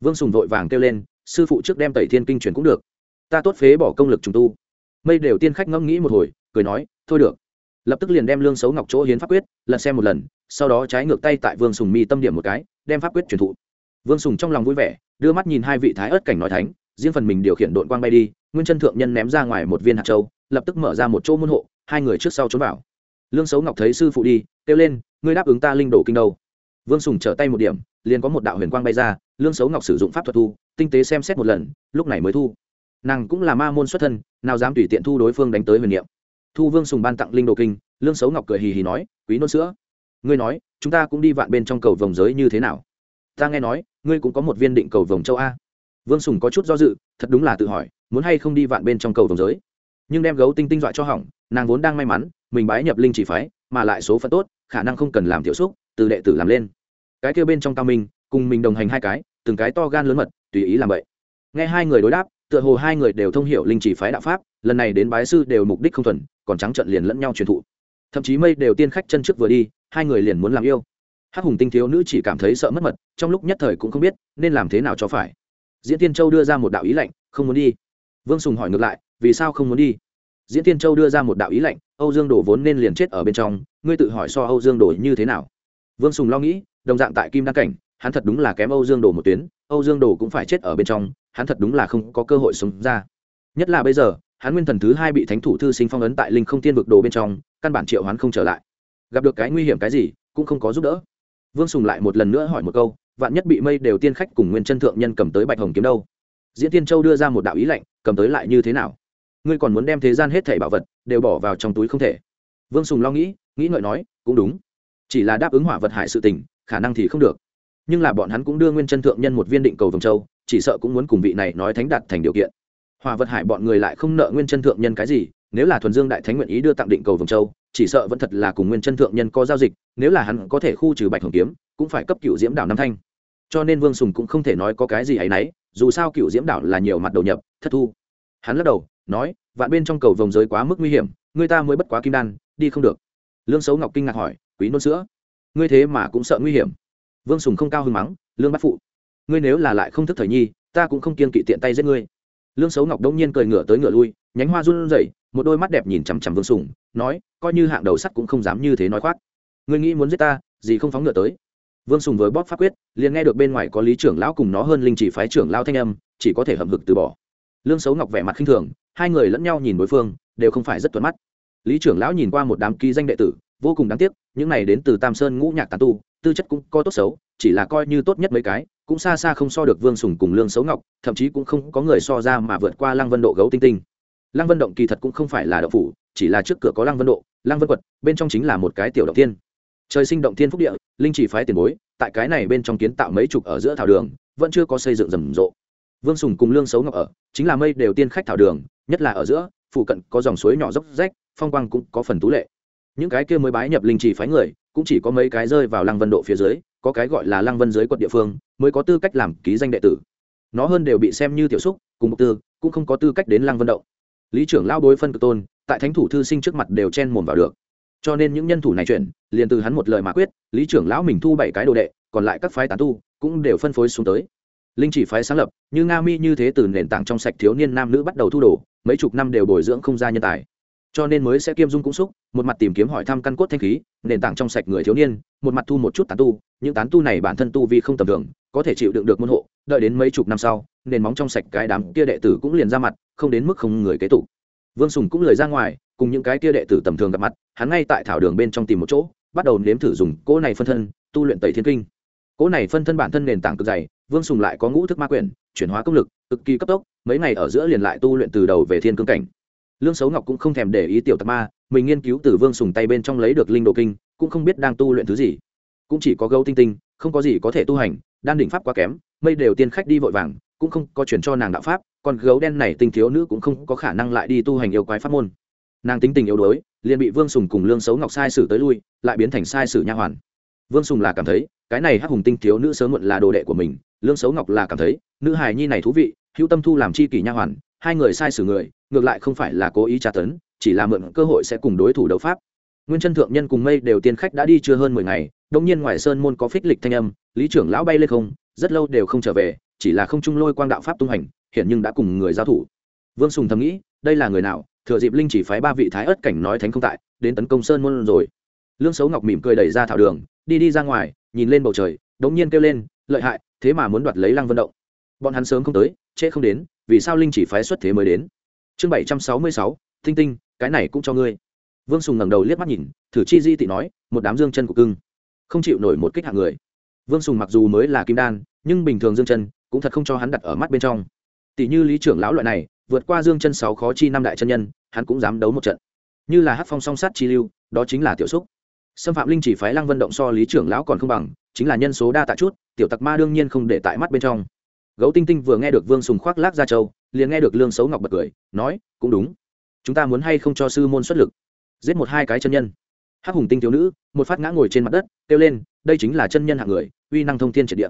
vương sùng vội vàng kêu lên, sư phụ trước đem tẩy thiên kinh truyền cũng được, ta tốt phế bỏ công lực trùng tu. Mây đều tiên khách ngẫm nghĩ một hồi, cười nói, thôi được. Lập tức liền đem lương xấu ngọc chỗ hiến pháp quyết lật xem một lần, sau đó trái ngược tay tại vương sùng mi tâm điểm một cái, đem pháp quyết truyền thụ. Vương sùng trong lòng vui vẻ, đưa mắt nhìn hai vị thái ớt cảnh nói thánh, riêng phần mình điều khiển đội quang bay đi, nguyên chân thượng nhân ném ra ngoài một viên hạt châu, lập tức mở ra một chỗ môn hộ, hai người trước sau trốn vào. Lương xấu ngọc thấy sư phụ đi, kêu lên, ngươi đáp ứng ta linh đổ kinh đâu? Vương sùng trở tay một điểm, liền có một đạo huyền quang bay ra lương xấu ngọc sử dụng pháp thuật thu, tinh tế xem xét một lần, lúc này mới thu. Nàng cũng là ma môn xuất thân, nào dám tùy tiện thu đối phương đánh tới huyền niệm. Thu vương sùng ban tặng linh đồ kinh, lương xấu ngọc cười hì hì nói, quý nôn sữa, ngươi nói, chúng ta cũng đi vạn bên trong cầu vồng giới như thế nào? Ta nghe nói, ngươi cũng có một viên định cầu vồng châu a. Vương sùng có chút do dự, thật đúng là tự hỏi, muốn hay không đi vạn bên trong cầu vồng giới? Nhưng đem gấu tinh tinh dọa cho hỏng, nàng vốn đang may mắn, mình bái nhập linh chỉ phái, mà lại số phận tốt, khả năng không cần làm tiểu xúc, từ đệ tử làm lên. Cái kêu bên trong cao minh, cùng mình đồng hành hai cái từng cái to gan lớn mật, tùy ý làm vậy. Nghe hai người đối đáp, tựa hồ hai người đều thông hiểu linh chỉ phái đạo pháp, lần này đến bái sư đều mục đích không thuần, còn trắng trận liền lẫn nhau truyền thụ. Thậm chí mây đều tiên khách chân trước vừa đi, hai người liền muốn làm yêu. Hắc hùng tinh thiếu nữ chỉ cảm thấy sợ mất mật, trong lúc nhất thời cũng không biết nên làm thế nào cho phải. Diễn tiên châu đưa ra một đạo ý lệnh không muốn đi. Vương sùng hỏi ngược lại, vì sao không muốn đi? Diễn tiên châu đưa ra một đạo ý lệnh âu dương đổ vốn nên liền chết ở bên trong, ngươi tự hỏi so âu dương đổ như thế nào? Vương sùng lo nghĩ, đồng dạng tại kim đăng cảnh hắn thật đúng là kém âu dương Đồ một tuyến, âu dương Đồ cũng phải chết ở bên trong, hắn thật đúng là không có cơ hội sống ra. Nhất là bây giờ, hắn nguyên thần thứ hai bị thánh thủ thư sinh phong ấn tại linh không tiên vực đồ bên trong, căn bản triệu hắn không trở lại. Gặp được cái nguy hiểm cái gì, cũng không có giúp đỡ. Vương sùng lại một lần nữa hỏi một câu, vạn nhất bị mây đều tiên khách cùng nguyên chân thượng nhân cầm tới bạch hồng kiếm đâu? Diễn tiên châu đưa ra một đạo ý lệnh, cầm tới lại như thế nào? Ngươi còn muốn đem thế gian hết thảy bảo vật đều bỏ vào trong túi không thể. Vương sùng lo nghĩ nghĩ ngợi nói, cũng đúng. Chỉ là đáp ứng hỏa vật hại sự tình, khả năng thì không được nhưng là bọn hắn cũng đưa nguyên chân thượng nhân một viên định cầu vồng châu, chỉ sợ cũng muốn cùng vị này nói thánh đạt thành điều kiện. Hòa vật hải bọn người lại không nợ nguyên chân thượng nhân cái gì, nếu là thuần dương đại thánh nguyện ý đưa tặng định cầu vồng châu, chỉ sợ vẫn thật là cùng nguyên chân thượng nhân có giao dịch, nếu là hắn có thể khu trừ bạch hồng kiếm, cũng phải cấp cựu diễm đảo nam thanh. Cho nên vương sùng cũng không thể nói có cái gì ấ y n ấ y dù sao cựu diễm đảo là nhiều mặt đầu nhập, thất thu. Hắn lắc đầu, nói, vạn bên trong cầu vồng giới quá mức nguy hiểm, người ta mới bất quá kim đan, đi không được. Lương xấu ngọc kinh ngạc hỏi, quý nôn sữa, ngươi thế mà cũng sợ nguy hiểm? Vương sùng không cao hưng mắng, lương bắt phụ, ngươi nếu là lại không thức thời nhi, ta cũng không kiên kỵ tiện tay giết ngươi. Lương xấu ngọc đông nhiên cười ngửa tới ngửa lui, nhánh hoa run rẩy, một đôi mắt đẹp nhìn chằm chằm vương sùng, nói, coi như hạng đầu sắt cũng không dám như thế nói khoác. Ngươi nghĩ muốn giết ta, gì không phóng ngựa tới? Vương sùng với bóp pháp quyết, liền nghe được bên ngoài có lý trưởng lão cùng nó hơn linh chỉ phái trưởng lao thanh âm, chỉ có thể hậm hực từ bỏ. Lương xấu ngọc vẻ mặt khinh thường, hai người lẫn nhau nhìn đối phương, đều không phải rất thuận mắt. Lý trưởng lão nhìn qua một đám ký danh đệ tử, vô cùng đáng tiếc, những này đến từ tam sơn ngũ nhạc tàn tu tư chất cũng có tốt xấu, chỉ là coi như tốt nhất mấy cái, cũng xa xa không so được vương sùng cùng lương xấu ngọc, thậm chí cũng không có người so ra mà vượt qua lăng vân độ gấu tinh tinh. Lăng vân động kỳ thật cũng không phải là động phủ, chỉ là trước cửa có lăng vân độ, lăng vân quật, bên trong chính là một cái tiểu động tiên. trời sinh động thiên phúc địa, linh chỉ phái tiền bối, tại cái này bên trong kiến tạo mấy chục ở giữa thảo đường, vẫn chưa có xây dựng rầm rộ. Vương sùng cùng lương xấu ngọc ở, chính là mây đều tiên khách thảo đường, nhất là ở giữa, phụ cận có dòng suối nhỏ dốc rách, phong quang cũng có phần tú lệ. Những cái kia mới bái nhập linh chỉ phái người cũng chỉ có mấy cái rơi vào lăng vân độ phía dưới, có cái gọi là lăng vân dưới quận địa phương, mới có tư cách làm ký danh đệ tử. Nó hơn đều bị xem như tiểu xúc, cùng mục tư, cũng không có tư cách đến lăng vân động lý trưởng lao đối phân cực tôn, tại thánh thủ thư sinh trước mặt đều chen mồm vào được. Cho nên những nhân thủ này chuyển, liền từ hắn một lời mà quyết, lý trưởng lão mình thu bảy cái đồ đệ, còn lại các phái tán tu, cũng đều phân phối xuống tới. Linh chỉ phái sáng lập, như nga mi như thế từ nền tảng trong sạch thiếu niên nam nữ bắt đầu thu đồ, mấy chục năm đều bồi dưỡng không ra nhân tài cho nên mới sẽ kiêm dung cũng xúc, một mặt tìm kiếm hỏi thăm căn cốt thanh khí, nền tảng trong sạch người thiếu niên, một mặt thu một chút tán tu, những tán tu này bản thân tu vi không tầm thường, có thể chịu đựng được môn hộ, đợi đến mấy chục năm sau, nền móng trong sạch cái đám kia đệ tử cũng liền ra mặt, không đến mức không người kế tụ vương sùng cũng lời ra ngoài, cùng những cái kia đệ tử tầm thường gặp mặt, hắn ngay tại thảo đường bên trong tìm một chỗ, bắt đầu nếm thử dùng cỗ này phân thân, tu luyện tẩy thiên kinh. Cỗ này phân thân bản thân nền tảng cực dày, vương sùng lại có ngũ thức ma quyền chuyển hóa công lực, cực kỳ cấp tốc, mấy ngày ở giữa liền lại tu luyện từ đầu về thiên cương cảnh lương xấu ngọc cũng không thèm để ý tiểu tạc ma, mình nghiên cứu từ vương sùng tay bên trong lấy được linh đồ kinh, cũng không biết đang tu luyện thứ gì. Cũng chỉ có gấu tinh tinh, không có gì có thể tu hành, đan đỉnh pháp quá kém, mây đều tiên khách đi vội vàng, cũng không có chuyển cho nàng đạo pháp, còn gấu đen này tinh thiếu nữ cũng không có khả năng lại đi tu hành yêu quái pháp môn. Nàng tính tình yếu đuối, liền bị vương sùng cùng lương xấu ngọc sai sử tới lui, lại biến thành sai sử nha hoàn. Vương sùng là cảm thấy, cái này hắc hùng tinh thiếu nữ sớm muộn là đồ đệ của mình, lương xấu ngọc là cảm thấy, nữ hài nhi này thú vị, hữu tâm thu làm chi kỷ nha hoàn, hai người sai sử người ngược lại không phải là cố ý tra tấn, chỉ là mượn cơ hội sẽ cùng đối thủ đấu pháp. Nguyên chân thượng nhân cùng mây đều tiên khách đã đi chưa hơn mười ngày, đông nhiên ngoài sơn môn có phích lịch thanh âm, lý trưởng lão bay lên không, rất lâu đều không trở về, chỉ là không trung lôi quang đạo pháp tung hành hiện nhưng đã cùng người giao thủ. Vương sùng thầm nghĩ, đây là người nào? Thừa dịp linh chỉ phái ba vị thái ất cảnh nói thánh không tại, đến tấn công sơn môn rồi. Lương xấu ngọc mỉm cười đẩy ra thảo đường, đi đi ra ngoài, nhìn lên bầu trời, đống nhiên kêu lên, lợi hại, thế mà muốn đoạt lấy lăng vân động. Bọn hắn sớm không tới, trễ không đến, vì sao linh chỉ phái xuất thế mới đến? Chương bảy trăm sáu mươi sáu, tinh tinh, cái này cũng cho ngươi. Vương sùng ngẩng đầu liếc mắt nhìn, thử chi di tị nói, một đám dương chân của cưng. Không chịu nổi một kích hạng người. Vương sùng mặc dù mới là kim đan, nhưng bình thường dương chân cũng thật không cho hắn đặt ở mắt bên trong. Tỷ như lý trưởng lão loại này, vượt qua dương chân sáu khó chi năm đại chân nhân, hắn cũng dám đấu một trận. Như là hát phong song sát chi lưu, đó chính là tiểu xúc. Xâm phạm linh chỉ phái lăng vận động so lý trưởng lão còn không bằng, chính là nhân số đa tạ chút, tiểu tặc ma đương nhiên không để tại mắt bên trong. Gấu tinh tinh vừa nghe được vương sùng khoác lác ra châu liền nghe được lương xấu ngọc bật cười nói cũng đúng. Chúng ta muốn hay không cho sư môn xuất lực? Giết một hai cái chân nhân. Hắc hùng tinh thiếu nữ một phát ngã ngồi trên mặt đất kêu lên đây chính là chân nhân hạng người uy năng thông thiên triệt địa.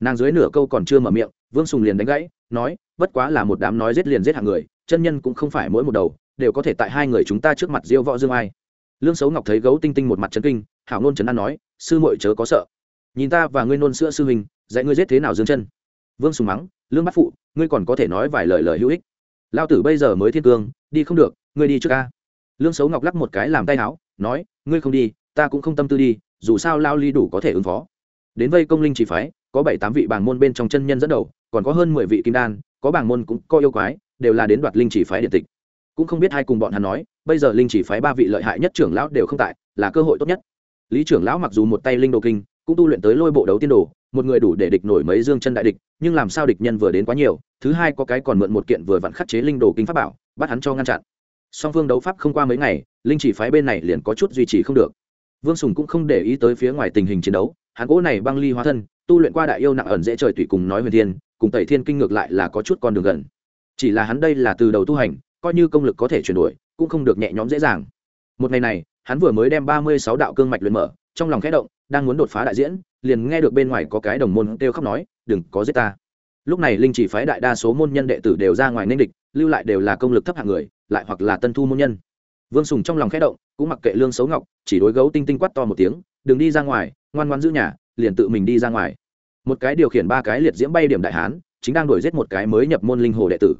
Nàng dưới nửa câu còn chưa mở miệng vương sùng liền đánh gãy nói bất quá là một đám nói giết liền giết hạng người chân nhân cũng không phải mỗi một đầu đều có thể tại hai người chúng ta trước mặt diêu võ dương ai. Lương xấu ngọc thấy gấu tinh tinh một mặt trấn kinh hảo nôn trấn an nói sư muội chớ có sợ. Nhìn ta và ngươi nôn sữa sư hình, dạy ngươi giết thế nào dương chân. Vương sùng mắng lương bắt phụ, ngươi còn có thể nói vài lời lời hữu ích. Lao tử bây giờ mới thiên cương, đi không được, ngươi đi trước ca. Lương xấu ngọc lắc một cái làm tay áo, nói, ngươi không đi, ta cũng không tâm tư đi, dù sao lao ly đủ có thể ứng phó. Đến vây công linh chỉ phái, có bảy tám vị bảng môn bên trong chân nhân dẫn đầu, còn có hơn mười vị kim đan, có bảng môn cũng có yêu quái, đều là đến đoạt linh chỉ phái điện tịch. Cũng không biết hai cùng bọn hắn nói, bây giờ linh chỉ phái ba vị lợi hại nhất trưởng lão đều không tại, là cơ hội tốt nhất. Lý trưởng lão mặc dù một tay linh đồ kinh cũng tu luyện tới lôi bộ đấu tiên đồ, một người đủ để địch nổi mấy dương chân đại địch, nhưng làm sao địch nhân vừa đến quá nhiều, thứ hai có cái còn mượn một kiện vừa vặn khắc chế linh đồ kinh pháp bảo, bắt hắn cho ngăn chặn. Song phương đấu pháp không qua mấy ngày, linh chỉ phái bên này liền có chút duy trì không được. Vương sùng cũng không để ý tới phía ngoài tình hình chiến đấu, hắn gỗ này băng ly hóa thân, tu luyện qua đại yêu nặng ẩn dễ trời tùy cùng nói huyền thiên, cùng tẩy thiên kinh ngược lại là có chút con đường gần. Chỉ là hắn đây là từ đầu tu hành, coi như công lực có thể chuyển đổi, cũng không được nhẹ nhõm dễ dàng. Một ngày này, hắn vừa mới đem ba mươi sáu đạo cương mạch luyện mở, trong lòng khẽ động đang muốn đột phá đại diễn, liền nghe được bên ngoài có cái đồng môn kêu khóc nói, đừng có giết ta. Lúc này linh chỉ phái đại đa số môn nhân đệ tử đều ra ngoài nên địch, lưu lại đều là công lực thấp hạng người, lại hoặc là tân thu môn nhân. Vương sùng trong lòng khẽ động, cũng mặc kệ lương xấu ngọc, chỉ đối gấu tinh tinh quát to một tiếng, đừng đi ra ngoài, ngoan ngoan giữ nhà, liền tự mình đi ra ngoài. Một cái điều khiển ba cái liệt diễm bay điểm đại hán, chính đang đuổi giết một cái mới nhập môn linh hồ đệ tử.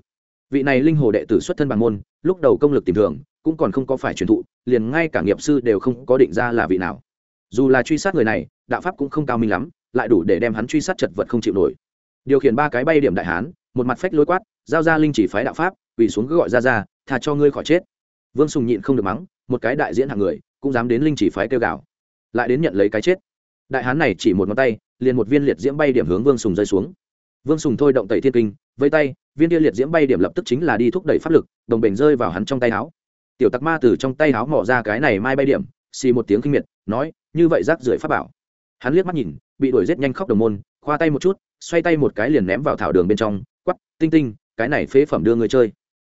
Vị này linh hồ đệ tử xuất thân bằng môn, lúc đầu công lực tìm thường, cũng còn không có phải truyền thụ, liền ngay cả nghiệp sư đều không có định ra là vị nào dù là truy sát người này, đạo pháp cũng không cao minh lắm, lại đủ để đem hắn truy sát chật vật không chịu nổi. Điều khiển ba cái bay điểm đại hán, một mặt phách lối quát, giao ra linh chỉ phái đạo pháp, quỳ xuống cứ gọi ra ra thà cho ngươi khỏi chết. Vương sùng nhịn không được mắng, một cái đại diễn hạng người, cũng dám đến linh chỉ phái kêu gào. Lại đến nhận lấy cái chết. Đại hán này chỉ một ngón tay, liền một viên liệt diễm bay điểm hướng vương sùng rơi xuống. Vương sùng thôi động tẩy thiên kinh, vây tay, viên kia liệt diễm bay điểm lập tức chính là đi thúc đẩy pháp lực, đồng bền rơi vào hắn trong tay áo. Tiểu tặc ma từ trong tay áo mỏ ra cái này mai bay điểm, xì một tiếng kinh miệt, nói như vậy rác rưởi pháp bảo. Hắn liếc mắt nhìn, bị đuổi giết nhanh khóc đồng môn, khoa tay một chút, xoay tay một cái liền ném vào thảo đường bên trong quắp tinh tinh, cái này phế phẩm đưa người chơi.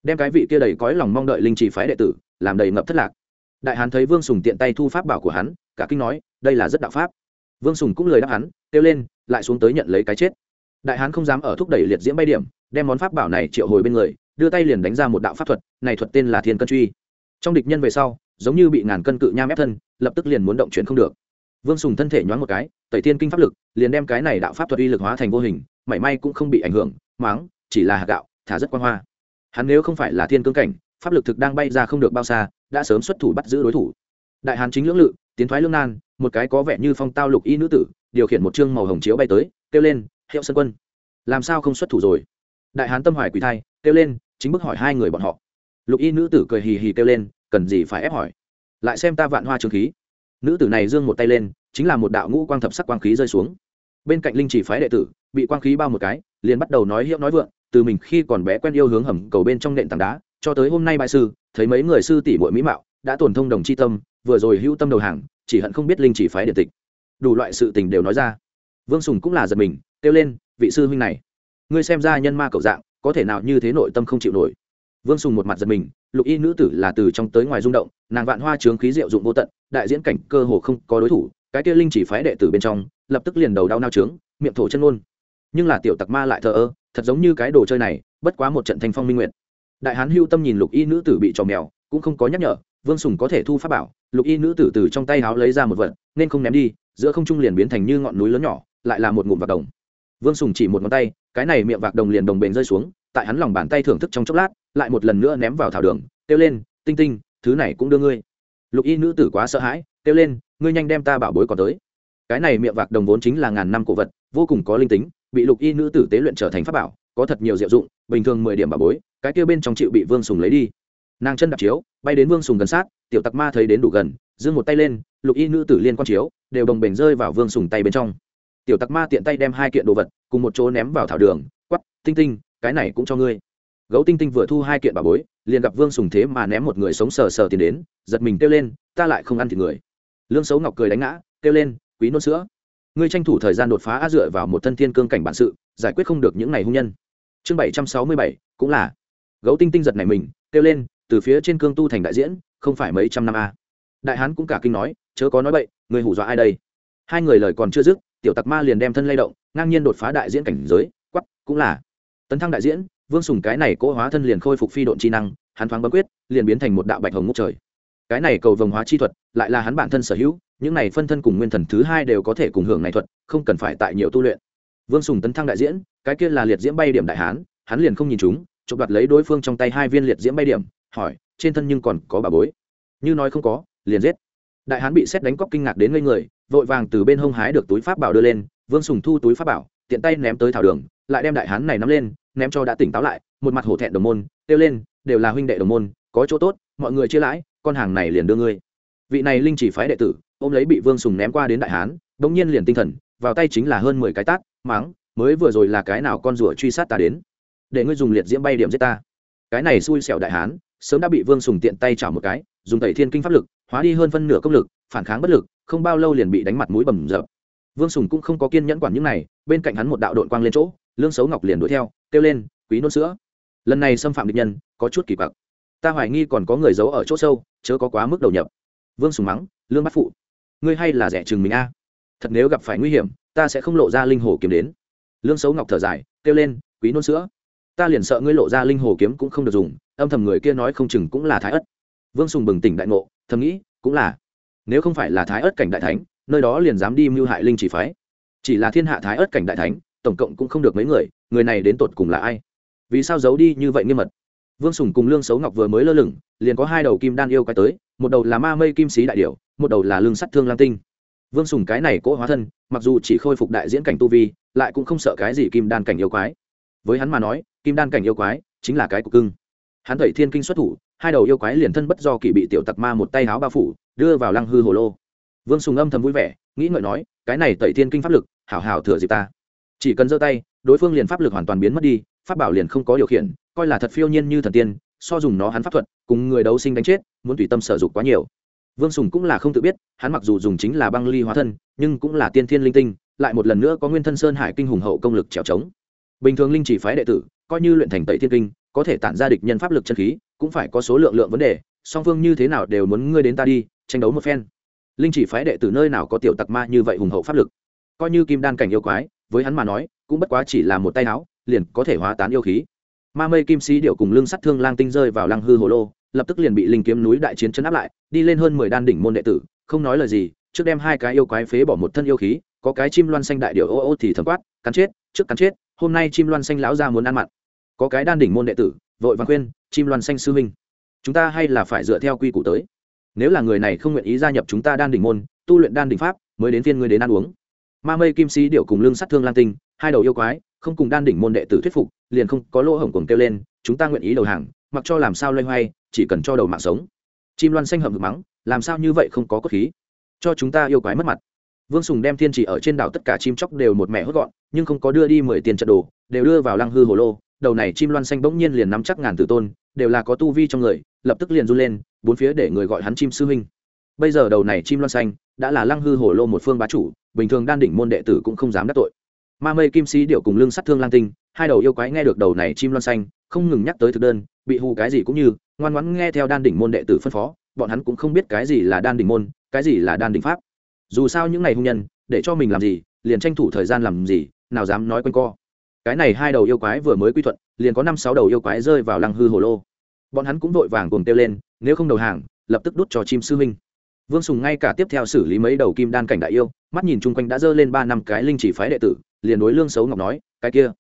Đem cái vị kia đầy cõi lòng mong đợi linh trì phái đệ tử, làm đầy ngập thất lạc. Đại hán thấy vương sùng tiện tay thu pháp bảo của hắn, cả kinh nói, đây là rất đạo pháp. Vương sùng cũng lời đáp hắn, kêu lên, lại xuống tới nhận lấy cái chết. Đại hán không dám ở thúc đẩy liệt diễm bay điểm, đem món pháp bảo này triệu hồi bên người, đưa tay liền đánh ra một đạo pháp thuật, này thuật tên là thiên cân truy trong địch nhân về sau, giống như bị ngàn cân cự nham ép thân, lập tức liền muốn động chuyển không được. Vương sùng thân thể nhoáng một cái, tẩy thiên kinh pháp lực, liền đem cái này đạo pháp thuật uy lực hóa thành vô hình, mảy may cũng không bị ảnh hưởng, máng, chỉ là hạt gạo, thả rất quan hoa. Hắn nếu không phải là thiên cương cảnh, pháp lực thực đang bay ra không được bao xa, đã sớm xuất thủ bắt giữ đối thủ. Đại hán chính lưỡng lự, tiến thoái lương nan, một cái có vẻ như phong tao lục y nữ tử, điều khiển một chương màu hồng chiếu bay tới, kêu lên, hiệu sân quân, làm sao không xuất thủ rồi? Đại hán tâm hoài quỳ thai, kêu lên, chính bức hỏi hai người bọn họ lục y nữ tử cười hì hì kêu lên, cần gì phải ép hỏi? Lại xem ta vạn hoa trường khí. Nữ tử này giương một tay lên, chính là một đạo ngũ quang thập sắc quang khí rơi xuống. Bên cạnh linh chỉ phái đệ tử, bị quang khí bao một cái, liền bắt đầu nói hiệu nói vượng, từ mình khi còn bé quen yêu hướng hầm cầu bên trong nện tảng đá, cho tới hôm nay bại sư, thấy mấy người sư tỷ muội mỹ mạo, đã tổn thông đồng chi tâm, vừa rồi hữu tâm đầu hàng, chỉ hận không biết linh chỉ phái điện tịch. Đủ loại sự tình đều nói ra. Vương sùng cũng là giật mình, kêu lên, vị sư huynh này, ngươi xem ra nhân ma cậu dạng, có thể nào như thế nội tâm không chịu nổi? Vương sùng một mặt giật mình, lục y nữ tử là từ trong tới ngoài rung động, nàng vạn hoa trướng khí diệu dụng vô tận, đại diễn cảnh cơ hồ không có đối thủ, cái kia linh chỉ phái đệ tử bên trong, lập tức liền đầu đau nao trướng miệng thổ chân ngôn. Nhưng là tiểu tặc ma lại thờ ơ, thật giống như cái đồ chơi này, bất quá một trận thanh phong minh nguyện đại hán hưu tâm nhìn lục y nữ tử bị trò mèo, cũng không có nhắc nhở, vương sùng có thể thu pháp bảo, lục y nữ tử từ trong tay háo lấy ra một vật, nên không ném đi, giữa không trung liền biến thành như ngọn núi lớn nhỏ, lại là một ngụm vạc đồng. Vương sùng chỉ một ngón tay, cái này miệng vạc đồng liền đồng bền rơi xuống, tại hắn lòng bàn tay thưởng thức trong chốc lát lại một lần nữa ném vào thảo đường, kêu lên, tinh tinh, thứ này cũng đưa ngươi. Lục y nữ tử quá sợ hãi, kêu lên, ngươi nhanh đem ta bảo bối còn tới. Cái này miệng vạc đồng vốn chính là ngàn năm cổ vật, vô cùng có linh tính, bị lục y nữ tử tế luyện trở thành pháp bảo, có thật nhiều diệu dụng, bình thường mười điểm bảo bối, cái kia bên trong chịu bị vương sùng lấy đi. Nàng chân đạp chiếu, bay đến vương sùng gần sát, tiểu tặc ma thấy đến đủ gần, giương một tay lên, lục y nữ tử liên quan chiếu, đều đồng bền rơi vào vương sùng tay bên trong. Tiểu tặc ma tiện tay đem hai kiện đồ vật, cùng một chỗ ném vào thảo đường quắp tinh tinh, cái này cũng cho ngươi gấu tinh tinh vừa thu hai kiện bà bối, liền gặp vương sùng thế mà ném một người sống sờ sờ tiền đến, giật mình kêu lên, ta lại không ăn thịt người. Lương xấu ngọc cười đánh ngã, kêu lên, quý nôn sữa. Ngươi tranh thủ thời gian đột phá á dựa vào một thân thiên cương cảnh bản sự, giải quyết không được những ngày hung nhân. Chương bảy trăm sáu mươi bảy, cũng là. Gấu tinh tinh giật này mình, kêu lên, từ phía trên cương tu thành đại diễn, không phải mấy trăm năm a. Đại hán cũng cả kinh nói, chớ có nói bậy, người hù dọa ai đây? Hai người lời còn chưa dứt, tiểu tặc ma liền đem thân lay động, ngang nhiên đột phá đại diễn cảnh giới quắp cũng là. Tấn thăng đại diễn vương sùng cái này cỗ hóa thân liền khôi phục phi độn chi năng, hắn thoáng bấm quyết, liền biến thành một đạo bạch hồng ngốc trời. Cái này cầu vồng hóa chi thuật, lại là hắn bản thân sở hữu, những này phân thân cùng nguyên thần thứ hai đều có thể cùng hưởng này thuật, không cần phải tại nhiều tu luyện. Vương sùng tấn thăng đại diễn, cái kia là liệt diễm bay điểm đại hán, hắn liền không nhìn chúng, chụp đoạt lấy đối phương trong tay hai viên liệt diễm bay điểm, hỏi, trên thân nhưng còn có bà bối? Như nói không có, liền giết. Đại hán bị xét đánh cóc kinh ngạc đến ngây người, vội vàng từ bên hông hái được túi pháp bảo đưa lên, vương sùng thu túi pháp bảo, tiện tay ném tới thảo đường, lại đem đại hán này nắm lên ném cho đã tỉnh táo lại, một mặt hổ thẹn đồng môn, kêu lên, đều là huynh đệ đồng môn, có chỗ tốt, mọi người chia lãi, con hàng này liền đưa ngươi. Vị này linh chỉ phái đệ tử, ôm lấy bị vương sùng ném qua đến đại hán, bỗng nhiên liền tinh thần, vào tay chính là hơn mười cái tát, máng, mới vừa rồi là cái nào con rùa truy sát ta đến? Để ngươi dùng liệt diễm bay điểm giết ta. Cái này xui xẻo đại hán, sớm đã bị vương sùng tiện tay chảo một cái, dùng tẩy thiên kinh pháp lực, hóa đi hơn phân nửa công lực, phản kháng bất lực, không bao lâu liền bị đánh mặt mũi bầm rợp vương sùng cũng không có kiên nhẫn quản những này, bên cạnh hắn một đạo đội quang lên chỗ, lương xấu ngọc liền đuổi theo kêu lên, quý nôn sữa. Lần này xâm phạm địch nhân, có chút kỳ quặc. Ta hoài nghi còn có người giấu ở chỗ sâu, chớ có quá mức đầu nhập. Vương sùng mắng, lương bắt phụ, ngươi hay là rẻ chừng mình a. Thật nếu gặp phải nguy hiểm, ta sẽ không lộ ra linh hồ kiếm đến. Lương xấu ngọc thở dài, kêu lên, quý nôn sữa. Ta liền sợ ngươi lộ ra linh hồ kiếm cũng không được dùng, âm thầm người kia nói không chừng cũng là thái ất vương sùng bừng tỉnh đại ngộ, thầm nghĩ, cũng là. Nếu không phải là thái ất cảnh đại thánh, nơi đó liền dám đi mưu hại linh chỉ phái. Chỉ là thiên hạ thái ất cảnh đại thánh tổng cộng cũng không được mấy người người này đến tột cùng là ai? Vì sao giấu đi như vậy nghiêm mật? Vương sùng cùng lương xấu ngọc vừa mới lơ lửng, liền có hai đầu kim đan yêu quái tới, một đầu là ma mây kim sĩ đại điệu một đầu là lương sắt thương lam tinh. Vương sùng cái này cỗ hóa thân, mặc dù chỉ khôi phục đại diễn cảnh tu vi, lại cũng không sợ cái gì kim đan cảnh yêu quái. Với hắn mà nói, kim đan cảnh yêu quái chính là cái của cưng. Hắn thầy thiên kinh xuất thủ, hai đầu yêu quái liền thân bất do kỳ bị tiểu tặc ma một tay háo bao phủ, đưa vào lăng hư hồ lô. Vương sùng âm thầm vui vẻ, nghĩ ngợi nói, cái này tẩy thiên kinh pháp lực, hảo hảo thừa dịp ta chỉ cần giơ tay, đối phương liền pháp lực hoàn toàn biến mất đi, pháp bảo liền không có điều khiển, coi là thật phiêu nhiên như thần tiên, so dùng nó hắn pháp thuật, cùng người đấu sinh đánh chết, muốn tùy tâm sở dục quá nhiều. Vương sùng cũng là không tự biết, hắn mặc dù dùng chính là băng ly hóa thân, nhưng cũng là tiên thiên linh tinh, lại một lần nữa có nguyên thân sơn hải kinh hùng hậu công lực trèo trống. Bình thường linh chỉ phái đệ tử, coi như luyện thành tẩy thiên kinh, có thể tản ra địch nhân pháp lực chân khí, cũng phải có số lượng lượng vấn đề, song phương như thế nào đều muốn ngươi đến ta đi, tranh đấu một phen. Linh chỉ phái đệ tử nơi nào có tiểu tặc ma như vậy hùng hậu pháp lực? Coi như kim đan cảnh yêu quái, với hắn mà nói, cũng bất quá chỉ là một tay áo, liền có thể hóa tán yêu khí. Ma mây kim sĩ điệu cùng lưng sắt thương lang tinh rơi vào lăng hư hồ lô, lập tức liền bị linh kiếm núi đại chiến chấn áp lại, đi lên hơn mười đan đỉnh môn đệ tử, không nói lời gì, trước đem hai cái yêu quái phế bỏ một thân yêu khí, có cái chim loan xanh đại điệu ô ô thì thấm quát, cắn chết, trước cắn chết, hôm nay chim loan xanh lão ra muốn ăn mặn. Có cái đan đỉnh môn đệ tử, vội vàng khuyên, chim loan xanh sư huynh, chúng ta hay là phải dựa theo quy củ tới. Nếu là người này không nguyện ý gia nhập chúng ta đan đỉnh môn, tu luyện đan đỉnh pháp, mới đến phiên ngươi đến ăn uống ma mây kim sĩ điệu cùng lương sát thương lan tinh, hai đầu yêu quái, không cùng đan đỉnh môn đệ tử thuyết phục, liền không có lỗ hổng cuồng kêu lên, chúng ta nguyện ý đầu hàng, mặc cho làm sao loay hoay, chỉ cần cho đầu mạng sống. Chim loan xanh hầm hực mắng, làm sao như vậy không có cốt khí? Cho chúng ta yêu quái mất mặt. Vương sùng đem thiên chỉ ở trên đảo tất cả chim chóc đều một mẹ hốt gọn, nhưng không có đưa đi mười tiền trận đồ, đều đưa vào lăng hư hồ lô. Đầu này chim loan xanh bỗng nhiên liền nắm chắc ngàn tử tôn, đều là có tu vi trong người, lập tức liền run lên, bốn phía để người gọi hắn chim sư huynh. Bây giờ đầu này chim loan xanh đã là lăng hư hồ lô một phương bá chủ, bình thường đan đỉnh môn đệ tử cũng không dám đắc tội. Ma mây kim sĩ điệu cùng lưng sát thương lang tinh, hai đầu yêu quái nghe được đầu này chim loan xanh, không ngừng nhắc tới thực đơn, bị hù cái gì cũng như, ngoan ngoãn nghe theo đan đỉnh môn đệ tử phân phó, bọn hắn cũng không biết cái gì là đan đỉnh môn, cái gì là đan đỉnh pháp. Dù sao những ngày hung nhân, để cho mình làm gì, liền tranh thủ thời gian làm gì, nào dám nói quanh co. Cái này hai đầu yêu quái vừa mới quy thuận, liền có năm sáu đầu yêu quái rơi vào lăng hư hồ lô. Bọn hắn cũng vội vàng cùng tiêu lên, nếu không đầu hàng, lập tức đút cho chim sư huynh vương sùng ngay cả tiếp theo xử lý mấy đầu kim đan cảnh đại yêu, mắt nhìn chung quanh đã dơ lên ba năm cái linh chỉ phái đệ tử, liền đối lương xấu ngọc nói, cái kia.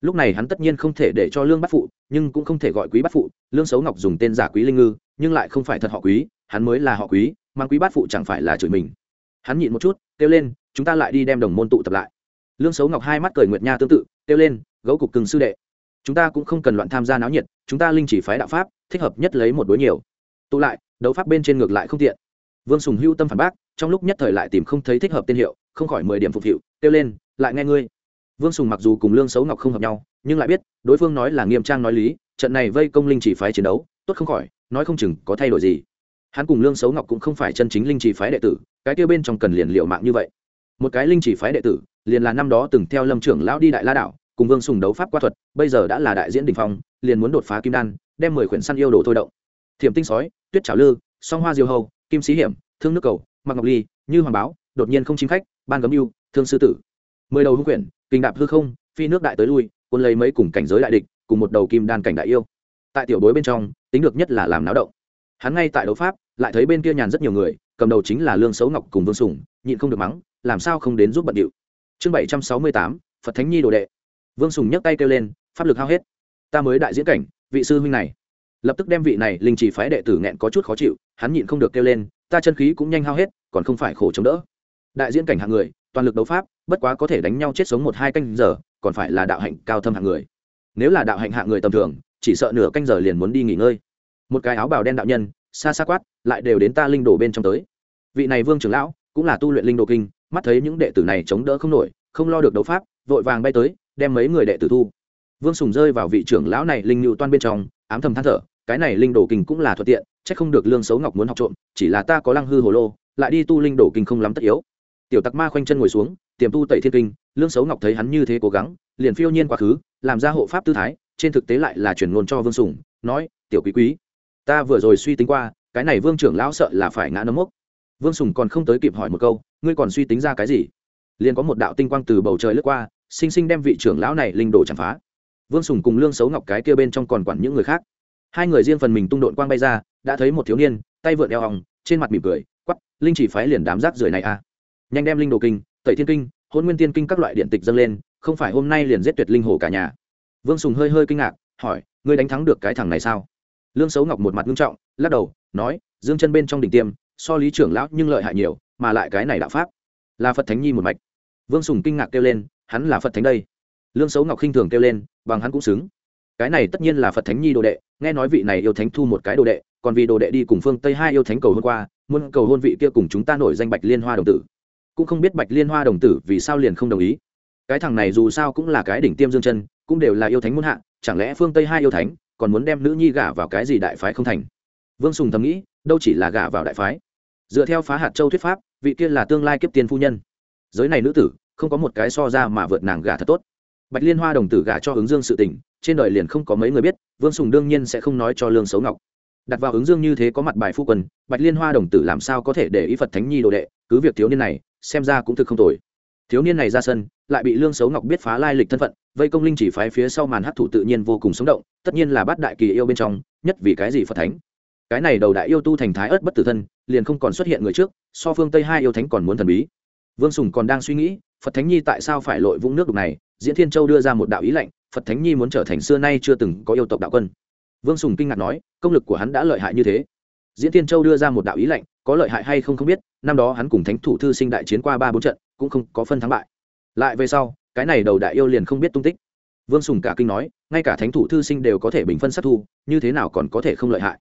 Lúc này hắn tất nhiên không thể để cho lương bắt phụ, nhưng cũng không thể gọi quý bắt phụ. Lương xấu ngọc dùng tên giả quý linh ngư, nhưng lại không phải thật họ quý, hắn mới là họ quý mang quý bát phụ chẳng phải là chửi mình. Hắn nhịn một chút, kêu lên, chúng ta lại đi đem đồng môn tụ tập lại. Lương xấu ngọc hai mắt cười nguyệt nha tương tự, kêu lên, gấu cục cưng sư đệ, chúng ta cũng không cần loạn tham gia náo nhiệt, chúng ta linh chỉ phái đạo pháp, thích hợp nhất lấy một đối nhiều. Tụ lại, đấu pháp bên trên ngược lại không tiện vương sùng hưu tâm phản bác, trong lúc nhất thời lại tìm không thấy thích hợp tên hiệu, không khỏi mười điểm phục hiệu, kêu lên, lại nghe ngươi. Vương sùng mặc dù cùng lương xấu ngọc không hợp nhau, nhưng lại biết, đối phương nói là nghiêm trang nói lý, trận này vây công linh chỉ phái chiến đấu, tốt không khỏi, nói không chừng có thay đổi gì. Hắn cùng lương xấu ngọc cũng không phải chân chính linh chỉ phái đệ tử, cái kia bên trong cần liền liệu mạng như vậy. Một cái linh chỉ phái đệ tử, liền là năm đó từng theo lâm trưởng lão đi đại la đảo, cùng vương sùng đấu pháp qua thuật, bây giờ đã là đại diễn đình phong, liền muốn đột phá kim đan, đem mười quyển săn yêu đồ thôi động. Thiểm tinh sói, tuyết trào lư, song hoa diêu hầu kim sĩ hiểm, thương nước cầu, mặc ngọc ly, như hoàng báo, đột nhiên không chính khách, ban gấm yêu thương sư tử. Mười đầu hung quyển, kinh đạp hư không, phi nước đại tới lui quân lấy mấy cùng cảnh giới đại địch, cùng một đầu kim đan cảnh đại yêu. Tại tiểu bối bên trong, tính được nhất là làm náo động. Hắn ngay tại đấu pháp, lại thấy bên kia nhàn rất nhiều người, cầm đầu chính là lương xấu ngọc cùng vương sùng, nhịn không được mắng, làm sao không đến giúp bận điệu. Chương bảy trăm sáu mươi tám, phật thánh nhi đồ đệ. Vương sùng nhấc tay kêu lên, pháp lực hao hết. Ta mới đại diễn cảnh, vị sư huynh này lập tức đem vị này linh chỉ phái đệ tử nghẹn có chút khó chịu, hắn nhịn không được kêu lên, ta chân khí cũng nhanh hao hết, còn không phải khổ chống đỡ. Đại diễn cảnh hạng người, toàn lực đấu pháp, bất quá có thể đánh nhau chết sống một hai canh giờ, còn phải là đạo hạnh cao thâm hạng người. Nếu là đạo hạnh hạng người tầm thường, chỉ sợ nửa canh giờ liền muốn đi nghỉ ngơi. Một cái áo bào đen đạo nhân, xa xa quát, lại đều đến ta linh đồ bên trong tới. Vị này vương trưởng lão, cũng là tu luyện linh đồ kinh, mắt thấy những đệ tử này chống đỡ không nổi, không lo được đấu pháp, vội vàng bay tới, đem mấy người đệ tử thu. Vương sùng rơi vào vị trưởng lão này linh lưu toan bên trong ám thầm than thở, cái này linh đồ kinh cũng là thuận tiện, chắc không được lương xấu ngọc muốn học trộm, chỉ là ta có lăng hư hồ lô, lại đi tu linh đồ kinh không lắm tất yếu. Tiểu tặc ma khoanh chân ngồi xuống, tiềm tu tẩy thiên kinh, lương xấu ngọc thấy hắn như thế cố gắng, liền phiêu nhiên quá khứ, làm ra hộ pháp tư thái, trên thực tế lại là chuyển ngôn cho vương sùng, nói, tiểu quý quý, ta vừa rồi suy tính qua, cái này vương trưởng lão sợ là phải ngã nấm mốc. Vương sùng còn không tới kịp hỏi một câu, ngươi còn suy tính ra cái gì? Liền có một đạo tinh quang từ bầu trời lướt qua, sinh sinh đem vị trưởng lão này linh đồ chạm phá vương sùng cùng lương xấu ngọc cái kia bên trong còn quản những người khác. Hai người riêng phần mình tung đội quang bay ra, đã thấy một thiếu niên, tay vượn eo hòng trên mặt mỉm cười quắp linh chỉ phái liền đám rác rưởi này à? Nhanh đem linh đồ kinh, tẩy thiên kinh hôn nguyên tiên kinh các loại điện tịch dâng lên, không phải hôm nay liền giết tuyệt linh hồ cả nhà. Vương sùng hơi hơi kinh ngạc, hỏi, ngươi đánh thắng được cái thằng này sao? Lương xấu ngọc một mặt nghiêm trọng, lắc đầu, nói, dương chân bên trong đỉnh tiêm, so lý trưởng lão nhưng lợi hại nhiều, mà lại cái này đạo pháp là phật thánh nhi một mạch. Vương sùng kinh ngạc kêu lên, hắn là phật thánh đây? Lương xấu ngọc khinh thường kêu lên, bằng hắn cũng xứng. Cái này tất nhiên là phật thánh nhi đồ đệ, nghe nói vị này yêu thánh thu một cái đồ đệ, còn vì đồ đệ đi cùng phương tây hai yêu thánh cầu hôn qua, muốn cầu hôn vị kia cùng chúng ta nổi danh bạch liên hoa đồng tử. Cũng không biết bạch liên hoa đồng tử vì sao liền không đồng ý. Cái thằng này dù sao cũng là cái đỉnh tiêm dương chân, cũng đều là yêu thánh muốn hạ, chẳng lẽ phương tây hai yêu thánh còn muốn đem nữ nhi gả vào cái gì đại phái không thành? Vương sùng thầm nghĩ, đâu chỉ là gả vào đại phái. Dựa theo phá hạt châu thuyết pháp, vị kia là tương lai kiếp tiền phu nhân. Giới này nữ tử, không có một cái so ra mà vượt nàng gả thật tốt bạch liên hoa đồng tử gả cho ứng dương sự tình, trên đời liền không có mấy người biết, vương sùng đương nhiên sẽ không nói cho lương xấu ngọc. Đặt vào ứng dương như thế có mặt bài phu quân, bạch liên hoa đồng tử làm sao có thể để ý phật thánh nhi đồ đệ, cứ việc thiếu niên này, xem ra cũng thực không tồi. Thiếu niên này ra sân, lại bị lương xấu ngọc biết phá lai lịch thân phận, vây công linh chỉ phái phía sau màn hấp thụ tự nhiên vô cùng sống động, tất nhiên là bát đại kỳ yêu bên trong, nhất vì cái gì phật thánh? Cái này đầu đại yêu tu thành thái ớt bất tử thân, liền không còn xuất hiện người trước, so phương tây hai yêu thánh còn muốn thần bí. Vương sùng còn đang suy nghĩ phật thánh nhi tại sao phải lội vũng nước đục này? Diễn thiên châu đưa ra một đạo ý lệnh, phật thánh nhi muốn trở thành xưa nay chưa từng có yêu tộc đạo quân. Vương sùng kinh ngạc nói, công lực của hắn đã lợi hại như thế. Diễn thiên châu đưa ra một đạo ý lệnh, có lợi hại hay không không biết, năm đó hắn cùng thánh thủ thư sinh đại chiến qua ba bốn trận, cũng không có phân thắng bại. Lại về sau, cái này đầu đại yêu liền không biết tung tích. Vương sùng cả kinh nói, ngay cả thánh thủ thư sinh đều có thể bình phân sát thu, như thế nào còn có thể không lợi hại?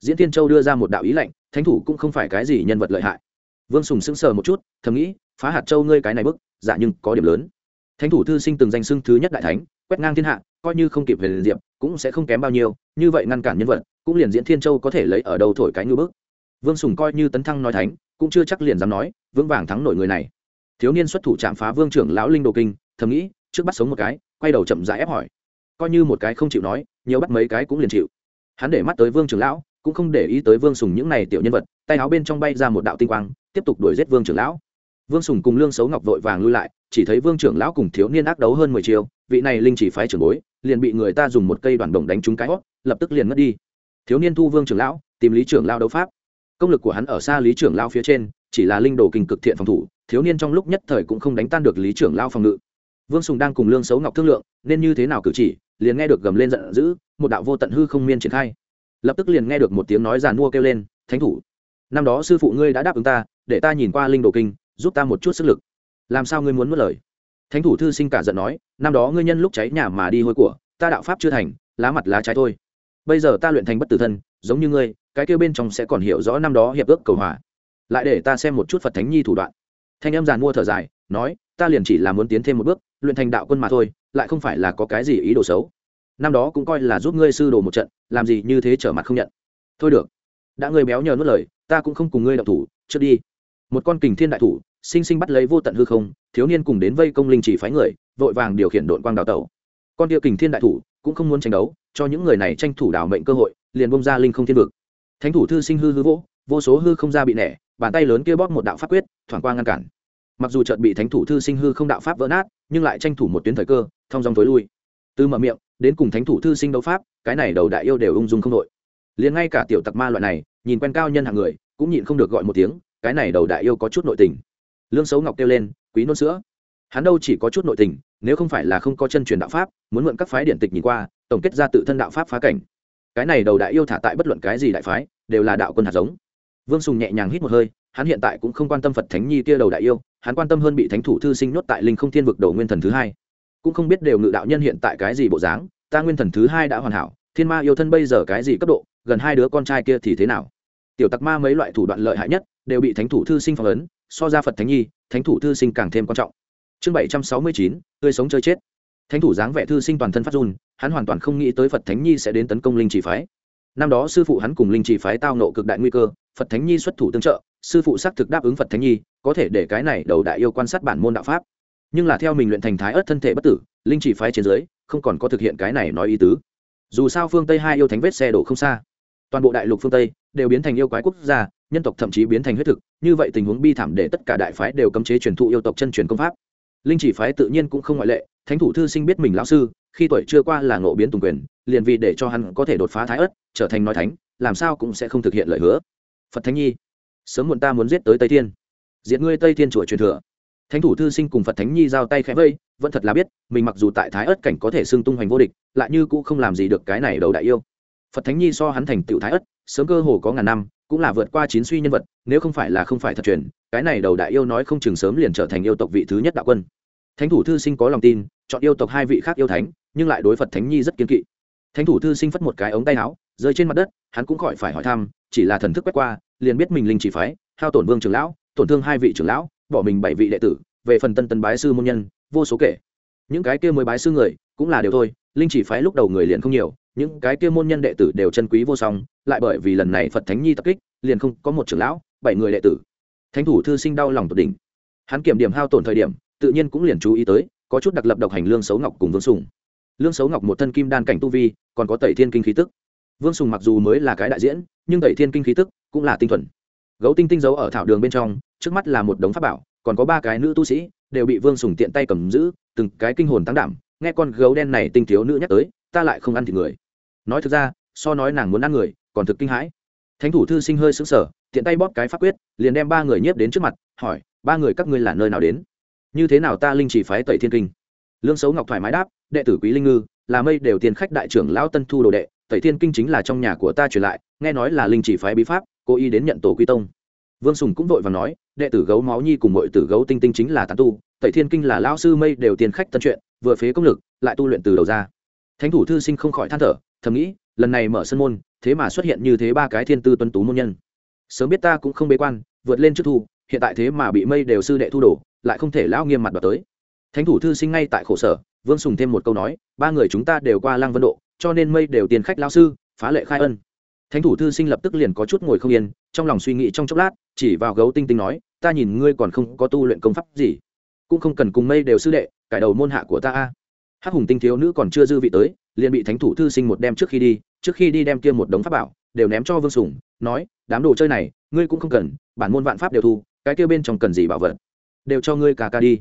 Diễn tiên châu đưa ra một đạo ý lệnh, thánh thủ cũng không phải cái gì nhân vật lợi hại. Vương sùng sững sờ một chút, thầm nghĩ, phá hạt châu ngươi cái này bức dạ nhưng có điểm lớn. Thánh thủ thư sinh từng danh xưng thứ nhất đại thánh, quét ngang thiên hạ, coi như không kịp về liền diệp, cũng sẽ không kém bao nhiêu, như vậy ngăn cản nhân vật, cũng liền diễn thiên châu có thể lấy ở đâu thổi cái ngư bức. Vương sùng coi như tấn thăng nói thánh, cũng chưa chắc liền dám nói, vững vàng thắng nổi người này. Thiếu niên xuất thủ chạm phá vương trưởng lão linh đồ kinh, thầm nghĩ, trước bắt sống một cái, quay đầu chậm rãi ép hỏi. Coi như một cái không chịu nói, nhiều bắt mấy cái cũng liền chịu. Hắn để mắt tới vương trưởng lão, cũng không để ý tới vương sùng những này tiểu nhân vật, tay áo bên trong bay ra một đạo tinh quang, tiếp tục đuổi giết vương trưởng lão vương sùng cùng lương xấu ngọc vội vàng lui lại, chỉ thấy vương trưởng lão cùng thiếu niên ác đấu hơn mười chiều vị này linh chỉ phái trưởng bối, liền bị người ta dùng một cây đoàn đồng đánh trúng cái hót lập tức liền mất đi. Thiếu niên thu vương trưởng lão, tìm lý trưởng lao đấu pháp. Công lực của hắn ở xa lý trưởng lao phía trên, chỉ là linh đồ kinh cực thiện phòng thủ, thiếu niên trong lúc nhất thời cũng không đánh tan được lý trưởng lao phòng ngự. Vương sùng đang cùng lương xấu ngọc thương lượng, nên như thế nào cử chỉ, liền nghe được gầm lên giận dữ, một đạo vô tận hư không miên triển khai. Lập tức liền nghe được một tiếng nói giàn mua kêu lên, thánh thủ, năm đó sư phụ ngươi đã đáp ứng ta, để ta nhìn qua linh đồ kinh giúp ta một chút sức lực. Làm sao ngươi muốn mất lời? Thánh thủ thư sinh cả giận nói, năm đó ngươi nhân lúc cháy nhà mà đi hôi của, ta đạo pháp chưa thành, lá mặt lá trái thôi. Bây giờ ta luyện thành bất tử thân, giống như ngươi, cái kêu bên trong sẽ còn hiểu rõ năm đó hiệp ước cầu hòa. Lại để ta xem một chút phật thánh nhi thủ đoạn. Thanh âm giàn mua thở dài, nói, ta liền chỉ là muốn tiến thêm một bước, luyện thành đạo quân mà thôi, lại không phải là có cái gì ý đồ xấu. Năm đó cũng coi là giúp ngươi sư đồ một trận, làm gì như thế trở mặt không nhận. Thôi được. Đã ngươi béo nhờ nuốt lời, ta cũng không cùng ngươi động thủ, trước đi. Một con kình thiên đại thủ sinh sinh bắt lấy vô tận hư không, thiếu niên cùng đến vây công linh chỉ phái người, vội vàng điều khiển đội quang đào tẩu. Con địa kình thiên đại thủ cũng không muốn tranh đấu, cho những người này tranh thủ đảo mệnh cơ hội, liền bông ra linh không thiên vực. Thánh thủ thư sinh hư hư vỗ, vô số hư không ra bị nẻ, bàn tay lớn kia bóp một đạo pháp quyết, thoảng qua ngăn cản. Mặc dù chợt bị thánh thủ thư sinh hư không đạo pháp vỡ nát, nhưng lại tranh thủ một tuyến thời cơ thông dòng tối lui. Từ mở miệng, đến cùng thánh thủ thư sinh đấu pháp, cái này đầu đại yêu đều ung dung không đội. Liền ngay cả tiểu tặc ma loại này, nhìn quen cao nhân hạng người, cũng nhịn không được gọi một tiếng, cái này đầu đại yêu có chút nội tình lương xấu ngọc kêu lên, quý nôn sữa. Hắn đâu chỉ có chút nội tình, nếu không phải là không có chân truyền đạo pháp, muốn mượn các phái điện tịch nhìn qua, tổng kết ra tự thân đạo pháp phá cảnh. Cái này đầu đại yêu thả tại bất luận cái gì đại phái, đều là đạo quân hạt giống. Vương sùng nhẹ nhàng hít một hơi, hắn hiện tại cũng không quan tâm phật thánh nhi kia đầu đại yêu, hắn quan tâm hơn bị thánh thủ thư sinh nhốt tại linh không thiên vực đầu nguyên thần thứ hai. Cũng không biết đều ngự đạo nhân hiện tại cái gì bộ dáng, ta nguyên thần thứ hai đã hoàn hảo, thiên ma yêu thân bây giờ cái gì cấp độ, gần hai đứa con trai kia thì thế nào? Tiểu tặc ma mấy loại thủ đoạn lợi hại nhất, đều bị thánh thủ thư sinh phong ấn so ra phật thánh nhi, thánh thủ thư sinh càng thêm quan trọng. Chương bảy trăm sáu mươi chín, tươi sống chơi chết. Thánh thủ dáng vẻ thư sinh toàn thân phát run, hắn hoàn toàn không nghĩ tới phật thánh nhi sẽ đến tấn công linh chỉ phái. Năm đó sư phụ hắn cùng linh chỉ phái tao nộ cực đại nguy cơ, phật thánh nhi xuất thủ tương trợ, sư phụ xác thực đáp ứng phật thánh nhi, có thể để cái này đầu đại yêu quan sát bản môn đạo pháp. Nhưng là theo mình luyện thành thái ớt thân thể bất tử, linh chỉ phái trên dưới, không còn có thực hiện cái này nói ý tứ. Dù sao phương tây hai yêu thánh vết xe đổ không xa. Toàn bộ đại lục phương tây đều biến thành yêu quái quốc gia, nhân tộc thậm chí biến thành huyết thực, như vậy tình huống bi thảm để tất cả đại phái đều cấm chế truyền thụ yêu tộc chân truyền công pháp. Linh chỉ phái tự nhiên cũng không ngoại lệ, thánh thủ thư sinh biết mình lão sư, khi tuổi chưa qua là ngộ biến tùng quyền, liền vì để cho hắn có thể đột phá thái ớt, trở thành nói thánh, làm sao cũng sẽ không thực hiện lời hứa. Phật thánh nhi, sớm muộn ta muốn giết tới tây thiên. Diệt ngươi tây thiên chùa truyền thừa. Thánh thủ thư sinh cùng phật thánh nhi giao tay khẽ vây, vẫn thật là biết, mình mặc dù tại thái ớt cảnh có thể xưng tung hoành vô địch, lại như cũng không làm gì được cái này đầu đại yêu phật thánh nhi so hắn thành tựu thái ất, sớm cơ hồ có ngàn năm, cũng là vượt qua chín suy nhân vật, nếu không phải là không phải thật truyền, cái này đầu đại yêu nói không chừng sớm liền trở thành yêu tộc vị thứ nhất đạo quân. Thánh thủ thư sinh có lòng tin, chọn yêu tộc hai vị khác yêu thánh, nhưng lại đối phật thánh nhi rất kiên kỵ. Thánh thủ thư sinh phất một cái ống tay áo, rơi trên mặt đất, hắn cũng khỏi phải hỏi thăm, chỉ là thần thức quét qua, liền biết mình linh chỉ phái, hao tổn vương trưởng lão, tổn thương hai vị trưởng lão, bỏ mình bảy vị đệ tử, về phần tân tân bái sư môn nhân, vô số kể. Những cái kia mới bái sư người, cũng là điều thôi, linh chỉ phái lúc đầu người liền không nhiều những cái kia môn nhân đệ tử đều chân quý vô song, lại bởi vì lần này phật thánh nhi tập kích, liền không có một trưởng lão, bảy người đệ tử. Thánh thủ thư sinh đau lòng tột đỉnh. Hắn kiểm điểm hao tổn thời điểm, tự nhiên cũng liền chú ý tới, có chút đặc lập độc hành lương xấu ngọc cùng vương sùng. Lương xấu ngọc một thân kim đan cảnh tu vi, còn có tẩy thiên kinh khí tức. Vương sùng mặc dù mới là cái đại diễn, nhưng tẩy thiên kinh khí tức cũng là tinh thuần. Gấu tinh tinh giấu ở thảo đường bên trong, trước mắt là một đống pháp bảo, còn có ba cái nữ tu sĩ, đều bị vương sùng tiện tay cầm giữ, từng cái kinh hồn tăng đảm, nghe con gấu đen này tinh thiếu nữ nhắc tới, ta lại không ăn thịt người nói thực ra so nói nàng muốn ăn người còn thực kinh hãi. Thánh thủ thư sinh hơi sững sờ, tiện tay bóp cái pháp quyết liền đem ba người nhiếp đến trước mặt hỏi ba người các ngươi là nơi nào đến? Như thế nào ta linh chỉ phái tẩy thiên kinh? Lương xấu ngọc thoải mái đáp đệ tử quý linh ngư là mây đều tiền khách đại trưởng lão tân thu đồ đệ tẩy thiên kinh chính là trong nhà của ta truyền lại nghe nói là linh chỉ phái bí pháp cố ý đến nhận tổ quy tông. Vương sùng cũng vội và nói đệ tử gấu máu nhi cùng mọi tử gấu tinh tinh chính là tán tu tẩy thiên kinh là lão sư mây đều tiền khách tân truyện vừa phế công lực lại tu luyện từ đầu ra. Thánh thủ thư sinh không khỏi than thở thầm nghĩ, lần này mở sân môn, thế mà xuất hiện như thế ba cái thiên tư tuân tú môn nhân. Sớm biết ta cũng không bế quan, vượt lên trước thu, hiện tại thế mà bị mây đều sư đệ thu đổ, lại không thể lão nghiêm mặt đoạt tới. Thánh thủ thư sinh ngay tại khổ sở, vương sùng thêm một câu nói, ba người chúng ta đều qua lăng vân độ, cho nên mây đều tiền khách lao sư, phá lệ khai ân. Thánh thủ thư sinh lập tức liền có chút ngồi không yên, trong lòng suy nghĩ trong chốc lát, chỉ vào gấu tinh tinh nói, ta nhìn ngươi còn không có tu luyện công pháp gì, cũng không cần cùng mây đều sư đệ, cải đầu môn hạ của ta a. Hắc hùng tinh thiếu nữ còn chưa dư vị tới liền bị thánh thủ thư sinh một đem trước khi đi, trước khi đi đem kia một đống pháp bảo đều ném cho vương sùng, nói, đám đồ chơi này, ngươi cũng không cần, bản môn vạn pháp đều thu, cái kia bên trong cần gì bảo vật? Đều cho ngươi cả ca đi.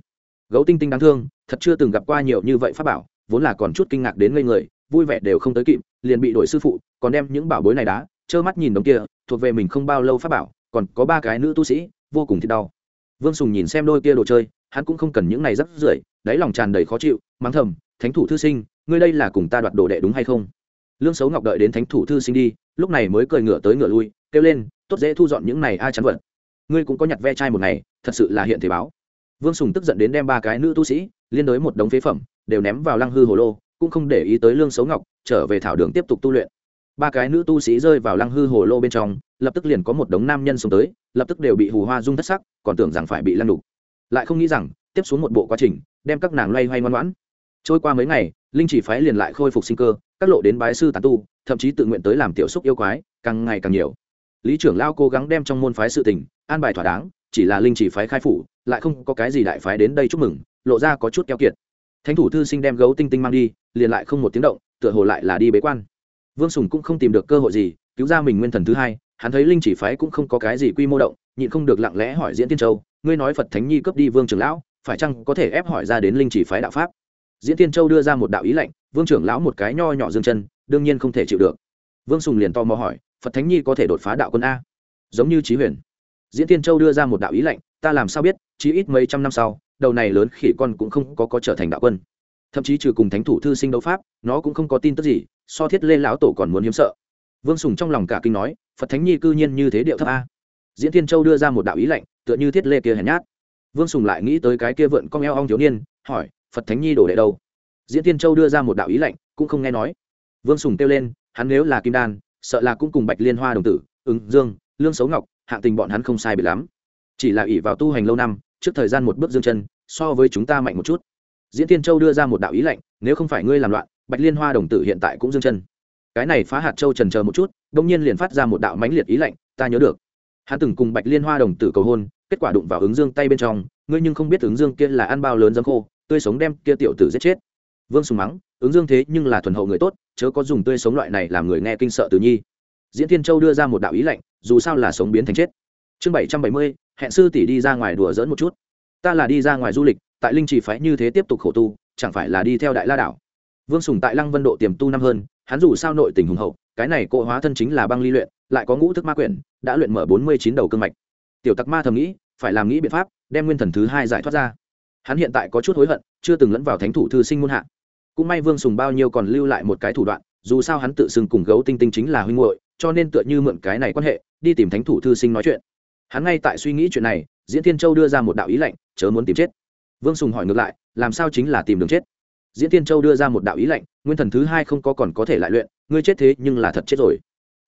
Gấu tinh tinh đáng thương, thật chưa từng gặp qua nhiều như vậy pháp bảo, vốn là còn chút kinh ngạc đến ngây người, vui vẻ đều không tới kịp, liền bị đổi sư phụ, còn đem những bảo bối này đá, trơ mắt nhìn đống kia, thuộc về mình không bao lâu pháp bảo, còn có ba cái nữ tu sĩ, vô cùng thì đau. Vương sùng nhìn xem đôi kia đồ chơi, hắn cũng không cần những này rắp rưởi, đáy lòng tràn đầy khó chịu, mắng thầm, thánh thủ thư sinh ngươi đây là cùng ta đoạt đồ đệ đúng hay không? Lương xấu ngọc đợi đến thánh thủ thư sinh đi, lúc này mới cười ngựa tới ngựa lui, kêu lên, tốt dễ thu dọn những này ai chắn vật. Ngươi cũng có nhặt ve chai một ngày, thật sự là hiện thể báo. Vương sùng tức giận đến đem ba cái nữ tu sĩ liên đối một đống phế phẩm, đều ném vào lăng hư hồ lô, cũng không để ý tới lương xấu ngọc, trở về thảo đường tiếp tục tu luyện. Ba cái nữ tu sĩ rơi vào lăng hư hồ lô bên trong, lập tức liền có một đống nam nhân xuống tới, lập tức đều bị hù hoa rung thất sắc, còn tưởng rằng phải bị lăng đục. Lại không nghĩ rằng, tiếp xuống một bộ quá trình, đem các nàng loay hoay ngoan ngoãn. Trôi qua mấy ngày linh chỉ phái liền lại khôi phục sinh cơ, các lộ đến bái sư tàn tu, thậm chí tự nguyện tới làm tiểu xúc yêu quái, càng ngày càng nhiều. Lý trưởng lao cố gắng đem trong môn phái sự tình an bài thỏa đáng, chỉ là linh chỉ phái khai phủ, lại không có cái gì đại phái đến đây chúc mừng, lộ ra có chút keo kiệt. Thánh thủ thư sinh đem gấu tinh tinh mang đi, liền lại không một tiếng động, tựa hồ lại là đi bế quan. Vương sùng cũng không tìm được cơ hội gì, cứu ra mình nguyên thần thứ hai, hắn thấy linh chỉ phái cũng không có cái gì quy mô động, nhịn không được lặng lẽ hỏi diễn tiên châu, ngươi nói phật thánh nhi cướp đi vương trưởng lão, phải chăng có thể ép hỏi ra đến linh chỉ phái đạo pháp? Diễn tiên châu đưa ra một đạo ý lệnh vương trưởng lão một cái nho nhỏ dương chân, đương nhiên không thể chịu được. Vương sùng liền to mò hỏi, phật thánh nhi có thể đột phá đạo quân a? Giống như trí huyền. Diễn tiên châu đưa ra một đạo ý lệnh ta làm sao biết chí ít mấy trăm năm sau, đầu này lớn khỉ con cũng không có có trở thành đạo quân. Thậm chí trừ cùng thánh thủ thư sinh đấu pháp, nó cũng không có tin tức gì, so thiết lê lão tổ còn muốn hiếm sợ. Vương sùng trong lòng cả kinh nói, phật thánh nhi cư nhiên như thế điệu thấp a? Diễn tiên châu đưa ra một đạo ý lệnh tựa như thiết lê kia hèn nhát. Vương sùng lại nghĩ tới cái kia vượn con eo ong thiếu niên, hỏi phật thánh nhi đổ đệ đâu? Diễn tiên châu đưa ra một đạo ý lệnh cũng không nghe nói. Vương sùng kêu lên, hắn nếu là kim đan, sợ là cũng cùng bạch liên hoa đồng tử, ứng dương, lương xấu ngọc, hạng tình bọn hắn không sai bị lắm. Chỉ là ỷ vào tu hành lâu năm, trước thời gian một bước dương chân, so với chúng ta mạnh một chút. Diễn tiên châu đưa ra một đạo ý lệnh nếu không phải ngươi làm loạn, bạch liên hoa đồng tử hiện tại cũng dương chân. Cái này phá hạt châu trần chờ một chút đông nhiên liền phát ra một đạo mãnh liệt ý lệnh ta nhớ được. Hắn từng cùng bạch liên hoa đồng tử cầu hôn, kết quả đụng vào ứng dương tay bên trong, ngươi nhưng không biết ứng dương kia là ăn bao lớn dấm khô tươi sống đem kia tiểu tử giết chết. Vương sùng mắng, ứng dương thế nhưng là thuần hậu người tốt, chớ có dùng tươi sống loại này làm người nghe kinh sợ từ nhi. Diễn thiên châu đưa ra một đạo ý lệnh, dù sao là sống biến thành chết. Chương bảy trăm bảy mươi, hẹn sư tỷ đi ra ngoài đùa dỡn một chút. Ta là đi ra ngoài du lịch, tại linh chỉ phái như thế tiếp tục khổ tu, chẳng phải là đi theo đại la đảo? Vương sùng tại lăng vân độ tiềm tu năm hơn, hắn dù sao nội tình hùng hậu, cái này cộ hóa thân chính là băng ly luyện, lại có ngũ thức ma quyển, đã luyện mở bốn mươi chín đầu cương mạch. Tiểu tặc ma thầm nghĩ, phải làm nghĩ biện pháp, đem nguyên thần thứ hai giải thoát ra hắn hiện tại có chút hối hận, chưa từng lẫn vào thánh thủ thư sinh muôn hạ. Cũng may vương sùng bao nhiêu còn lưu lại một cái thủ đoạn, dù sao hắn tự xưng cùng gấu tinh tinh chính là huynh hội cho nên tựa như mượn cái này quan hệ, đi tìm thánh thủ thư sinh nói chuyện. Hắn ngay tại suy nghĩ chuyện này, diễn thiên châu đưa ra một đạo ý lệnh, chớ muốn tìm chết. Vương sùng hỏi ngược lại, làm sao chính là tìm đường chết? Diễn thiên châu đưa ra một đạo ý lệnh, nguyên thần thứ hai không có còn có thể lại luyện, ngươi chết thế nhưng là thật chết rồi.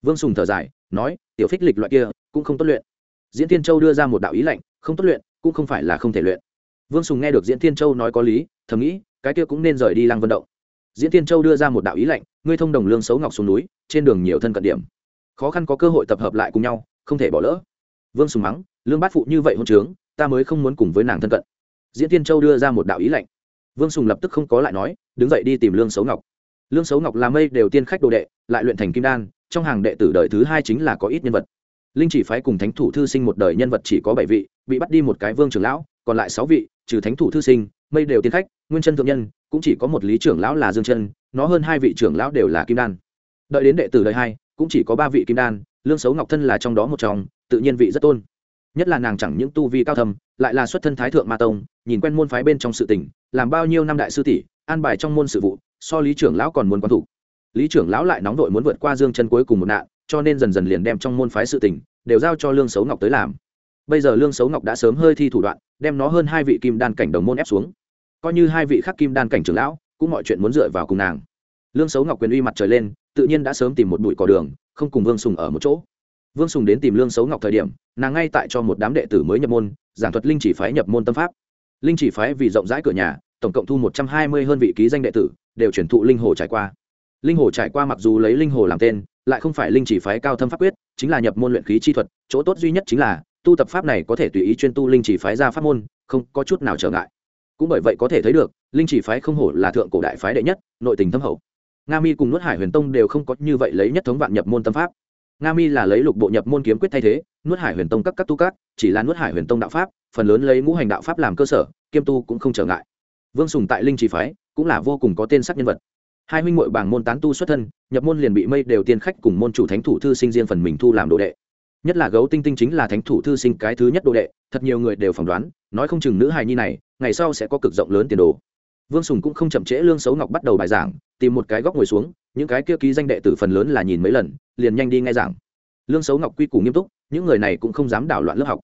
Vương sùng thở dài, nói, tiểu phích lịch loại kia, cũng không tốt luyện. Diễn thiên châu đưa ra một đạo ý lệnh, không tốt luyện, cũng không phải là không thể luyện vương sùng nghe được diễn thiên châu nói có lý, thầm nghĩ, cái kia cũng nên rời đi lăng vận động. Diễn thiên châu đưa ra một đạo ý lệnh ngươi thông đồng lương xấu ngọc xuống núi, trên đường nhiều thân cận điểm. Khó khăn có cơ hội tập hợp lại cùng nhau, không thể bỏ lỡ. Vương sùng mắng, lương bát phụ như vậy hôn trướng, ta mới không muốn cùng với nàng thân cận. Diễn tiên châu đưa ra một đạo ý lệnh vương sùng lập tức không có lại nói, đứng dậy đi tìm lương xấu ngọc. Lương xấu ngọc là mây đều tiên khách đồ đệ, lại luyện thành kim đan, trong hàng đệ tử đời thứ hai chính là có ít nhân vật. Linh chỉ phái cùng thánh thủ thư sinh một đời nhân vật chỉ có bảy vị, bị bắt đi một cái vương trưởng lão, còn lại sáu vị trừ thánh thủ thư sinh, mây đều tiên khách, nguyên chân thượng nhân, cũng chỉ có một lý trưởng lão là dương chân, nó hơn hai vị trưởng lão đều là kim đan. Đợi đến đệ tử đời hai, cũng chỉ có ba vị kim đan, lương xấu ngọc thân là trong đó một trong, tự nhiên vị rất tôn. Nhất là nàng chẳng những tu vi cao thầm lại là xuất thân thái thượng ma tông, nhìn quen môn phái bên trong sự tình, làm bao nhiêu năm đại sư tỷ, an bài trong môn sự vụ, so lý trưởng lão còn muốn quan thủ. Lý trưởng lão lại nóng vội muốn vượt qua dương chân cuối cùng một nạn, cho nên dần dần liền đem trong môn phái sự tình, đều giao cho lương xấu ngọc tới làm bây giờ lương xấu ngọc đã sớm hơi thi thủ đoạn, đem nó hơn hai vị kim đan cảnh đồng môn ép xuống. Coi như hai vị khác kim đan cảnh trưởng lão, cũng mọi chuyện muốn dựa vào cùng nàng. Lương xấu ngọc quyền uy mặt trời lên, tự nhiên đã sớm tìm một bụi cỏ đường, không cùng vương sùng ở một chỗ. Vương sùng đến tìm lương xấu ngọc thời điểm, nàng ngay tại cho một đám đệ tử mới nhập môn, giảng thuật linh chỉ phái nhập môn tâm pháp. Linh chỉ phái vì rộng rãi cửa nhà, tổng cộng thu một trăm hai mươi hơn vị ký danh đệ tử, đều chuyển thụ linh hồ trải qua. Linh hồ trải qua mặc dù lấy linh hồ làm tên, lại không phải linh chỉ phái cao thâm pháp quyết, chính là nhập môn luyện khí chi thuật, chỗ tốt duy nhất chính là tu tập pháp này có thể tùy ý chuyên tu linh chỉ phái ra pháp môn, không có chút nào trở ngại. Cũng bởi vậy có thể thấy được, linh chỉ phái không hổ là thượng cổ đại phái đệ nhất, nội tình thâm hậu. Nga mi cùng nuốt hải huyền tông đều không có như vậy lấy nhất thống vạn nhập môn tâm pháp. Nga mi là lấy lục bộ nhập môn kiếm quyết thay thế, nuốt hải huyền tông các các tu các, chỉ là nuốt hải huyền tông đạo pháp, phần lớn lấy ngũ hành đạo pháp làm cơ sở, kiêm tu cũng không trở ngại. Vương sùng tại linh chỉ phái, cũng là vô cùng có tên sắc nhân vật. Hai huynh muội bảng môn tán tu xuất thân, nhập môn liền bị mây đều tiên khách cùng môn chủ thánh thủ thư sinh riêng phần mình thu làm đồ đệ nhất là gấu tinh tinh chính là thánh thủ thư sinh cái thứ nhất đồ đệ, thật nhiều người đều phỏng đoán, nói không chừng nữ hài nhi này, ngày sau sẽ có cực rộng lớn tiền đồ. Vương sùng cũng không chậm trễ lương xấu ngọc bắt đầu bài giảng, tìm một cái góc ngồi xuống, những cái kia ký danh đệ tử phần lớn là nhìn mấy lần, liền nhanh đi nghe giảng. Lương xấu ngọc quy củ nghiêm túc, những người này cũng không dám đảo loạn lớp học.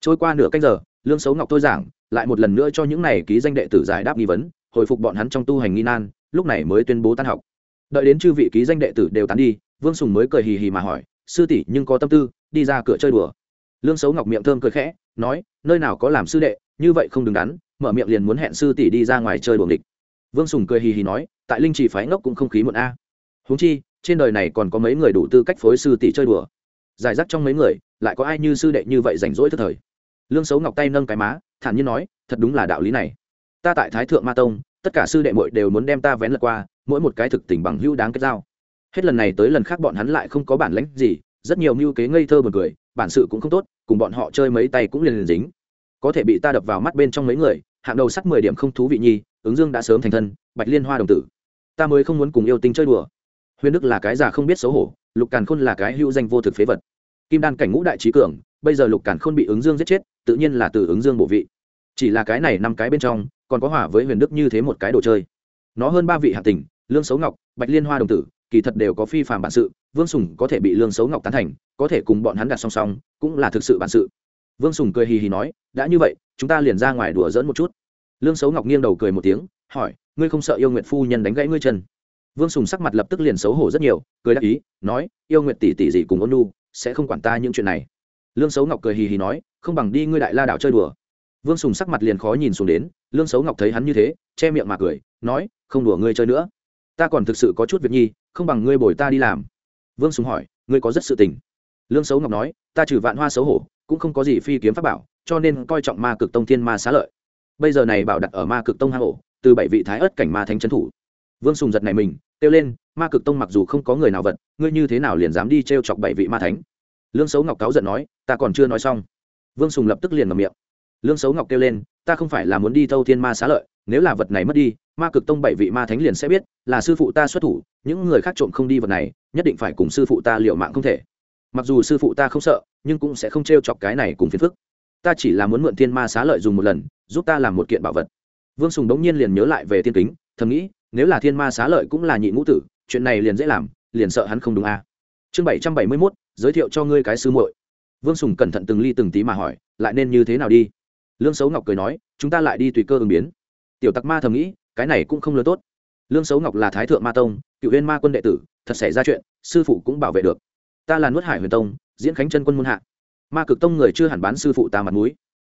Trôi qua nửa canh giờ, lương xấu ngọc tôi giảng, lại một lần nữa cho những này ký danh đệ tử giải đáp nghi vấn, hồi phục bọn hắn trong tu hành nghi nan, lúc này mới tuyên bố tan học. Đợi đến chư vị ký danh đệ tử đều tán đi, vương sùng mới cười hì hì mà hỏi sư tỷ nhưng có tâm tư, đi ra cửa chơi đùa. Lương xấu ngọc miệng thơm cười khẽ, nói, nơi nào có làm sư đệ, như vậy không đứng đắn, mở miệng liền muốn hẹn sư tỷ đi ra ngoài chơi đùa địch vương sùng cười hì hì nói, tại linh trì phái ngốc cũng không khí muộn a. Huống chi, trên đời này còn có mấy người đủ tư cách phối sư tỷ chơi đùa. Giải rác trong mấy người, lại có ai như sư đệ như vậy rảnh rỗi thức thời? Lương xấu ngọc tay nâng cái má, thản nhiên nói, thật đúng là đạo lý này. Ta tại thái thượng ma tông, tất cả sư đệ muội đều muốn đem ta vén lật qua, mỗi một cái thực tình bằng hữu đáng kết giao hết lần này tới lần khác bọn hắn lại không có bản lãnh gì, rất nhiều mưu kế ngây thơ b u ồ n cười, bản sự cũng không tốt, cùng bọn họ chơi mấy tay cũng liền liền dính. Có thể bị ta đập vào mắt bên trong mấy người, hạng đầu sắt mười điểm không thú vị nhi, ứng dương đã sớm thành thân, bạch liên hoa đồng tử. Ta mới không muốn cùng yêu tinh chơi đùa. Huyền đức là cái già không biết xấu hổ, lục càn khôn là cái hữu danh vô thực phế vật. Kim đan cảnh ngũ đại trí cường, bây giờ lục càn khôn bị ứng dương giết chết, tự nhiên là từ ứng dương bổ vị. Chỉ là cái này năm cái bên trong, còn có hỏa với huyền đức như thế một cái đồ chơi. Nó hơn ba vị hạ tình, lương xấu ngọc, bạch liên hoa đồng tử kỳ thật đều có phi phàm bản sự, vương sùng có thể bị lương xấu ngọc tán thành, có thể cùng bọn hắn đặt song song, cũng là thực sự bản sự. Vương sùng cười hì hì nói, đã như vậy, chúng ta liền ra ngoài đùa dỡn một chút. Lương xấu ngọc nghiêng đầu cười một tiếng, hỏi, ngươi không sợ yêu nguyện phu nhân đánh gãy ngươi chân? Vương sùng sắc mặt lập tức liền xấu hổ rất nhiều, cười đáp ý, nói, yêu nguyện tỷ tỷ gì cùng ôn nu sẽ không quản ta những chuyện này. Lương xấu ngọc cười hì hì nói, không bằng đi ngươi đại la đảo chơi đùa. Vương sùng sắc mặt liền khó nhìn xuống đến, lương xấu ngọc thấy hắn như thế, che miệng mà cười, nói, không đùa ngươi chơi nữa ta còn thực sự có chút việc nhi, không bằng ngươi bồi ta đi làm. Vương sùng hỏi, ngươi có rất sự tình. Lương xấu ngọc nói, ta trừ vạn hoa xấu hổ, cũng không có gì phi kiếm pháp bảo, cho nên coi trọng ma cực tông thiên ma xá lợi. Bây giờ này bảo đặt ở ma cực tông hang ổ, từ bảy vị thái ớt cảnh ma thánh trấn thủ. Vương sùng giật này mình, kêu lên, ma cực tông mặc dù không có người nào vật, ngươi như thế nào liền dám đi t r e o chọc bảy vị ma thánh? Lương xấu ngọc cáo giận nói, ta còn chưa nói xong. Vương sùng lập tức liền ngầm miệng. Lương xấu ngọc kêu lên, ta không phải là muốn đi thâu thiên ma xá lợi nếu là vật này mất đi, ma cực tông bảy vị ma thánh liền sẽ biết là sư phụ ta xuất thủ, những người khác trộm không đi vật này, nhất định phải cùng sư phụ ta liệu mạng không thể. Mặc dù sư phụ ta không sợ, nhưng cũng sẽ không t r e o chọc cái này cùng phiền phức. Ta chỉ là muốn mượn thiên ma xá lợi dùng một lần, giúp ta làm một kiện bảo vật. Vương sùng đống nhiên liền nhớ lại về thiên kính, thầm nghĩ, nếu là thiên ma xá lợi cũng là nhị ngũ tử, chuyện này liền dễ làm, liền sợ hắn không đúng a. À. chương bảy trăm bảy mươi mốt, giới thiệu cho ngươi cái sư muội. Vương sùng cẩn thận từng ly từng tí mà hỏi, lại nên như thế nào đi? Lương xấu ngọc cười nói, chúng ta lại đi tùy cơ ứng biến tiểu tặc ma thầm nghĩ, cái này cũng không lớn tốt. Lương xấu ngọc là thái thượng ma tông, cựu huyên ma quân đệ tử, thật xảy ra chuyện, sư phụ cũng bảo vệ được. Ta là nuốt hải huyền tông, diễn khánh chân quân muôn hạ. Ma cực tông người chưa hẳn bán sư phụ ta mặt mũi.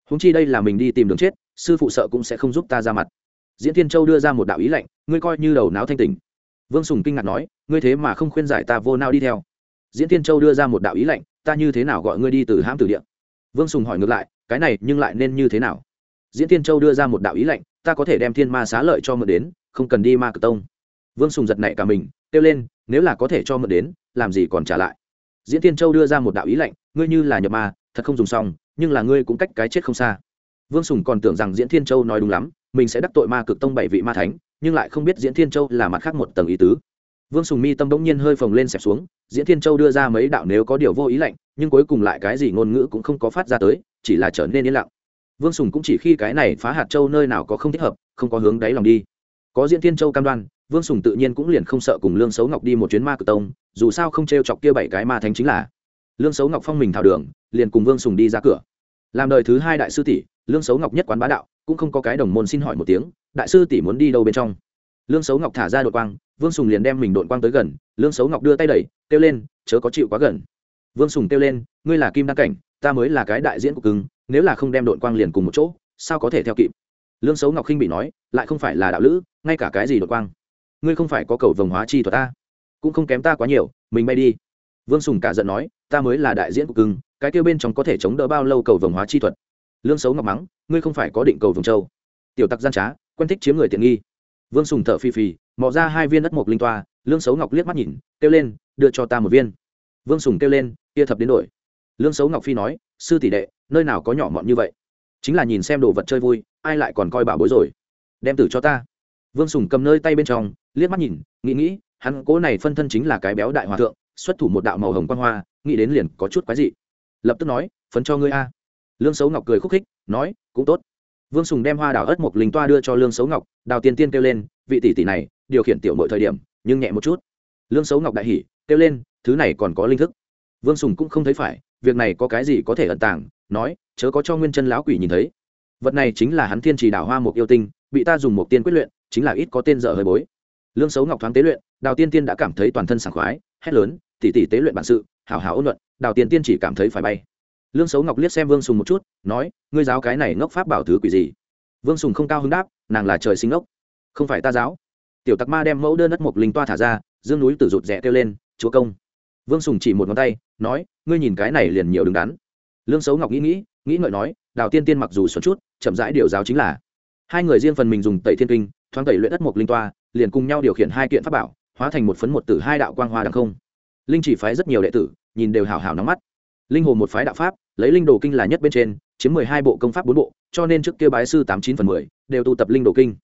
Húng chi đây là mình đi tìm đường chết, sư phụ sợ cũng sẽ không giúp ta ra mặt. Diễn thiên châu đưa ra một đạo ý lệnh, ngươi coi như đầu não thanh tình vương sùng kinh ngạc nói, ngươi thế mà không khuyên giải ta vô nao đi theo. Diễn thiên châu đưa ra một đạo ý lệnh, ta như thế nào gọi ngươi đi từ hãm tử điện vương sùng hỏi ngược lại, cái này nhưng lại nên như thế nào? Diễn tiên châu đưa ra một đạo ý lệnh, ta có thể đem thiên ma xá lợi cho mượn đến, không cần đi ma cực tông. Vương sùng giật nảy cả mình, kêu lên, nếu là có thể cho mượn đến, làm gì còn trả lại? Diễn tiên châu đưa ra một đạo ý lệnh, ngươi như là nhập ma, thật không dùng xong, nhưng là ngươi cũng cách cái chết không xa. Vương sùng còn tưởng rằng diễn thiên châu nói đúng lắm, mình sẽ đắc tội ma cực tông bảy vị ma thánh, nhưng lại không biết diễn thiên châu là mặt khác một tầng ý tứ. Vương sùng mi tâm bỗng nhiên hơi phồng lên xẹp xuống, diễn thiên châu đưa ra mấy đạo nếu có điều vô ý lạnh nhưng cuối cùng lại cái gì ngôn ngữ cũng không có phát ra tới, chỉ là trở nên yên lặng vương sùng cũng chỉ khi cái này phá hạt châu nơi nào có không thích hợp, không có hướng đáy lòng đi. Có diễn thiên châu cam đoan, vương sùng tự nhiên cũng liền không sợ cùng lương xấu ngọc đi một chuyến ma cờ tông, dù sao không t r e o chọc kia bảy cái ma thánh chính là. Lương xấu ngọc phong mình thảo đường, liền cùng vương sùng đi ra cửa. Làm đời thứ hai đại sư tỷ, lương xấu ngọc nhất quán bá đạo, cũng không có cái đồng môn xin hỏi một tiếng, đại sư tỷ muốn đi đâu bên trong. Lương xấu ngọc thả ra đội quang, vương sùng liền đem mình đội quang tới gần, lương xấu ngọc đưa tay đẩy, kêu lên, chớ có chịu quá gần. Vương sùng kêu lên, ngươi là kim đăng cảnh, ta mới là cái đại diễn của cứng nếu là không đem đội quang liền cùng một chỗ, sao có thể theo kịp? Lương xấu ngọc khinh bị nói, lại không phải là đạo lữ, ngay cả cái gì đội quang? Ngươi không phải có cầu vồng hóa chi thuật ta? Cũng không kém ta quá nhiều, mình bay đi. Vương sùng cả giận nói, ta mới là đại diễn của cưng, cái kêu bên trong có thể chống đỡ bao lâu cầu vồng hóa chi thuật? Lương xấu ngọc mắng, ngươi không phải có định cầu vồng châu. Tiểu tặc gian trá, quen thích chiếm người tiện nghi. Vương sùng thở phì phì, mò ra hai viên đất mộc linh toa, lương xấu ngọc liếc mắt nhìn, kêu lên, đưa cho ta một viên. Vương sùng kêu lên kia thập đến đổi. Lương xấu ngọc phi nói, sư tỷ đệ nơi nào có nhỏ mọn như vậy? Chính là nhìn xem đồ vật chơi vui, ai lại còn coi bảo bối rồi? Đem tử cho ta. Vương sùng cầm nơi tay bên trong, liếc mắt nhìn, nghĩ nghĩ, hắn cố này phân thân chính là cái béo đại hòa thượng, xuất thủ một đạo màu hồng quan hoa, nghĩ đến liền có chút quái dị. Lập tức nói, phấn cho ngươi a. Lương xấu ngọc cười khúc khích, nói, cũng tốt. Vương sùng đem hoa đào ớt mộc linh toa đưa cho lương xấu ngọc, đào tiên tiên kêu lên, vị tỷ tỷ này, điều khiển tiểu mọi thời điểm, nhưng nhẹ một chút. Lương xấu ngọc đại hỉ, kêu lên, thứ này còn có linh thức. Vương sùng cũng không thấy phải, việc này có cái gì có thể ẩn tàng nói, chớ có cho nguyên chân lão quỷ nhìn thấy. Vật này chính là hắn thiên trì đào hoa mục yêu tinh, bị ta dùng một tiên quyết luyện, chính là ít có tên dở hơi bối. Lương xấu ngọc thoáng tế luyện, đào tiên tiên đã cảm thấy toàn thân sảng khoái, hét lớn tỉ tỉ tế luyện bản sự, hảo hảo ôn luận, đào tiên tiên chỉ cảm thấy phải bay. Lương xấu ngọc liếc xem vương sùng một chút, nói, ngươi giáo cái này ngốc pháp bảo thứ quỷ gì? Vương sùng không cao hứng đáp, nàng là trời sinh ngốc, không phải ta giáo. Tiểu tặc ma đem mẫu đơn đất mộc linh toa thả ra, dương núi tử rụt rẽ kêu lên, chúa công. Vương sùng chỉ một ngón tay, nói, ngươi nhìn cái này liền nhiều đứng đắn lương xấu ngọc nghĩ nghĩ nghĩ ngợi nói, đào tiên tiên mặc dù xuẩn chút, chậm rãi điều giáo chính là. Hai người riêng phần mình dùng tẩy thiên kinh, thoáng tẩy luyện đất mộc linh toa, liền cùng nhau điều khiển hai kiện pháp bảo, hóa thành một phấn một tử hai đạo quang hoa đằng không. Linh chỉ phái rất nhiều đệ tử, nhìn đều hào hào nóng mắt. Linh hồ một phái đạo pháp, lấy linh đồ kinh là nhất bên trên, chiếm mười hai bộ công pháp bốn bộ, cho nên trước kia bái sư tám chín phần mười, đều tu tập linh đồ kinh.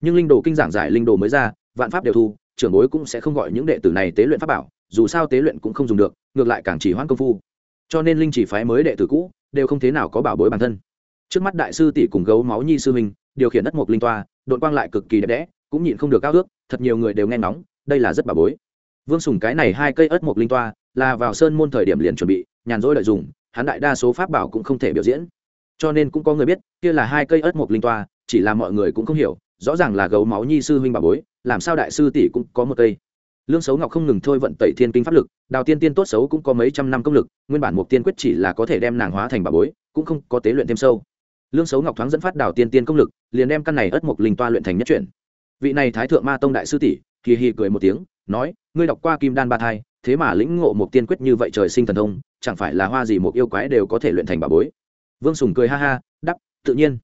Nhưng linh đồ kinh giảng giải linh đồ mới ra, vạn pháp đều thu, trưởng bối cũng sẽ không gọi những đệ tử này tế luyện pháp bảo, dù sao tế luyện cũng không dùng được, ngược lại càng chỉ hoãn công phu cho nên linh chỉ phái mới đệ tử cũ đều không thế nào có bảo bối bản thân. Trước mắt đại sư tỷ cùng gấu máu nhi sư minh điều khiển đất mộc linh toa đội quang lại cực kỳ đẹp đẽ, cũng nhịn không được cao ước, thật nhiều người đều nghe nóng đây là rất bảo bối. Vương sùng cái này hai cây ớt mộc linh toa là vào sơn môn thời điểm liền chuẩn bị, nhàn rỗi lợi dụng, hắn đại đa số pháp bảo cũng không thể biểu diễn. Cho nên cũng có người biết, kia là hai cây ớt mộc linh toa, chỉ là mọi người cũng không hiểu, rõ ràng là gấu máu nhi sư huynh bảo bối, làm sao đại sư tỷ cũng có một cây lương xấu ngọc không ngừng thôi vận tẩy thiên kinh pháp lực, đào tiên tiên tốt xấu cũng có mấy trăm năm công lực, nguyên bản mục tiên quyết chỉ là có thể đem nàng hóa thành bà bối, cũng không có tế luyện thêm sâu. Lương xấu ngọc thoáng dẫn phát đào tiên tiên công lực, liền đem căn này ớt mục linh toa luyện thành nhất chuyển. Vị này thái thượng ma tông đại sư tỷ kỳ hì cười một tiếng, nói, ngươi đọc qua kim đan ba thai, thế mà lĩnh ngộ một tiên quyết như vậy trời sinh thần thông, chẳng phải là hoa gì một yêu quái đều có thể luyện thành bà bối? Vương sùng cười ha ha đắp tự nhiên.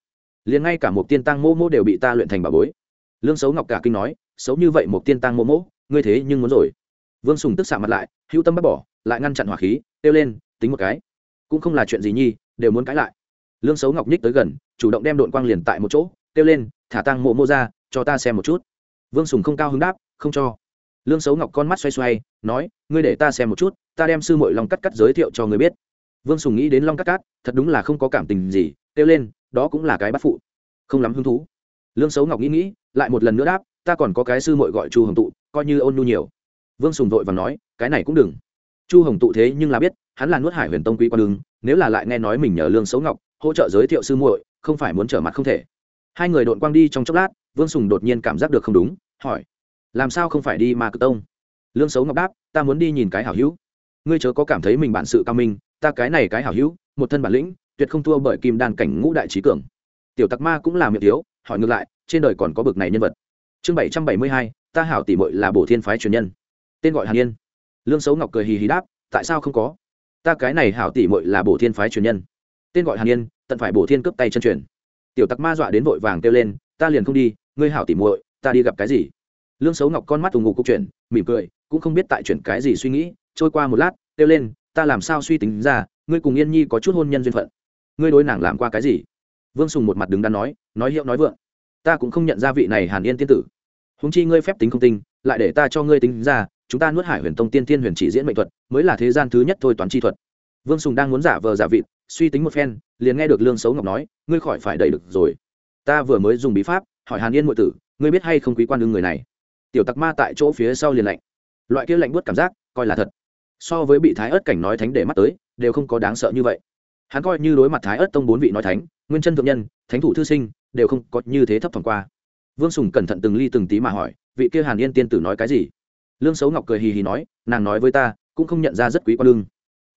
Liền ngay cả một tiên tăng mô mô đều bị ta luyện thành bà bối. Lương xấu ngọc cả kinh nói, xấu như vậy một tiên tăng mô mô ngươi thế nhưng muốn rồi. Vương sùng tức xạ mặt lại, hữu tâm bắt bỏ, lại ngăn chặn hỏa khí, kêu lên, tính một cái. Cũng không là chuyện gì nhi, đều muốn cãi lại. Lương xấu ngọc nhích tới gần, chủ động đem đội quang liền tại một chỗ, kêu lên, thả tăng mộ mô ra, cho ta xem một chút. Vương sùng không cao hứng đáp, không cho. Lương xấu ngọc con mắt xoay xoay, nói, ngươi để ta xem một chút, ta đem sư mội long cắt cắt giới thiệu cho người biết. Vương sùng nghĩ đến long cắt cắt thật đúng là không có cảm tình gì, kêu lên, đó cũng là cái bắt phụ. Không lắm hứng thú. Lương xấu ngọc nghĩ nghĩ, lại một lần nữa đáp ta còn có cái sư mội gọi chu hồng tụ, coi như ôn nhu nhiều. Vương sùng vội và nói, cái này cũng đừng. Chu hồng tụ thế nhưng là biết, hắn là nuốt hải huyền tông quý quan đường nếu là lại nghe nói mình nhờ lương xấu ngọc, hỗ trợ giới thiệu sư muội, không phải muốn trở mặt không thể. Hai người đội quang đi trong chốc lát, vương sùng đột nhiên cảm giác được không đúng, hỏi, làm sao không phải đi mà cực tông? Lương xấu ngọc đáp, ta muốn đi nhìn cái hảo hữu. Ngươi chớ có cảm thấy mình bản sự cao minh, ta cái này cái hảo hữu, một thân bản lĩnh, tuyệt không thua bởi kim đan cảnh ngũ đại trí cường. Tiểu tặc ma cũng là miệng thiếu, hỏi ngược lại, trên đời còn có bực này nhân vật? Chương bảy trăm bảy mươi hai, ta hảo tỷ mội là bổ thiên phái truyền nhân. Tên gọi hàn yên. Lương xấu ngọc cười hì hì đáp, tại sao không có? Ta cái này hảo tỷ mội là bổ thiên phái truyền nhân. Tên gọi hàn yên, tận phải bổ thiên cướp tay chân truyền. Tiểu tặc ma dọa đến vội vàng kêu lên, ta liền không đi, ngươi hảo tỷ muội, ta đi gặp cái gì? Lương xấu ngọc con mắt ù ngục cục chuyển, mỉm cười, cũng không biết tại chuyển cái gì suy nghĩ, trôi qua một lát, kêu lên, ta làm sao suy tính ra, ngươi cùng yên nhi có chút hôn nhân duyên phận. Ngươi đối nàng làm qua cái gì? Vương sùng một mặt đứng đắn nói nói hiệu nói vượng ta cũng không nhận ra vị này hàn yên tiên tử. Húng chi ngươi phép tính không tinh, lại để ta cho ngươi tính ra, chúng ta nuốt hải huyền tông tiên tiên huyền chỉ diễn mệnh thuật, mới là thế gian thứ nhất thôi toán chi thuật. Vương sùng đang muốn giả vờ giả vịt, suy tính một phen, liền nghe được lương xấu ngọc nói, ngươi khỏi phải đầy được rồi. Ta vừa mới dùng bí pháp, hỏi hàn yên ngụy tử, ngươi biết hay không quý quan đương người này? Tiểu tặc ma tại chỗ phía sau liền lạnh. Loại kia lạnh buốt cảm giác, coi là thật. So với bị thái ớt cảnh nói thánh để mắt tới, đều không có đáng sợ như vậy. Hắn coi như đối mặt thái ớt tông bốn vị nói thánh, nguyên chân thượng nhân, thánh thủ thư sinh đều không có như thế thấp thỏm qua. Vương sùng cẩn thận từng ly từng tí mà hỏi, vị kia hàn yên tiên tử nói cái gì? Lương xấu ngọc cười hì hì nói, nàng nói với ta, cũng không nhận ra rất quý quan lương.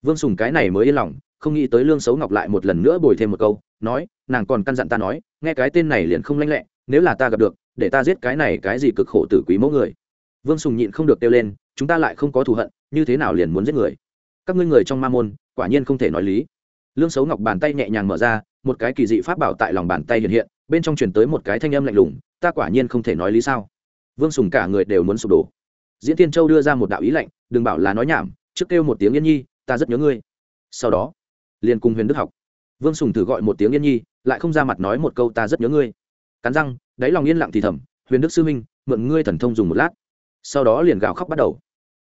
Vương sùng cái này mới yên lòng, không nghĩ tới lương xấu ngọc lại một lần nữa bồi thêm một câu, nói, nàng còn căn dặn ta nói, nghe cái tên này liền không lanh lẹ, nếu là ta gặp được, để ta giết cái này cái gì cực khổ tử quý mẫu người. Vương sùng nhịn không được kêu lên, chúng ta lại không có thù hận, như thế nào liền muốn giết người? Các ngươi người trong ma môn, quả nhiên không thể nói lý. Lương xấu ngọc bàn tay nhẹ nhàng mở ra, một cái kỳ dị pháp bảo tại lòng bàn tay hiện hiện bên trong chuyển tới một cái thanh âm lạnh lùng, ta quả nhiên không thể nói lý sao. Vương sùng cả người đều muốn sụp đổ. Diễn tiên châu đưa ra một đạo ý lạnh, đừng bảo là nói nhảm, trước kêu một tiếng yên nhi, ta rất nhớ ngươi. Sau đó, liền cùng huyền đức học. Vương sùng thử gọi một tiếng yên nhi, lại không ra mặt nói một câu, ta rất nhớ ngươi. Cắn răng, đáy lòng yên lặng thì thầm, huyền đức sư minh mượn ngươi thần thông dùng một lát. Sau đó liền gào khóc bắt đầu.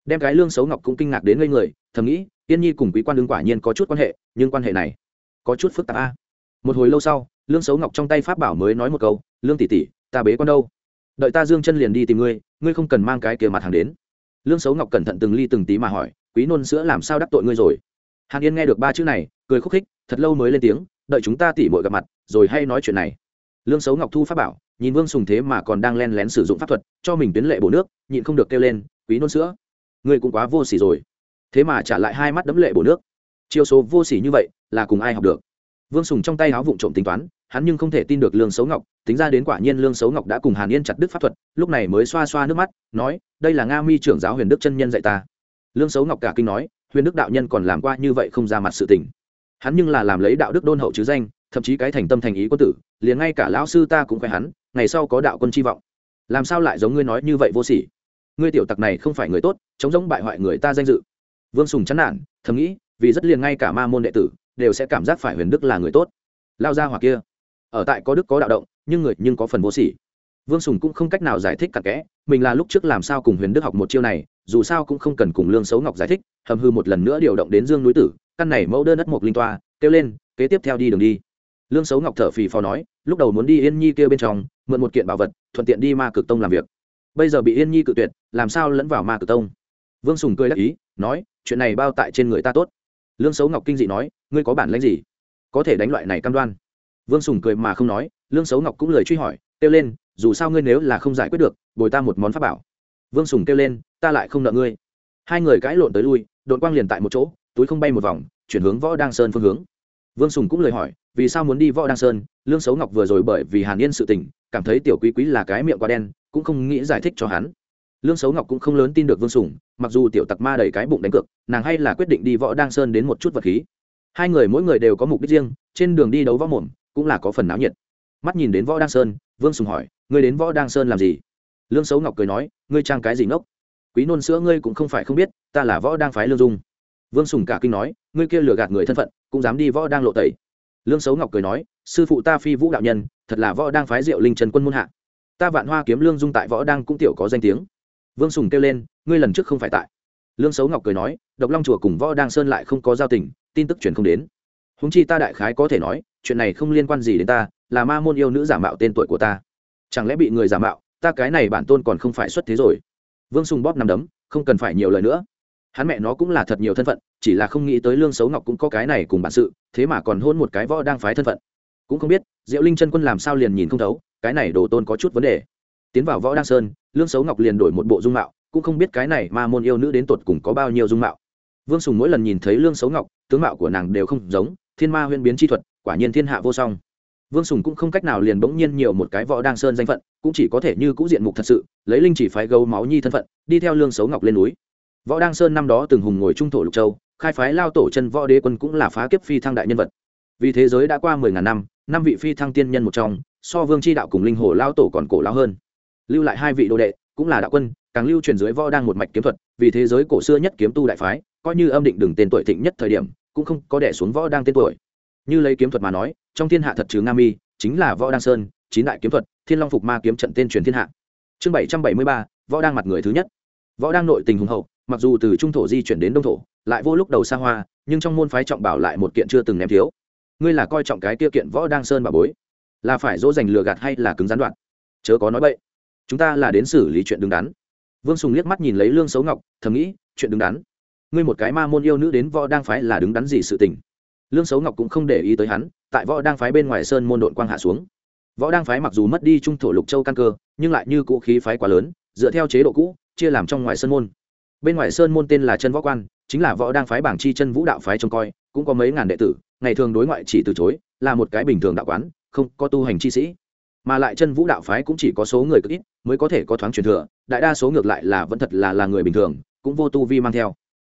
Đem cái lương xấu ngọc cũng kinh ngạc đến ngây người, thầm nghĩ, yên nhi cùng quý quan đương quả nhiên có chút quan hệ, nhưng quan hệ này có chút phức tạp a. Một hồi lâu sau lương xấu ngọc trong tay pháp bảo mới nói một câu, lương tỷ tỷ, ta bế con đâu? Đợi ta dương chân liền đi tìm ngươi ngươi không cần mang cái kia mặt hàng đến. Lương xấu ngọc cẩn thận từng ly từng tí mà hỏi, quý nôn sữa làm sao đắc tội ngươi rồi? Hàn yên nghe được ba chữ này, cười khúc khích, thật lâu mới lên tiếng, đợi chúng ta tỉ mội gặp mặt, rồi hay nói chuyện này. Lương xấu ngọc thu pháp bảo, nhìn vương sùng thế mà còn đang len lén sử dụng pháp thuật, cho mình tuyến lệ bổ nước, nhịn không được kêu lên, quý nôn sữa, ngươi cũng quá vô s ỉ rồi. Thế mà trả lại hai mắt đấm lệ bổ nước. Chiêu số vô s ỉ như vậy, là cùng ai học được? Vương sùng trong tay áo vụng trộm tính toán, hắn nhưng không thể tin được lương xấu ngọc, tính ra đến quả nhiên lương xấu ngọc đã cùng hàn yên chặt đức pháp thuật, lúc này mới xoa xoa nước mắt, nói, đây là nga mi trưởng giáo huyền đức chân nhân dạy ta. Lương xấu ngọc cả kinh nói, huyền đức đạo nhân còn làm qua như vậy không ra mặt sự tình. Hắn nhưng là làm lấy đạo đức đôn hậu chứ danh, thậm chí cái thành tâm thành ý quân tử, liền ngay cả lão sư ta cũng khoe hắn, ngày sau có đạo quân chi vọng. Làm sao lại giống ngươi nói như vậy vô sỉ? Ngươi tiểu tặc này không phải người tốt, chống giống bại hoại người ta danh dự. Vương sùng chán nản, thầm nghĩ, vì rất liền ngay cả ma môn đệ tử đều sẽ cảm giác phải huyền đức là người tốt. Lao ra hoặc kia, ở tại có đức có đạo động, nhưng người nhưng có phần vô sỉ. Vương sùng cũng không cách nào giải thích cặn kẽ, mình là lúc trước làm sao cùng huyền đức học một chiêu này, dù sao cũng không cần cùng lương xấu ngọc giải thích, hầm hư một lần nữa điều động đến dương núi tử, căn này mẫu đơn đất một linh toa, kêu lên, kế tiếp theo đi đường đi. Lương xấu ngọc thở phì phò nói, lúc đầu muốn đi yên nhi kêu bên trong, mượn một kiện bảo vật, thuận tiện đi ma cực tông làm việc. Bây giờ bị yên nhi cự tuyệt, làm sao lẫn vào ma cực tông? Vương sùng cười đắc ý, nói, chuyện này bao tại trên người ta tốt. Lương xấu ngọc kinh dị nói ngươi có bản lãnh gì? Có thể đánh loại này cam đoan. Vương sùng cười mà không nói, lương xấu ngọc cũng lời truy hỏi, kêu lên, dù sao ngươi nếu là không giải quyết được, bồi ta một món pháp bảo. Vương sùng kêu lên, ta lại không nợ ngươi. Hai người cãi lộn tới lui, đội quang liền tại một chỗ, túi không bay một vòng, chuyển hướng võ đăng sơn phương hướng. Vương sùng cũng lời hỏi, vì sao muốn đi võ đăng sơn? Lương xấu ngọc vừa rồi bởi vì hàn yên sự tình, cảm thấy tiểu quý quý là cái miệng quá đen, cũng không nghĩ giải thích cho hắn. Lương xấu ngọc cũng không lớn tin được vương sùng, mặc dù tiểu tặc ma đầy cái bụng đánh cược, nàng hay là quyết định đi võ đăng sơn đến một chút vật khí hai người mỗi người đều có mục đích riêng, trên đường đi đấu võ mồm, cũng là có phần náo nhiệt. Mắt nhìn đến võ đăng sơn, vương sùng hỏi, ngươi đến võ đăng sơn làm gì? Lương xấu ngọc cười nói, ngươi trang cái gì ngốc? Quý nôn sữa ngươi cũng không phải không biết, ta là võ đang phái lương dung. Vương sùng cả kinh nói, ngươi kia lừa gạt người thân phận, cũng dám đi võ đang lộ tẩy. Lương xấu ngọc cười nói, sư phụ ta phi vũ đạo nhân, thật là võ đang phái diệu linh trần quân môn hạ. Ta vạn hoa kiếm lương dung tại võ đang cũng tiểu có danh tiếng. Vương sùng kêu lên, ngươi lần trước không phải tại. Lương xấu ngọc cười nói, độc long chùa cùng võ đang sơn lại không có giao tình tin tức truyền không đến. Húng chi ta đại khái có thể nói, chuyện này không liên quan gì đến ta, là ma môn yêu nữ giả mạo tên tuổi của ta. Chẳng lẽ bị người giả mạo, ta cái này bản tôn còn không phải xuất thế rồi? Vương sùng bóp nằm đấm, không cần phải nhiều lời nữa. Hắn mẹ nó cũng là thật nhiều thân phận, chỉ là không nghĩ tới lương xấu ngọc cũng có cái này cùng bản sự, thế mà còn hôn một cái võ đang phái thân phận. Cũng không biết, diệu linh chân quân làm sao liền nhìn không thấu, cái này đồ tôn có chút vấn đề. Tiến vào võ đang sơn, lương xấu ngọc liền đổi một bộ dung mạo, cũng không biết cái này ma môn yêu nữ đến tột cùng có bao nhiêu dung mạo. Vương sùng mỗi lần nhìn thấy lương xấu ngọc tướng mạo của nàng đều không giống, thiên ma huyễn biến chi thuật, quả nhiên thiên hạ vô song. Vương sùng cũng không cách nào liền bỗng nhiên nhiều một cái võ đang sơn danh phận, cũng chỉ có thể như cũ diện mục thật sự, lấy linh chỉ phái gấu máu nhi thân phận, đi theo lương xấu ngọc lên núi. Võ đang sơn năm đó từng hùng ngồi trung thổ lục châu, khai phái lao tổ chân võ đế quân cũng là phá kiếp phi thăng đại nhân vật. Vì thế giới đã qua mười ngàn năm năm vị phi thăng tiên nhân một trong, so vương c h i đạo cùng linh hồ lao tổ còn cổ lao hơn. Lưu lại hai vị đồ đệ, cũng là đạo quân, càng lưu truyền dưới võ đang một mạch kiếm thuật, vì thế giới cổ xưa nhất kiếm tu đại phái, coi như âm định đừng tên tuổi thịnh nhất thời điểm cũng không có đẻ xuống võ đang tên tuổi. Như lấy kiếm thuật mà nói, trong thiên hạ thật trừ nga mi, chính là võ đăng sơn, chín đại kiếm thuật, thiên long phục ma kiếm trận tên truyền thiên hạ. Chương bảy trăm bảy mươi ba, võ đang mặt người thứ nhất. Võ đang nội tình hùng hậu, mặc dù từ trung thổ di chuyển đến đông thổ, lại vô lúc đầu xa hoa, nhưng trong môn phái trọng bảo lại một kiện chưa từng ném thiếu. Ngươi là coi trọng cái tiêu kiện võ đang sơn bà bối. Là phải dỗ dành lừa gạt hay là cứng gián đoạn? Chớ có nói vậy chúng ta là đến xử lý chuyện đứng đắn. Vương sùng liếc mắt nhìn lấy lương xấu ngọc, thầm nghĩ, chuyện đứng đắn ngươi một cái ma môn yêu nữ đến võ đang phái là đứng đắn gì sự tình? Lương xấu ngọc cũng không để ý tới hắn, tại võ đang phái bên ngoài sơn môn đội quang hạ xuống. Võ đang phái mặc dù mất đi trung thổ lục châu căn cơ, nhưng lại như cũ khí phái quá lớn, dựa theo chế độ cũ, chia làm trong ngoài sơn môn. Bên ngoài sơn môn tên là chân võ quan, chính là võ đang phái bảng chi chân vũ đạo phái trông coi, cũng có mấy ngàn đệ tử, ngày thường đối ngoại chỉ từ chối, là một cái bình thường đạo quán, không có tu hành chi sĩ. Mà lại chân vũ đạo phái cũng chỉ có số người cực ít, mới có thể có thoáng truyền thừa, đại đa số ngược lại là vẫn thật là là người bình thường, cũng vô tu vi mang theo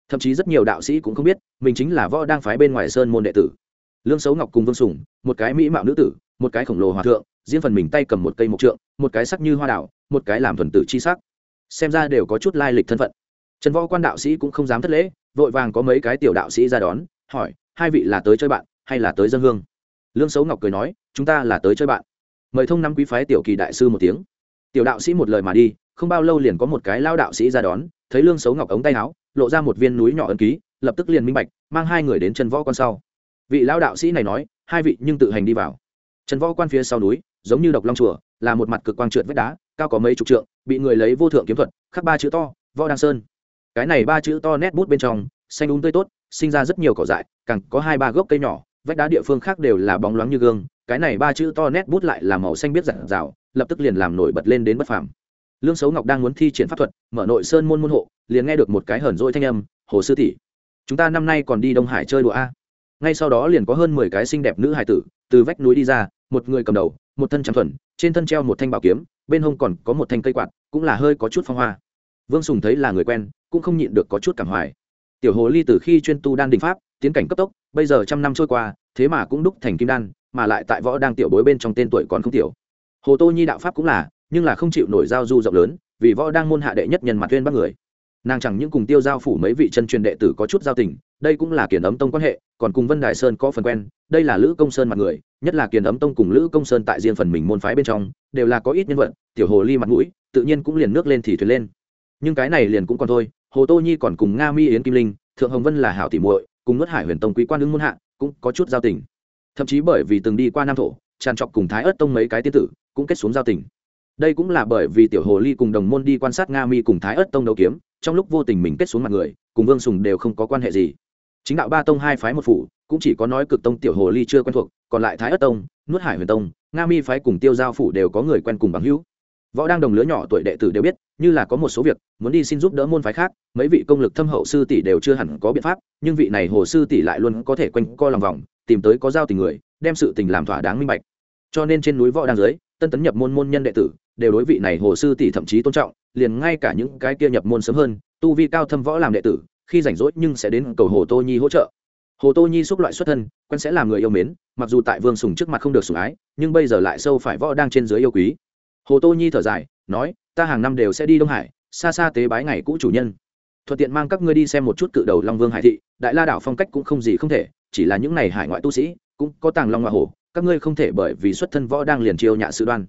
thậm chí rất nhiều đạo sĩ cũng không biết, mình chính là võ đang phái bên ngoài sơn môn đệ tử. Lương xấu ngọc cùng vương sùng, một cái mỹ mạo nữ tử, một cái khổng lồ hòa thượng, riêng phần mình tay cầm một cây mộc trượng, một cái sắc như hoa đảo một cái làm thuần tử chi sắc. Xem ra đều có chút lai lịch thân phận. Trần võ quan đạo sĩ cũng không dám thất lễ, vội vàng có mấy cái tiểu đạo sĩ ra đón, hỏi, hai vị là tới chơi bạn, hay là tới dân hương? Lương xấu ngọc cười nói, chúng ta là tới chơi bạn. Mời thông năm quý phái tiểu kỳ đại sư một tiếng. Tiểu đạo sĩ một lời mà đi, không bao lâu liền có một cái lao đạo sĩ ra đón, thấy lương xấu ngọc ống tay áo lộ ra một viên núi nhỏ ấn ký, lập tức liền minh bạch, mang hai người đến chân võ quan sau. Vị lao đạo sĩ này nói, hai vị nhưng tự hành đi vào. Trần võ quan phía sau núi, giống như độc long chùa, là một mặt cực quang trượt vách đá, cao có mấy chục trượng, bị người lấy vô thượng kiếm thuật, khắc ba chữ to, võ đăng sơn. Cái này ba chữ to nét bút bên trong, xanh đúng tươi tốt, sinh ra rất nhiều cỏ dại, càng có hai ba gốc cây nhỏ, vách đá địa phương khác đều là bóng loáng như gương, cái này ba chữ to nét bút lại là màu xanh biết rạng rào lập tức liền làm nổi bật lên đến bất phàm lương xấu ngọc đang muốn thi triển pháp thuật, mở nội sơn môn môn hộ, liền nghe được một cái hờn rỗi thanh âm, hồ sư tỷ, chúng ta năm nay còn đi đông hải chơi đùa a? Ngay sau đó liền có hơn mười cái xinh đẹp nữ hải tử, từ vách núi đi ra, một người cầm đầu, một thân trắng thuần, trên thân treo một thanh bảo kiếm, bên hông còn có một thanh cây quạt, cũng là hơi có chút phong hoa. Vương sùng thấy là người quen, cũng không nhịn được có chút cảm hoài. Tiểu hồ ly từ khi chuyên tu đan đình pháp, tiến cảnh cấp tốc, bây giờ trăm năm trôi qua, thế mà cũng đúc thành kim đan, mà lại tại võ đang tiểu bối bên trong tên tuổi còn không tiểu. Hồ tô nhi đạo pháp cũng là nhưng là không chịu nổi giao du rộng lớn, vì võ đang môn hạ đệ nhất nhân mặt tuyên bắc người. Nàng chẳng những cùng tiêu giao phủ mấy vị chân truyền đệ tử có chút giao tình, đây cũng là kiền ấm tông quan hệ, còn cùng vân đại sơn có phần quen, đây là lữ công sơn mặt người, nhất là kiền ấm tông cùng lữ công sơn tại riêng phần mình môn phái bên trong, đều là có ít nhân vật, tiểu hồ ly mặt mũi, tự nhiên cũng liền nước lên thì thuyền lên. Nhưng cái này liền cũng còn thôi, hồ tô nhi còn cùng nga mi yến kim linh, thượng hồng vân là hảo tỷ muội, cùng nuốt hải huyền tông quý quan ứng môn hạ, cũng có chút giao tình. Thậm chí bởi vì từng đi qua nam thổ, tràn trọc cùng thái ớt tông mấy cái tiên tử, cũng kết xuống giao tình đây cũng là bởi vì tiểu hồ ly cùng đồng môn đi quan sát nga mi cùng thái ớt tông đấu kiếm, trong lúc vô tình mình kết xuống mặt người, cùng vương sùng đều không có quan hệ gì. Chính đạo ba tông hai phái một phủ, cũng chỉ có nói cực tông tiểu hồ ly chưa quen thuộc, còn lại thái ất tông, nuốt hải huyền tông, nga mi phái cùng tiêu giao phủ đều có người quen cùng bằng hữu. Võ đang đồng lứa nhỏ tuổi đệ tử đều biết, như là có một số việc, muốn đi xin giúp đỡ môn phái khác, mấy vị công lực thâm hậu sư tỷ đều chưa hẳn có biện pháp, nhưng vị này hồ sư tỷ lại luôn có thể quanh co lòng vòng, tìm tới có giao tình người, đem sự tình làm thỏa đáng minh bạch. Cho nên trên núi võ đang dưới, tân tấn nhập môn môn nhân đệ tử đều đối vị này hồ sư tỷ thậm chí tôn trọng, liền ngay cả những cái kia nhập môn sớm hơn, tu vi cao thâm võ làm đệ tử, khi rảnh rỗi nhưng sẽ đến cầu hồ tô nhi hỗ trợ. Hồ tô nhi xúc loại xuất thân, quen sẽ làm người yêu mến, mặc dù tại vương sùng trước mặt không được sủng ái, nhưng bây giờ lại sâu phải võ đang trên dưới yêu quý. Hồ tô nhi thở dài, nói, ta hàng năm đều sẽ đi đông hải, xa xa tế bái ngày cũ chủ nhân. Thuận tiện mang các ngươi đi xem một chút cự đầu long vương hải thị, đại la đảo phong cách cũng không gì không thể, chỉ là những này hải ngoại tu sĩ, cũng có tàng long ngoại hồ, các ngươi không thể bởi vì xuất thân võ đang liền chiêu nhạ sự đoan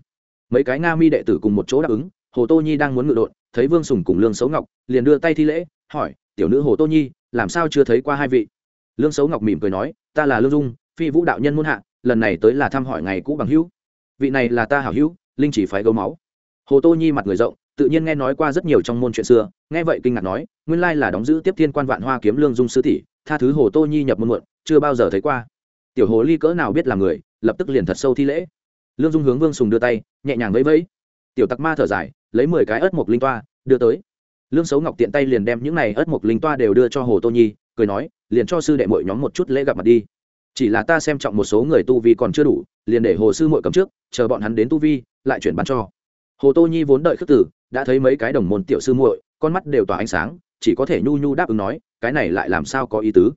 mấy cái nga mi đệ tử cùng một chỗ đáp ứng, hồ tô nhi đang muốn ngự đột thấy vương sùng cùng lương xấu ngọc, liền đưa tay thi lễ, hỏi, tiểu nữ hồ tô nhi, làm sao chưa thấy qua hai vị? Lương xấu ngọc mỉm cười nói, ta là lương dung, phi vũ đạo nhân muôn hạ, lần này tới là thăm hỏi ngày cũ bằng hữu. Vị này là ta hảo hữu, linh chỉ phái gấu máu. Hồ tô nhi mặt người rộng, tự nhiên nghe nói qua rất nhiều trong môn chuyện xưa, nghe vậy kinh ngạc nói, nguyên lai là đóng giữ tiếp thiên quan vạn hoa kiếm lương dung sư tỷ, tha thứ hồ tô nhi nhập môn muộn, chưa bao giờ thấy qua. Tiểu hồ ly cỡ nào biết là người, lập tức liền thật sâu thi lễ lương dung hướng vương sùng đưa tay, nhẹ nhàng vẫy vẫy. Tiểu tặc ma thở dài, lấy mười cái ớt mộc linh toa, đưa tới. Lương xấu ngọc tiện tay liền đem những này ớt mộc linh toa đều đưa cho hồ tô nhi, cười nói, liền cho sư đệ mội nhóm một chút lễ gặp mặt đi. Chỉ là ta xem trọng một số người tu vi còn chưa đủ, liền để hồ sư mội cầm trước, chờ bọn hắn đến tu vi, lại chuyển bán cho. Hồ tô nhi vốn đợi khước tử đã thấy mấy cái đồng môn tiểu sư muội, con mắt đều tỏa ánh sáng, chỉ có thể nhu nhu đáp ứng nói, cái này lại làm sao có ý tứ.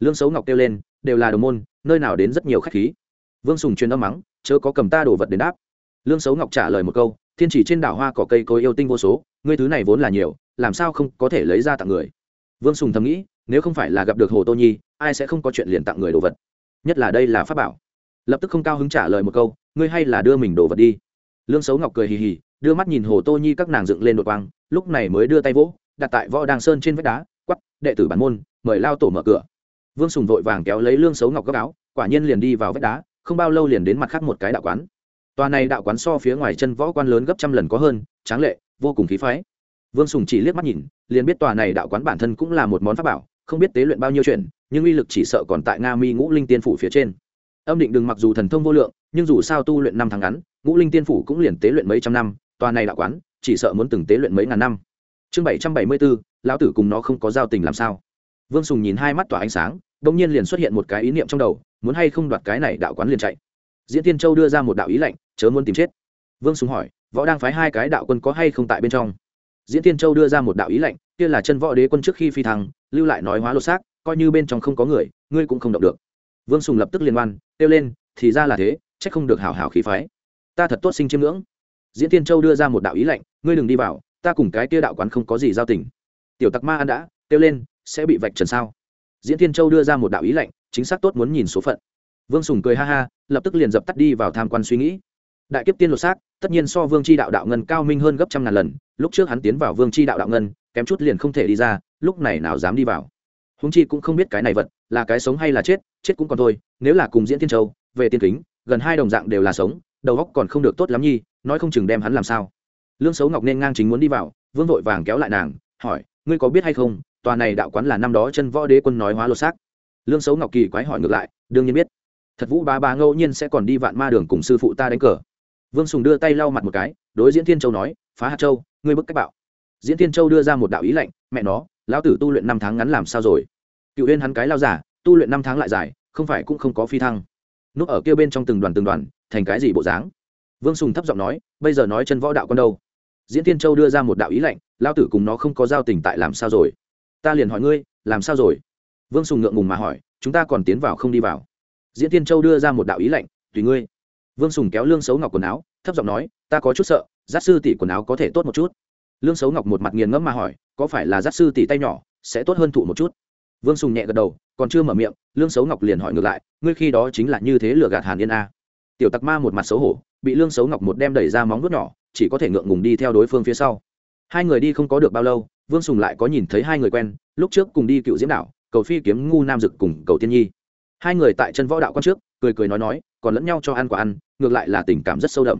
Lương xấu ngọc kêu lên, đều là đồng môn, nơi nào đến rất nhiều khách khí vương sùng truyền âm mắng, chớ có cầm ta đồ vật đến đáp. Lương xấu ngọc trả lời một câu, thiên chỉ trên đảo hoa cỏ cây cối yêu tinh vô số, ngươi thứ này vốn là nhiều, làm sao không có thể lấy ra tặng người? Vương sùng thầm nghĩ, nếu không phải là gặp được hồ tô nhi, ai sẽ không có chuyện liền tặng người đồ vật? Nhất là đây là pháp bảo. Lập tức không cao hứng trả lời một câu, ngươi hay là đưa mình đồ vật đi. Lương xấu ngọc cười hì hì, đưa mắt nhìn hồ tô nhi các nàng dựng lên đột quang, lúc này mới đưa tay vỗ, đặt tại võ đàng sơn trên vách đá quắp đệ tử bản môn, mời lao tổ mở cửa. Vương sùng vội vàng kéo lấy lương xấu ngọc gấp áo, quả nhiên liền đi vào vách đá không bao lâu liền đến mặt khác một cái đạo quán. Tòa này đạo quán so phía ngoài chân võ quan lớn gấp trăm lần có hơn, tráng lệ, vô cùng khí phái. Vương sùng chỉ liếc mắt nhìn, liền biết tòa này đạo quán bản thân cũng là một món pháp bảo, không biết tế luyện bao nhiêu chuyện, nhưng uy lực chỉ sợ còn tại nga mi ngũ linh tiên phủ phía trên. Âm định đừng mặc dù thần thông vô lượng, nhưng dù sao tu luyện năm tháng ngắn, ngũ linh tiên phủ cũng liền tế luyện mấy trăm năm, tòa này đạo quán chỉ sợ muốn từng tế luyện mấy ngàn năm. Chương bảy trăm bảy mươi bốn, lão tử cùng nó không có giao tình làm sao. Vương sùng nhìn hai mắt tỏa ánh sáng đông nhiên liền xuất hiện một cái ý niệm trong đầu, muốn hay không đoạt cái này đạo quán liền chạy. Diễn tiên châu đưa ra một đạo ý lệnh chớ muốn tìm chết. Vương sùng hỏi, võ đang phái hai cái đạo quân có hay không tại bên trong? Diễn tiên châu đưa ra một đạo ý lệnh kia là chân võ đế quân trước khi phi thăng, lưu lại nói hóa lột xác, coi như bên trong không có người, ngươi cũng không động được. Vương sùng lập tức liên quan kêu lên, thì ra là thế c h ắ c không được hảo hảo khí phái. Ta thật tốt sinh chiêm ngưỡng. Diễn tiên châu đưa ra một đạo ý lệnh ngươi đừng đi vào, ta cùng cái kia đạo quán không có gì giao tình. Tiểu tặc ma ăn đã, kêu lên, sẽ bị vạch trần sao? Diễn thiên châu đưa ra một đạo ý lệnh chính xác tốt muốn nhìn số phận. Vương sùng cười ha ha, lập tức liền dập tắt đi vào tham quan suy nghĩ. Đại kiếp tiên lột xác, tất nhiên so vương c h i đạo đạo ngân cao minh hơn gấp trăm ngàn lần, lúc trước hắn tiến vào vương c h i đạo đạo ngân, kém chút liền không thể đi ra, lúc này nào dám đi vào. Húng chi cũng không biết cái này vật, là cái sống hay là chết chết cũng còn thôi, nếu là cùng diễn thiên châu, về tiên kính, gần hai đồng dạng đều là sống, đầu góc còn không được tốt lắm nhi, nói không chừng đem hắn làm sao. Lương xấu ngọc nên ngang chính muốn đi vào, vương vội vàng kéo lại nàng, hỏi, ngươi có biết hay không tòa này đạo quán là năm đó chân võ đế quân nói hóa lột xác. Lương xấu ngọc kỳ quái hỏi ngược lại, đương nhiên biết. Thật vũ ba ba ngẫu nhiên sẽ còn đi vạn ma đường cùng sư phụ ta đánh cờ. Vương sùng đưa tay lau mặt một cái, đối diễn thiên châu nói, phá hạt châu, ngươi bức cách bạo. Diễn thiên châu đưa ra một đạo ý lệnh, mẹ nó, lão tử tu luyện năm tháng ngắn làm sao rồi? Cựu huyên hắn cái lao giả, tu luyện năm tháng lại dài, không phải cũng không có phi thăng. Núp ở kia bên trong từng đoàn từng đoàn, thành cái gì bộ dáng? Vương sùng thấp giọng nói, bây giờ nói chân võ đạo con đâu? Diễn thiên châu đưa ra một đạo ý lệnh lao tử cùng nó không có giao tình tại làm sao rồi? Ta liền hỏi ngươi, làm sao rồi? Vương sùng ngượng ngùng mà hỏi, chúng ta còn tiến vào không đi vào. Diễn tiên châu đưa ra một đạo ý lệnh tùy ngươi. Vương sùng kéo lương xấu ngọc quần áo, thấp giọng nói, ta có chút sợ giác sư tỷ quần áo có thể tốt một chút. Lương xấu ngọc một mặt nghiền ngẫm mà hỏi, có phải là giác sư tỷ tay nhỏ, sẽ tốt hơn thụ một chút? Vương sùng nhẹ gật đầu, còn chưa mở miệng, lương xấu ngọc liền hỏi ngược lại, ngươi khi đó chính là như thế lừa gạt hàn yên a. Tiểu tặc ma một mặt xấu hổ, bị lương xấu ngọc một đem đẩy ra móng vuốt nhỏ, chỉ có thể ngượng ngùng đi theo đối phương phía sau hai người đi không có được bao lâu, vương sùng lại có nhìn thấy hai người quen, lúc trước cùng đi cựu diễm đảo, cầu phi kiếm ngu nam dực cùng cầu tiên nhi. Hai người tại chân võ đạo quan trước, cười cười nói nói, còn lẫn nhau cho ăn quả ăn, ngược lại là tình cảm rất sâu đậm.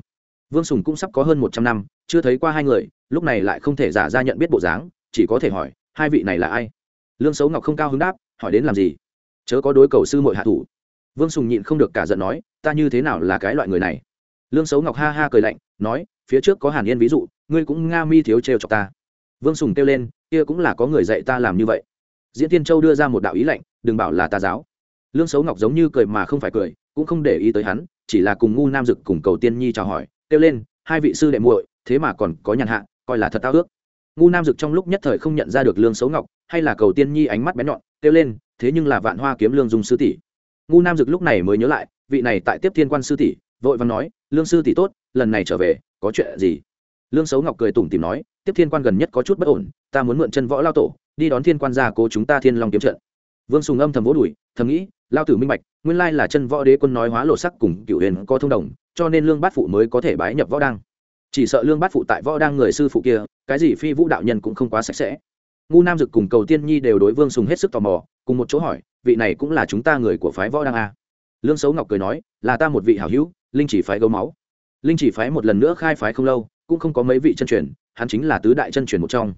Vương sùng cũng sắp có hơn một trăm năm, chưa thấy qua hai người, lúc này lại không thể giả ra nhận biết bộ dáng, chỉ có thể hỏi, hai vị này là ai? Lương xấu ngọc không cao hứng đáp, hỏi đến làm gì? Chớ có đối cầu sư mội hạ thủ. Vương sùng nhịn không được cả giận nói, ta như thế nào là cái loại người này? Lương xấu ngọc ha ha cười lạnh, nói, phía trước có hàn yên ví dụ ngươi cũng nga mi thiếu trêu chọc ta. Vương sùng kêu lên, kia cũng là có người dạy ta làm như vậy. Diễn tiên châu đưa ra một đạo ý lệnh, đừng bảo là ta giáo. Lương xấu ngọc giống như cười mà không phải cười, cũng không để ý tới hắn, chỉ là cùng ngu nam dực cùng cầu tiên nhi chào hỏi, kêu lên, hai vị sư đệ muội, thế mà còn có nhàn hạ, coi là thật tao ước. Ngu nam dực trong lúc nhất thời không nhận ra được lương xấu ngọc, hay là cầu tiên nhi ánh mắt bén nhọn, kêu lên, thế nhưng là vạn hoa kiếm lương dùng sư tỷ. Ngu nam dực lúc này mới nhớ lại, vị này tại tiếp thiên quan sư tỷ, vội vàng nói, lương sư tỷ tốt, lần này trở về, có chuyện gì? Lương xấu ngọc cười tủm tìm nói, tiếp thiên quan gần nhất có chút bất ổn, ta muốn mượn chân võ lao tổ, đi đón thiên quan gia cố chúng ta thiên long kiếm trận. Vương sùng âm thầm vỗ đùi, thầm nghĩ, lao tử minh bạch, nguyên lai là chân võ đế quân nói hóa lộ sắc cùng cựu huyền có thông đồng, cho nên lương bát phụ mới có thể bái nhập võ đăng. Chỉ sợ lương bát phụ tại võ đăng người sư phụ kia, cái gì phi vũ đạo nhân cũng không quá sạch sẽ. Ngu nam dực cùng cầu tiên nhi đều đối vương sùng hết sức tò mò, cùng một chỗ hỏi, vị này cũng là chúng ta người của phái võ đăng a lương xấu ngọc cười nói, là ta một vị hảo hữu, linh chỉ phái gấu máu. Linh chỉ phái một lần nữa khai phái không lâu cũng không có mấy vị chân truyền, hắn chính là tứ đại chân truyền một trong.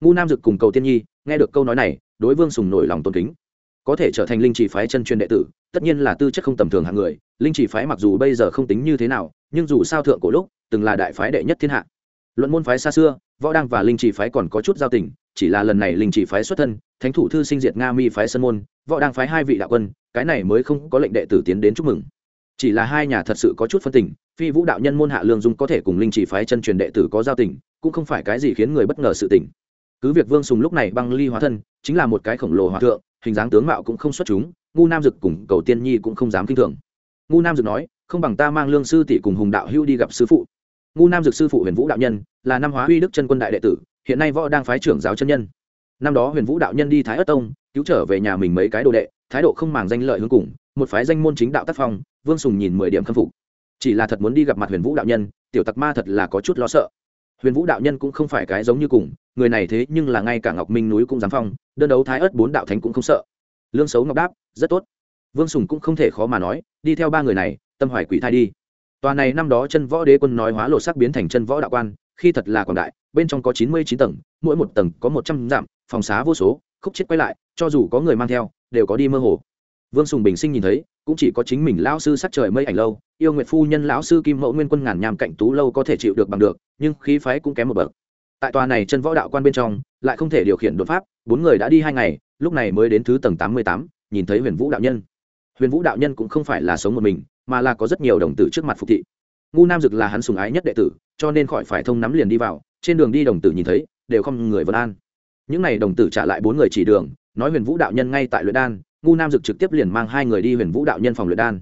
Ngu nam dực cùng cầu tiên nhi, nghe được câu nói này, đối vương sùng nổi lòng tôn kính. Có thể trở thành linh chỉ phái chân truyền đệ tử, tất nhiên là tư chất không tầm thường hạng người, linh chỉ phái mặc dù bây giờ không tính như thế nào, nhưng dù sao thượng cổ lúc, từng là đại phái đệ nhất thiên hạ. Luận môn phái xa xưa, võ đăng và linh chỉ phái còn có chút giao tình, chỉ là lần này linh chỉ phái xuất thân, thánh thủ thư sinh diệt nga mi phái sơn môn, võ đăng phái hai vị đạo quân, cái này mới không có lệnh đệ tử tiến đến chúc mừng. Chỉ là hai nhà thật sự có chút phân tình phi vũ đạo nhân môn hạ lương dung có thể cùng linh chỉ phái chân truyền đệ tử có giao tình, cũng không phải cái gì khiến người bất ngờ sự tình. Cứ việc vương sùng lúc này băng ly hóa thân, chính là một cái khổng lồ hòa thượng, hình dáng tướng mạo cũng không xuất chúng, ngu nam dực cùng cầu tiên nhi cũng không dám kinh thường. Ngu nam dực nói, không bằng ta mang lương sư tỷ cùng hùng đạo hưu đi gặp sư phụ. Ngu nam dực sư phụ huyền vũ đạo nhân, là năm hóa huy đức chân quân đại đệ tử, hiện nay võ đang phái trưởng giáo chân nhân. Năm đó huyền vũ đạo nhân đi thái ất tông, cứu trở về nhà mình mấy cái đồ đệ, thái độ không màng danh lợi hướng cùng, một phái danh môn chính đạo tác phong, vương sùng nhìn mười điểm khâm phục chỉ là thật muốn đi gặp mặt huyền vũ đạo nhân, tiểu tặc ma thật là có chút lo sợ. Huyền vũ đạo nhân cũng không phải cái giống như cùng, người này thế nhưng là ngay cả ngọc minh núi cũng dám phong, đơn đấu thái ớt bốn đạo thánh cũng không sợ. Lương xấu ngọc đáp, rất tốt. Vương sùng cũng không thể khó mà nói, đi theo ba người này, tâm hoài quỷ thai đi. Tòa này năm đó chân võ đế quân nói hóa lộ sắc biến thành chân võ đạo quan, khi thật là quảng đại, bên trong có chín mươi chín tầng, mỗi một tầng có một trăm dặm, phòng xá vô số, khúc chết quay lại, cho dù có người mang theo, đều có đi mơ hồ. Vương sùng bình sinh nhìn thấy cũng chỉ có chính mình lão sư sắc trời mây ảnh lâu, yêu nguyệt phu nhân lão sư kim mẫu nguyên quân ngàn nhàm cạnh tú lâu có thể chịu được bằng được, nhưng khí phái cũng kém một bậc. Tại tòa này chân võ đạo quan bên trong, lại không thể điều khiển đột pháp, bốn người đã đi hai ngày, lúc này mới đến thứ tầng tám mươi tám, nhìn thấy huyền vũ đạo nhân. Huyền vũ đạo nhân cũng không phải là sống một mình, mà là có rất nhiều đồng tử trước mặt phục thị. Ngu nam dực là hắn sùng ái nhất đệ tử, cho nên khỏi phải thông nắm liền đi vào, trên đường đi đồng tử nhìn thấy, đều không người vân an. Những n à y đồng tử trả lại bốn người chỉ đường, nói huyền vũ đạo nhân ngay tại luyện đan ngu nam dực trực tiếp liền mang hai người đi huyền vũ đạo nhân phòng luyện đan.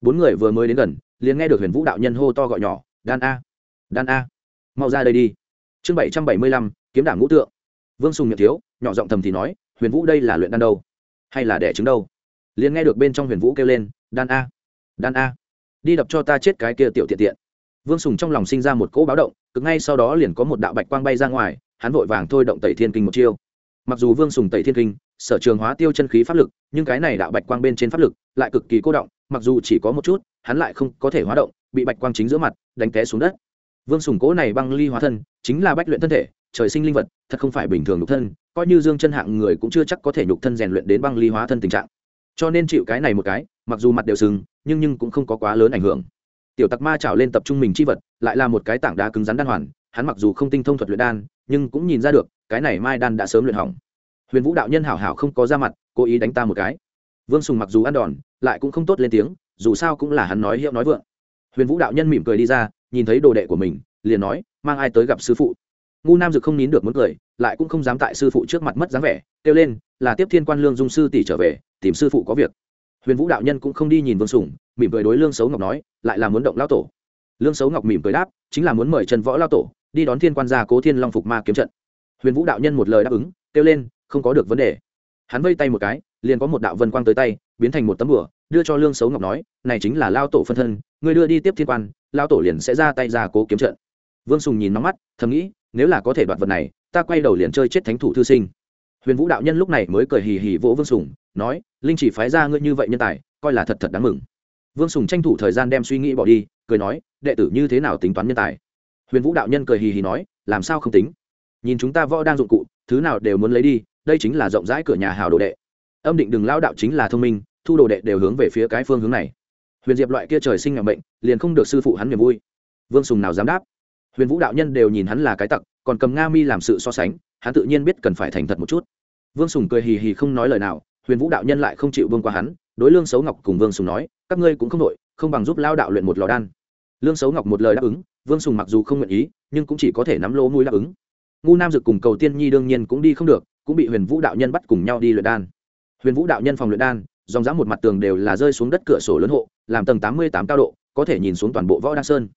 Bốn người vừa mới đến gần, liền nghe được huyền vũ đạo nhân hô to gọi nhỏ, đan a đan a, mau ra đây đi. Chương bảy trăm bảy mươi lăm, kiếm đảng ngũ tượng. Vương sùng miệng thiếu, nhỏ giọng thầm thì nói, huyền vũ đây là luyện đan đâu? Hay là đẻ trứng đâu? Liền nghe được bên trong huyền vũ kêu lên, đan a đan a, đi đập cho ta chết cái kia tiểu tiện tiện. Vương sùng trong lòng sinh ra một cỗ báo động, cực ngay sau đó liền có một đạo bạch quang bay ra ngoài, hắn vội vàng thôi động tẩy thiên kinh một chiêu mặc dù vương sùng tẩy thiên kinh, sở trường hóa tiêu chân khí pháp lực, nhưng cái này đạo bạch quang bên trên pháp lực lại cực kỳ cô động, mặc dù chỉ có một chút, hắn lại không có thể hóa động, bị bạch quang chính giữa mặt, đánh té xuống đất. Vương sùng cố này băng ly hóa thân, chính là bách luyện thân thể, trời sinh linh vật, thật không phải bình thường nhục thân, coi như dương chân hạng người cũng chưa chắc có thể nhục thân rèn luyện đến băng ly hóa thân tình trạng. Cho nên chịu cái này một cái, mặc dù mặt đều sừng nhưng nhưng cũng không có quá lớn ảnh hưởng. Tiểu tặc ma trào lên tập trung mình chi vật, lại là một cái tảng đá cứng rắn đan hoàn hắn mặc dù không tinh thông thuật luyện đan, nhưng cũng nhìn ra được, cái này mai đan đã sớm luyện hỏng. Huyền vũ đạo nhân hảo hảo không có ra mặt, cố ý đánh ta một cái. Vương sùng mặc dù ăn đòn, lại cũng không tốt lên tiếng, dù sao cũng là hắn nói hiệu nói vượng. Huyền vũ đạo nhân mỉm cười đi ra, nhìn thấy đồ đệ của mình, liền nói, mang ai tới gặp sư phụ? Ngu nam dực không nín được muốn cười, lại cũng không dám tại sư phụ trước mặt mất dáng vẻ, kêu lên, là tiếp thiên quan lương dung sư tỷ trở về, tìm sư phụ có việc. Huyền vũ đạo nhân cũng không đi nhìn vương sùng, mỉm cười đối lương xấu ngọc nói, lại là muốn động lao tổ. Lương xấu ngọc mỉm cười đáp, chính là muốn mời trần võ lao tổ đi đón thiên quan gia cố thiên long phục ma kiếm trận. Huyền vũ đạo nhân một lời đáp ứng, kêu lên, không có được vấn đề. Hắn vây tay một cái, liền có một đạo vân quang tới tay, biến thành một tấm bửa đưa cho lương xấu ngọc nói, này chính là lao tổ phân thân người đưa đi tiếp thiên quan lao tổ liền sẽ ra tay ra cố kiếm trận. Vương sùng nhìn nóng mắt, thầm nghĩ, nếu là có thể đoạt vật này, ta quay đầu liền chơi chết thánh thủ thư sinh. Huyền vũ đạo nhân lúc này mới cười hì hì vỗ vương sùng, nói, linh chỉ phái ra ngươi như vậy nhân tài, coi là thật thật đáng mừng. Vương sùng tranh thủ thời gian đem suy nghĩ bỏ đi, cười nói, đệ tử như thế nào tính toán nhân tài? Huyền vũ đạo nhân cười hì hì nói, làm sao không tính? Nhìn chúng ta võ đang dụng cụ, thứ nào đều muốn lấy đi, đây chính là rộng rãi cửa nhà hào đồ đệ. Âm định đừng lao đạo chính là thông minh, thu đồ đệ đều hướng về phía cái phương hướng này. Huyền diệp loại kia trời sinh ngậm bệnh liền không được sư phụ hắn niềm vui. Vương sùng nào dám đáp? Huyền vũ đạo nhân đều nhìn hắn là cái tặc, còn cầm nga mi làm sự so sánh, hắn tự nhiên biết cần phải thành thật một chút. Vương sùng cười hì hì không nói lời nào, huyền vũ đạo nhân lại không chịu vương qua hắn, đối lương xấu ngọc cùng vương sùng nói, các ngươi cũng không đội không bằng giúp lao đạo luyện một lò đan lương xấu ngọc một lời đáp ứng, vương sùng mặc dù không nguyện ý, nhưng cũng chỉ có thể nắm lỗ mũi đáp ứng. Ngu nam dực cùng cầu tiên nhi đương nhiên cũng đi không được, cũng bị huyền vũ đạo nhân bắt cùng nhau đi luyện đan. Huyền vũ đạo nhân phòng luyện đan, dòng dã một mặt tường đều là rơi xuống đất cửa sổ lớn hộ, làm tầng tám mươi tám cao độ, có thể nhìn xuống toàn bộ võ đăng sơn.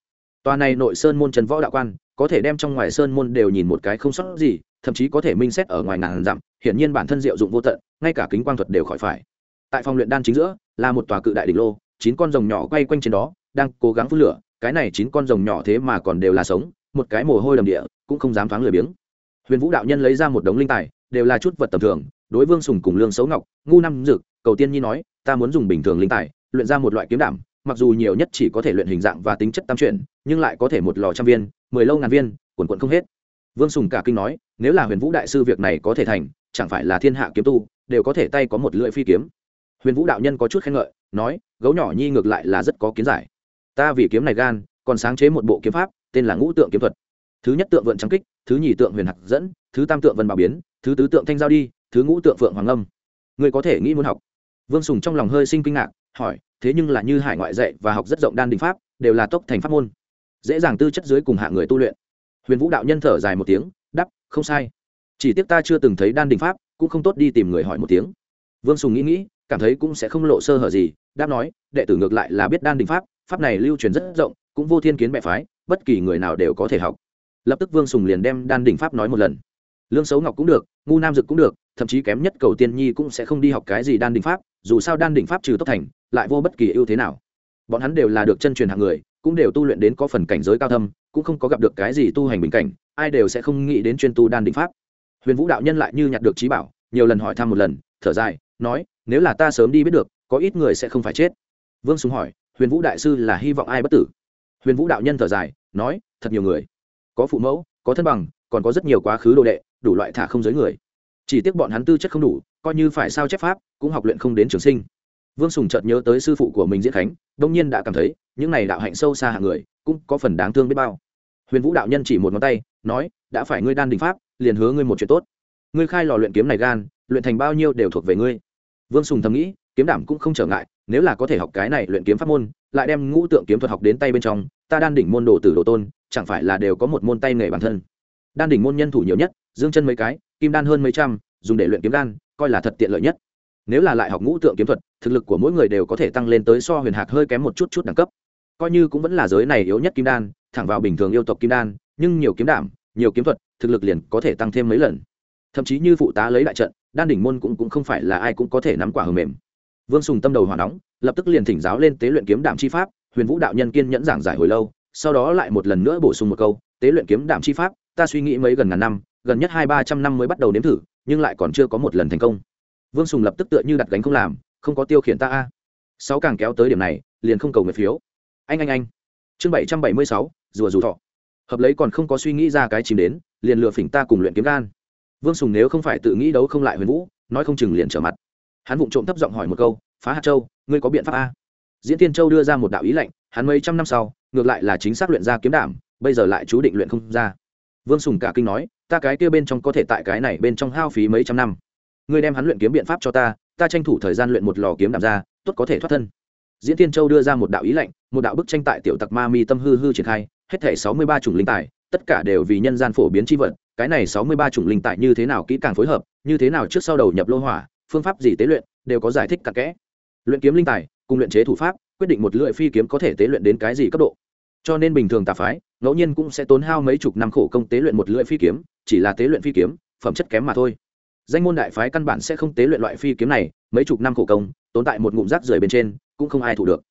Tòa này nội sơn môn trần võ đạo quan, có thể đem trong ngoài sơn môn đều nhìn một cái không sót gì, thậm chí có thể minh xét ở ngoài ngàn dặm, hiển nhiên bản thân diệu dụng vô tận, ngay cả kính quang thuật đều khỏi phải. Tại phòng luyện đan chính giữa, là một tòa cự đại đỉnh lô, chín con rồng nhỏ quay quanh trên đó, đang cố gắng phun lửa cái này chín con rồng nhỏ thế mà còn đều là sống, một cái mồ hôi đầm địa, cũng không dám thoáng lười biếng. Huyền vũ đạo nhân lấy ra một đống linh tài, đều là chút vật tầm thường, đối vương sùng cùng lương xấu ngọc, ngu năm dực, cầu tiên nhi nói, ta muốn dùng bình thường linh tài, luyện ra một loại kiếm đảm, mặc dù nhiều nhất chỉ có thể luyện hình dạng và tính chất tam chuyển, nhưng lại có thể một lò trăm viên, mười lâu ngàn viên quần quận không hết. Vương sùng cả kinh nói, nếu là huyền vũ đại sư việc này có thể thành, chẳng phải là thiên hạ kiếm tu, đều có thể tay có một lưỡi phi kiếm. Huyền vũ đạo nhân có chút khen ngợi, nói, gấu nhỏ nhi ngược lại là rất có kiến giải ta vì kiếm này gan, còn sáng chế một bộ kiếm pháp, tên là ngũ tượng kiếm thuật. Thứ nhất tượng vượn trắng kích, thứ nhì tượng huyền hạc dẫn, thứ tam tượng vân bảo biến, thứ tứ tượng thanh giao đi, thứ ngũ tượng phượng hoàng âm. Người có thể nghĩ muốn học? Vương sùng trong lòng hơi sinh kinh ngạc, hỏi, thế nhưng là như hải ngoại dạy và học rất rộng đan đình pháp, đều là tốc thành pháp môn. Dễ dàng tư chất dưới cùng hạ người tu luyện. Huyền vũ đạo nhân thở dài một tiếng đắp không sai. Chỉ tiếc ta chưa từng thấy đan đình pháp, cũng không tốt đi tìm người hỏi một tiếng. Vương sùng nghĩ nghĩ, cảm thấy cũng sẽ không lộ sơ hở gì, đáp nói, đệ tử ngược lại là biết đan đình pháp pháp này lưu truyền rất rộng, cũng vô thiên kiến bệ phái, bất kỳ người nào đều có thể học. Lập tức vương sùng liền đem đan đình pháp nói một lần. Lương xấu ngọc cũng được, ngu nam dực cũng được, thậm chí kém nhất cầu tiên nhi cũng sẽ không đi học cái gì đan đình pháp, dù sao đan đình pháp trừ tốc thành, lại vô bất kỳ ưu thế nào. Bọn hắn đều là được chân truyền hạng người, cũng đều tu luyện đến có phần cảnh giới cao thâm, cũng không có gặp được cái gì tu hành bình cảnh, ai đều sẽ không nghĩ đến chuyên tu đan Đỉnh pháp. Huyền vũ đạo nhân lại như nhặt được trí bảo, nhiều lần hỏi thăm một lần, thở dài, nói, nếu là ta sớm đi biết được, có ít người sẽ không phải chết. Vương sùng hỏi huyền vũ đại sư là hy vọng ai bất tử? Huyền vũ đạo nhân thở dài, nói, thật nhiều người. Có phụ mẫu, có thân bằng, còn có rất nhiều quá khứ đồ đệ, đủ loại thả không giới người. Chỉ tiếc bọn hắn tư chất không đủ, coi như phải sao chép pháp, cũng học luyện không đến trường sinh. Vương sùng chợt nhớ tới sư phụ của mình diễn khánh, đông nhiên đã cảm thấy, những này đạo hạnh sâu xa hạng người, cũng có phần đáng thương biết bao. Huyền vũ đạo nhân chỉ một ngón tay, nói, đã phải ngươi đan đình pháp, liền hứa ngươi một chuyện tốt. Ngươi khai lò luyện kiếm này gan, luyện thành bao nhiêu đều thuộc về ngươi. Vương sùng thầm nghĩ kiếm đảm cũng không trở ngại nếu là có thể học cái này luyện kiếm pháp môn lại đem ngũ tượng kiếm thuật học đến tay bên trong ta đan đỉnh môn đồ tử đồ tôn chẳng phải là đều có một môn tay nghề bản thân. Đan đỉnh môn nhân thủ nhiều nhất dương chân mấy cái kim đan hơn mấy trăm dùng để luyện kiếm đan coi là thật tiện lợi nhất. Nếu là lại học ngũ tượng kiếm thuật thực lực của mỗi người đều có thể tăng lên tới so huyền hạc hơi kém một chút chút đẳng cấp. Coi như cũng vẫn là giới này yếu nhất kim đan thẳng vào bình thường yêu tộc kim đan nhưng nhiều kiếm đảm nhiều kiếm thuật thực lực liền có thể tăng thêm mấy lần. Thậm chí như phụ tá lấy đại trận đan đỉnh môn cũng, cũng không phải là ai cũng có thể nắm quả hờ mềm vương sùng tâm đầu hỏa nóng, lập tức liền thỉnh giáo lên tế luyện kiếm đảm chi pháp, huyền vũ đạo nhân kiên nhẫn giảng giải hồi lâu, sau đó lại một lần nữa bổ sung một câu, tế luyện kiếm đảm chi pháp, ta suy nghĩ mấy gần ngàn năm, gần nhất hai ba trăm năm mới bắt đầu nếm thử, nhưng lại còn chưa có một lần thành công. Vương sùng lập tức tựa như đặt gánh không làm, không có tiêu khiển ta a. Sáu càng kéo tới điểm này, liền không cầu người phiếu. Anh anh anh. Chương bảy trăm bảy mươi sáu, rùa rủ thọ. Hợp lấy còn không có suy nghĩ ra cái chìm đến, liền lừa phỉnh ta cùng luyện kiếm gan. Vương sùng nếu không phải tự nghĩ đấu không lại huyền vũ, nói không chừng liền trở mặt hắn vụng trộm thấp giọng hỏi một câu, phá hạt châu, ngươi có biện pháp a? Diễn tiên châu đưa ra một đạo ý lệnh, hắn mấy trăm năm sau, ngược lại là chính xác luyện ra kiếm đảm, bây giờ lại chú định luyện không ra. Vương sùng cả kinh nói, ta cái kia bên trong có thể tại cái này bên trong hao phí mấy trăm năm. Ngươi đem hắn luyện kiếm biện pháp cho ta ta tranh thủ thời gian luyện một lò kiếm đảm ra, tốt có thể thoát thân. Diễn tiên châu đưa ra một đạo ý lệnh, một đạo bức tranh tại tiểu tặc ma mi tâm hư hư triển khai, hết thể sáu mươi ba chủng linh tài, tất cả đều vì nhân gian phổ biến c h i vật, cái này sáu mươi ba chủng linh tài như thế nào kỹ càng phối hợp, như thế nào trước sau đầu nhập lô hỏa phương pháp gì tế luyện đều có giải thích cặn kẽ. Luyện kiếm linh tài cùng luyện chế thủ pháp, quyết định một lưỡi phi kiếm có thể tế luyện đến cái gì cấp độ. Cho nên bình thường tà phái, ngẫu nhiên cũng sẽ tốn hao mấy chục năm khổ công tế luyện một lưỡi phi kiếm, chỉ là tế luyện phi kiếm, phẩm chất kém mà thôi. Danh môn đại phái căn bản sẽ không tế luyện loại phi kiếm này, mấy chục năm khổ công tồn tại một ngụm rác rưởi bên trên, cũng không ai thủ được.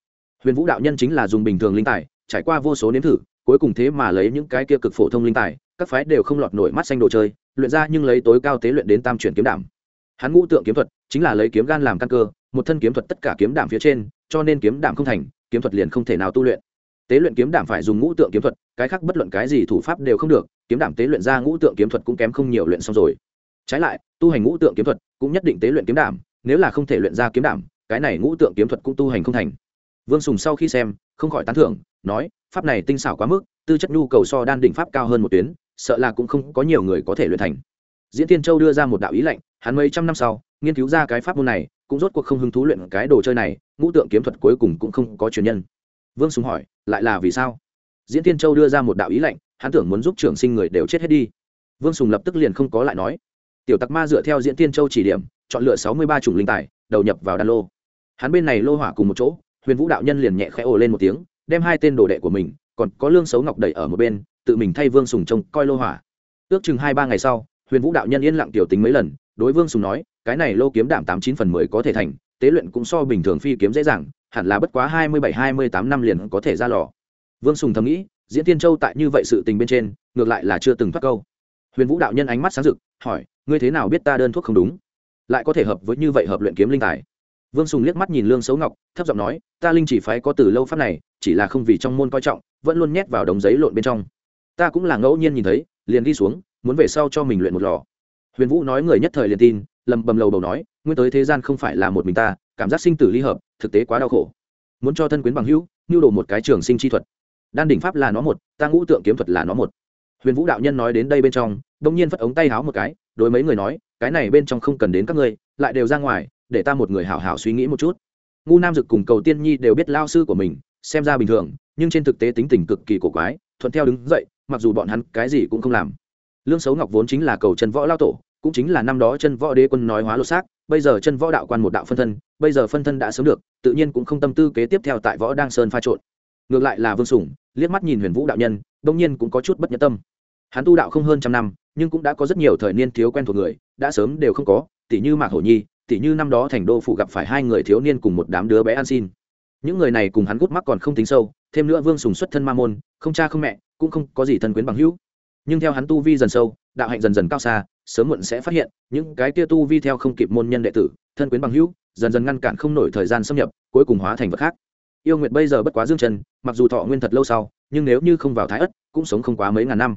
Huyền vũ đạo nhân chính là dùng bình thường linh tài, trải qua vô số nếm thử, cuối cùng thế mà lấy những cái kia cực phổ thông linh tài, các phái đều không lọt nổi mắt xanh đồ chơi, luyện ra nhưng lấy tối cao tế luyện đến tam chuyển kiếm đảm hắn ngũ tượng kiếm thuật chính là lấy kiếm gan làm căn cơ, một thân kiếm thuật tất cả kiếm đảm phía trên, cho nên kiếm đảm không thành, kiếm thuật liền không thể nào tu luyện. Tế luyện kiếm đảm phải dùng ngũ tượng kiếm thuật, cái khác bất luận cái gì thủ pháp đều không được, kiếm đảm tế luyện ra ngũ tượng kiếm thuật cũng kém không nhiều luyện xong rồi. Trái lại, tu hành ngũ tượng kiếm thuật cũng nhất định tế luyện kiếm đảm nếu là không thể luyện ra kiếm đảm cái này ngũ tượng kiếm thuật cũng tu hành không thành. Vương sùng sau khi xem, không khỏi tán thưởng, nói, pháp này tinh xảo quá mức, tư chất nhu cầu so đan đỉnh pháp cao hơn một tuyến, sợ là cũng không có nhiều người có thể luyện thành. Diễn tiên châu đưa ra một đạo ý lệnh hắn mấy trăm năm sau, nghiên cứu ra cái pháp môn này, cũng rốt cuộc không hứng thú luyện cái đồ chơi này, ngũ tượng kiếm thuật cuối cùng cũng không có truyền nhân. Vương sùng hỏi, lại là vì sao? Diễn tiên châu đưa ra một đạo ý lệnh, hắn tưởng muốn giúp trưởng sinh người đều chết hết đi. Vương sùng lập tức liền không có lại nói. Tiểu tặc ma dựa theo diễn tiên châu chỉ điểm, chọn lựa sáu mươi ba chủng linh tài, đầu nhập vào đan lô. Hắn bên này lô hỏa cùng một chỗ, huyền vũ đạo nhân liền nhẹ khẽ ồ lên một tiếng, đem hai tên đồ đệ của mình, còn có lương xấu ngọc đẩy ở một bên, tự mình thay vương sùng trông coi lô hỏa. Ước chừng hai ba ngày sau, huyền vũ đạo nhân yên lặng tiểu tính mấy lần đối vương sùng nói, cái này lô kiếm đảm tám chín phần mười có thể thành, tế luyện cũng so bình thường phi kiếm dễ dàng, hẳn là bất quá hai mươi bảy, hai mươi tám năm liền có thể ra lò. Vương sùng thầm nghĩ, diễn tiên châu tại như vậy sự tình bên trên, ngược lại là chưa từng thoát câu. Huyền vũ đạo nhân ánh mắt sáng rực, hỏi, ngươi thế nào biết ta đơn thuốc không đúng? Lại có thể hợp với như vậy hợp luyện kiếm linh tài. Vương sùng liếc mắt nhìn lương xấu ngọc, thấp giọng nói, ta linh chỉ phái có từ lâu pháp này, chỉ là không vì trong môn coi trọng, vẫn luôn nhét vào đống giấy lộn bên trong. Ta cũng là ngẫu nhiên nhìn thấy, liền đi xuống, muốn về sau cho mình luyện một lò huyền vũ nói người nhất thời liền tin, lầm bầm lầu bầu nói, nguyên tới thế gian không phải là một mình ta, cảm giác sinh tử ly hợp, thực tế quá đau khổ. Muốn cho thân quyến bằng hữu, nhu đồ một cái trường sinh chi thuật. Đan đỉnh pháp là nó một, ta ngũ tượng kiếm thuật là nó một. Huyền vũ đạo nhân nói đến đây bên trong, đông nhiên phất ống tay háo một cái, đối mấy người nói, cái này bên trong không cần đến các ngươi, lại đều ra ngoài, để ta một người hảo hảo suy nghĩ một chút. Ngu nam dực cùng cầu tiên nhi đều biết lao sư của mình, xem ra bình thường, nhưng trên thực tế tính tình cực kỳ cổ quái, thuận theo đứng dậy, mặc dù bọn hắn cái gì cũng không làm. Lương xấu ngọc vốn chính là cầu chân võ lao tổ cũng chính là năm đó chân võ đế quân nói hóa lô xác, bây giờ chân võ đạo quan một đạo phân thân, bây giờ phân thân đã sớm được, tự nhiên cũng không tâm tư kế tiếp theo tại võ đang sơn pha trộn. Ngược lại là vương sủng, liếc mắt nhìn huyền vũ đạo nhân, đông nhiên cũng có chút bất nhẫn tâm. Hắn tu đạo không hơn trăm năm, nhưng cũng đã có rất nhiều thời niên thiếu quen thuộc người, đã sớm đều không có tỷ như mạc hổ nhi tỷ như năm đó thành đô phụ gặp phải hai người thiếu niên cùng một đám đứa bé ăn xin. Những người này cùng hắn gút mắc còn không tính sâu, thêm nữa vương sùng xuất thân ma môn, không cha không mẹ, cũng không có gì thân quyến bằng hữu nhưng theo hắn tu vi dần sâu, đạo hạnh dần dần cao xa, sớm muộn sẽ phát hiện, những cái kia tu vi theo không kịp môn nhân đệ tử, thân quyến bằng hữu, dần dần ngăn cản không nổi thời gian xâm nhập, cuối cùng hóa thành vật khác. Yêu nguyệt bây giờ bất quá dương trần mặc dù thọ nguyên thật lâu sau, nhưng nếu như không vào thái ất, cũng sống không quá mấy ngàn năm.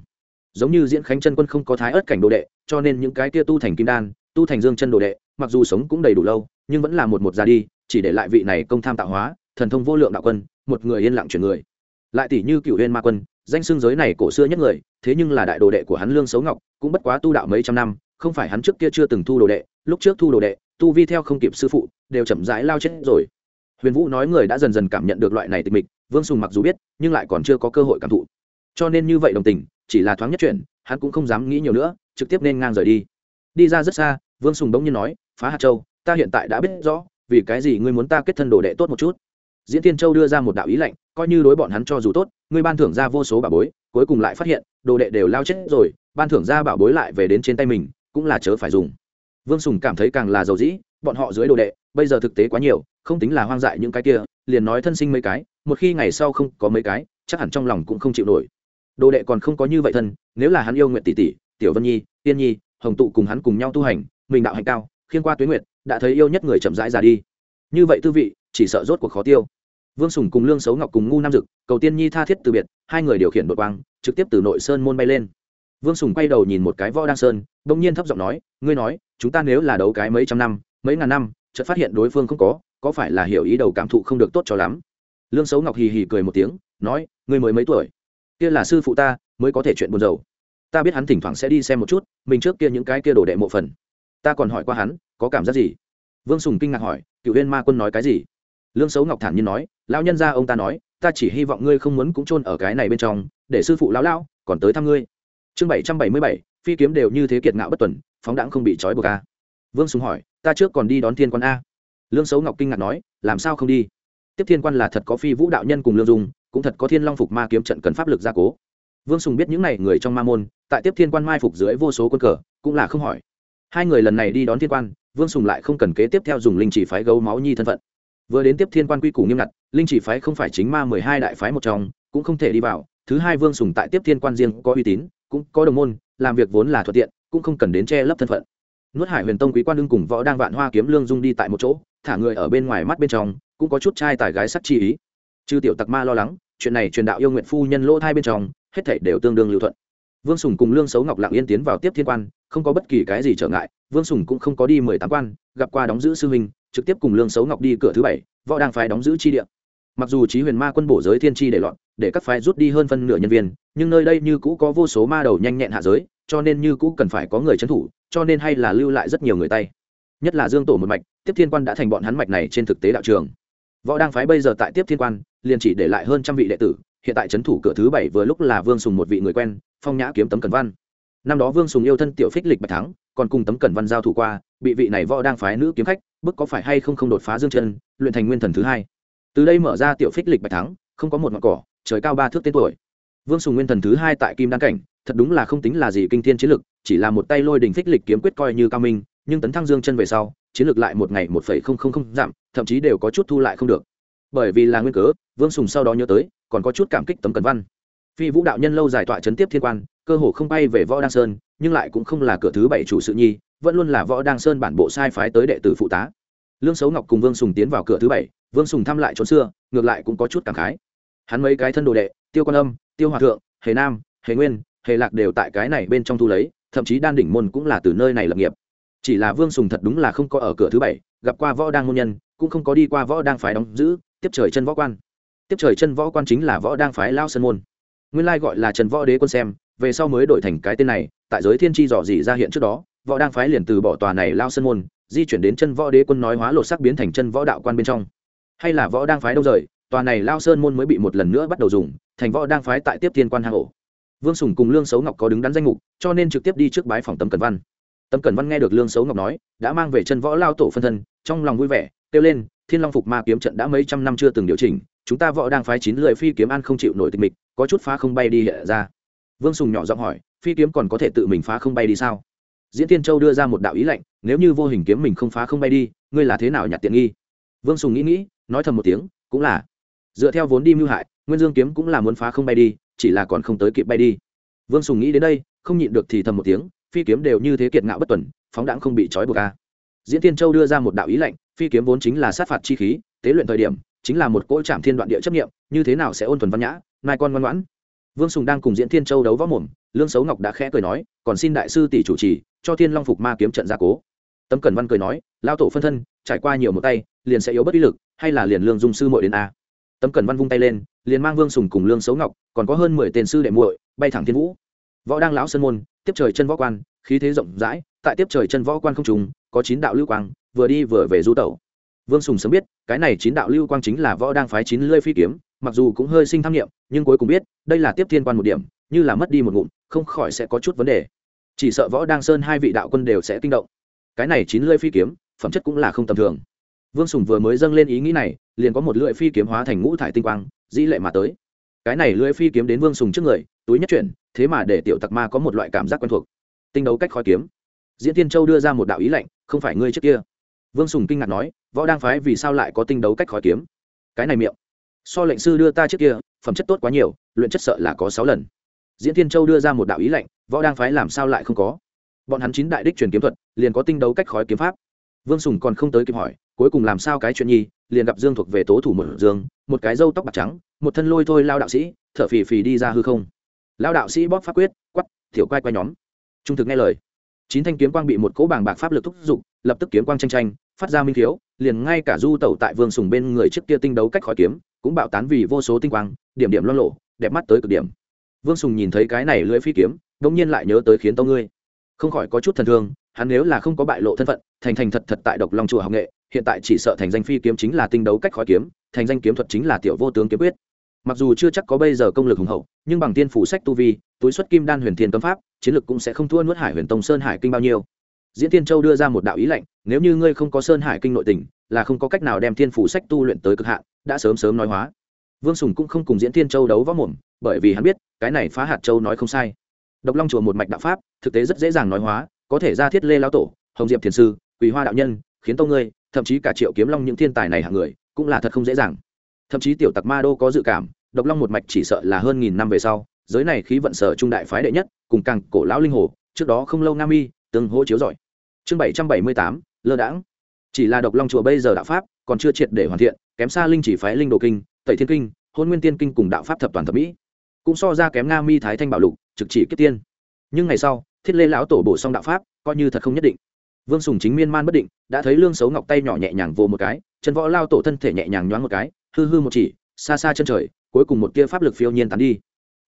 Giống như diễn khánh chân quân không có thái ất cảnh đồ đệ, cho nên những cái kia tu thành kim đan, tu thành dương chân đồ đệ, mặc dù sống cũng đầy đủ lâu, nhưng vẫn là một một già đi, chỉ để lại vị này công tham tạo hóa, thần thông vô lượng đạo quân, một người yên lặng chuyển người. Lại tỷ như cựu huyên ma quân, danh xương giới này cổ xưa nhất người thế nhưng là đại đồ đệ của hắn lương xấu ngọc cũng bất quá tu đạo mấy trăm năm, không phải hắn trước kia chưa từng thu đồ đệ, lúc trước thu đồ đệ, tu vi theo không kịp sư phụ, đều chậm rãi lao chết rồi. Huyền vũ nói người đã dần dần cảm nhận được loại này tịch mịch, vương sùng mặc dù biết, nhưng lại còn chưa có cơ hội cảm thụ. Cho nên như vậy đồng tình, chỉ là thoáng nhất chuyện hắn cũng không dám nghĩ nhiều nữa, trực tiếp nên ngang rời đi. Đi ra rất xa, vương sùng bỗng nhiên nói, phá hạt châu, ta hiện tại đã biết rõ, vì cái gì ngươi muốn ta kết thân đồ đệ tốt một chút? Diễn tiên châu đưa ra một đạo ý lệnh coi như đối bọn hắn cho dù tốt, ngươi ban thưởng ra vô số bảo bối, cuối cùng lại phát hiện, đồ đệ đều lao chết rồi, ban thưởng ra bảo bối lại về đến trên tay mình, cũng là chớ phải dùng. Vương sùng cảm thấy càng là giàu dĩ, bọn họ dưới đồ đệ, bây giờ thực tế quá nhiều, không tính là hoang dại những cái kia, liền nói thân sinh mấy cái, một khi ngày sau không có mấy cái, chắc hẳn trong lòng cũng không chịu nổi. Đồ đệ còn không có như vậy thân, nếu là hắn yêu nguyện tỷ tỷ, tiểu vân nhi, tiên nhi, hồng tụ cùng hắn cùng nhau tu hành, mình đạo hành cao, khiên qua tuyến nguyệt, đã thấy yêu nhất người chậm rãi già đi. Như vậy tư vị, chỉ sợ rốt cuộc khó tiêu vương sùng cùng lương xấu ngọc cùng ngu nam dực, cầu tiên nhi tha thiết từ biệt, hai người điều khiển đội quang, trực tiếp từ nội sơn môn bay lên. Vương sùng quay đầu nhìn một cái võ đăng sơn đ ỗ n g nhiên thấp giọng nói, ngươi nói, chúng ta nếu là đấu cái mấy trăm năm, mấy ngàn năm, chợt phát hiện đối phương không có có phải là hiểu ý đầu cảm thụ không được tốt cho lắm? Lương xấu ngọc hì hì cười một tiếng, nói, ngươi mới mấy tuổi? Kia là sư phụ ta, mới có thể chuyện buồn rầu. Ta biết hắn thỉnh thoảng sẽ đi xem một chút, mình trước kia những cái kia đổ đệ mộ phần. Ta còn hỏi qua hắn, có cảm giác gì? Vương sùng kinh ngạc hỏi cựu huyên ma quân nói cái gì? Lương xấu ngọc thản nhiên nói, lão nhân gia ông ta nói, ta chỉ hy vọng ngươi không muốn cũng chôn ở cái này bên trong, để sư phụ lão lão còn tới thăm ngươi. Chương bảy trăm bảy mươi bảy, phi kiếm đều như thế kiệt ngạo bất tuần, phóng đãng không bị trói buộc a. Vương sùng hỏi, ta trước còn đi đón thiên quan a. Lương xấu ngọc kinh ngạc nói, làm sao không đi? Tiếp thiên quan là thật có phi vũ đạo nhân cùng lương dung, cũng thật có thiên long phục ma kiếm trận cần pháp lực gia cố. Vương sùng biết những n à y người trong ma môn, tại tiếp thiên quan mai phục dưới vô số quân cờ, cũng là không hỏi. Hai người lần này đi đón thiên quan, vương sùng lại không cần kế tiếp theo dùng linh chỉ phái gấu máu nhi thân phận vừa đến tiếp thiên quan quy củ nghiêm ngặt, linh chỉ phái không phải chính ma mười hai đại phái một trong, cũng không thể đi vào, thứ hai vương sùng tại tiếp thiên quan riêng có uy tín, cũng có đồng môn, làm việc vốn là thuận tiện, cũng không cần đến che lấp thân phận. Nuốt hải huyền tông quý quan đương cùng võ đang vạn hoa kiếm lương dung đi tại một chỗ, thả người ở bên ngoài mắt bên trong, cũng có chút trai tài gái sắc chi ý. Chư tiểu tặc ma lo lắng, chuyện này truyền đạo yêu nguyện phu nhân lỗ thai bên trong, hết thảy đều tương đương lưu thuận. Vương sùng cùng lương xấu ngọc lặng yên tiến vào tiếp thiên quan, không có bất kỳ cái gì trở ngại, vương sùng cũng không có đi mười tám quan, gặp qua đóng giữ sư huynh trực tiếp cùng lương xấu ngọc đi cửa thứ bảy, võ đang phái đóng giữ chi địa. Mặc dù trí huyền ma quân bổ giới thiên tri để loạn, để các phái rút đi hơn phân nửa nhân viên, nhưng nơi đây như cũ có vô số ma đầu nhanh nhẹn hạ giới, cho nên như cũ cần phải có người trấn thủ, cho nên hay là lưu lại rất nhiều người tay. Nhất là dương tổ một mạch, tiếp thiên quan đã thành bọn hắn mạch này trên thực tế đạo trường. Võ đang phái bây giờ tại tiếp thiên quan, liền chỉ để lại hơn trăm vị đệ tử, hiện tại trấn thủ cửa thứ bảy vừa lúc là vương sùng một vị người quen, phong nhã kiếm tấm cần văn năm đó vương sùng yêu thân tiểu phích lịch bạch thắng, còn cùng tấm cẩn văn giao thủ qua, bị vị này võ đang phái nữ kiếm khách, bức có phải hay không không đột phá dương chân, luyện thành nguyên thần thứ hai. Từ đây mở ra tiểu phích lịch bạch thắng, không có một ngọn cỏ, trời cao ba thước tên tuổi. Vương sùng nguyên thần thứ hai tại kim đan cảnh, thật đúng là không tính là gì kinh thiên chiến lực, chỉ là một tay lôi đình phích lịch kiếm quyết coi như cao minh, nhưng tấn thăng dương chân về sau, chiến lược lại một ngày một phẩy không không không giảm, thậm chí đều có chút thu lại không được. Bởi vì là nguyên cớ, vương sùng sau đó nhớ tới, còn có chút cảm kích tấm cần văn. Phi vũ đạo nhân lâu dài tọa chấn tiếp thiên quan cơ hồ không bay về võ đăng sơn, nhưng lại cũng không là cửa thứ bảy chủ sự nhi, vẫn luôn là võ đăng sơn bản bộ sai phái tới đệ tử phụ tá. Lương xấu ngọc cùng vương sùng tiến vào cửa thứ bảy, vương sùng thăm lại trốn xưa, ngược lại cũng có chút cảm khái. Hắn mấy cái thân đồ đệ, tiêu quan âm, tiêu hòa thượng, hề nam, hề nguyên, hề lạc đều tại cái này bên trong thu lấy, thậm chí đan đỉnh môn cũng là từ nơi này lập nghiệp. Chỉ là vương sùng thật đúng là không có ở cửa thứ bảy, gặp qua võ đang môn nhân, cũng không có đi qua võ đang phái đóng giữ, tiếp trời chân võ quan. Tiếp trời chân võ quan chính là võ đang phái lao sơn môn. Nguyên lai gọi là trần võ đế quân xem về sau mới đổi thành cái tên này, tại giới thiên tri dò dỉ ra hiện trước đó, võ đang phái liền từ bỏ tòa này lao sân môn, di chuyển đến chân võ đế quân nói hóa lột sắc biến thành chân võ đạo quan bên trong. Hay là võ đang phái đâu rời, tòa này lao sơn môn mới bị một lần nữa bắt đầu dùng, thành võ đang phái tại tiếp thiên quan hang ổ. Vương sùng cùng lương xấu ngọc có đứng đắn danh mục, cho nên trực tiếp đi trước bái phòng tấm cẩn văn. Tấm cẩn văn nghe được lương xấu ngọc nói, đã mang về chân võ lao tổ phân thân, trong lòng vui vẻ, kêu lên, thiên long phục ma kiếm trận đã mấy trăm năm chưa từng điều chỉnh, chúng ta võ đang phái chín lười phi kiếm ăn không chịu nổi tịch mịch, có chút phá không bay đi hệ ra vương sùng nhỏ giọng hỏi, phi kiếm còn có thể tự mình phá không bay đi sao? Diễn tiên châu đưa ra một đạo ý lệnh, nếu như vô hình kiếm mình không phá không bay đi, ngươi là thế nào nhặt tiện nghi? Vương sùng nghĩ nghĩ, nói thầm một tiếng, cũng là. Dựa theo vốn đi mưu hại, nguyên dương kiếm cũng là muốn phá không bay đi, chỉ là còn không tới kịp bay đi. Vương sùng nghĩ đến đây, không nhịn được thì thầm một tiếng, phi kiếm đều như thế kiệt ngạo bất tuần, phóng đãng không bị trói buộc ca diễn tiên châu đưa ra một đạo ý lệnh, phi kiếm vốn chính là sát phạt chi khí, tế luyện thời điểm, chính là một cỗ trạm thiên đoạn địa chấp nghiệm như thế nào sẽ ôn thuần văn nhã nai con ngoan ngoãn vương sùng đang cùng diễn thiên châu đấu võ mồm, lương xấu ngọc đã khẽ cười nói, còn xin đại sư tỷ chủ trì, cho thiên long phục ma kiếm trận gia cố. Tấm cẩn văn cười nói lao tổ phân thân, trải qua nhiều một tay, liền sẽ yếu bất ý lực, hay là liền lương dung sư muội đến a? Tấm cẩn văn vung tay lên, liền mang vương sùng cùng lương xấu ngọc, còn có hơn mười tên sư đệ muội, bay thẳng thiên vũ. Võ đang lão sơn môn, tiếp trời chân võ quan, khí thế rộng rãi, tại tiếp trời chân võ quan không trùng có chín đạo lưu quang, vừa đi vừa về du tẩu. Vương sùng sớm biết, cái này chín đạo lưu quang chính là võ đang phái chín lơi phi kiếm mặc dù cũng hơi sinh tham nghiệm, nhưng cuối cùng biết, đây là tiếp thiên quan một điểm, như là mất đi một ngụm, không khỏi sẽ có chút vấn đề. Chỉ sợ võ đang sơn hai vị đạo quân đều sẽ kinh động. Cái này chín lưỡi phi kiếm, phẩm chất cũng là không tầm thường. Vương sùng vừa mới dâng lên ý nghĩ này, liền có một lưỡi phi kiếm hóa thành ngũ thải tinh quang, dĩ lệ mà tới. Cái này lưỡi phi kiếm đến vương sùng trước người, túi nhất chuyển, thế mà để tiểu tặc ma có một loại cảm giác quen thuộc. Tinh đấu cách khói kiếm. Diễn tiên châu đưa ra một đạo ý lệnh không phải ngươi trước kia. Vương sùng kinh ngạc nói, võ đang phái vì sao lại có tinh đấu cách khói kiếm? Cái này miệng so lệnh sư đưa ta trước kia, phẩm chất tốt quá nhiều, luyện chất sợ là có sáu lần. Diễn thiên châu đưa ra một đạo ý lệnh, võ đang phái làm sao lại không có? Bọn hắn chín đại đích truyền kiếm thuật, liền có tinh đấu cách khói kiếm pháp. Vương sùng còn không tới kịp hỏi, cuối cùng làm sao cái chuyện nhi, liền gặp dương thuộc về tố thủ một dương, một cái râu tóc bạc trắng, một thân lôi thôi lao đạo sĩ, thở phì phì đi ra hư không. Lao đạo sĩ bóp pháp quyết quắp thiểu quay quay nhóm. Trung thực nghe lời. Chín thanh kiếm quang bị một cỗ bảng bạc pháp lực thúc giục, lập tức kiếm quang tranh tranh phát ra minh thiếu liền ngay cả du tẩu tại vương sùng bên người trước kia tinh đấu cách khỏi kiếm, cũng bạo tán vì vô số tinh quang, điểm điểm loan lộ đẹp mắt tới cực điểm. Vương sùng nhìn thấy cái này lưỡi phi kiếm đ ỗ n g nhiên lại nhớ tới khiến tâu ngươi. Không khỏi có chút thần thương, hắn nếu là không có bại lộ thân phận, thành thành thật thật tại độc long chùa học nghệ, hiện tại chỉ sợ thành danh phi kiếm chính là tinh đấu cách khỏi kiếm, thành danh kiếm thuật chính là tiểu vô tướng kiếm quyết. Mặc dù chưa chắc có bây giờ công lực hùng hậu, nhưng bằng tiên phủ sách tu vi, túi xuất kim đan huyền thiên cấm pháp, chiến lực cũng sẽ không thua nuốt hải huyền tông sơn hải kinh bao nhiêu diễn tiên châu đưa ra một đạo ý lệnh, nếu như ngươi không có sơn hải kinh nội tình, là không có cách nào đem thiên phủ sách tu luyện tới cực hạn, đã sớm sớm nói hóa. Vương sùng cũng không cùng diễn tiên châu đấu võ mồm, bởi vì hắn biết, cái này phá hạt châu nói không sai. Độc long chùa một mạch đạo pháp, thực tế rất dễ dàng nói hóa, có thể ra thiết lê lao tổ, hồng diệp thiền sư, quỳ hoa đạo nhân, khiến tông ngươi, thậm chí cả triệu kiếm long những thiên tài này hạng người, cũng là thật không dễ dàng. Thậm chí tiểu tặc ma đô có dự cảm, độc long một mạch chỉ sợ là hơn nghìn năm về sau, giới này khí vận sở trung đại phái đệ nhất, cùng càng cổ lão linh hồ, trước đó không lâu nam y tương hỗ chiếu giỏi chương bảy trăm bảy mươi tám, lơ đãng. Chỉ là độc long chùa bây giờ đạo pháp còn chưa triệt để hoàn thiện, kém xa linh chỉ phái linh đồ kinh, tẩy thiên kinh, hôn nguyên tiên kinh cùng đạo pháp thập toàn thập mỹ. Cũng so ra kém nga mi thái thanh bảo lục, trực chỉ kiếp tiên. Nhưng ngày sau, thiết lê lão tổ bổ xong đạo pháp, coi như thật không nhất định. Vương sùng chính miên man bất định, đã thấy lương xấu ngọc tay nhỏ nhẹ nhàng vồ một cái, chân võ lao tổ thân thể nhẹ nhàng nhoáng một cái, hư hư một chỉ, xa xa chân trời, cuối cùng một tia pháp lực phiêu nhiên tán đi.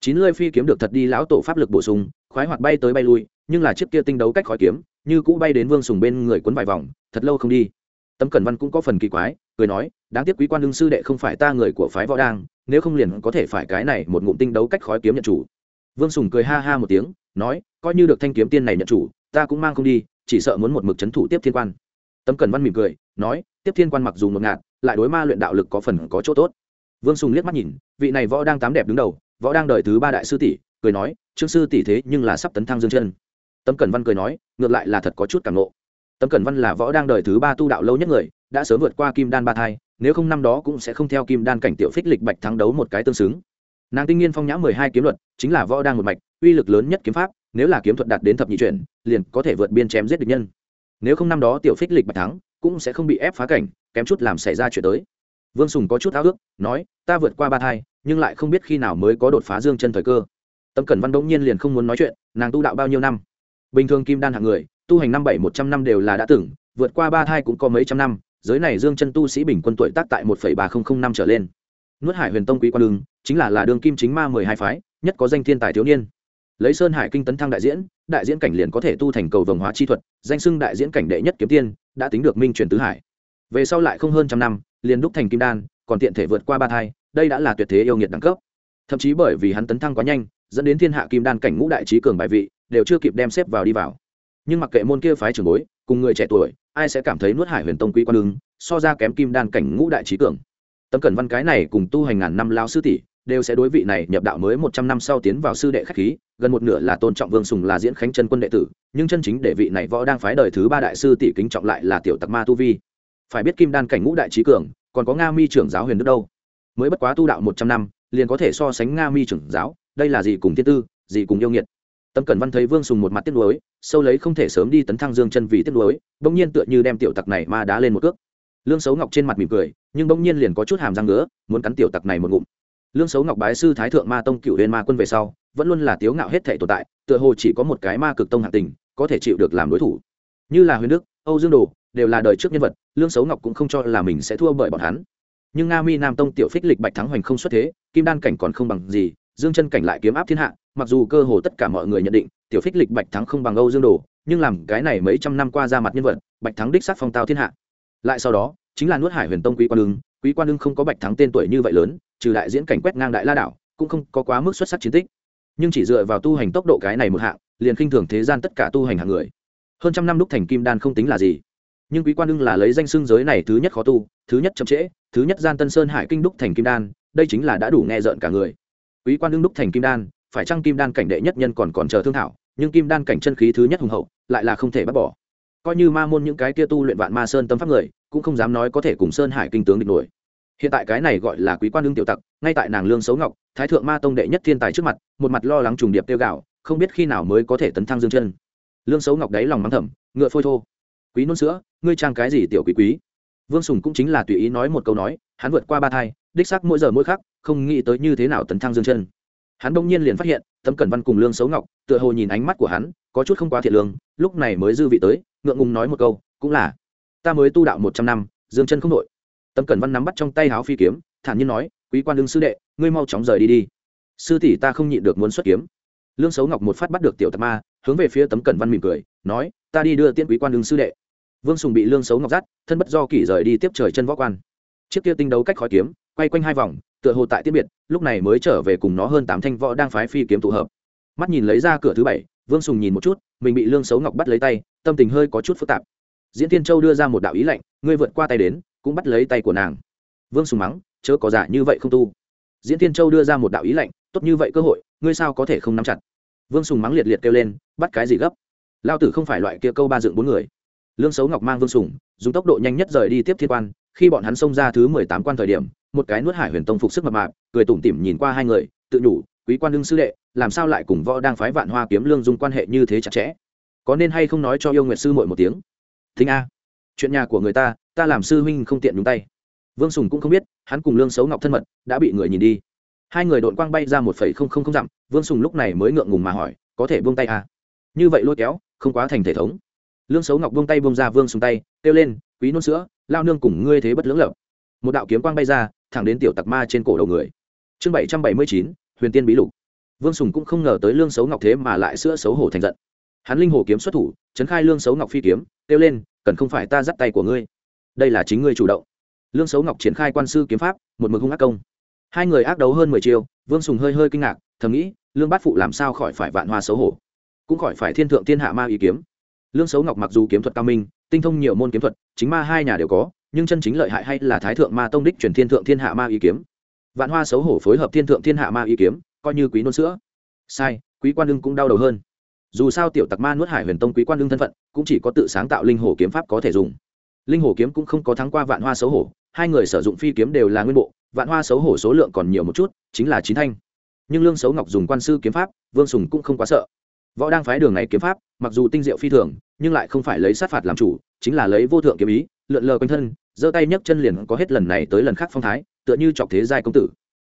Chín lơi phi kiếm được thật đi lão tổ pháp lực bổ sung, khoái hoạt bay tới bay lui nhưng là chiếc kia tinh đấu cách khói kiếm, như cũ bay đến vương sùng bên người quấn vài vòng, thật lâu không đi. Tấm cẩn văn cũng có phần kỳ quái, cười nói, đáng tiếc quý quan đương sư đệ không phải ta người của phái võ đang, nếu không liền có thể phải cái này một ngụm tinh đấu cách khói kiếm nhận chủ. Vương sùng cười ha ha một tiếng, nói, coi như được thanh kiếm tiên này nhận chủ, ta cũng mang không đi, chỉ sợ muốn một mực c h ấ n thủ tiếp thiên quan. Tấm cẩn văn mỉm cười, nói, tiếp thiên quan mặc dù ngột ngạt, lại đối ma luyện đạo lực có phần có chỗ tốt. Vương sùng liếc mắt nhìn, vị này võ đang tám đẹp đứng đầu, võ đang đợi thứ ba đại sư tỷ, cười nói, trương sư tỷ thế nhưng là sắp tấn thăng dương chân tấm cẩn văn cười nói, ngược lại là thật có chút cảm nộ tấm cẩn văn là võ đang đời thứ ba tu đạo lâu nhất người, đã sớm vượt qua kim đan ba thai, nếu không năm đó cũng sẽ không theo kim đan cảnh tiểu phích lịch bạch thắng đấu một cái tương xứng. Nàng tinh nhiên phong nhã mười hai kiếm luật, chính là võ đang một mạch, uy lực lớn nhất kiếm pháp, nếu là kiếm thuật đạt đến thập nhị chuyển, liền có thể vượt biên chém giết địch nhân. Nếu không năm đó tiểu phích lịch bạch thắng, cũng sẽ không bị ép phá cảnh, kém chút làm xảy ra chuyện tới. Vương sùng có chút ao ước, nói, ta vượt qua ba thai, nhưng lại không biết khi nào mới có đột phá dương chân thời cơ. Tâm cẩn văn đ nhiên liền không muốn nói chuyện, nàng tu đạo bao nhiêu năm? Bình thường kim đan hạng người, tu hành năm bảy một trăm năm đều là đã từng, vượt qua ba thai cũng có mấy trăm năm, giới này dương chân tu sĩ bình quân tuổi tác tại một ba nghìn năm trở lên. Nuốt hải huyền tông quý quan đường chính là là đường kim chính ma mười hai phái, nhất có danh thiên tài thiếu niên. Lấy sơn hải kinh tấn thăng đại diễn đại diễn cảnh liền có thể tu thành cầu vồng hóa chi thuật, danh xưng đại diễn cảnh đệ nhất kiếm tiên, đã tính được minh truyền tứ hải. Về sau lại không hơn trăm năm, liền đúc thành kim đan, còn tiện thể vượt qua ba thai, đây đã là tuyệt thế yêu nghiệt đẳng cấp. Thậm chí bởi vì hắn tấn thăng quá nhanh, dẫn đến thiên hạ kim đan cảnh ngũ đại trí cường bài vị đều chưa kịp đem xếp vào đi vào. Nhưng mặc kệ môn kia phái trưởng bối, cùng người trẻ tuổi, ai sẽ cảm thấy nuốt hải huyền tông quý quan lưng so ra kém kim đan cảnh ngũ đại trí cường. Tấm cẩn văn cái này cùng tu hành ngàn năm lao sư tỷ, đều sẽ đối vị này nhập đạo mới một trăm năm sau tiến vào sư đệ khách khí, gần một nửa là tôn trọng vương sùng là diễn khánh chân quân đệ tử, nhưng chân chính đệ vị này võ đang phái đời thứ ba đại sư tỷ kính trọng lại là tiểu tặc ma tu vi. Phải biết kim đan cảnh ngũ đại trí cường, còn có nga mi trưởng giáo huyền đức đâu? Mới bất quá tu đạo một trăm năm, liền có thể so sánh nga mi trưởng giáo, đây là gì cùng thiên tư, gì cùng yêu nghiệt tâm cẩn văn thấy vương sùng một mặt tiếc nuối, sâu lấy không thể sớm đi tấn thăng dương chân vì tiếc nuối, bỗng nhiên tựa như đem tiểu tặc này ma đá lên một cước. Lương xấu ngọc trên mặt mỉm cười, nhưng bỗng nhiên liền có chút hàm răng ngứa, muốn cắn tiểu tặc này một ngụm. Lương xấu ngọc bái sư thái thượng ma tông cựu huyền ma quân về sau, vẫn luôn là tiếu ngạo hết thể tồn tại, tựa hồ chỉ có một cái ma cực tông hạ tình, có thể chịu được làm đối thủ. Như là huyền đức, âu dương đồ, đều là đời trước nhân vật, lương xấu ngọc cũng không cho là mình sẽ thua bởi bọn hắn. Nhưng nga mi nam tông tiểu phích lịch bạch thắng hoành không xuất thế, kim đan cảnh còn không bằng gì, dương chân cảnh lại kiếm áp thiên hạ mặc dù cơ hồ tất cả mọi người nhận định, tiểu phích lịch bạch thắng không bằng âu dương đồ, nhưng làm cái này mấy trăm năm qua ra mặt nhân vật, bạch thắng đích sắc phong tao thiên hạ. Lại sau đó, chính là nuốt hải huyền tông quý quan đương quý quan đương không có bạch thắng tên tuổi như vậy lớn, trừ đại diễn cảnh quét ngang đại la đảo, cũng không có quá mức xuất sắc chiến tích. Nhưng chỉ dựa vào tu hành tốc độ cái này một hạng, liền khinh thường thế gian tất cả tu hành hạng người. Hơn trăm năm đúc thành kim đan không tính là gì. Nhưng quý quan đương là lấy danh xưng giới này thứ nhất khó tu, thứ nhất chậm trễ, thứ nhất gian tân sơn hải kinh đúc thành kim đan, đây chính là đã đủ nghe rợn cả người. Quý quan đương đúc thành kim đan phải chăng kim đan cảnh đệ nhất nhân còn còn chờ thương thảo, nhưng kim đan cảnh chân khí thứ nhất hùng hậu, lại là không thể bắt bỏ. Coi như ma môn những cái kia tu luyện vạn ma sơn tâm pháp người, cũng không dám nói có thể cùng sơn hải kinh tướng địch nổi. Hiện tại cái này gọi là quý quan đương tiểu tặc, ngay tại nàng lương xấu ngọc, thái thượng ma tông đệ nhất thiên tài trước mặt, một mặt lo lắng trùng điệp tiêu gạo, không biết khi nào mới có thể tấn thăng dương chân. Lương xấu ngọc đáy lòng mắng thầm, ngựa phôi thô. Quý nôn sữa, ngươi trang cái gì tiểu quý quý? Vương sùng cũng chính là tùy ý nói một câu nói, hắn vượt qua ba thai, đích sắc mỗi giờ mỗi khắc, không nghĩ tới như thế nào tấn thăng dương chân hắn đông nhiên liền phát hiện, tấm cẩn văn cùng lương xấu ngọc, tựa hồ nhìn ánh mắt của hắn, có chút không quá thiệt lương, lúc này mới dư vị tới, ngượng ngùng nói một câu, cũng là, ta mới tu đạo một trăm năm, dương chân không đội tấm cẩn văn nắm bắt trong tay háo phi kiếm, thản nhiên nói, quý quan đương sư đệ, ngươi mau chóng rời đi đi. Sư tỷ ta không nhịn được muốn xuất kiếm. Lương xấu ngọc một phát bắt được tiểu tạc ma, hướng về phía tấm cẩn văn mỉm cười, nói, ta đi đưa tiên quý quan đương sư đệ. Vương sùng bị lương xấu ngọc dắt, thân bất do kỷ rời đi tiếp trời chân võ quan. Chiếc kia tinh đấu cách khói kiếm quay quanh hai vòng, tựa hồ tại tiết biệt, lúc này mới trở về cùng nó hơn tám thanh võ đang phái phi kiếm tụ hợp. Mắt nhìn lấy ra cửa thứ bảy, vương sùng nhìn một chút, mình bị lương xấu ngọc bắt lấy tay, tâm tình hơi có chút phức tạp. Diễn tiên châu đưa ra một đạo ý lệnh, ngươi vượt qua tay đến, cũng bắt lấy tay của nàng. Vương sùng mắng, chớ có giả như vậy không tu. Diễn tiên châu đưa ra một đạo ý lệnh, tốt như vậy cơ hội, ngươi sao có thể không nắm chặt? Vương sùng mắng liệt liệt kêu lên, bắt cái gì gấp? Lao tử không phải loại kia câu ba dựng bốn người. Lương xấu ngọc mang vương sùng, dùng tốc độ nhanh nhất rời đi tiếp thiên quan, khi bọn hắn xông ra thứ mười tám quan thời điểm một cái nuốt hải huyền tông phục sức mập mạp, cười tủm tỉm nhìn qua hai người, tự nhủ, quý quan đương sư đệ, làm sao lại cùng võ đang phái vạn hoa kiếm lương dung quan hệ như thế chặt chẽ? Có nên hay không nói cho yêu nguyệt sư muội một tiếng? Thính a, chuyện nhà của người ta ta làm sư huynh không tiện nhúng tay. Vương sùng cũng không biết, hắn cùng lương xấu ngọc thân mật, đã bị người nhìn đi. Hai người đội quang bay ra một phẩy không không không dặm, vương sùng lúc này mới ngượng ngùng mà hỏi, có thể buông tay à? Như vậy lôi kéo, không quá thành thể thống. Lương xấu ngọc buông tay buông ra vương sùng tay, kêu lên, quý nôn sữa, lao nương cùng ngươi thế bất lưỡng lập một đạo kiếm quang bay ra thẳng đến tiểu tặc ma trên cổ đầu người. Chương bảy trăm bảy mươi chín, huyền tiên bí lục. Vương sùng cũng không ngờ tới lương xấu ngọc thế mà lại sữa xấu hổ thành giận. Hắn linh hồ kiếm xuất thủ trấn khai lương xấu ngọc phi kiếm, kêu lên, cần không phải ta dắt tay của ngươi? Đây là chính ngươi chủ động. Lương xấu ngọc triển khai quan sư kiếm pháp, một mực hung ác công. Hai người ác đấu hơn mười chiêu, vương sùng hơi hơi kinh ngạc, thầm nghĩ, lương bát phụ làm sao khỏi phải vạn hoa xấu hổ? Cũng khỏi phải thiên thượng thiên hạ ma ý kiếm. Lương xấu ngọc mặc dù kiếm thuật cao minh, tinh thông nhiều môn kiếm thuật, chính ma hai nhà đều có nhưng chân chính lợi hại hay là thái thượng ma tông đích truyền thiên thượng thiên hạ ma ý kiếm? Vạn hoa xấu hổ phối hợp thiên thượng thiên hạ ma ý kiếm, coi như quý nôn sữa. Sai, quý quan đương cũng đau đầu hơn. Dù sao tiểu tặc ma nuốt hải huyền tông quý quan đương thân phận, cũng chỉ có tự sáng tạo linh hồ kiếm pháp có thể dùng. Linh hồ kiếm cũng không có thắng qua vạn hoa xấu hổ, hai người sử dụng phi kiếm đều là nguyên bộ, vạn hoa xấu hổ số lượng còn nhiều một chút, chính là chín thanh. Nhưng lương xấu ngọc dùng quan sư kiếm pháp, vương sùng cũng không quá sợ. Võ đang phái đường này kiếm pháp, mặc dù tinh diệu phi thường, nhưng lại không phải lấy sát phạt làm chủ, chính là lấy vô thượng kiếm ý, lượn lờ quanh thân giơ tay nhấc chân liền có hết lần này tới lần khác phong thái, tựa như chọc thế giai công tử.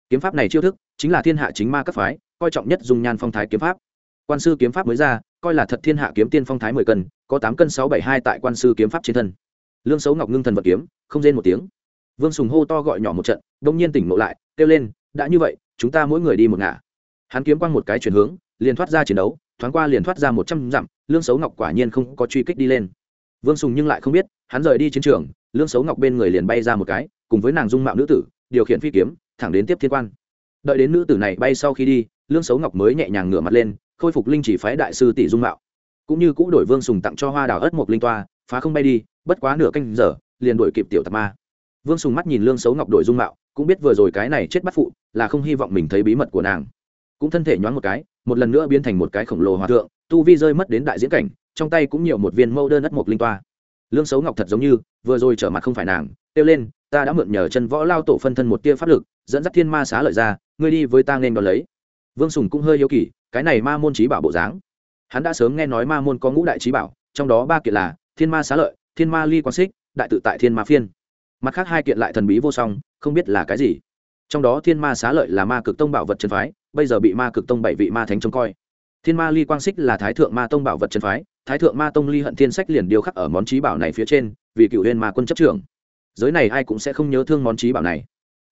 Kiếm pháp này chiêu thức chính là thiên hạ chính ma các phái, coi trọng nhất dùng nhan phong thái kiếm pháp. Quan sư kiếm pháp mới ra, coi là thật thiên hạ kiếm tiên phong thái mười cân, có tám cân sáu bảy hai tại quan sư kiếm pháp trên thân. Lương xấu ngọc ngưng thần vật kiếm, không rên một tiếng. Vương sùng hô to gọi nhỏ một trận, đông nhiên tỉnh ngộ lại, kêu lên, đã như vậy, chúng ta mỗi người đi một ngả. Hắn kiếm quang một cái chuyển hướng, liền thoát ra chiến đấu, thoáng qua liền thoát ra một trăm dặm, lương xấu ngọc quả nhiên không có truy kích đi lên. Vương sùng nhưng lại không biết, hắn rời đi chiến trường lương xấu ngọc bên người liền bay ra một cái, cùng với nàng dung mạo nữ tử, điều khiển phi kiếm, thẳng đến tiếp thiên quan. Đợi đến nữ tử này bay sau khi đi, lương xấu ngọc mới nhẹ nhàng ngửa mặt lên, khôi phục linh chỉ phái đại sư tỷ dung mạo. Cũng như cũ đổi vương sùng tặng cho hoa đào ớt một linh toa, phá không bay đi, bất quá nửa canh giờ, liền đổi kịp tiểu tạp ma. Vương sùng mắt nhìn lương xấu ngọc đổi dung mạo, cũng biết vừa rồi cái này chết bắt phụ, là không hy vọng mình thấy bí mật của nàng. Cũng thân thể nhoáng một cái, một lần nữa biến thành một cái khổng lồ hòa thượng, tu vi rơi mất đến đại diễn cảnh, trong tay cũng nhiều một viên mẫu đơn ất một linh toa lương xấu ngọc thật giống như, vừa rồi trở mặt không phải nàng, kêu lên, ta đã mượn nhờ chân võ lao tổ phân thân một tia pháp lực, dẫn dắt thiên ma xá lợi ra, ngươi đi với ta nên đón lấy. Vương sùng cũng hơi yếu kỳ, cái này ma môn trí bảo bộ dáng. Hắn đã sớm nghe nói ma môn có ngũ đại trí bảo, trong đó ba kiện là thiên ma xá lợi, thiên ma ly quang xích, đại tự tại thiên ma phiên. Mặt khác hai kiện lại thần bí vô song, không biết là cái gì. Trong đó thiên ma xá lợi là ma cực tông bảo vật chân phái, bây giờ bị ma cực tông bảy vị ma thánh trông coi. Thiên ma ly quang xích là thái thượng ma tông bảo vật chân phái thái thượng ma tông ly hận thiên sách liền điêu khắc ở món trí bảo này phía trên, vì cựu huyên ma quân chấp trưởng. Giới này ai cũng sẽ không nhớ thương món trí bảo này.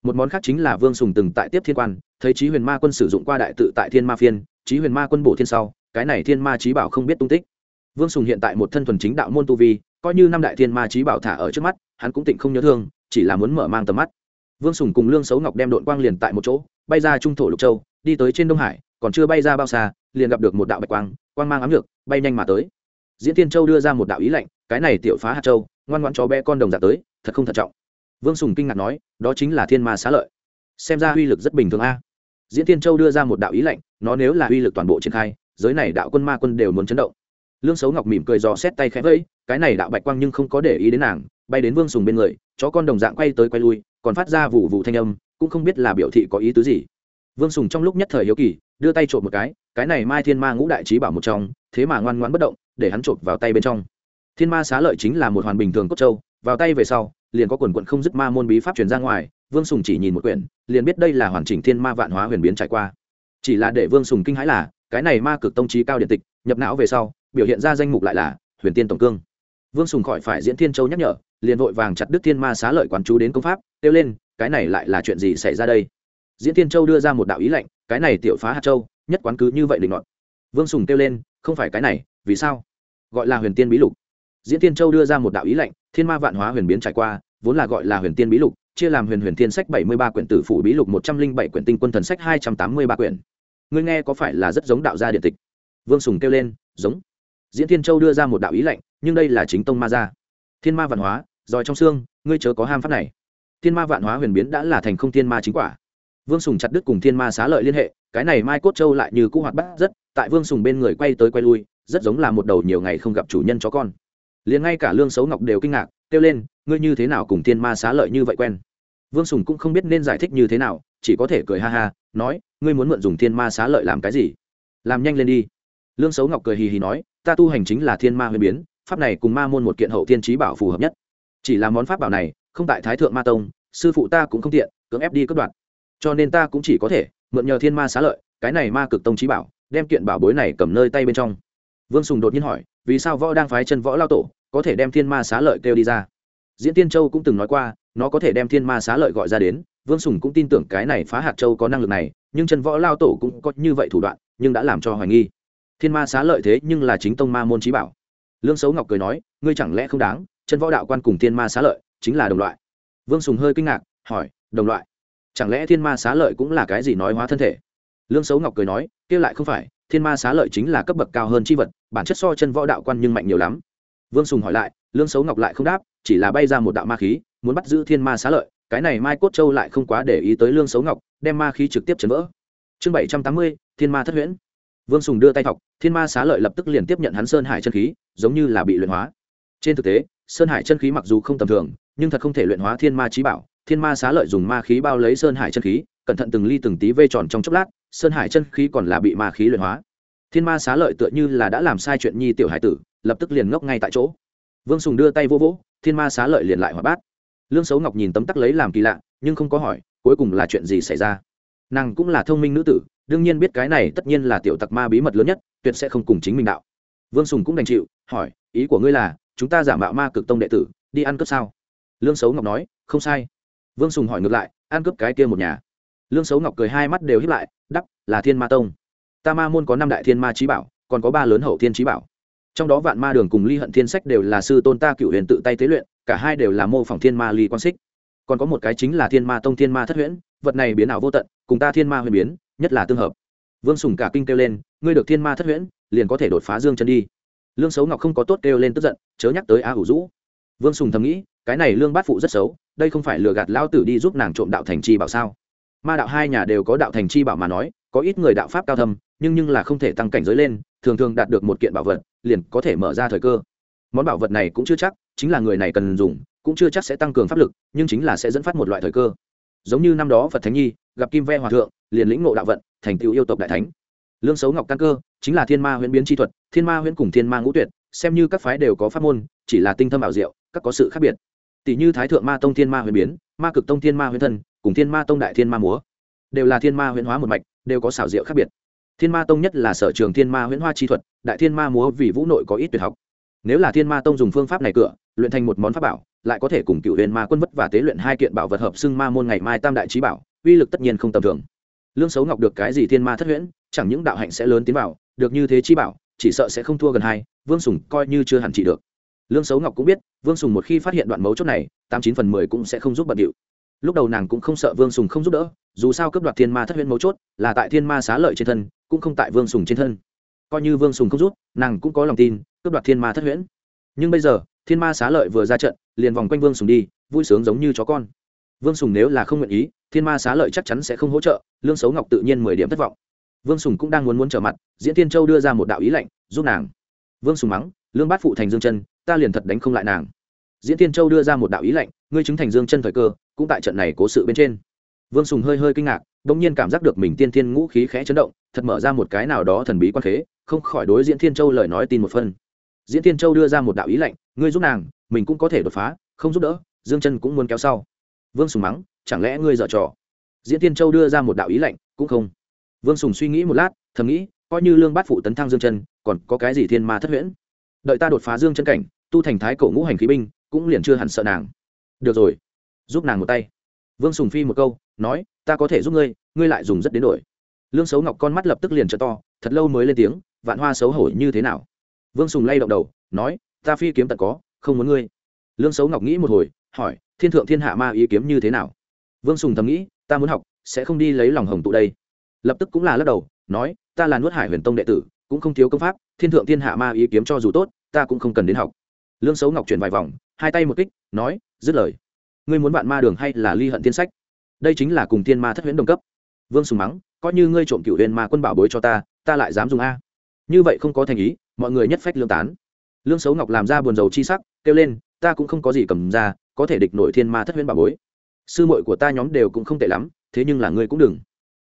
Một món khác chính là vương sùng từng tại tiếp thiên quan, thấy trí huyền ma quân sử dụng qua đại tự tại thiên ma phiên trí huyền ma quân bổ thiên sau, cái này thiên ma trí bảo không biết tung tích. Vương sùng hiện tại một thân thuần chính đạo môn tu vi, coi như năm đại thiên ma trí bảo thả ở trước mắt, hắn cũng tịnh không nhớ thương, chỉ là muốn mở mang tầm mắt. Vương sùng cùng lương xấu ngọc đem đội quang liền tại một chỗ, bay ra trung thổ lục châu, đi tới trên đông hải, còn chưa bay ra bao xa, liền gặp được một đạo bạch quang quang mang ám lược, bay nhanh mà tới diễn tiên châu đưa ra một đạo ý lệnh cái này tiểu phá hạt châu, ngoan ngoãn cho bé con đồng giả tới, thật không thận trọng. Vương sùng kinh ngạc nói, đó chính là thiên ma xá lợi. Xem ra uy lực rất bình thường a. Diễn tiên châu đưa ra một đạo ý lệnh nó nếu là uy lực toàn bộ triển khai, giới này đạo quân ma quân đều muốn chấn động. Lương xấu ngọc mỉm cười dò xét tay khẽ vẫy, cái này đạo bạch quang nhưng không có để ý đến nàng, bay đến vương sùng bên người, chó con đồng dạng quay tới quay lui, còn phát ra vụ vụ thanh âm, cũng không biết là biểu thị có ý tứ gì. Vương sùng trong lúc nhất thời hiếu kỳ, đưa tay trộm một cái cái này mai thiên ma ngũ đại trí bảo một trong thế mà ngoan ngoãn bất động, để hắn chộp vào tay bên trong. Thiên ma xá lợi chính là một hoàn bình thường cốt châu, vào tay về sau, liền có quần quận không dứt ma môn bí pháp truyền ra ngoài, vương sùng chỉ nhìn một quyển, liền biết đây là hoàn chỉnh thiên ma vạn hóa huyền biến trải qua. Chỉ là để vương sùng kinh hãi là, cái này ma cực tông trí cao điện tịch, nhập não về sau, biểu hiện ra danh mục lại là, huyền tiên tổng cương. Vương sùng khỏi phải diễn thiên châu nhắc nhở, liền vội vàng chặt đức thiên ma xá lợi quán chú đến công pháp, kêu lên, cái này lại là chuyện gì xảy ra đây? Diễn thiên châu đưa ra một đạo ý lệnh cái này tiểu phá hạt châu, nhất quán cứ như vậy định luận vương sùng kêu lên không phải cái này, vì sao? Gọi là huyền tiên bí lục. Diễn tiên châu đưa ra một đạo ý lệnh, thiên ma vạn hóa huyền biến trải qua, vốn là gọi là huyền tiên bí lục, chia làm huyền huyền thiên sách bảy mươi ba quyển tử phủ bí lục một trăm linh bảy quyển tinh quân thần sách hai trăm tám mươi ba quyển. Ngươi nghe có phải là rất giống đạo gia điện tịch? Vương sùng kêu lên, giống. Diễn thiên châu đưa ra một đạo ý lệnh, nhưng đây là chính tông ma gia. Thiên ma vạn hóa, giỏi trong xương, ngươi chớ có ham pháp này. Thiên ma vạn hóa huyền biến đã là thành không thiên ma chính quả vương sùng chặt đứt cùng thiên ma xá lợi liên hệ, cái này mai cốt châu lại như cũ hoạt bát rất, tại vương sùng bên người quay tới quay lui, rất giống là một đầu nhiều ngày không gặp chủ nhân chó con. Liền ngay cả lương xấu ngọc đều kinh ngạc, kêu lên, ngươi như thế nào cùng thiên ma xá lợi như vậy quen? Vương sùng cũng không biết nên giải thích như thế nào, chỉ có thể cười ha ha, nói, ngươi muốn mượn dùng thiên ma xá lợi làm cái gì? Làm nhanh lên đi. Lương xấu ngọc cười hì hì nói, ta tu hành chính là thiên ma huyền biến, pháp này cùng ma môn một kiện hậu thiên trí bảo phù hợp nhất. Chỉ là món pháp bảo này, không tại thái thượng ma tông, sư phụ ta cũng không tiện, cưỡng ép đi cất đoạn cho nên ta cũng chỉ có thể mượn nhờ thiên ma xá lợi, cái này ma cực tông trí bảo, đem kiện bảo bối này cầm nơi tay bên trong. Vương sùng đột nhiên hỏi, vì sao võ đang phái chân võ lao tổ có thể đem thiên ma xá lợi kêu đi ra? Diễn tiên châu cũng từng nói qua, nó có thể đem thiên ma xá lợi gọi ra đến, vương sùng cũng tin tưởng cái này phá hạt châu có năng lực này, nhưng chân võ lao tổ cũng có như vậy thủ đoạn, nhưng đã làm cho hoài nghi. Thiên ma xá lợi thế nhưng là chính tông ma môn trí bảo. Lương xấu ngọc cười nói, ngươi chẳng lẽ không đáng, chân võ đạo quan cùng thiên ma xá lợi chính là đồng loại. Vương sùng hơi kinh ngạc, hỏi, đồng loại? Chẳng lẽ thiên ma xá lợi cũng là cái gì nói hóa thân thể? Lương xấu ngọc cười nói, kia lại không phải, thiên ma xá lợi chính là cấp bậc cao hơn c h i vật, bản chất so chân võ đạo quan nhưng mạnh nhiều lắm. Vương sùng hỏi lại, lương xấu ngọc lại không đáp, chỉ là bay ra một đạo ma khí, muốn bắt giữ thiên ma xá lợi, cái này mai cốt châu lại không quá để ý tới lương xấu ngọc, đem ma khí trực tiếp chấn vỡ. Chương bảy trăm tám mươi, thiên ma thất huyễn. Vương sùng đưa tay thọc, thiên ma xá lợi lập tức liền tiếp nhận hắn sơn hải chân khí, giống như là bị luyện hóa. Trên thực tế, sơn hải chân khí mặc dù không tầm thường, nhưng thật không thể luyện hóa thiên ma trí bảo thiên ma xá lợi dùng ma khí bao lấy sơn hải chân khí, cẩn thận từng ly từng tí vây tròn trong chốc lát, sơn hải chân khí còn là bị ma khí luyện hóa. Thiên ma xá lợi tựa như là đã làm sai chuyện nhi tiểu hải tử, lập tức liền ngốc ngay tại chỗ. Vương sùng đưa tay vô vỗ, thiên ma xá lợi liền lại hỏa bát. Lương xấu ngọc nhìn tấm tắc lấy làm kỳ lạ, nhưng không có hỏi, cuối cùng là chuyện gì xảy ra? Nàng cũng là thông minh nữ tử, đương nhiên biết cái này tất nhiên là tiểu tặc ma bí mật lớn nhất, tuyệt sẽ không cùng chính mình đạo. Vương sùng cũng đành chịu, hỏi, ý của ngươi là, chúng ta giả mạo ma cực tông đệ tử, đi ăn cướp sao? Lương xấu ngọc nói, không sai vương sùng hỏi ngược lại, ăn cướp cái kia một nhà? Lương xấu ngọc cười hai mắt đều hiếp lại đắp là thiên ma tông. Ta ma môn có năm đại thiên ma trí bảo, còn có ba lớn hậu thiên trí bảo. Trong đó vạn ma đường cùng ly hận thiên sách đều là sư tôn ta cựu huyền tự tay tế luyện, cả hai đều là mô phỏng thiên ma ly quan xích. Còn có một cái chính là thiên ma tông thiên ma thất huyễn, vật này biến ảo vô tận, cùng ta thiên ma huyền biến, nhất là tương hợp. Vương sùng cả kinh kêu lên, ngươi được thiên ma thất huyễn, liền có thể đột phá dương chân đi. Lương xấu ngọc không có tốt kêu lên tức giận, chớ nhắc tới a hủ Dũ vương sùng thầm nghĩ, cái này lương bát phụ rất xấu, đây không phải lừa gạt lao tử đi giúp nàng trộm đạo thành chi bảo sao? Ma đạo hai nhà đều có đạo thành chi bảo mà nói, có ít người đạo pháp cao thâm, nhưng nhưng là không thể tăng cảnh giới lên, thường thường đạt được một kiện bảo vật, liền có thể mở ra thời cơ. Món bảo vật này cũng chưa chắc, chính là người này cần dùng, cũng chưa chắc sẽ tăng cường pháp lực, nhưng chính là sẽ dẫn phát một loại thời cơ. Giống như năm đó phật thánh nhi, gặp kim ve hòa thượng, liền lĩnh ngộ đạo vận, thành tựu yêu tộc đại thánh. Lương xấu ngọc căn cơ, chính là thiên ma huyễn biến chi thuật, thiên ma huyễn cùng thiên ma ngũ tuyệt, xem như các phái đều có pháp môn, chỉ là tinh thâm ảo diệu các có sự khác biệt. Tỷ như thái thượng ma tông thiên ma Huyền biến, ma cực tông thiên ma Huyền thân, cùng thiên ma tông đại thiên ma múa, đều là thiên ma Huyền hóa một mạch, đều có xảo diệu khác biệt. Thiên ma tông nhất là sở trường thiên ma Huyền hoa chi thuật, đại thiên ma múa vì vũ nội có ít tuyệt học. Nếu là thiên ma tông dùng phương pháp này cửa, luyện thành một món pháp bảo, lại có thể cùng cựu huyền ma quân vất và tế luyện hai kiện bảo vật hợp xưng ma môn ngày mai tam đại trí bảo, uy lực tất nhiên không tầm thường. Lương xấu ngọc được cái gì thiên ma thất huyễn, chẳng những đạo hạnh sẽ lớn tiến vào, được như thế chi bảo, chỉ sợ sẽ không thua gần hai, vương sùng coi như chưa hẳn trị được lương xấu ngọc cũng biết, vương sùng một khi phát hiện đoạn mấu chốt này, tám chín phần mười cũng sẽ không giúp bận điệu. Lúc đầu nàng cũng không sợ vương sùng không giúp đỡ, dù sao cấp đoạt thiên ma thất huyễn mấu chốt, là tại thiên ma xá lợi trên thân, cũng không tại vương sùng trên thân. Coi như vương sùng không giúp, nàng cũng có lòng tin, cướp đoạt thiên ma thất huyễn. Nhưng bây giờ, thiên ma xá lợi vừa ra trận, liền vòng quanh vương sùng đi, vui sướng giống như chó con. Vương sùng nếu là không nguyện ý, thiên ma xá lợi chắc chắn sẽ không hỗ trợ, lương xấu ngọc tự nhiên mười điểm thất vọng. Vương sùng cũng đang muốn muốn trở mặt, diễn tiên châu đưa ra một đạo ý lệnh, giúp nàng. Vương sùng mắng, lương bát phụ thành dương chân ta liền thật đánh không lại nàng. Diễn tiên châu đưa ra một đạo ý lệnh ngươi chứng thành dương chân thời cơ, cũng tại trận này cố sự bên trên. Vương sùng hơi hơi kinh ngạc đ ỗ n g nhiên cảm giác được mình tiên thiên ngũ khí khẽ chấn động, thật mở ra một cái nào đó thần bí quan khế, không khỏi đối diễn thiên châu lời nói tin một phân diễn thiên châu đưa ra một đạo ý lệnh ngươi giúp nàng, mình cũng có thể đột phá, không giúp đỡ, dương chân cũng muốn kéo sau. Vương sùng mắng, chẳng lẽ ngươi dở trò? Diễn thiên châu đưa ra một đạo ý lệnh cũng không. Vương sùng suy nghĩ một lát, thầm nghĩ, coi như lương bát phụ tấn thăng dương chân, còn có cái gì thiên ma thất huyễn? Đợi ta đột phá dương chân cảnh tu thành thái cổ ngũ hành khí binh, cũng liền chưa hẳn sợ nàng. Được rồi, giúp nàng một tay. Vương sùng phi một câu, nói, ta có thể giúp ngươi ngươi lại dùng rất đến đổi. Lương xấu ngọc con mắt lập tức liền trở to, thật lâu mới lên tiếng, vạn hoa xấu hổ như thế nào? Vương sùng lay động đầu, nói, ta phi kiếm tận có, không muốn ngươi. Lương xấu ngọc nghĩ một hồi, hỏi, thiên thượng thiên hạ ma ý kiếm như thế nào? Vương sùng thầm nghĩ, ta muốn học, sẽ không đi lấy lòng hồng tụ đây. Lập tức cũng là lắc đầu, nói, ta là nuốt hải huyền tông đệ tử, cũng không thiếu công pháp, thiên thượng thiên hạ ma ý kiếm cho dù tốt, ta cũng không cần đến học lương xấu ngọc chuyển vài vòng, hai tay một kích, nói, dứt lời. Ngươi muốn vạn ma đường hay là ly hận thiên sách? Đây chính là cùng thiên ma thất huyễn đồng cấp. Vương sùng mắng, coi như ngươi trộm cựu huyền ma quân bảo bối cho ta ta lại dám dùng a. Như vậy không có thành ý, mọi người nhất phách lương tán. Lương xấu ngọc làm ra buồn dầu chi sắc, kêu lên, ta cũng không có gì cầm ra, có thể địch nổi thiên ma thất huyễn bảo bối. Sư muội của ta nhóm đều cũng không tệ lắm, thế nhưng là ngươi cũng đừng.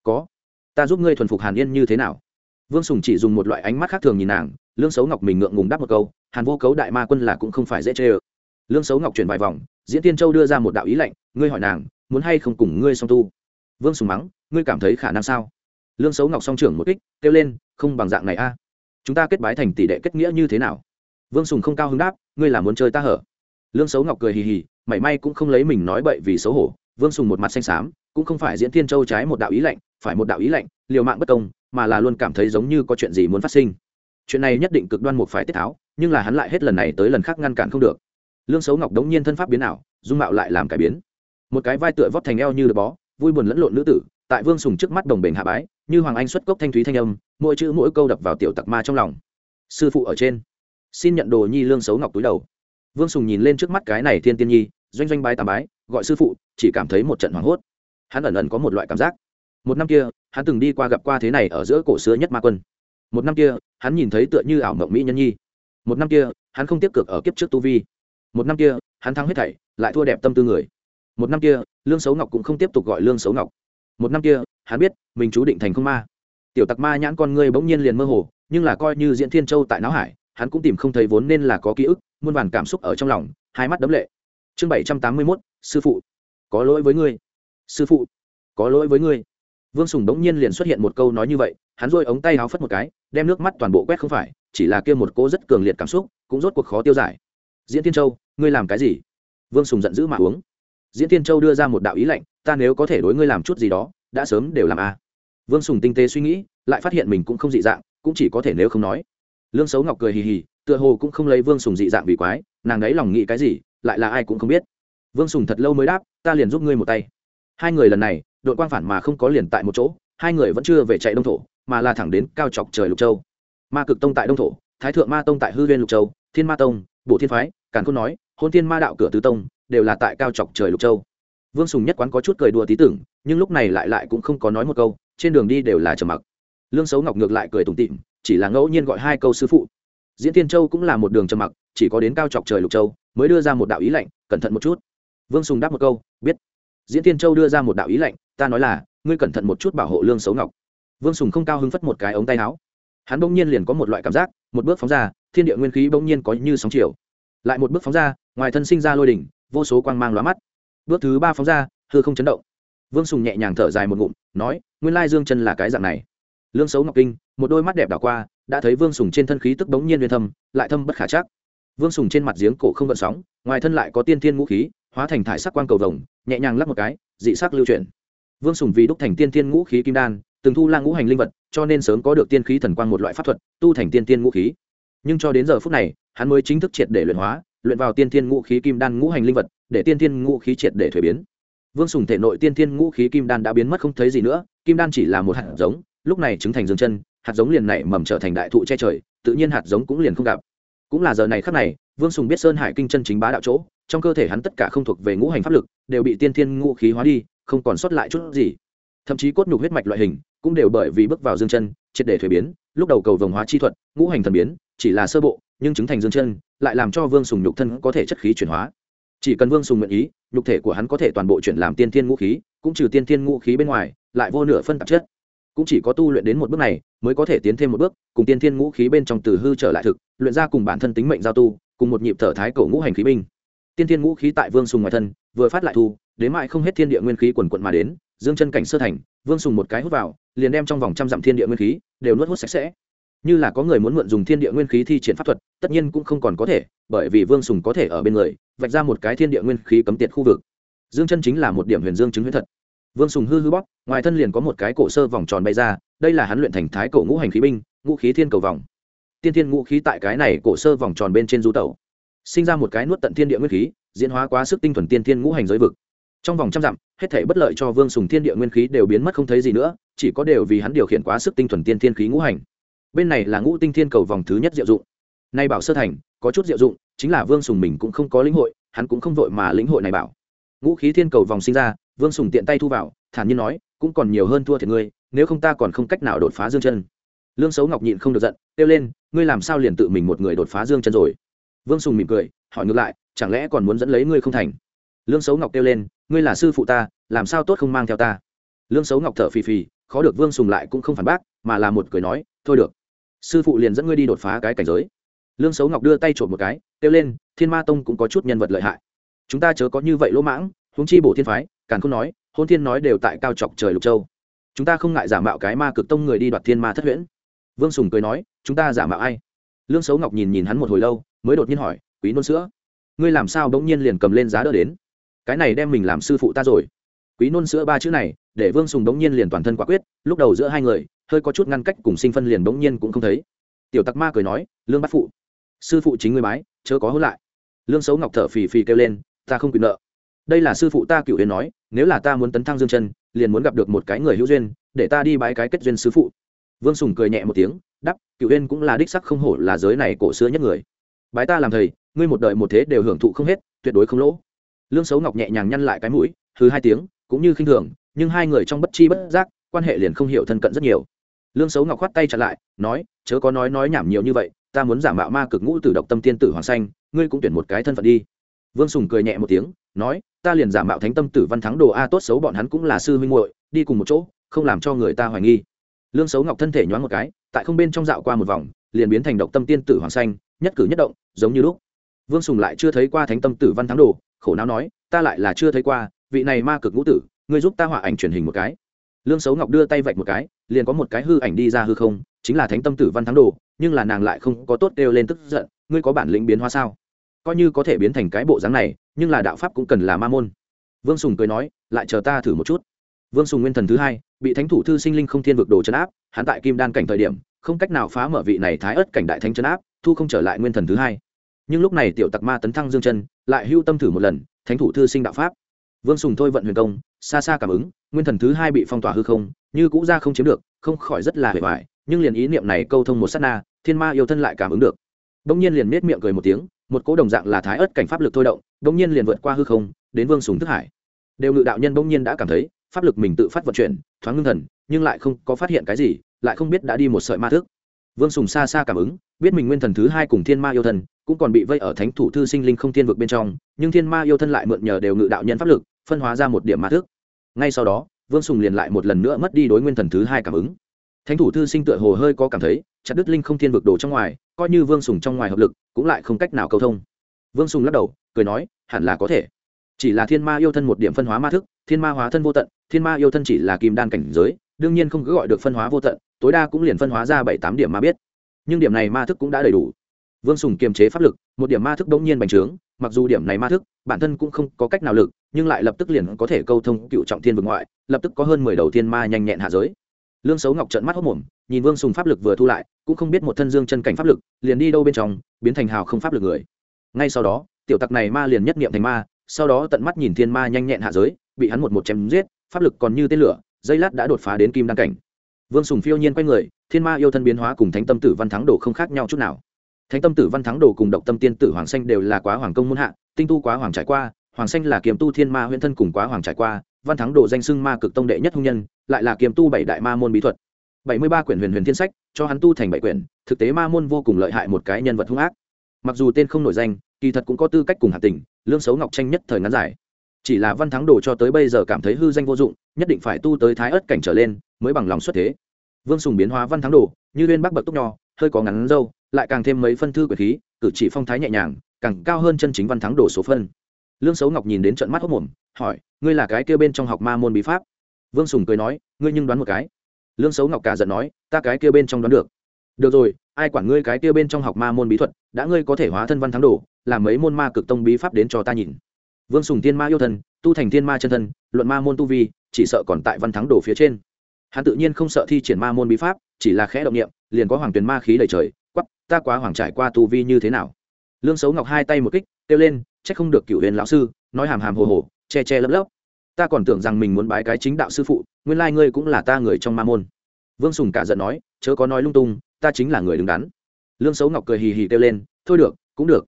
Có. Ta giúp ngươi thuần phục hàn yên như thế nào? Vương sùng chỉ dùng một loại ánh mắt khác thường nhìn nàng lương xấu ngọc mình ngượng ngùng đáp một câu, hàn vô cấu đại ma quân là cũng không phải dễ chê ơ. Lương xấu ngọc chuyển vài vòng, diễn tiên châu đưa ra một đạo ý lệnh, ngươi hỏi nàng, muốn hay không cùng ngươi song tu? Vương sùng mắng, ngươi cảm thấy khả năng sao? Lương xấu ngọc song trưởng một kích, kêu lên, không bằng dạng này a. Chúng ta kết bái thành tỷ đệ kết nghĩa như thế nào? Vương sùng không cao hứng đáp, ngươi là muốn chơi ta hở? Lương xấu ngọc cười hì hì, mảy may cũng không lấy mình nói bậy vì xấu hổ. Vương sùng một mặt xanh xám, cũng không phải diễn thiên châu trái một đạo ý lệnh, phải một đạo ý lệnh, liều mạng bất công, mà là luôn cảm thấy giống như có chuyện gì muốn phát sinh chuyện này nhất định cực đoan một phải tiết tháo, nhưng là hắn lại hết lần này tới lần khác ngăn cản không được. Lương xấu ngọc đống nhiên thân pháp biến ảo, dung mạo lại làm cải biến. Một cái vai tựa vót thành eo như được bó, vui buồn lẫn lộn nữ tử, tại vương sùng trước mắt đồng bền hạ bái, như hoàng anh xuất cốc thanh thúy thanh âm, mỗi chữ mỗi câu đập vào tiểu tặc ma trong lòng. Sư phụ ở trên. Xin nhận đồ nhi lương xấu ngọc túi đầu. Vương sùng nhìn lên trước mắt cái này thiên tiên nhi, doanh doanh bái tà bái, gọi sư phụ, chỉ cảm thấy một trận hoảng hốt. Hắn ẩn ẩn có một loại cảm giác. Một năm kia, hắn từng đi qua gặp qua thế này ở giữa cổ xưa nhất ma quân một năm kia, hắn nhìn thấy tựa như ảo mộng mỹ nhân nhi. Một năm kia, hắn không tiếp cực ở kiếp trước tu vi. Một năm kia, hắn thắng hết thảy, lại thua đẹp tâm tư người. Một năm kia, lương xấu ngọc cũng không tiếp tục gọi lương xấu ngọc. Một năm kia, hắn biết, mình chú định thành không ma. Tiểu tặc ma nhãn con ngươi bỗng nhiên liền mơ hồ, nhưng là coi như diễn thiên châu tại não hải, hắn cũng tìm không thấy vốn nên là có ký ức, muôn vàn cảm xúc ở trong lòng, hai mắt đấm lệ. Chương bảy trăm tám mươi mốt, sư phụ. Có lỗi với ngươi. Sư phụ. Có lỗi với ngươi. Vương sùng đống nhiên liền xuất hiện một câu nói như vậy hắn rôi ống tay áo phất một cái, đem nước mắt toàn bộ quét không phải, chỉ là kia một cô rất cường liệt cảm xúc, cũng rốt cuộc khó tiêu giải. Diễn tiên châu, ngươi làm cái gì? Vương sùng giận dữ mà uống. Diễn tiên châu đưa ra một đạo ý lệnh ta nếu có thể đối ngươi làm chút gì đó, đã sớm đều làm a. Vương sùng tinh tế suy nghĩ, lại phát hiện mình cũng không dị dạng, cũng chỉ có thể nếu không nói. Lương xấu ngọc cười hì hì, tựa hồ cũng không lấy vương sùng dị dạng vì quái, nàng ấy lòng nghĩ cái gì, lại là ai cũng không biết. Vương sùng thật lâu mới đáp, ta liền giúp ngươi một tay. Hai người lần này, đội quang phản mà không có liền tại một chỗ, hai người vẫn chưa về chạy đông thổ mà là thẳng đến cao chọc trời lục châu. Ma cực tông tại đông thổ, thái thượng ma tông tại hư viên lục châu, thiên ma tông bộ thiên phái, càn khôn nói, hôn thiên ma đạo cửa tứ tông đều là tại cao chọc trời lục châu. Vương sùng nhất quán có chút cười đùa tí tưởng, nhưng lúc này lại lại cũng không có nói một câu, trên đường đi đều là trầm mặc. Lương xấu ngọc ngược lại cười tủm tịm chỉ là ngẫu nhiên gọi hai câu sư phụ. Diễn tiên châu cũng là một đường trầm mặc, chỉ có đến cao chọc trời lục châu mới đưa ra một đạo ý lệnh, cẩn thận một chút. Vương sùng đáp một câu, biết. Diễn tiên châu đưa ra một đạo ý lệnh, ta nói là, ngươi cẩn thận một chút bảo hộ lương xấu ngọc vương sùng không cao hứng phất một cái ống tay áo. Hắn bỗng nhiên liền có một loại cảm giác, một bước phóng ra, thiên địa nguyên khí bỗng nhiên có như sóng chiều. Lại một bước phóng ra, ngoài thân sinh ra lôi đỉnh, vô số quang mang lóa mắt. Bước thứ ba phóng ra, hư không chấn động. Vương sùng nhẹ nhàng thở dài một ngụm, nói, nguyên lai dương chân là cái dạng này. Lương xấu ngọc kinh, một đôi mắt đẹp đảo qua, đã thấy vương sùng trên thân khí tức bỗng nhiên liên thâm, lại thâm bất khả chắc. Vương sùng trên mặt giếng cổ không gợn sóng, ngoài thân lại có tiên thiên ngũ khí, hóa thành thải sắc quang cầu vồng, nhẹ nhàng lắp một cái, dị sắc lưu chuyển. Vương sùng vì đúc thành tiên thiên ngũ khí kim đan từng thu lang ngũ hành linh vật, cho nên sớm có được tiên khí thần quang một loại pháp thuật, tu thành tiên tiên ngũ khí. Nhưng cho đến giờ phút này, hắn mới chính thức triệt để luyện hóa, luyện vào tiên tiên ngũ khí kim đan ngũ hành linh vật, để tiên tiên ngũ khí triệt để thuế biến. Vương sùng thể nội tiên tiên ngũ khí kim đan đã biến mất không thấy gì nữa, kim đan chỉ là một hạt giống, lúc này chứng thành dương chân, hạt giống liền này mầm trở thành đại thụ che trời, tự nhiên hạt giống cũng liền không gặp. Cũng là giờ này khắc này, vương sùng biết sơn hải kinh chân chính bá đạo chỗ, trong cơ thể hắn tất cả không thuộc về ngũ hành pháp lực, đều bị tiên thiên ngũ khí hóa đi, không còn sót lại chút gì. Thậm chí cốt nhục huyết mạch loại hình cũng đều bởi vì bước vào dương chân, triệt để thuế biến, lúc đầu cầu vồng hóa chi thuật, ngũ hành thần biến, chỉ là sơ bộ, nhưng chứng thành dương chân, lại làm cho vương sùng nhục thân có thể chất khí chuyển hóa. Chỉ cần vương sùng nguyện ý, nhục thể của hắn có thể toàn bộ chuyển làm tiên thiên ngũ khí, cũng trừ tiên thiên ngũ khí bên ngoài, lại vô nửa phân tạp chất. Cũng chỉ có tu luyện đến một bước này, mới có thể tiến thêm một bước, cùng tiên thiên ngũ khí bên trong từ hư trở lại thực, luyện ra cùng bản thân tính mệnh giao tu, cùng một nhịp thở thái cổ ngũ hành khí binh. Tiên thiên ngũ khí tại vương sùng ngoài thân, vừa phát lại thu đến mãi không hết thiên địa nguyên khí quần quận mà đến, dương chân cảnh sơ thành, vương sùng một cái hút vào, liền đem trong vòng trăm dặm thiên địa nguyên khí đều nuốt hút sạch sẽ. Như là có người muốn mượn dùng thiên địa nguyên khí thi triển pháp thuật, tất nhiên cũng không còn có thể, bởi vì vương sùng có thể ở bên người, vạch ra một cái thiên địa nguyên khí cấm tiệt khu vực. Dương chân chính là một điểm huyền dương chứng huyết thật. Vương sùng hư hư bóp, ngoài thân liền có một cái cổ sơ vòng tròn bay ra, đây là hắn luyện thành thái cổ ngũ hành khí binh, ngũ khí thiên cầu vòng. Tiên thiên ngũ khí tại cái này cổ sơ vòng tròn bên trên du tẩu, sinh ra một cái nuốt tận thiên địa nguyên khí, diễn hóa quá sức tinh thuần tiên thiên ngũ hành giới vực trong vòng trăm dặm, hết thể bất lợi cho vương sùng thiên địa nguyên khí đều biến mất không thấy gì nữa, chỉ có đều vì hắn điều khiển quá sức tinh thuần tiên thiên khí ngũ hành. Bên này là ngũ tinh thiên cầu vòng thứ nhất diệu dụng. Nay bảo sơ thành, có chút diệu dụng, chính là vương sùng mình cũng không có lĩnh hội, hắn cũng không vội mà lĩnh hội này bảo. Ngũ khí thiên cầu vòng sinh ra, vương sùng tiện tay thu vào, thản nhiên nói, cũng còn nhiều hơn thua thiệt ngươi, nếu không ta còn không cách nào đột phá dương chân. Lương xấu ngọc nhịn không được giận, kêu lên, ngươi làm sao liền tự mình một người đột phá dương chân rồi? Vương sùng mỉm cười, hỏi ngược lại, chẳng lẽ còn muốn dẫn lấy ngươi không thành? Lương xấu ngọc kêu lên, ngươi là sư phụ ta, làm sao tốt không mang theo ta? Lương xấu ngọc thở phì phì, khó được vương sùng lại cũng không phản bác, mà là một cười nói, thôi được, sư phụ liền dẫn ngươi đi đột phá cái cảnh giới. Lương xấu ngọc đưa tay trộm một cái, kêu lên, thiên ma tông cũng có chút nhân vật lợi hại. Chúng ta chớ có như vậy lỗ mãng, huống chi bổ thiên phái càng không nói, hôn thiên nói đều tại cao trọc trời lục châu. Chúng ta không ngại giả mạo cái ma cực tông người đi đoạt thiên ma thất huyễn. Vương sùng cười nói, chúng ta giả mạo ai? Lương xấu ngọc nhìn nhìn hắn một hồi lâu, mới đột nhiên hỏi, quý nôn sữa, ngươi làm sao bỗng nhiên liền cầm lên giá đỡ đến? Cái này đem mình làm sư phụ ta rồi. Quý nôn sữa ba chữ này, để vương sùng bỗng nhiên liền toàn thân quả quyết, lúc đầu giữa hai người, hơi có chút ngăn cách cùng sinh phân liền bỗng nhiên cũng không thấy. Tiểu tặc ma cười nói, lương bắt phụ, sư phụ chính người bái, chớ có hôn lại. Lương xấu ngọc thở phì phì kêu lên, ta không quyền nợ. Đây là sư phụ ta cựu huyền nói, nếu là ta muốn tấn thăng dương chân, liền muốn gặp được một cái người hữu duyên, để ta đi bái cái kết duyên sư phụ. Vương sùng cười nhẹ một tiếng đắp cựu huyền cũng là đích sắc không hổ là giới này cổ xưa nhất người. Bái ta làm thầy, ngươi một đời một thế đều hưởng thụ không hết, tuyệt đối không lỗ lương xấu ngọc nhẹ nhàng nhăn lại cái mũi thứ hai tiếng, cũng như khinh thường, nhưng hai người trong bất chi bất giác, quan hệ liền không hiểu thân cận rất nhiều. Lương xấu ngọc khoát tay chặn lại, nói, chớ có nói nói nhảm nhiều như vậy, ta muốn giả mạo ma cực ngũ tử độc tâm tiên tử hoàng xanh, ngươi cũng tuyển một cái thân phận đi. Vương sùng cười nhẹ một tiếng, nói, ta liền giả mạo thánh tâm tử văn thắng đồ a, tốt xấu bọn hắn cũng là sư huynh muội, đi cùng một chỗ, không làm cho người ta hoài nghi. Lương xấu ngọc thân thể nhoáng một cái, tại không bên trong dạo qua một vòng, liền biến thành độc tâm tiên tử hoàng xanh, nhất cử nhất động, giống như lúc vương sùng lại chưa thấy qua thánh tâm tử văn thắng đồ, khổ não nói, ta lại là chưa thấy qua, vị này ma cực ngũ tử, ngươi giúp ta họa ảnh truyền hình một cái. Lương xấu ngọc đưa tay vạch một cái, liền có một cái hư ảnh đi ra hư không, chính là thánh tâm tử văn thắng đồ, nhưng là nàng lại không có tốt đều lên tức giận, ngươi có bản lĩnh biến hóa sao? Coi như có thể biến thành cái bộ dáng này, nhưng là đạo pháp cũng cần là ma môn. Vương sùng cười nói, lại chờ ta thử một chút. Vương sùng nguyên thần thứ hai, bị thánh thủ thư sinh linh không thiên vực đồ chấn áp, hắn tại kim đan cảnh thời điểm, không cách nào phá mở vị này thái ớt cảnh đại thánh chấn áp, thu không trở lại nguyên thần thứ hai nhưng lúc này tiểu tặc ma tấn thăng dương chân, lại hưu tâm thử một lần, thánh thủ thư sinh đạo pháp. Vương sùng thôi vận huyền công, xa xa cảm ứng, nguyên thần thứ hai bị phong tỏa hư không, như cũ ra không chiếm được, không khỏi rất là hề hoài, nhưng liền ý niệm này câu thông một s á t na, thiên ma yêu thân lại cảm ứng được. Đ ỗ n g nhiên liền nết miệng cười một tiếng, một cỗ đồng dạng là thái ớt cảnh pháp lực thôi động đ ỗ n g nhiên liền vượt qua hư không, đến vương sùng thức hải. Đều ngự đạo nhân bỗng nhiên đã cảm thấy, pháp lực mình tự phát vận chuyển, thoáng ngưng thần, nhưng lại không có phát hiện cái gì, lại không biết đã đi một sợi ma thức. Vương sùng xa xa cảm ứng biết mình nguyên thần thứ hai cùng thiên ma yêu thần cũng còn bị vây ở thánh thủ thư sinh linh không thiên vực bên trong, nhưng thiên ma yêu thân lại mượn nhờ đều ngự đạo nhân pháp lực, phân hóa ra một điểm ma thức. Ngay sau đó, vương sùng liền lại một lần nữa mất đi đối nguyên thần thứ hai cảm ứng. Thánh thủ thư sinh tựa hồ hơi có cảm thấy, chặt đứt linh không thiên vực đồ trong ngoài, coi như vương sùng trong ngoài hợp lực, cũng lại không cách nào cầu thông. Vương sùng lắc đầu, cười nói, hẳn là có thể. Chỉ là thiên ma yêu thân một điểm phân hóa ma thức, thiên ma hóa thân vô tận, thiên ma yêu thân chỉ là kim đan cảnh giới, đương nhiên không cứ gọi được phân hóa vô tận, tối đa cũng liền phân hóa ra bảy tám điểm ma biết nhưng điểm này ma thức cũng đã đầy đủ. Vương sùng kiềm chế pháp lực, một điểm ma thức bỗng nhiên bành trướng, mặc dù điểm này ma thức, bản thân cũng không có cách nào lực, nhưng lại lập tức liền có thể câu thông cựu trọng thiên vực ngoại, lập tức có hơn mười đầu thiên ma nhanh nhẹn hạ giới. Lương xấu ngọc trận mắt hốc mồm, nhìn vương sùng pháp lực vừa thu lại, cũng không biết một thân dương chân cảnh pháp lực, liền đi đâu bên trong, biến thành hào không pháp lực người. Ngay sau đó, tiểu tặc này ma liền nhất nghiệm thành ma, sau đó tận mắt nhìn thiên ma nhanh nhẹn hạ giới, bị hắn một một chém giết, pháp lực còn như tên lửa, dây lát đã đột phá đến kim đăng cảnh. Vương sùng phiêu nhiên quay người thiên ma yêu thân biến hóa cùng thánh tâm tử văn thắng đồ không khác nhau chút nào. Thánh tâm tử văn thắng đồ cùng độc tâm tiên tử hoàng xanh đều là quá hoàng công muôn hạ, tinh tu quá hoàng trải qua, hoàng xanh là kiềm tu thiên ma huyễn thân cùng quá hoàng trải qua, văn thắng đồ danh xưng ma cực tông đệ nhất hung nhân, lại là kiềm tu bảy đại ma môn bí thuật. Bảy mươi ba quyển huyền huyền thiên sách, cho hắn tu thành bảy quyển, thực tế ma môn vô cùng lợi hại một cái nhân vật hung ác. Mặc dù tên không nổi danh, kỳ thật cũng có tư cách cùng hạt tình, lương xấu ngọc tranh nhất thời ngắn dài. Chỉ là văn thắng đồ cho tới bây giờ cảm thấy hư danh vô dụng, nhất định phải tu tới thái ớt cảnh trở lên, mới bằng lòng xuất thế vương sùng biến hóa văn thắng đồ, như viên bắc bậc túc nho, hơi có ngắn râu lại càng thêm mấy phân thư quyền khí, cử chỉ phong thái nhẹ nhàng, càng cao hơn chân chính văn thắng đồ số phân. Lương xấu ngọc nhìn đến trận mắt hốc mồm, hỏi, ngươi là cái kia bên trong học ma môn bí pháp? Vương sùng cười nói, ngươi nhưng đoán một cái. Lương xấu ngọc cả giận nói, ta cái kia bên trong đoán được. Được rồi, ai quản ngươi cái kia bên trong học ma môn bí thuật, đã ngươi có thể hóa thân văn thắng đồ, làm mấy môn ma cực tông bí pháp đến cho ta nhìn. Vương sùng tiên ma yêu thân tu thành tiên ma chân thân, luận ma môn tu vi, chỉ sợ còn tại văn thắng đồ phía trên hắn tự nhiên không sợ thi triển ma môn bí pháp, chỉ là khẽ động nghiệm liền có hoàng tuyền ma khí đầy trời quắp ta quá hoàng trải qua tu vi như thế nào. Lương xấu ngọc hai tay một kích, kêu lên c h ắ c không được cựu huyền lão sư, nói hàm hàm hồ hồ, che che lấp lấp. Ta còn tưởng rằng mình muốn bái cái chính đạo sư phụ, nguyên lai ngươi cũng là ta người trong ma môn. Vương sùng cả giận nói, chớ có nói lung tung, ta chính là người đứng đắn. Lương xấu ngọc cười hì hì kêu lên, thôi được, cũng được.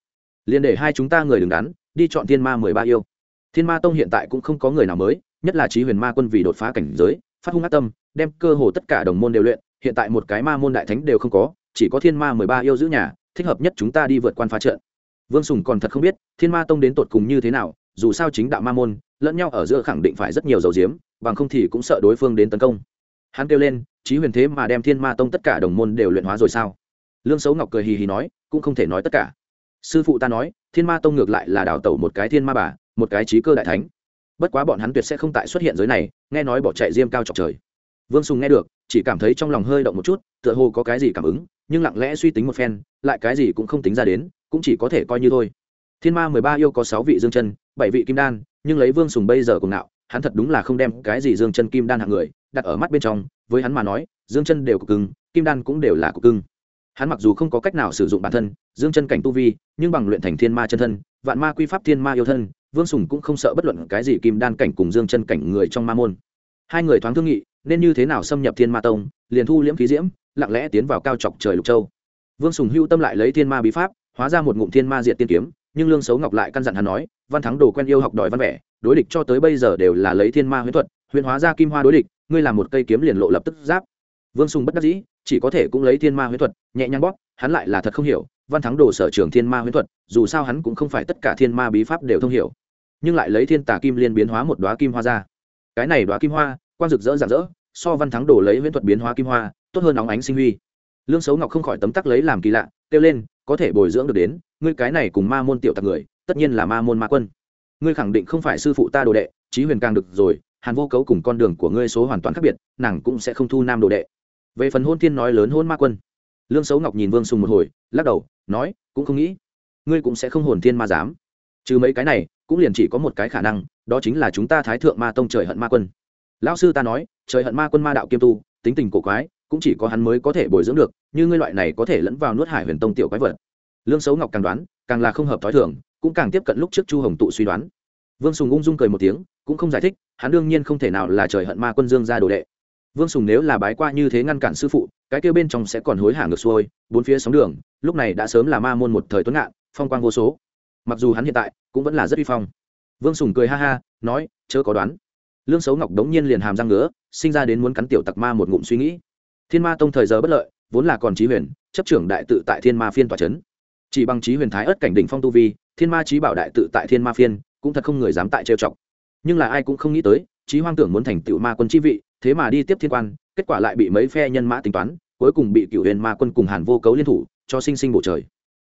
Liền để hai chúng ta người đứng đắn, đi chọn thiên ma mười ba yêu. Thiên ma tông hiện tại cũng không có người nào mới, nhất là trí huyền ma quân vì đột phá cảnh giới, phát hung ác tâm đem cơ hồ tất cả đồng môn đều luyện, hiện tại một cái ma môn đại thánh đều không có, chỉ có thiên ma mười ba yêu giữ nhà, thích hợp nhất chúng ta đi vượt quan phá trận. Vương sùng còn thật không biết, thiên ma tông đến tột cùng như thế nào, dù sao chính đạo ma môn, lẫn nhau ở giữa khẳng định phải rất nhiều dầu diếm bằng không thì cũng sợ đối phương đến tấn công. Hắn kêu lên, chí huyền thế mà đem thiên ma tông tất cả đồng môn đều luyện hóa rồi sao? Lương xấu ngọc cười hì hì nói, cũng không thể nói tất cả. Sư phụ ta nói, thiên ma tông ngược lại là đào tẩu một cái thiên ma bà, một cái trí cơ đại thánh. Bất quá bọn hắn tuyệt sẽ không tại xuất hiện giới này, nghe nói bỏ chạy diêm cao chọc trời vương sùng nghe được, chỉ cảm thấy trong lòng hơi động một chút, tựa hồ có cái gì cảm ứng, nhưng lặng lẽ suy tính một phen, lại cái gì cũng không tính ra đến, cũng chỉ có thể coi như thôi. Thiên ma mười ba yêu có sáu vị dương chân, bảy vị kim đan, nhưng lấy vương sùng bây giờ cùng nạo hắn thật đúng là không đem cái gì dương chân kim đan hạng người, đặt ở mắt bên trong, với hắn mà nói, dương chân đều cực cưng kim đan cũng đều là cực cưng hắn mặc dù không có cách nào sử dụng bản thân, dương chân cảnh tu vi, nhưng bằng luyện thành thiên ma chân thân, vạn ma quy pháp thiên ma yêu thân, vương sùng cũng không sợ bất luận cái gì kim đan cảnh cùng dương chân cảnh người trong ma môn hai người thoáng thương nghị, nên như thế nào xâm nhập thiên ma tông, liền thu liễm khí diễm, lặng lẽ tiến vào cao chọc trời lục châu. Vương sùng hưu tâm lại lấy thiên ma bí pháp, hóa ra một ngụm thiên ma diệt tiên kiếm, nhưng lương xấu ngọc lại căn dặn hắn nói, văn thắng đồ quen yêu học đòi văn vẻ, đối địch cho tới bây giờ đều là lấy thiên ma huyễn thuật, huyễn hóa ra kim hoa đối địch, ngươi làm một cây kiếm liền lộ lập tức giáp. Vương sùng bất đắc dĩ, chỉ có thể cũng lấy thiên ma huyễn thuật, nhẹ nhàng bóp, hắn lại là thật không hiểu, văn thắng đồ sở trường thiên ma huyễn thuật, dù sao hắn cũng không phải tất cả thiên ma bí pháp đều thông hiểu, nhưng lại lấy thiên tà kim liên biến hóa một đoá kim hoa ra cái này đoá kim hoa quan rực rỡ rạng rỡ, so văn thắng đổ lấy viễn thuật biến hóa kim hoa, tốt hơn óng ánh sinh huy. Lương xấu ngọc không khỏi tấm tắc lấy làm kỳ lạ, kêu lên, có thể bồi dưỡng được đến, ngươi cái này cùng ma môn tiểu tặc người, tất nhiên là ma môn ma quân. Ngươi khẳng định không phải sư phụ ta đồ đệ trí huyền càng được rồi, hàn vô cấu cùng con đường của ngươi số hoàn toàn khác biệt, nàng cũng sẽ không thu nam đồ đệ. Về phần hôn thiên nói lớn hôn ma quân, lương xấu ngọc nhìn vương sùng một hồi, lắc đầu, nói, cũng không nghĩ, ngươi cũng sẽ không hồn thiên ma dám trừ mấy cái này cũng liền chỉ có một cái khả năng, đó chính là chúng ta thái thượng ma tông trời hận ma quân. Lão sư ta nói, trời hận ma quân ma đạo kiêm tu, tính tình cổ quái, cũng chỉ có hắn mới có thể bồi dưỡng được, như ngươi loại này có thể lẫn vào nuốt hải huyền tông tiểu quái vật. Lương xấu ngọc càng đoán, càng là không hợp t h ó i thường, cũng càng tiếp cận lúc trước chu hồng tụ suy đoán. Vương sùng ung dung cười một tiếng, cũng không giải thích, hắn đương nhiên không thể nào là trời hận ma quân dương ra đồ đệ. Vương sùng nếu là bái qua như thế ngăn cản sư phụ, cái kêu bên trong sẽ còn hối hả ngược xuôi, bốn phía sóng đường, lúc này đã sớm là ma môn một thời tuấn ngạn, phong quang vô số mặc dù hắn hiện tại cũng vẫn là rất uy phong. Vương sùng cười ha ha, nói, chớ có đoán. Lương xấu ngọc đống nhiên liền hàm răng ngứa, sinh ra đến muốn cắn tiểu tặc ma một ngụm suy nghĩ. Thiên ma tông thời giờ bất lợi, vốn là còn trí huyền, chấp trưởng đại tự tại thiên ma phiên tòa c h ấ n chỉ bằng trí huyền thái ất cảnh đỉnh phong tu vi, thiên ma trí bảo đại tự tại thiên ma phiên, cũng thật không người dám tại trêu chọc. Nhưng là ai cũng không nghĩ tới trí hoang tưởng muốn thành tựu ma quân chi vị, thế mà đi tiếp thiên quan, kết quả lại bị mấy phe nhân mã tính toán, cuối cùng bị cựu huyền ma quân cùng hàn vô cấu liên thủ, cho sinh sinh bổ trời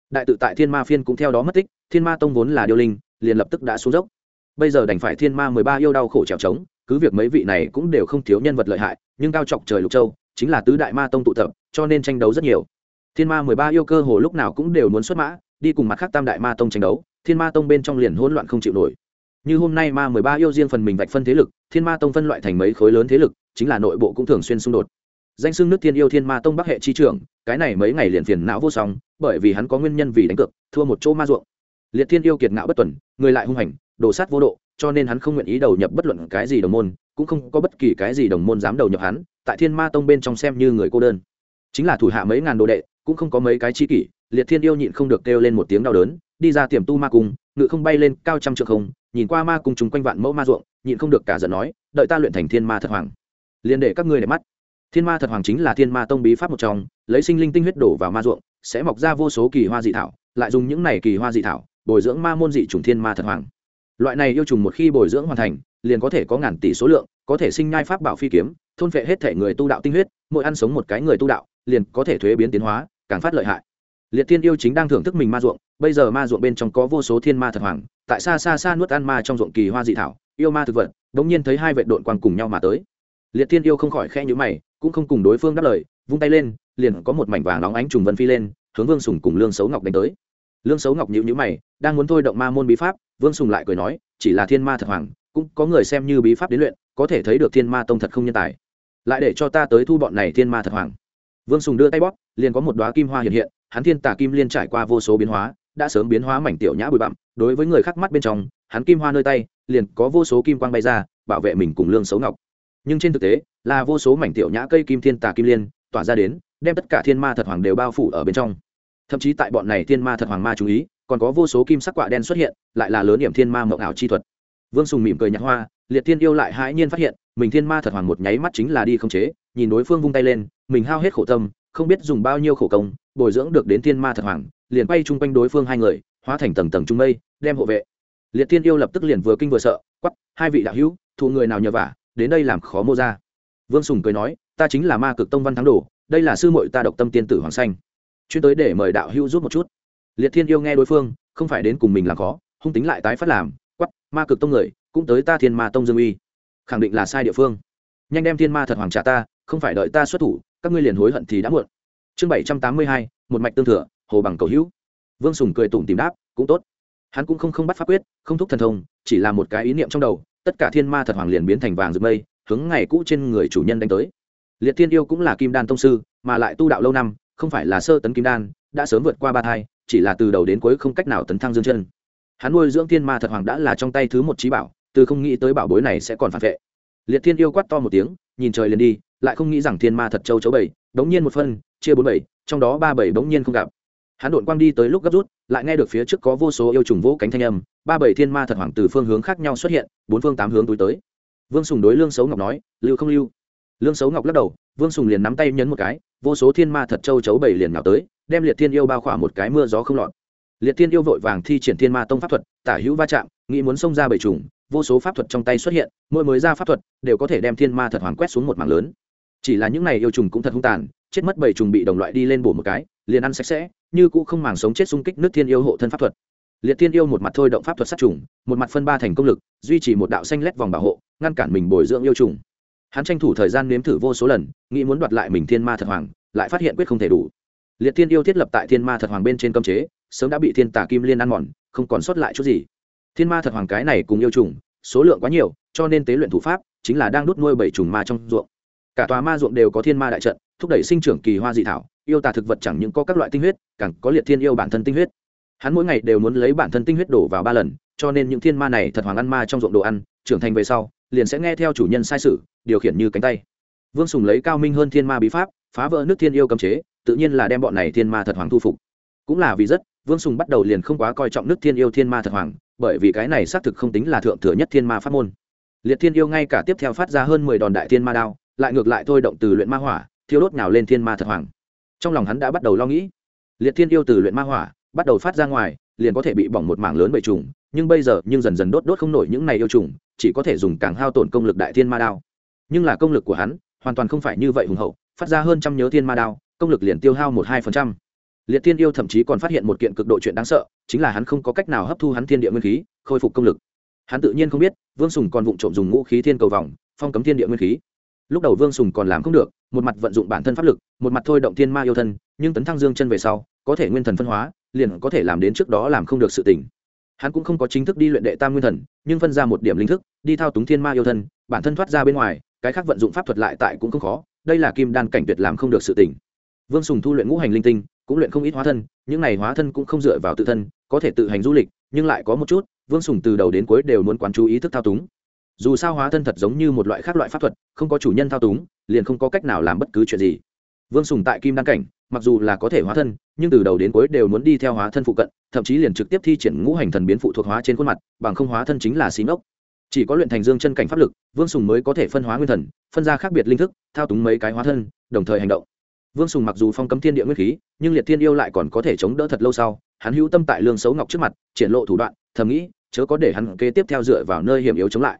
đại tự tại thiên ma phiên cũng theo đó mất tích, thiên ma tông vốn là điêu linh, liền lập tức đã xuống dốc. Bây giờ đành phải thiên ma mười ba yêu đau khổ trèo trống, cứ việc mấy vị này cũng đều không thiếu nhân vật lợi hại, nhưng cao chọc trời lục châu, chính là tứ đại ma tông tụ tập, cho nên tranh đấu rất nhiều. Thiên ma mười ba yêu cơ hồ lúc nào cũng đều muốn xuất mã, đi cùng mặt khác tam đại ma tông tranh đấu, thiên ma tông bên trong liền hỗn loạn không chịu nổi. Như hôm nay ma mười ba yêu riêng phần mình vạch phân thế lực, thiên ma tông phân loại thành mấy khối lớn thế lực, chính là nội bộ cũng thường xuyên xung đột danh xưng nước thiên yêu thiên ma tông bắc hệ chi trưởng, cái này mấy ngày liền phiền não vô song, bởi vì hắn có nguyên nhân vì đánh cược, thua một chỗ ma ruộng. Liệt thiên yêu kiệt ngạo bất tuần, người lại hung hành đổ sát vô độ, cho nên hắn không nguyện ý đầu nhập bất luận cái gì đồng môn, cũng không có bất kỳ cái gì đồng môn dám đầu nhập hắn, tại thiên ma tông bên trong xem như người cô đơn. Chính là thủ hạ mấy ngàn đồ đệ, cũng không có mấy cái chi kỷ, liệt thiên yêu nhịn không được kêu lên một tiếng đau đớn, đi ra tiềm tu ma cung, ngự không bay lên cao trăm trượng không, nhìn qua ma cung chúng quanh vạn mẫu ma ruộng, nhịn không được cả giận nói, đợi ta luyện thành thiên ma thật hoàng. Liền để các ngươi để mắt thiên ma thật hoàng chính là thiên ma tông bí pháp một trong, lấy sinh linh tinh huyết đổ vào ma ruộng, sẽ mọc ra vô số kỳ hoa dị thảo, lại dùng những này kỳ hoa dị thảo, bồi dưỡng ma môn dị trùng thiên ma thật hoàng. Loại này yêu trùng một khi bồi dưỡng hoàn thành, liền có thể có ngàn tỷ số lượng, có thể sinh nhai pháp bảo phi kiếm, thôn phệ hết thể người tu đạo tinh huyết, mỗi ăn sống một cái người tu đạo, liền có thể thuế biến tiến hóa, càng phát lợi hại. Liệt thiên yêu chính đang thưởng thức mình ma ruộng, bây giờ ma ruộng bên trong có vô số thiên ma thật hoàng, tại xa xa xa nuốt ăn ma trong ruộng kỳ hoa dị thảo, yêu ma thực vật đ ỗ n g nhiên thấy hai vệ đội quang cùng nhau mà tới liệt thiên yêu không khỏi khe nhữ mày, cũng không cùng đối phương đáp lời, vung tay lên, liền có một mảnh vàng nóng ánh trùng vân phi lên, hướng vương sùng cùng lương xấu ngọc đánh tới. Lương xấu ngọc nhữ nhữ mày, đang muốn thôi động ma môn bí pháp, vương sùng lại cười nói, chỉ là thiên ma thật hoàng, cũng có người xem như bí pháp đến luyện, có thể thấy được thiên ma tông thật không nhân tài. Lại để cho ta tới thu bọn này thiên ma thật hoàng. Vương sùng đưa tay bóp, liền có một đoá kim hoa hiện hiện, hắn thiên tả kim liên trải qua vô số biến hóa, đã sớm biến hóa mảnh tiểu nhã bụi bặm, đối với người khác mắt bên trong, hắn kim hoa nơi tay, liền có vô số kim quang bay ra, bảo vệ mình cùng lương xấu ngọc nhưng trên thực tế, là vô số mảnh tiểu nhã cây kim thiên tà kim liên, tỏa ra đến, đem tất cả thiên ma thật hoàng đều bao phủ ở bên trong. Thậm chí tại bọn này thiên ma thật hoàng ma chú ý, còn có vô số kim sắc quạ đen xuất hiện, lại là lớn điểm thiên ma mộng ảo chi thuật. Vương sùng mỉm cười nhặt hoa, liệt thiên yêu lại hãi nhiên phát hiện, mình thiên ma thật hoàng một nháy mắt chính là đi không chế, nhìn đối phương vung tay lên, mình hao hết khổ tâm, không biết dùng bao nhiêu khổ công, bồi dưỡng được đến thiên ma thật hoàng, liền bay chung quanh đối phương hai người, hóa thành tầng tầng trung mây, đem hộ vệ. Liệt thiên yêu lập tức liền vừa kinh vừa sợ quắp hai vị đạo hữu thụ người nào nhờ vả đến đây làm khó mô ra. Vương sùng cười nói, ta chính là ma cực tông văn thắng đồ, đây là sư mội ta độc tâm tiên tử hoàng xanh. Chuyên tới để mời đạo hữu giúp một chút. Liệt thiên yêu nghe đối phương, không phải đến cùng mình làm khó, hung tính lại tái phát làm quắp ma cực tông người, cũng tới ta thiên ma tông dương uy. Khẳng định là sai địa phương. Nhanh đem thiên ma thật hoàng trả ta, không phải đợi ta xuất thủ, các ngươi liền hối hận thì đã muộn. Chương bảy trăm tám mươi hai, một mạch tương thừa, hồ bằng cầu hữu. Vương sùng cười tủm tìm đáp, cũng tốt. Hắn cũng không không bắt pháp quyết, không thúc thần thông, chỉ là một cái ý niệm trong đầu tất cả thiên ma thật hoàng liền biến thành vàng rực mây, hướng ngày cũ trên người chủ nhân đánh tới. Liệt thiên yêu cũng là kim đan tông sư, mà lại tu đạo lâu năm, không phải là sơ tấn kim đan, đã sớm vượt qua ba thai, chỉ là từ đầu đến cuối không cách nào tấn thăng dương chân. Hắn nuôi dưỡng thiên ma thật hoàng đã là trong tay thứ một trí bảo, từ không nghĩ tới bảo bối này sẽ còn phản vệ. Liệt thiên yêu quát to một tiếng, nhìn trời liền đi, lại không nghĩ rằng thiên ma thật châu chấu bảy đống nhiên một phân, chia bốn bảy, trong đó ba bảy bỗng nhiên không gặp. Hắn đội quang đi tới lúc gấp rút lại nghe được phía trước có vô số yêu trùng vỗ cánh thanh âm, ba bảy thiên ma thật hoàng từ phương hướng khác nhau xuất hiện, bốn phương tám hướng túi tới. Vương sùng đối lương xấu ngọc nói, lưu không lưu? Lương xấu ngọc lắc đầu, vương sùng liền nắm tay nhấn một cái, vô số thiên ma thật châu chấu bảy liền nhào tới, đem liệt thiên yêu bao khỏa một cái mưa gió không lọt. Liệt thiên yêu vội vàng thi triển thiên ma tông pháp thuật, tả hữu va chạm, nghĩ muốn xông ra bảy trùng, vô số pháp thuật trong tay xuất hiện, mỗi mới ra pháp thuật, đều có thể đem thiên ma thật hoàng quét xuống một mảng lớn. Chỉ là những này yêu trùng cũng thật hung tàn, chết mất bảy trùng bị đồng loại đi lên bổ một cái liền ăn sạch sẽ, như cũ không màng sống chết xung kích nước thiên yêu hộ thân pháp thuật. Liệt thiên yêu một mặt thôi động pháp thuật sát trùng, một mặt phân ba thành công lực, duy trì một đạo xanh lét vòng bảo hộ, ngăn cản mình bồi dưỡng yêu trùng. Hắn tranh thủ thời gian nếm thử vô số lần, nghĩ muốn đoạt lại mình thiên ma thật hoàng, lại phát hiện quyết không thể đủ. Liệt thiên yêu thiết lập tại thiên ma thật hoàng bên trên cơm chế, sớm đã bị thiên tà kim liên ăn mòn, không còn sót lại chút gì. Thiên ma thật hoàng cái này cùng yêu trùng, số lượng quá nhiều, cho nên tế luyện thủ pháp chính là đang đốt nuôi bảy trùng ma trong ruộng. Cả tòa ma ruộng đều có thiên ma đại trận, thúc đẩy sinh trưởng kỳ hoa dị thảo yêu tà thực vật chẳng những có các loại tinh huyết, càng có liệt thiên yêu bản thân tinh huyết. Hắn mỗi ngày đều muốn lấy bản thân tinh huyết đổ vào ba lần, cho nên những thiên ma này thật hoàng ăn ma trong ruộng đồ ăn, trưởng thành về sau, liền sẽ nghe theo chủ nhân sai sự, điều khiển như cánh tay. Vương sùng lấy cao minh hơn thiên ma bí pháp, phá vỡ nước thiên yêu cầm chế, tự nhiên là đem bọn này thiên ma thật hoàng thu phục. Cũng là vì rất, vương sùng bắt đầu liền không quá coi trọng nước thiên yêu thiên ma thật hoàng, bởi vì cái này xác thực không tính là thượng thừa nhất thiên ma pháp môn. Liệt thiên yêu ngay cả tiếp theo phát ra hơn mười đòn đại thiên ma đao, lại ngược lại thôi động từ luyện ma hỏa, thiêu đốt nào lên thiên ma thật hoàng trong lòng hắn đã bắt đầu lo nghĩ. Liệt thiên yêu từ luyện ma hỏa, bắt đầu phát ra ngoài, liền có thể bị bỏng một mảng lớn bầy trùng, nhưng bây giờ nhưng dần dần đốt đốt không nổi những này yêu trùng, chỉ có thể dùng càng hao tổn công lực đại thiên ma đao. Nhưng là công lực của hắn, hoàn toàn không phải như vậy hùng hậu, phát ra hơn trăm nhớ thiên ma đao, công lực liền tiêu hao một hai phần trăm. Liệt thiên yêu thậm chí còn phát hiện một kiện cực độ chuyện đáng sợ, chính là hắn không có cách nào hấp thu hắn thiên địa nguyên khí, khôi phục công lực. Hắn tự nhiên không biết, vương sùng còn vụng trộm dùng ngũ khí thiên cầu vòng, phong cấm thiên địa nguyên khí lúc đầu vương sùng còn làm không được, một mặt vận dụng bản thân pháp lực, một mặt thôi động thiên ma yêu thân, nhưng tấn thăng dương chân về sau, có thể nguyên thần phân hóa, liền có thể làm đến trước đó làm không được sự tỉnh hắn cũng không có chính thức đi luyện đệ tam nguyên thần, nhưng phân ra một điểm linh thức, đi thao túng thiên ma yêu thân, bản thân thoát ra bên ngoài, cái khác vận dụng pháp thuật lại tại cũng không khó, đây là kim đan cảnh tuyệt làm không được sự tỉnh vương sùng thu luyện ngũ hành linh tinh, cũng luyện không ít hóa thân, những này hóa thân cũng không dựa vào tự thân, có thể tự hành du lịch, nhưng lại có một chút, vương sùng từ đầu đến cuối đều muốn quán chú ý thức thao túng dù sao hóa thân thật giống như một loại khác loại pháp thuật, không có chủ nhân thao túng, liền không có cách nào làm bất cứ chuyện gì. Vương sùng tại kim đăng cảnh, mặc dù là có thể hóa thân, nhưng từ đầu đến cuối đều muốn đi theo hóa thân phụ cận, thậm chí liền trực tiếp thi triển ngũ hành thần biến phụ thuộc hóa trên khuôn mặt, bằng không hóa thân chính là xí ngốc. Chỉ có luyện thành dương chân cảnh pháp lực, vương sùng mới có thể phân hóa nguyên thần, phân ra khác biệt linh thức, thao túng mấy cái hóa thân, đồng thời hành động. Vương sùng mặc dù phong cấm thiên địa nguyên khí, nhưng liệt thiên yêu lại còn có thể chống đỡ thật lâu sau, hắn hữu tâm tại lương xấu ngọc trước mặt, triển lộ thủ đoạn, thầm nghĩ, chớ có để hắn kế tiếp theo dựa vào nơi hiểm yếu chống lại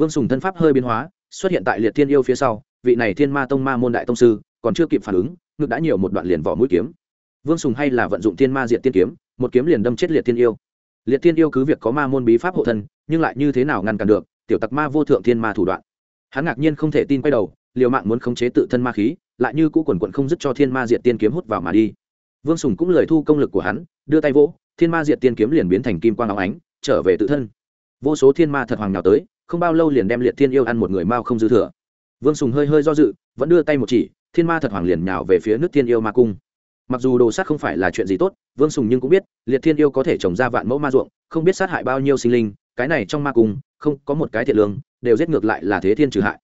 vương sùng thân pháp hơi biến hóa, xuất hiện tại liệt thiên yêu phía sau, vị này thiên ma tông ma môn đại tông sư, còn chưa kịp phản ứng, ngực đã nhiều một đoạn liền vỏ mũi kiếm. Vương sùng hay là vận dụng thiên ma diện tiên kiếm, một kiếm liền đâm chết liệt thiên yêu. Liệt thiên yêu cứ việc có ma môn bí pháp hộ thân, nhưng lại như thế nào ngăn cản được, tiểu tặc ma vô thượng thiên ma thủ đoạn. Hắn ngạc nhiên không thể tin quay đầu, liều mạng muốn khống chế tự thân ma khí, lại như cũ quần quận không dứt cho thiên ma diện tiên kiếm hút vào mà đi. Vương sùng cũng lời thu công lực của hắn, đưa tay vỗ, thiên ma diện tiên kiếm liền biến thành kim quang áo ánh, trở về tự thân. Vô số thiên ma thật hoàng nào tới không bao lâu liền đem liệt thiên yêu ăn một người mao không dư thừa. Vương sùng hơi hơi do dự, vẫn đưa tay một chỉ, thiên ma thật hoàng liền nhào về phía nước thiên yêu ma cung. Mặc dù đồ sát không phải là chuyện gì tốt, vương sùng nhưng cũng biết, liệt thiên yêu có thể trồng ra vạn mẫu ma ruộng, không biết sát hại bao nhiêu sinh linh, cái này trong ma cung, không có một cái thiện lương, đều giết ngược lại là thế thiên trừ hại.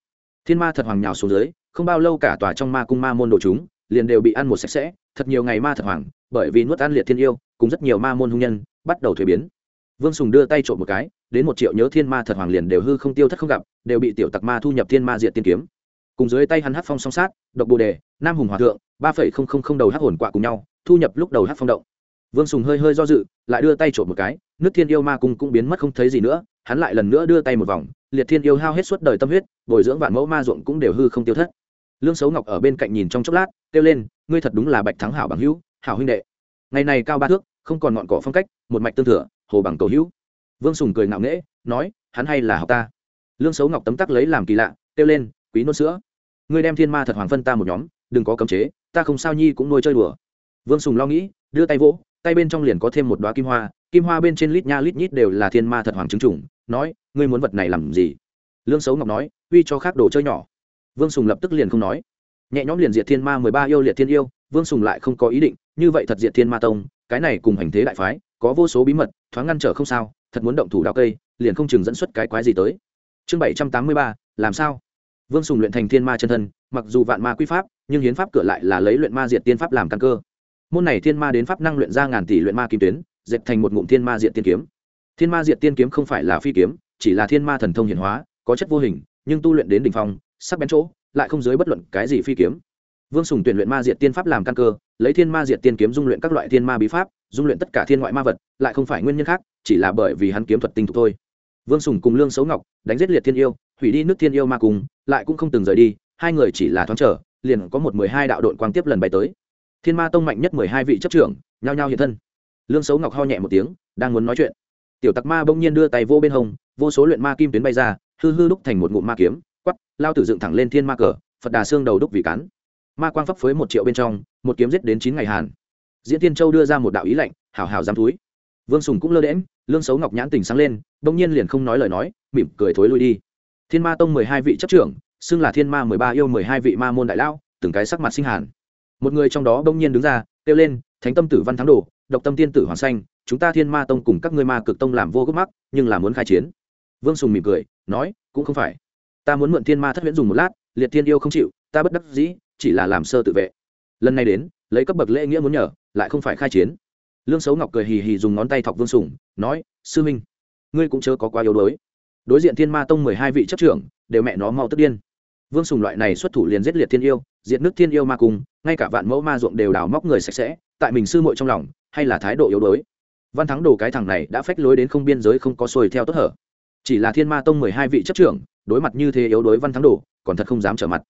Thiên ma thật hoàng nhào xuống dưới, không bao lâu cả tòa trong ma cung ma môn đồ chúng, liền đều bị ăn một sạch sẽ, thật nhiều ngày ma thật hoàng, bởi vì nuốt ăn liệt thiên yêu, cùng rất nhiều ma môn hung nhân, bắt đầu thuế biến vương sùng đưa tay trộm một cái, đến một triệu nhớ thiên ma thật hoàng liền đều hư không tiêu thất không gặp, đều bị tiểu tặc ma thu nhập thiên ma diệt tiên kiếm. Cùng dưới tay hắn hát phong song sát, độc bồ đề, nam hùng hòa thượng, ba phẩy không không không đầu hát hồn quạ cùng nhau, thu nhập lúc đầu hát phong động. Vương sùng hơi hơi do dự, lại đưa tay trộm một cái, nước thiên yêu ma cung cũng biến mất không thấy gì nữa, hắn lại lần nữa đưa tay một vòng, liệt thiên yêu hao hết suốt đời tâm huyết, bồi dưỡng vạn mẫu ma ruộng cũng đều hư không tiêu thất. Lương xấu ngọc ở bên cạnh nhìn trong chốc lát, kêu lên, ngươi thật đúng là bạch thắng hảo bằng hữu, hảo huynh đệ. Ngày này cao ba thước, không còn ngọn cỏ phong cách, một mạch tương thừa hồ bằng cầu hữu. Vương sùng cười ngạo nghễ, nói, hắn hay là học ta. Lương xấu ngọc tấm tắc lấy làm kỳ lạ, kêu lên, quý nôn sữa, ngươi đem thiên ma thật hoàng phân ta một nhóm, đừng có cấm chế, ta không sao nhi cũng nuôi chơi đùa. Vương sùng lo nghĩ, đưa tay vỗ, tay bên trong liền có thêm một đoá kim hoa kim hoa bên trên lít nha lít nhít đều là thiên ma thật hoàng chứng chủng nói, ngươi muốn vật này làm gì? Lương xấu ngọc nói, uy cho khác đồ chơi nhỏ. Vương sùng lập tức liền không nói. Nhẹ nhõm liền diệt thiên ma mười ba yêu liệt thiên yêu, vương sùng lại không có ý định, như vậy thật diệt thiên ma tông, cái này cùng hành thế đại phái có vô số bí mật, thoáng ngăn trở không sao, thật muốn động thủ đào cây, liền không chừng dẫn xuất cái quái gì tới. Chương bảy trăm tám mươi ba, làm sao? Vương sùng luyện thành thiên ma chân thân, mặc dù vạn ma quy pháp, nhưng hiến pháp cửa lại là lấy luyện ma diệt tiên pháp làm căn cơ. Môn này thiên ma đến pháp năng luyện ra ngàn tỷ luyện ma kim tuyến, dệt thành một ngụm thiên ma diệt tiên kiếm. Thiên ma diệt tiên kiếm không phải là phi kiếm, chỉ là thiên ma thần thông hiển hóa, có chất vô hình, nhưng tu luyện đến đ ỉ n h phong, sắc bén chỗ, lại không dưới bất luận cái gì phi kiếm. Vương sùng tuyển luyện ma diệt tiên pháp làm căn cơ, lấy thiên ma diệt tiên kiếm dung luyện các loại thiên ma bí pháp dung luyện tất cả thiên ngoại ma vật, lại không phải nguyên nhân khác, chỉ là bởi vì hắn kiếm thuật tinh thục thôi. Vương sùng cùng lương xấu ngọc đánh giết liệt thiên yêu, hủy đi nước thiên yêu ma cùng, lại cũng không từng rời đi, hai người chỉ là thoáng trở liền có một mười hai đạo đội quang tiếp lần bay tới. Thiên ma tông mạnh nhất mười hai vị chấp trưởng, nhao nhao hiện thân. Lương xấu ngọc ho nhẹ một tiếng, đang muốn nói chuyện. Tiểu tặc ma bỗng nhiên đưa tay vô bên hông, vô số luyện ma kim tuyến bay ra, hư hư đúc thành một ngụm ma kiếm quắp lao tử dựng thẳng lên thiên ma cờ, phật đà xương đầu đúc vì cắn ma quang phấp phới một triệu bên trong, một kiếm giết đến chín ngày hàn diễn tiên châu đưa ra một đạo ý lạnh, hào hào dám túi vương sùng cũng lơ đễm lương xấu ngọc nhãn tình sáng lên, bỗng nhiên liền không nói lời nói, mỉm cười thối lui đi. Thiên ma tông mười hai vị chấp trưởng, xưng là thiên ma mười ba yêu mười hai vị ma môn đại lão, từng cái sắc mặt sinh hàn. Một người trong đó bỗng nhiên đứng ra, kêu lên, thánh tâm tử văn thắng đồ, độc tâm tiên tử hoàng xanh, chúng ta thiên ma tông cùng các ngươi ma cực tông làm vô gốc mắc, nhưng là muốn khai chiến. Vương sùng mỉm cười, nói, cũng không phải. Ta muốn mượn thiên ma thất huyễn dùng một lát, liệt thiên yêu không chịu, ta bất đắc dĩ, chỉ là làm sơ tự vệ. Lần này đến lấy cấp bậc lễ nghĩa muốn nhờ, lại không phải khai chiến. Lương xấu ngọc cười hì hì dùng ngón tay thọc vương sùng, nói, sư minh, ngươi cũng chớ có quá yếu đuối. Đối diện thiên ma tông mười hai vị chấp trưởng, đều mẹ nó mau tức điên. Vương sùng loại này xuất thủ liền giết liệt thiên yêu, diệt nước thiên yêu ma cùng, ngay cả vạn mẫu ma ruộng đều đào móc người sạch sẽ, tại mình sư muội trong lòng, hay là thái độ yếu đuối. Văn thắng đồ cái thằng này đã phách lối đến không biên giới không có xuôi theo tốt hở. Chỉ là thiên ma tông mười hai vị chấp trưởng, đối mặt như thế yếu đuối văn thắng đồ, còn thật không dám trở mặt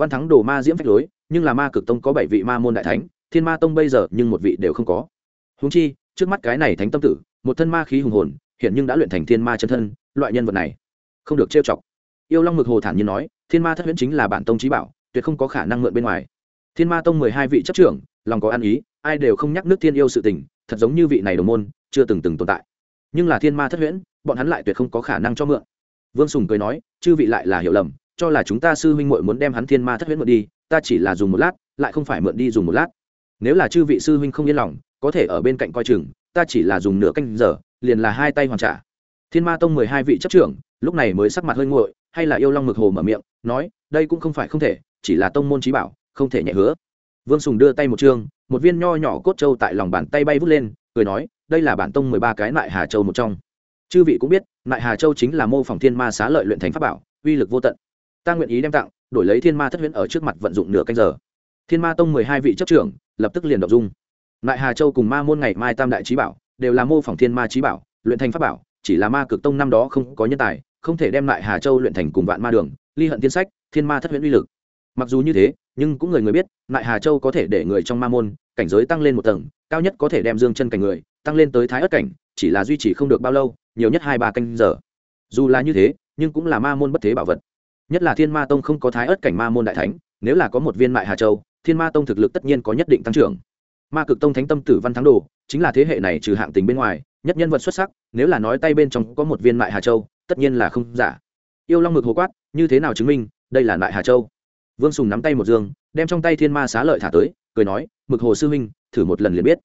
văn thắng đồ ma diễm phách lối, nhưng là ma cực tông có bảy vị ma môn đại thánh, thiên ma tông bây giờ nhưng một vị đều không có. Húng chi, trước mắt cái này thánh tâm tử, một thân ma khí hùng hồn, hiện nhưng đã luyện thành thiên ma chân thân, loại nhân vật này, không được trêu chọc. Yêu long mực hồ thản nhiên nói, thiên ma thất huyễn chính là bản tông trí bảo, tuyệt không có khả năng mượn bên ngoài. Thiên ma tông mười hai vị chấp trưởng, lòng có ăn ý, ai đều không nhắc nước thiên yêu sự tình, thật giống như vị này đồng môn, chưa từng từng tồn tại. Nhưng là thiên ma thất huyễn, bọn hắn lại tuyệt không có khả năng cho mượn. Vương sùng cười nói, chư vị lại là hiểu lầm cho là chúng ta sư huynh muội muốn đem hắn thiên ma thất huyễn mượn đi, ta chỉ là dùng một lát, lại không phải mượn đi dùng một lát. Nếu là chư vị sư huynh không yên lòng, có thể ở bên cạnh coi chừng, ta chỉ là dùng nửa canh giờ, liền là hai tay hoàn trả. Thiên ma tông mười hai vị chấp trưởng, lúc này mới sắc mặt hơi nguội, hay là yêu long mực hồ mở miệng, nói, đây cũng không phải không thể, chỉ là tông môn trí bảo, không thể nhẹ hứa. Vương sùng đưa tay một chương một viên nho nhỏ cốt trâu tại lòng bàn tay bay vút lên, cười nói, đây là bản tông mười ba cái nại hà châu một trong. Chư vị cũng biết, nại hà châu chính là mô phỏng thiên ma xá lợi luyện thành pháp bảo, uy lực vô tận ta nguyện ý đem tặng, đổi lấy thiên ma thất huyễn ở trước mặt vận dụng nửa canh giờ. Thiên ma tông mười hai vị chấp trưởng, lập tức liền động dung. Nại hà châu cùng ma môn ngày mai tam đại trí bảo, đều là mô phỏng thiên ma trí bảo, luyện thành pháp bảo, chỉ là ma cực tông năm đó không có nhân tài, không thể đem lại hà châu luyện thành cùng vạn ma đường, ly hận tiên sách, thiên ma thất huyễn uy lực. Mặc dù như thế, nhưng cũng người người biết lại hà châu có thể để người trong ma môn, cảnh giới tăng lên một tầng, cao nhất có thể đem dương chân cảnh người, tăng lên tới thái ất cảnh, chỉ là duy trì không được bao lâu, nhiều nhất hai ba canh giờ. Dù là như thế, nhưng cũng là ma môn bất thế bảo vật nhất là thiên ma tông không có thái ớt cảnh ma môn đại thánh, nếu là có một viên mại hà châu, thiên ma tông thực lực tất nhiên có nhất định tăng trưởng. Ma cực tông thánh tâm tử văn thắng đồ, chính là thế hệ này trừ hạng tình bên ngoài, nhất nhân vật xuất sắc, nếu là nói tay bên trong có một viên mại hà châu, tất nhiên là không giả. Yêu long mực hồ quát, như thế nào chứng minh, đây là mại hà châu? Vương sùng nắm tay một dương đem trong tay thiên ma xá lợi thả tới, cười nói, mực hồ sư huynh, thử một lần liền biết.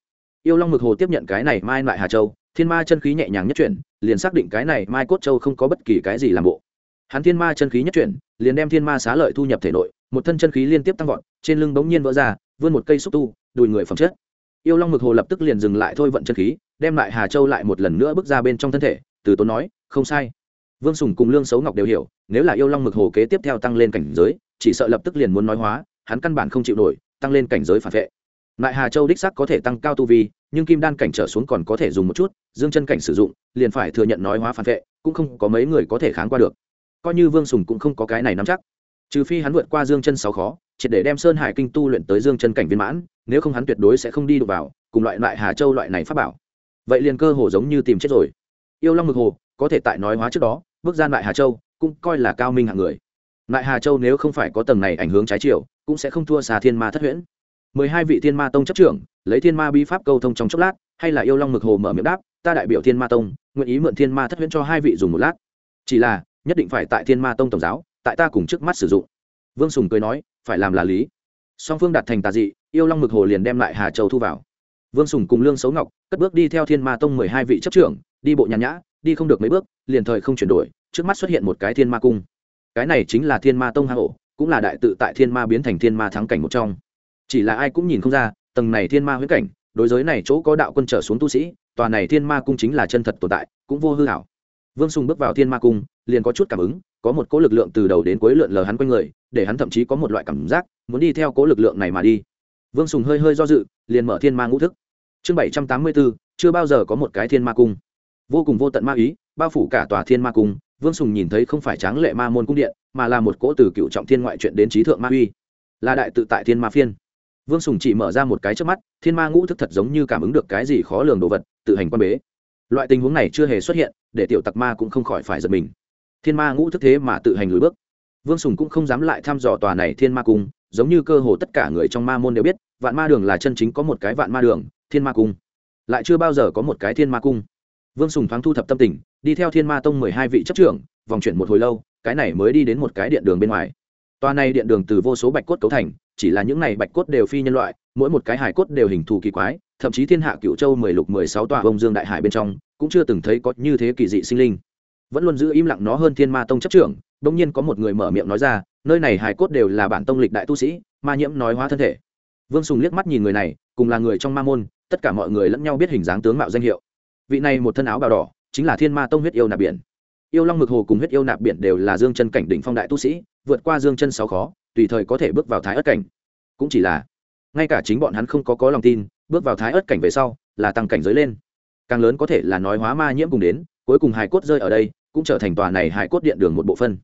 Yêu long mực hồ tiếp nhận cái này mai mại hà châu, thiên ma chân khí nhẹ nhàng nhất chuyển, liền xác định cái này mai cốt châu không có bất kỳ cái gì làm bộ hắn thiên ma chân khí nhất chuyển, liền đem thiên ma xá lợi thu nhập thể nội, một thân chân khí liên tiếp tăng vọt, trên lưng bỗng nhiên vỡ ra, vươn một cây xúc tu, đùi người phẩm chất. Yêu long mực hồ lập tức liền dừng lại thôi vận chân khí, đem lại hà châu lại một lần nữa bước ra bên trong thân thể, từ tốn nói, không sai. Vương sùng cùng lương xấu ngọc đều hiểu, nếu là yêu long mực hồ kế tiếp theo tăng lên cảnh giới, chỉ sợ lập tức liền muốn nói hóa, hắn căn bản không chịu nổi, tăng lên cảnh giới phản vệ. Lại hà châu đích sắc có thể tăng cao tu vi, nhưng kim đan cảnh trở xuống còn có thể dùng một chút, dương chân cảnh sử dụng, liền phải thừa nhận nói hóa phản vệ, cũng không có mấy người có thể kháng qua được coi như vương sùng cũng không có cái này nắm chắc. Trừ phi hắn vượt qua dương chân sáu khó, triệt để đem sơn hải kinh tu luyện tới dương chân cảnh viên mãn, nếu không hắn tuyệt đối sẽ không đi được vào, cùng loại loại hà châu loại này pháp bảo. Vậy liền cơ hồ giống như tìm chết rồi. Yêu long mực hồ, có thể tại nói hóa trước đó, bước ra lại hà châu, cũng coi là cao minh hạng người. Lại hà châu nếu không phải có tầng này ảnh hướng trái chiều, cũng sẽ không thua xa thiên ma thất huyễn. Mười hai vị thiên ma tông chấp trưởng, lấy thiên ma bi pháp câu thông trong chốc lát, hay là yêu long mực hồ mở miệng đáp, ta đại biểu thiên ma tông, nguyện ý mượn thiên ma thất huyễn cho hai vị dùng một lát. Chỉ là nhất định phải tại thiên ma tông tổng giáo, tại ta cùng trước mắt sử dụng. Vương sùng cười nói, phải làm là lý. Song phương đạt thành tà dị, yêu long mực hồ liền đem lại hà châu thu vào. Vương sùng cùng lương xấu ngọc cất bước đi theo thiên ma tông mười hai vị chấp trưởng, đi bộ nhàn nhã, đi không được mấy bước, liền thời không chuyển đổi, trước mắt xuất hiện một cái thiên ma cung. Cái này chính là thiên ma tông hang ổ, cũng là đại tự tại thiên ma biến thành thiên ma thắng cảnh một trong. Chỉ là ai cũng nhìn không ra, tầng này thiên ma huyễn cảnh, đối giới này chỗ có đạo quân trở xuống tu sĩ, tòa này thiên ma cung chính là chân thật tồn tại, cũng vô hư hảo vương sùng bước vào thiên ma cung liền có chút cảm ứng, có một cỗ lực lượng từ đầu đến cuối lượn lờ hắn quanh người, để hắn thậm chí có một loại cảm giác muốn đi theo cỗ lực lượng này mà đi. Vương sùng hơi hơi do dự, liền mở thiên ma ngũ thức. Chương bảy trăm tám mươi bốn chưa bao giờ có một cái thiên ma cung. Vô cùng vô tận ma ý, bao phủ cả tòa thiên ma cung, vương sùng nhìn thấy không phải tráng lệ ma môn cung điện, mà là một cỗ từ cựu trọng thiên ngoại chuyện đến trí thượng ma uy. Là đại tự tại thiên ma phiên. Vương sùng chỉ mở ra một cái trước mắt, thiên ma ngũ thức thật giống như cảm ứng được cái gì khó lường đồ vật, tự hành quan bế. Loại tình huống này chưa hề xuất hiện, để tiểu tặc ma cũng không khỏi phải giật mình thiên ma ngũ thức thế mà tự hành lùi bước. Vương sùng cũng không dám lại thăm dò tòa này thiên ma cung, giống như cơ hồ tất cả người trong ma môn đều biết, vạn ma đường là chân chính có một cái vạn ma đường, thiên ma cung. Lại chưa bao giờ có một cái thiên ma cung. Vương sùng thoáng thu thập tâm tình, đi theo thiên ma tông mười hai vị chấp trưởng, vòng chuyển một hồi lâu, cái này mới đi đến một cái điện đường bên ngoài. Tòa này điện đường từ vô số bạch cốt cấu thành, chỉ là những này bạch cốt đều phi nhân loại, mỗi một cái hải cốt đều hình thù kỳ quái, thậm chí thiên hạ cựu châu mười lục mười sáu tòa bông dương đại hải bên trong, cũng chưa từng thấy có như thế kỳ dị sinh linh vẫn luôn giữ im lặng nó hơn thiên ma tông chấp trưởng đông nhiên có một người mở miệng nói ra, nơi này hải cốt đều là bản tông lịch đại tu sĩ, ma nhiễm nói hóa thân thể. Vương sùng liếc mắt nhìn người này, cùng là người trong ma môn, tất cả mọi người lẫn nhau biết hình dáng tướng mạo danh hiệu. Vị này một thân áo bào đỏ, chính là thiên ma tông huyết yêu nạp biển. Yêu long mực hồ cùng huyết yêu nạp biển đều là dương chân cảnh đỉnh phong đại tu sĩ, vượt qua dương chân sáu khó, tùy thời có thể bước vào thái ất cảnh. Cũng chỉ là, ngay cả chính bọn hắn không có có lòng tin, bước vào thái ất cảnh về sau, là tăng cảnh giới lên. Càng lớn có thể là nói hóa ma nhiễm cùng đến cuối cùng hài cốt rơi ở đây, cũng trở thành tòa này hài cốt điện đường một bộ phân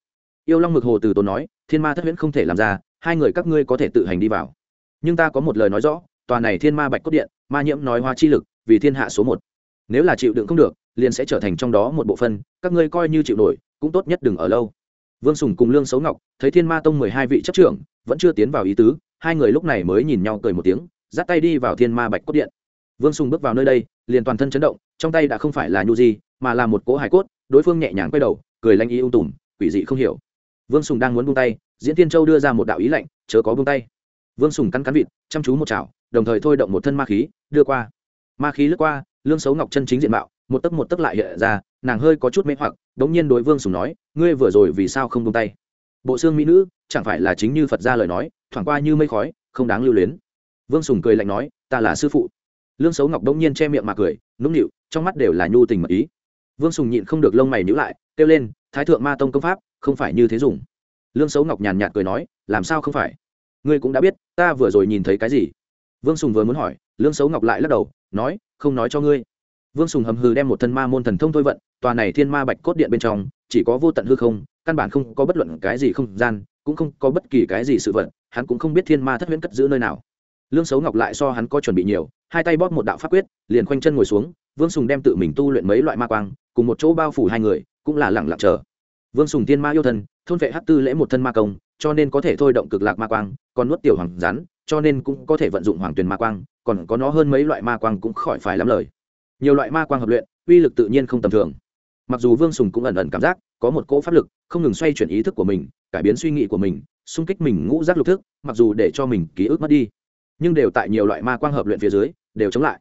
yêu long mực hồ từ tốn nói, thiên ma thất huyễn không thể làm ra, hai người các ngươi có thể tự hành đi vào. Nhưng ta có một lời nói rõ, tòa này thiên ma bạch cốt điện, ma nhiễm nói hoa chi lực, vì thiên hạ số một. Nếu là chịu đựng không được, liền sẽ trở thành trong đó một bộ phân các ngươi coi như chịu nổi, cũng tốt nhất đừng ở lâu. Vương sùng cùng lương xấu ngọc, thấy thiên ma tông mười hai vị chấp trưởng, vẫn chưa tiến vào ý tứ, hai người lúc này mới nhìn nhau cười một tiếng, dắt tay đi vào thiên ma bạch cốt điện. Vương sùng bước vào nơi đây, liền toàn thân chấn động, trong tay đã không phải là nhu di mà là một cỗ hải cốt, đối phương nhẹ nhàng quay đầu, cười lanh ý ung tùm, quỷ dị không hiểu. Vương sùng đang muốn buông tay, diễn tiên châu đưa ra một đạo ý lạnh, chớ có buông tay. Vương sùng cắn cắn vịt, chăm chú một chảo, đồng thời thôi động một thân ma khí, đưa qua. Ma khí lướt qua, lương xấu ngọc chân chính diện mạo, một tấc một tấc lại hiện ra, nàng hơi có chút mê hoặc đống nhiên đối vương sùng nói, ngươi vừa rồi vì sao không buông tay? Bộ xương mỹ nữ, chẳng phải là chính như phật ra lời nói, thoảng qua như mây khói, không đáng lưu luyến. Vương sùng cười lạnh nói, ta là sư phụ. Lương xấu ngọc đống nhiên che miệng mà cười, nũng nịu, trong mắt đều là nhu tình mật ý vương sùng nhịn không được lông mày nhữ lại, kêu lên, thái thượng ma tông công pháp, không phải như thế dùng. Lương xấu ngọc nhàn nhạt cười nói, làm sao không phải? Ngươi cũng đã biết, ta vừa rồi nhìn thấy cái gì? Vương sùng vừa muốn hỏi, lương xấu ngọc lại lắc đầu, nói, không nói cho ngươi. Vương sùng hầm hừ đem một thân ma môn thần thông thôi vận, tòa này thiên ma bạch cốt điện bên trong, chỉ có vô tận hư không, căn bản không có bất luận cái gì không gian, cũng không có bất kỳ cái gì sự vật, hắn cũng không biết thiên ma thất huyễn cất giữ nơi nào. Lương xấu ngọc lại so hắn có chuẩn bị nhiều, hai tay bóp một đạo pháp quyết, liền khoanh chân ngồi xuống, vương sùng đem tự mình tu luyện mấy loại ma quang cùng một chỗ bao phủ hai người, cũng là lẳng lặng chờ. Vương sùng tiên ma yêu thân, thôn vệ hát tư lễ một thân ma công, cho nên có thể thôi động cực lạc ma quang, còn nuốt tiểu hoàng rắn, cho nên cũng có thể vận dụng hoàng tuyền ma quang, còn có nó hơn mấy loại ma quang cũng khỏi phải lắm lời. Nhiều loại ma quang hợp luyện, uy lực tự nhiên không tầm thường. Mặc dù vương sùng cũng ẩn ẩn cảm giác, có một cỗ pháp lực, không ngừng xoay chuyển ý thức của mình, cải biến suy nghĩ của mình, xung kích mình ngũ giác lục thức, mặc dù để cho mình ký ức mất đi, nhưng đều tại nhiều loại ma quang hợp luyện phía dưới, đều chống lại.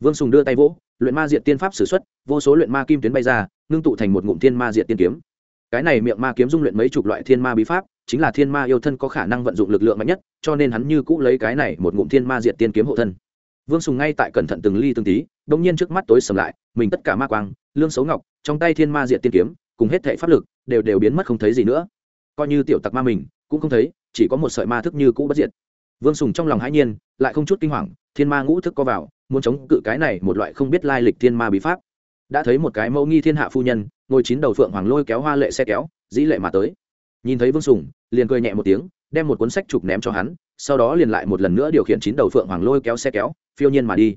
Vương sùng đưa tay vỗ luyện ma diện tiên pháp sử xuất, vô số luyện ma kim tuyến bay ra ngưng tụ thành một ngụm thiên ma diện tiên kiếm. Cái này miệng ma kiếm dung luyện mấy chục loại thiên ma bí pháp chính là thiên ma yêu thân có khả năng vận dụng lực lượng mạnh nhất cho nên hắn như cũ lấy cái này một ngụm thiên ma diện tiên kiếm hộ thân. Vương sùng ngay tại cẩn thận từng ly từng tí đ nhiên trước mắt tối sầm lại mình tất cả ma quang lương xấu ngọc trong tay thiên ma diện tiên kiếm cùng hết thảy pháp lực đều đều biến mất không thấy gì nữa. Coi như tiểu tặc ma mình cũng không thấy chỉ có một sợi ma thức như cũ bất diệt. Vương sùng trong lòng hãi nhiên lại không chút kinh hoàng thiên ma ngũ thức có vào, muốn chống cự cái này một loại không biết lai lịch thiên ma bí pháp. Đã thấy một cái mẫu nghi thiên hạ phu nhân, ngồi chín đầu phượng hoàng lôi kéo hoa lệ xe kéo, dĩ lệ mà tới. Nhìn thấy vương sùng, liền cười nhẹ một tiếng, đem một cuốn sách trục ném cho hắn, sau đó liền lại một lần nữa điều khiển chín đầu phượng hoàng lôi kéo xe kéo, phiêu nhiên mà đi.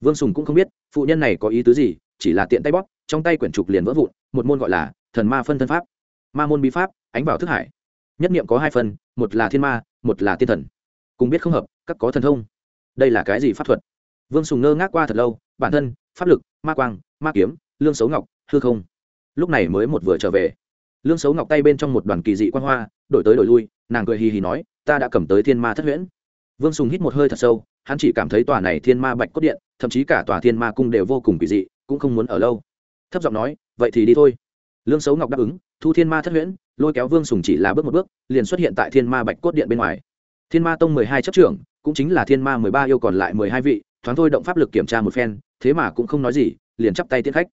Vương sùng cũng không biết phụ nhân này có ý tứ gì, chỉ là tiện tay bóp, trong tay quyển trục liền vỡ vụn, một môn gọi là thần ma phân thân pháp. Ma môn bí pháp, ánh vào thức hải. Nhất niệm có hai phần, một là thiên ma, một là tiên thần. Cùng biết không hợp, các có thần thông đây là cái gì pháp thuật? Vương sùng ngơ ngác qua thật lâu, bản thân, pháp lực, ma quang, ma kiếm, lương xấu ngọc, hư không. Lúc này mới một vừa trở về. Lương xấu ngọc tay bên trong một đoàn kỳ dị quan hoa, đổi tới đổi lui, nàng cười hì hì nói, ta đã cầm tới thiên ma thất huyễn. Vương sùng hít một hơi thật sâu, hắn chỉ cảm thấy tòa này thiên ma bạch cốt điện, thậm chí cả tòa thiên ma cung đều vô cùng kỳ dị, cũng không muốn ở lâu. Thấp giọng nói, vậy thì đi thôi. Lương xấu ngọc đáp ứng, thu thiên ma thất huyễn, lôi kéo vương sùng chỉ là bước một bước, liền xuất hiện tại thiên ma bạch cốt điện bên ngoài. Thiên ma tông mười hai chấp trưởng cũng chính là thiên ma mười ba yêu còn lại mười hai vị, thoáng thôi động pháp lực kiểm tra một phen, thế mà cũng không nói gì, liền chắp tay tiễn khách.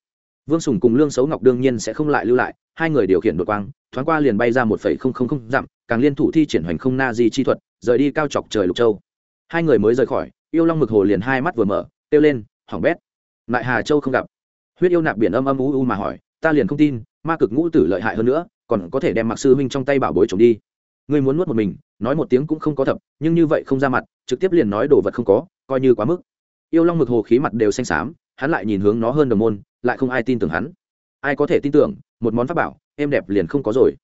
Vương sùng cùng lương xấu ngọc đương nhiên sẽ không lại lưu lại, hai người điều khiển đột quang, thoáng qua liền bay ra một phẩy không không không dặm, càng liên thủ thi triển hoành không na di chi thuật, rời đi cao chọc trời lục châu. Hai người mới rời khỏi, yêu long mực hồ liền hai mắt vừa mở, kêu lên, hỏng bét. Lại hà châu không gặp. Huyết yêu nạp biển âm âm u u mà hỏi, ta liền không tin, ma cực ngũ tử lợi hại hơn nữa, còn có thể đem mặc sư huynh trong tay bảo bối trộm đi ngươi muốn nuốt một mình, nói một tiếng cũng không có thập, nhưng như vậy không ra mặt, trực tiếp liền nói đồ vật không có, coi như quá mức. Yêu long mực hồ khí mặt đều xanh xám, hắn lại nhìn hướng nó hơn đồng môn, lại không ai tin tưởng hắn. Ai có thể tin tưởng, một món pháp bảo, êm đẹp liền không có rồi.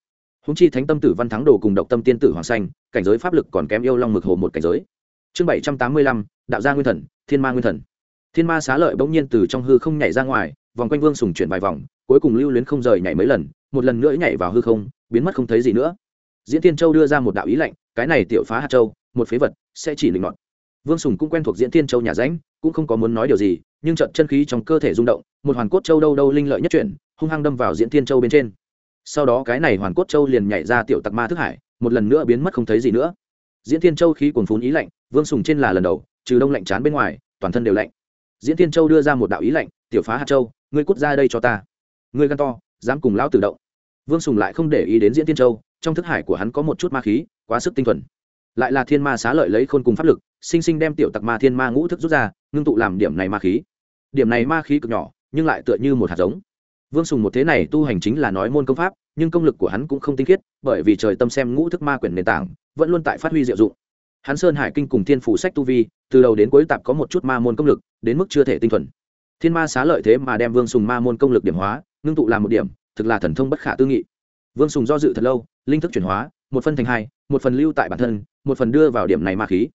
Húng chi thánh tâm tử văn thắng đồ cùng độc tâm tiên tử hoàng xanh, cảnh giới pháp lực còn kém yêu long mực hồ một cảnh giới. Chương bảy trăm tám mươi lăm, đạo gia nguyên thần, thiên ma nguyên thần. Thiên ma xá lợi bỗng nhiên từ trong hư không nhảy ra ngoài, vòng quanh vương sùng chuyển vài vòng, cuối cùng lưu luyến không rời nhảy mấy lần, một lần nữa nhảy vào hư không, biến mất không thấy gì nữa diễn tiên châu đưa ra một đạo ý lệnh cái này tiểu phá hạt châu, một phế vật, sẽ chỉ linh mọn vương sùng cũng quen thuộc diễn tiên châu nhà ránh, cũng không có muốn nói điều gì, nhưng trận chân khí trong cơ thể rung động, một hoàn cốt châu đâu đâu linh lợi nhất chuyển, hung hăng đâm vào diễn tiên châu bên trên. Sau đó cái này hoàn cốt châu liền nhảy ra tiểu tặc ma thức hải, một lần nữa biến mất không thấy gì nữa. Diễn tiên châu khí cuồn phún ý lạnh, vương sùng trên là lần đầu, trừ đông lạnh chán bên ngoài, toàn thân đều lạnh. Diễn tiên châu đưa ra một đạo ý lạnh, tiểu phá hạt châu, ngươi cút ra đây cho ta. Ngươi gan to, dám cùng lão tự động. Vương sùng lại không để ý đến diễn tiên châu trong thức hải của hắn có một chút ma khí, quá sức tinh thuần. Lại là thiên ma xá lợi lấy khôn cùng pháp lực, sinh sinh đem tiểu tặc ma thiên ma ngũ thức rút ra, ngưng tụ làm điểm này ma khí. Điểm này ma khí cực nhỏ, nhưng lại tựa như một hạt giống. Vương sùng một thế này tu hành chính là nói môn công pháp, nhưng công lực của hắn cũng không tinh khiết, bởi vì trời tâm xem ngũ thức ma quyển nền tảng, vẫn luôn tại phát huy diệu dụng. Hắn sơn hải kinh cùng thiên phủ sách tu vi, từ đầu đến cuối tạp có một chút ma môn công lực, đến mức chưa thể tinh thuần. Thiên ma xá lợi thế mà đem vương sùng ma môn công lực điểm hóa, ngưng tụ làm một điểm, thực là thần thông bất khả tư nghị. Vương sùng do dự thật lâu linh thức chuyển hóa, một phần thành hai, một phần lưu tại bản thân, một phần đưa vào điểm này ma khí.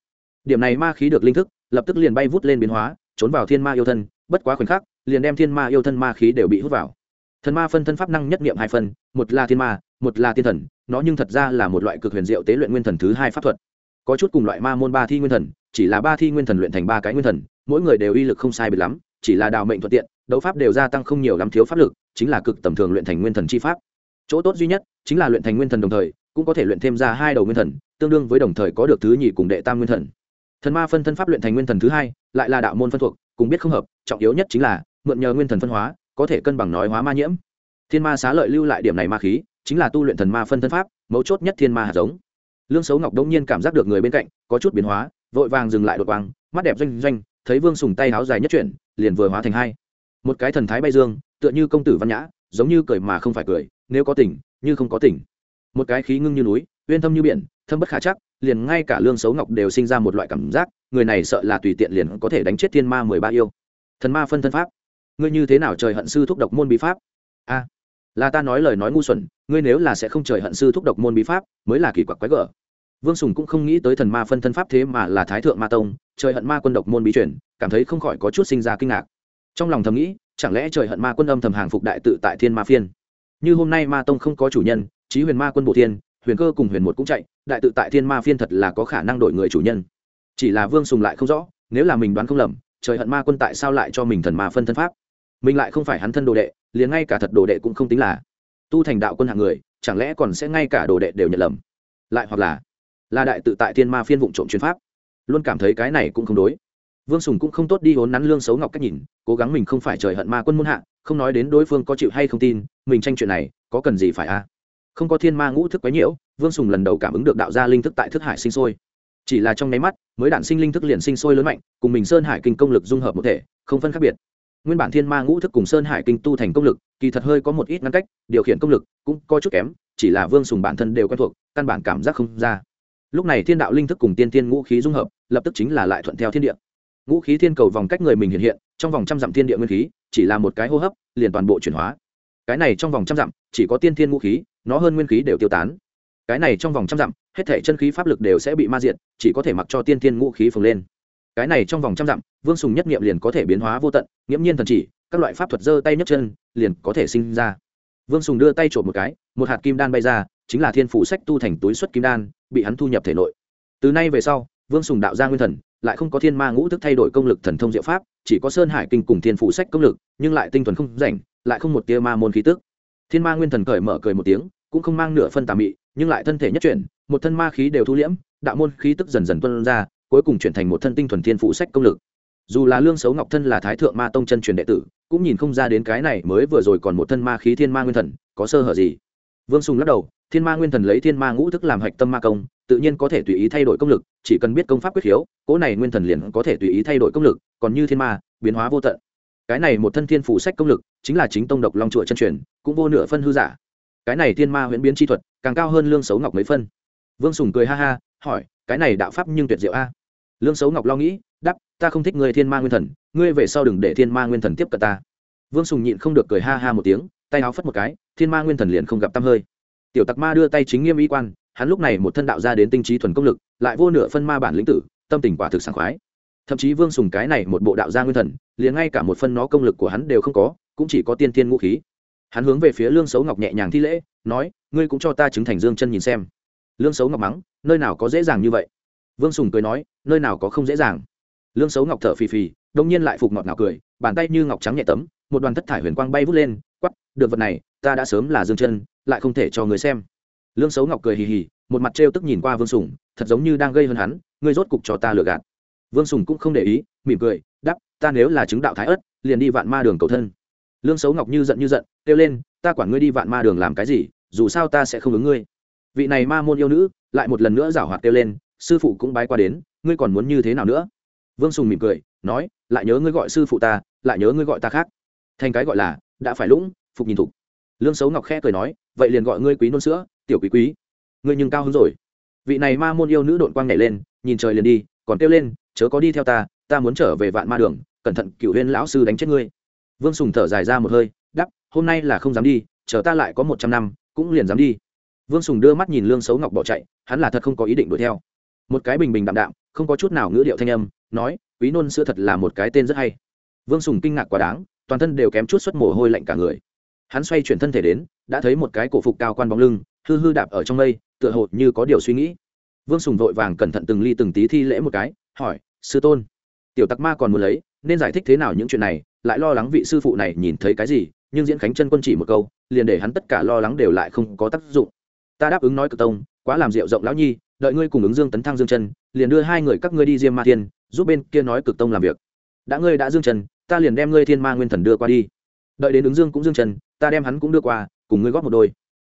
Điểm này ma khí được linh thức, lập tức liền bay vút lên biến hóa, trốn vào thiên ma yêu thân, bất quá khoảnh khắc, liền đem thiên ma yêu thân ma khí đều bị hút vào. Thần ma phân thân pháp năng nhất niệm hai phân một là thiên ma, một là thiên thần, nó nhưng thật ra là một loại cực huyền diệu tế luyện nguyên thần thứ hai pháp thuật. Có chút cùng loại ma môn ba thi nguyên thần, chỉ là ba thi nguyên thần luyện thành ba cái nguyên thần, mỗi người đều uy lực không sai biệt lắm, chỉ là đào mệnh thuận tiện, đấu pháp đều gia tăng không nhiều lắm thiếu pháp lực, chính là cực tầm thường luyện thành nguyên thần chi pháp chỗ tốt duy nhất chính là luyện thành nguyên thần đồng thời, cũng có thể luyện thêm ra hai đầu nguyên thần, tương đương với đồng thời có được thứ nhì cùng đệ tam nguyên thần. Thần ma phân thân pháp luyện thành nguyên thần thứ hai, lại là đạo môn phân thuộc, cùng biết không hợp, trọng yếu nhất chính là mượn nhờ nguyên thần phân hóa, có thể cân bằng nói hóa ma nhiễm. Thiên ma xá lợi lưu lại điểm này ma khí, chính là tu luyện thần ma phân thân pháp, mấu chốt nhất thiên ma hạt giống. Lương xấu ngọc đông nhiên cảm giác được người bên cạnh có chút biến hóa, vội vàng dừng lại đột quang, mắt đẹp doanh doanh, thấy vương sùng tay áo dài nhất chuyển, liền vừa hóa thành hai. Một cái thần thái bay dương, tựa như công tử văn nhã, giống như cười mà không phải cười nếu có tình như không có tỉnh. Một cái khí ngưng như núi, uyên thâm như biển, thâm bất khả chắc, liền ngay cả lương xấu ngọc đều sinh ra một loại cảm giác, người này sợ là tùy tiện liền có thể đánh chết thiên ma mười ba yêu. Thần ma phân thân pháp. Ngươi như thế nào trời hận sư thúc độc môn bí pháp? A, là ta nói lời nói ngu xuẩn, ngươi nếu là sẽ không trời hận sư thúc độc môn bí pháp, mới là kỳ quặc quái gở. Vương sùng cũng không nghĩ tới thần ma phân thân pháp thế mà là thái thượng ma tông, trời hận ma quân độc môn bí truyền, cảm thấy không khỏi có chút sinh ra kinh ngạc. Trong lòng thầm nghĩ, chẳng lẽ trời hận ma quân âm thầm hàng phục đại tự tại thiên ma phiên? Như hôm nay ma tông không có chủ nhân, chí huyền ma quân bộ thiên, huyền cơ cùng huyền một cũng chạy, đại tự tại thiên ma phiên thật là có khả năng đổi người chủ nhân. Chỉ là vương sùng lại không rõ, nếu là mình đoán không lầm, trời hận ma quân tại sao lại cho mình thần ma phân thân pháp? Mình lại không phải hắn thân đồ đệ, liền ngay cả thật đồ đệ cũng không tính là. Tu thành đạo quân hạng người, chẳng lẽ còn sẽ ngay cả đồ đệ đều nhận lầm? Lại hoặc là là đại tự tại thiên ma phiên vụ trộm chuyên pháp. Luôn cảm thấy cái này cũng không đối. Vương sùng cũng không tốt đi hốn nắn lương xấu ngọc cách nhìn, cố gắng mình không phải trời hận ma quân muôn hạ, không nói đến đối phương có chịu hay không tin mình tranh chuyện này, có cần gì phải a không có thiên ma ngũ thức quấy nhiễu, vương sùng lần đầu cảm ứng được đạo gia linh thức tại thức hải sinh sôi. Chỉ là trong nháy mắt, mới đản sinh linh thức liền sinh sôi lớn mạnh, cùng mình sơn hải kinh công lực dung hợp một thể, không phân khác biệt. Nguyên bản thiên ma ngũ thức cùng sơn hải kinh tu thành công lực, kỳ thật hơi có một ít ngăn cách, điều khiển công lực cũng có chút kém, chỉ là vương sùng bản thân đều quen thuộc, căn bản cảm giác không ra. Lúc này thiên đạo linh thức cùng tiên tiên ngũ khí dung hợp, lập tức chính là lại thuận theo thiên địa. Ngũ khí thiên cầu vòng cách người mình hiện hiện, trong vòng trăm dặm thiên địa nguyên khí, chỉ là một cái hô hấp, liền toàn bộ chuyển hóa cái này trong vòng trăm dặm, chỉ có tiên thiên ngũ khí, nó hơn nguyên khí đều tiêu tán. Cái này trong vòng trăm dặm, hết thể chân khí pháp lực đều sẽ bị ma diện chỉ có thể mặc cho tiên thiên ngũ khí phồng lên. Cái này trong vòng trăm dặm, vương sùng nhất nghiệm liền có thể biến hóa vô tận, nghiễm nhiên thần chỉ, các loại pháp thuật giơ tay nhấc chân, liền có thể sinh ra. Vương sùng đưa tay trộm một cái, một hạt kim đan bay ra, chính là thiên phủ sách tu thành túi xuất kim đan, bị hắn thu nhập thể nội. Từ nay về sau, vương sùng đạo ra nguyên thần lại không có thiên ma ngũ thức thay đổi công lực thần thông diệu pháp, chỉ có sơn hải kinh cùng thiên phụ sách công lực, nhưng lại tinh thuần không rảnh, lại không một tia ma môn khí tức. Thiên ma nguyên thần cởi mở cười một tiếng, cũng không mang nửa phân tà mị, nhưng lại thân thể nhất chuyển, một thân ma khí đều thu liễm, đạo môn khí tức dần dần tuân ra, cuối cùng chuyển thành một thân tinh thuần thiên phụ sách công lực. Dù là lương xấu ngọc thân là thái thượng ma tông chân truyền đệ tử, cũng nhìn không ra đến cái này mới vừa rồi còn một thân ma khí thiên ma nguyên thần, có sơ hở gì. Vương sùng lắc đầu thiên ma nguyên thần lấy thiên ma ngũ thức làm hạch tâm ma công, tự nhiên có thể tùy ý thay đổi công lực, chỉ cần biết công pháp quyết khiếu cỗ này nguyên thần liền có thể tùy ý thay đổi công lực, còn như thiên ma, biến hóa vô tận. Cái này một thân thiên phủ sách công lực, chính là chính tông độc long chùa chân truyền, cũng vô nửa phân hư giả. Cái này thiên ma huyễn biến chi thuật, càng cao hơn lương xấu ngọc mấy phân. Vương sùng cười ha ha, hỏi, cái này đạo pháp nhưng tuyệt diệu a? Lương xấu ngọc lo nghĩ đắp ta không thích người thiên ma nguyên thần, ngươi về sau đừng để thiên ma nguyên thần tiếp cận ta. Vương sùng nhịn không được cười ha ha một tiếng, tay áo phất một cái, thiên ma nguyên thần liền không gặp tăm hơi tiểu tặc ma đưa tay chính nghiêm y quan, hắn lúc này một thân đạo ra đến tinh trí thuần công lực, lại vô nửa phân ma bản lĩnh tử, tâm tình quả thực sảng khoái. Thậm chí vương sùng cái này một bộ đạo gia nguyên thần, liền ngay cả một phân nó công lực của hắn đều không có, cũng chỉ có tiên thiên ngũ khí. Hắn hướng về phía lương xấu ngọc nhẹ nhàng thi lễ, nói, ngươi cũng cho ta chứng thành dương chân nhìn xem. Lương xấu ngọc mắng, nơi nào có dễ dàng như vậy? Vương sùng cười nói, nơi nào có không dễ dàng. Lương xấu ngọc thở phì phì, đông nhiên lại phục ngọt ngào cười, bàn tay như ngọc trắng nhẹ tấm, một đoàn thất thải huyền quang bay vút lên quắp được vật này, ta đã sớm là dương chân lại không thể cho người xem. Lương xấu ngọc cười hì hì, một mặt trêu tức nhìn qua vương sùng, thật giống như đang gây hơn hắn, ngươi rốt cục cho ta lừa gạt. Vương sùng cũng không để ý, mỉm cười đắp ta nếu là chứng đạo thái ất liền đi vạn ma đường cầu thân. Lương xấu ngọc như giận như giận, kêu lên, ta quản ngươi đi vạn ma đường làm cái gì, dù sao ta sẽ không ứng ngươi. Vị này ma môn yêu nữ, lại một lần nữa giảo hoạt kêu lên, sư phụ cũng bái qua đến, ngươi còn muốn như thế nào nữa? Vương sùng mỉm cười, nói, lại nhớ ngươi gọi sư phụ ta, lại nhớ ngươi gọi ta khác. Thành cái gọi là, đã phải lũng, phục nhìn thục lương xấu ngọc khẽ cười nói, vậy liền gọi ngươi quý nôn sữa, tiểu quý quý. Ngươi nhưng cao hứng rồi. Vị này ma môn yêu nữ đội quang nhảy lên, nhìn trời liền đi, còn kêu lên, chớ có đi theo ta ta muốn trở về vạn ma đường, cẩn thận cựu huyên lão sư đánh chết ngươi. Vương sùng thở dài ra một hơi đắp hôm nay là không dám đi, chờ ta lại có một trăm năm, cũng liền dám đi. Vương sùng đưa mắt nhìn lương xấu ngọc bỏ chạy, hắn là thật không có ý định đuổi theo. Một cái bình bình đạm đạm, không có chút nào ngữ điệu thanh âm, nói, quý nôn sữa thật là một cái tên rất hay. Vương sùng kinh ngạc quá đáng, toàn thân đều kém chút xuất mồ hôi lạnh cả người hắn xoay chuyển thân thể đến, đã thấy một cái cổ phục cao quan bóng lưng, hư hư đạp ở trong mây, tựa hồ như có điều suy nghĩ. Vương sùng vội vàng cẩn thận từng ly từng tí thi lễ một cái, hỏi, sư tôn, tiểu tặc ma còn muốn lấy, nên giải thích thế nào những chuyện này? Lại lo lắng vị sư phụ này nhìn thấy cái gì, nhưng diễn khánh chân quân chỉ một câu, liền để hắn tất cả lo lắng đều lại không có tác dụng. Ta đáp ứng nói cực tông, quá làm rượu rộng lão nhi, đợi ngươi cùng ứng dương tấn thăng dương chân, liền đưa hai người các ngươi đi diêm ma thiên, giúp bên kia nói cực tông làm việc. Đã ngươi đã dương chân, ta liền đem ngươi thiên ma nguyên thần đưa qua đi. Đợi đến ứng dương cũng dương chân ta đem hắn cũng đưa qua, cùng ngươi góp một đôi.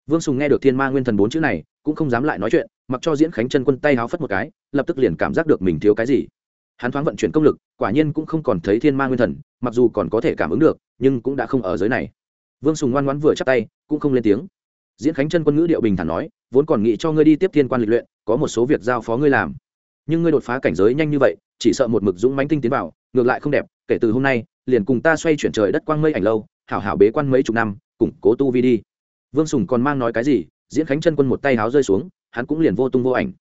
Vương sùng nghe được thiên ma nguyên thần bốn chữ này, cũng không dám lại nói chuyện, mặc cho diễn khánh chân quân tay háo phất một cái, lập tức liền cảm giác được mình thiếu cái gì. Hắn thoáng vận chuyển công lực, quả nhiên cũng không còn thấy thiên ma nguyên thần, mặc dù còn có thể cảm ứng được, nhưng cũng đã không ở giới này. Vương sùng ngoan ngoãn vừa chắp tay, cũng không lên tiếng. Diễn khánh chân quân ngữ điệu bình thản nói, vốn còn nghĩ cho ngươi đi tiếp thiên quan lịch luyện, có một số việc giao phó ngươi làm. Nhưng ngươi đột phá cảnh giới nhanh như vậy, chỉ sợ một mực dũng mánh tinh tiến vào, ngược lại không đẹp, kể từ hôm nay, liền cùng ta xoay chuyển trời đất quang mây ảnh lâu hảo hảo bế quan mấy chục năm, củng cố tu vi đi. Vương sùng còn mang nói cái gì, diễn khánh chân quân một tay háo rơi xuống, hắn cũng liền vô tung vô ảnh.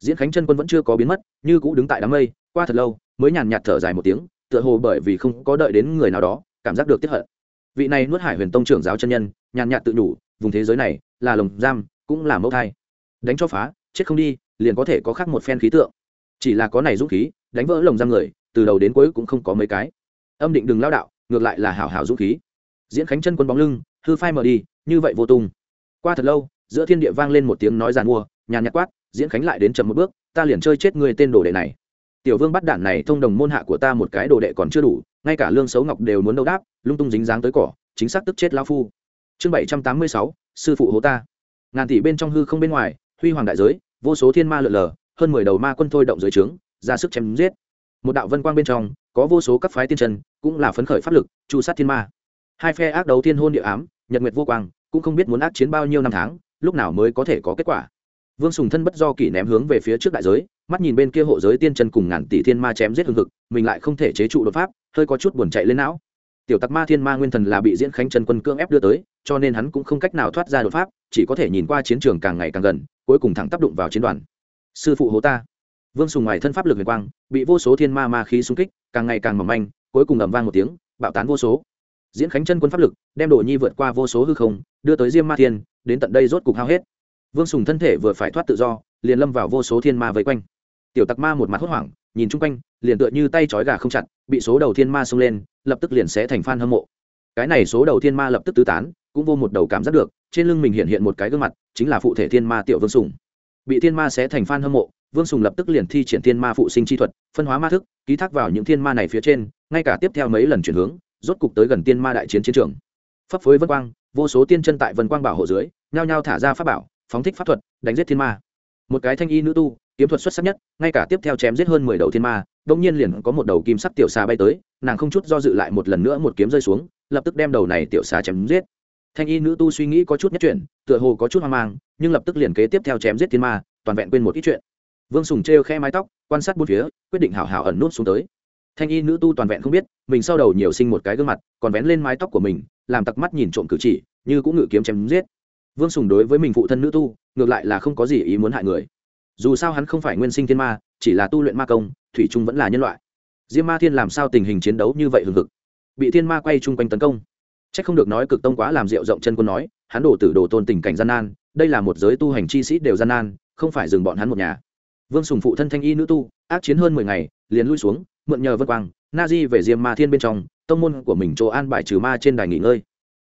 Diễn khánh chân quân vẫn chưa có biến mất, như cũ đứng tại đám mây, qua thật lâu, mới nhàn nhạt thở dài một tiếng, tựa hồ bởi vì không có đợi đến người nào đó, cảm giác được tiếp hận. Vị này nuốt hải huyền tông trưởng giáo chân nhân, nhàn nhạt tự nhủ, vùng thế giới này, là lồng giam, cũng là mẫu thai. Đánh cho phá, chết không đi, liền có thể có khác một phen khí tượng. Chỉ là có này dũng khí, đánh vỡ lồng giam người, từ đầu đến cuối cũng không có mấy cái. Âm định đừng lao đạo, ngược lại là hảo hảo dũng khí diễn khánh chân quân bóng lưng, hư phai mở đi, như vậy vô tung. Qua thật lâu, giữa thiên địa vang lên một tiếng nói giàn mua, nhàn nhạt quát, diễn khánh lại đến chậm một bước, ta liền chơi chết người tên đồ đệ này. Tiểu vương bắt đạn này thông đồng môn hạ của ta một cái đồ đệ còn chưa đủ, ngay cả lương xấu ngọc đều muốn đấu đáp, lung tung dính dáng tới cỏ, chính xác tức chết lao phu. Chương bảy trăm tám mươi sáu, sư phụ hố ta. Ngàn tỷ bên trong hư không bên ngoài, huy hoàng đại giới, vô số thiên ma lượn lờ, hơn mười đầu ma quân thôi động dưới trướng, ra sức chém giết. Một đạo vân quang bên trong, có vô số các phái tiên chân, cũng là phấn khởi pháp lực, chu sát thiên ma hai phe ác đấu thiên hôn địa ám, nhật nguyệt vô quang, cũng không biết muốn ác chiến bao nhiêu năm tháng, lúc nào mới có thể có kết quả. Vương sùng thân bất do kỷ ném hướng về phía trước đại giới, mắt nhìn bên kia hộ giới tiên chân cùng ngàn tỷ thiên ma chém giết hương thực mình lại không thể chế trụ đột pháp, hơi có chút buồn chạy lên não. Tiểu tặc ma thiên ma nguyên thần là bị diễn khánh trần quân cưỡng ép đưa tới, cho nên hắn cũng không cách nào thoát ra đột pháp, chỉ có thể nhìn qua chiến trường càng ngày càng gần, cuối cùng thẳng tác động vào chiến đoàn. Sư phụ hố ta. Vương sùng ngoài thân pháp lực huyền quang, bị vô số thiên ma ma khí xung kích, càng ngày càng mỏng manh, cuối cùng ầm vang một tiếng, bạo tán vô số diễn khánh chân quân pháp lực, đem đồ nhi vượt qua vô số hư không, đưa tới diêm ma thiên, đến tận đây rốt cục hao hết. Vương sùng thân thể vừa phải thoát tự do, liền lâm vào vô số thiên ma vây quanh. Tiểu tặc ma một mặt hốt hoảng, nhìn chung quanh, liền tựa như tay trói gà không chặt, bị số đầu thiên ma xông lên, lập tức liền sẽ thành f hâm mộ. Cái này số đầu thiên ma lập tức tứ tán, cũng vô một đầu cảm giác được, trên lưng mình hiện hiện một cái gương mặt, chính là phụ thể thiên ma tiểu vương sùng. Bị thiên ma sẽ thành f hâm mộ, vương sùng lập tức liền thi triển thiên ma phụ sinh chi thuật, phân hóa ma thức, ký thác vào những thiên ma này phía trên, ngay cả tiếp theo mấy lần chuyển hướng rốt cục tới gần tiên ma đại chiến chiến trường. Pháp phối vân quang, vô số tiên chân tại vân quang bảo hộ dưới, nhao nhao thả ra pháp bảo, phóng thích pháp thuật, đánh giết thiên ma. Một cái thanh y nữ tu, kiếm thuật xuất sắc nhất, ngay cả tiếp theo chém giết hơn mười đầu thiên ma đông nhiên liền có một đầu kim sắc tiểu xà bay tới, nàng không chút do dự lại một lần nữa một kiếm rơi xuống, lập tức đem đầu này tiểu xà chém giết. Thanh y nữ tu suy nghĩ có chút nhất chuyển, tựa hồ có chút hoang mang, nhưng lập tức liền kế tiếp theo chém giết thiên ma, toàn vẹn quên một ít chuyện. Vương sùng trêu khe mái tóc, quan sát bốn phía, quyết định hảo hảo ẩn nút xuống tới thanh y nữ tu toàn vẹn không biết, mình sau đầu nhiều sinh một cái gương mặt, còn vén lên mái tóc của mình, làm tặc mắt nhìn trộm cử chỉ, như cũng ngự kiếm chém giết. Vương sùng đối với mình phụ thân nữ tu, ngược lại là không có gì ý muốn hại người. Dù sao hắn không phải nguyên sinh thiên ma, chỉ là tu luyện ma công, thủy trung vẫn là nhân loại. Diêm ma thiên làm sao tình hình chiến đấu như vậy hừng hực? Bị thiên ma quay chung quanh tấn công. C h ắ c không được nói cực tông quá làm rượu rộng chân quân nói, hắn đổ tử đổ tôn tình cảnh gian nan, đây là một giới tu hành chi sĩ đều gian nan, không phải dừng bọn hắn một nhà. Vương sùng phụ thân thanh y nữ tu, ác chiến hơn mười ngày, liền lui xuống mượn nhờ vân quang, na di về diêm ma thiên bên trong, tông môn của mình chỗ an bài trừ ma trên đài nghỉ ngơi.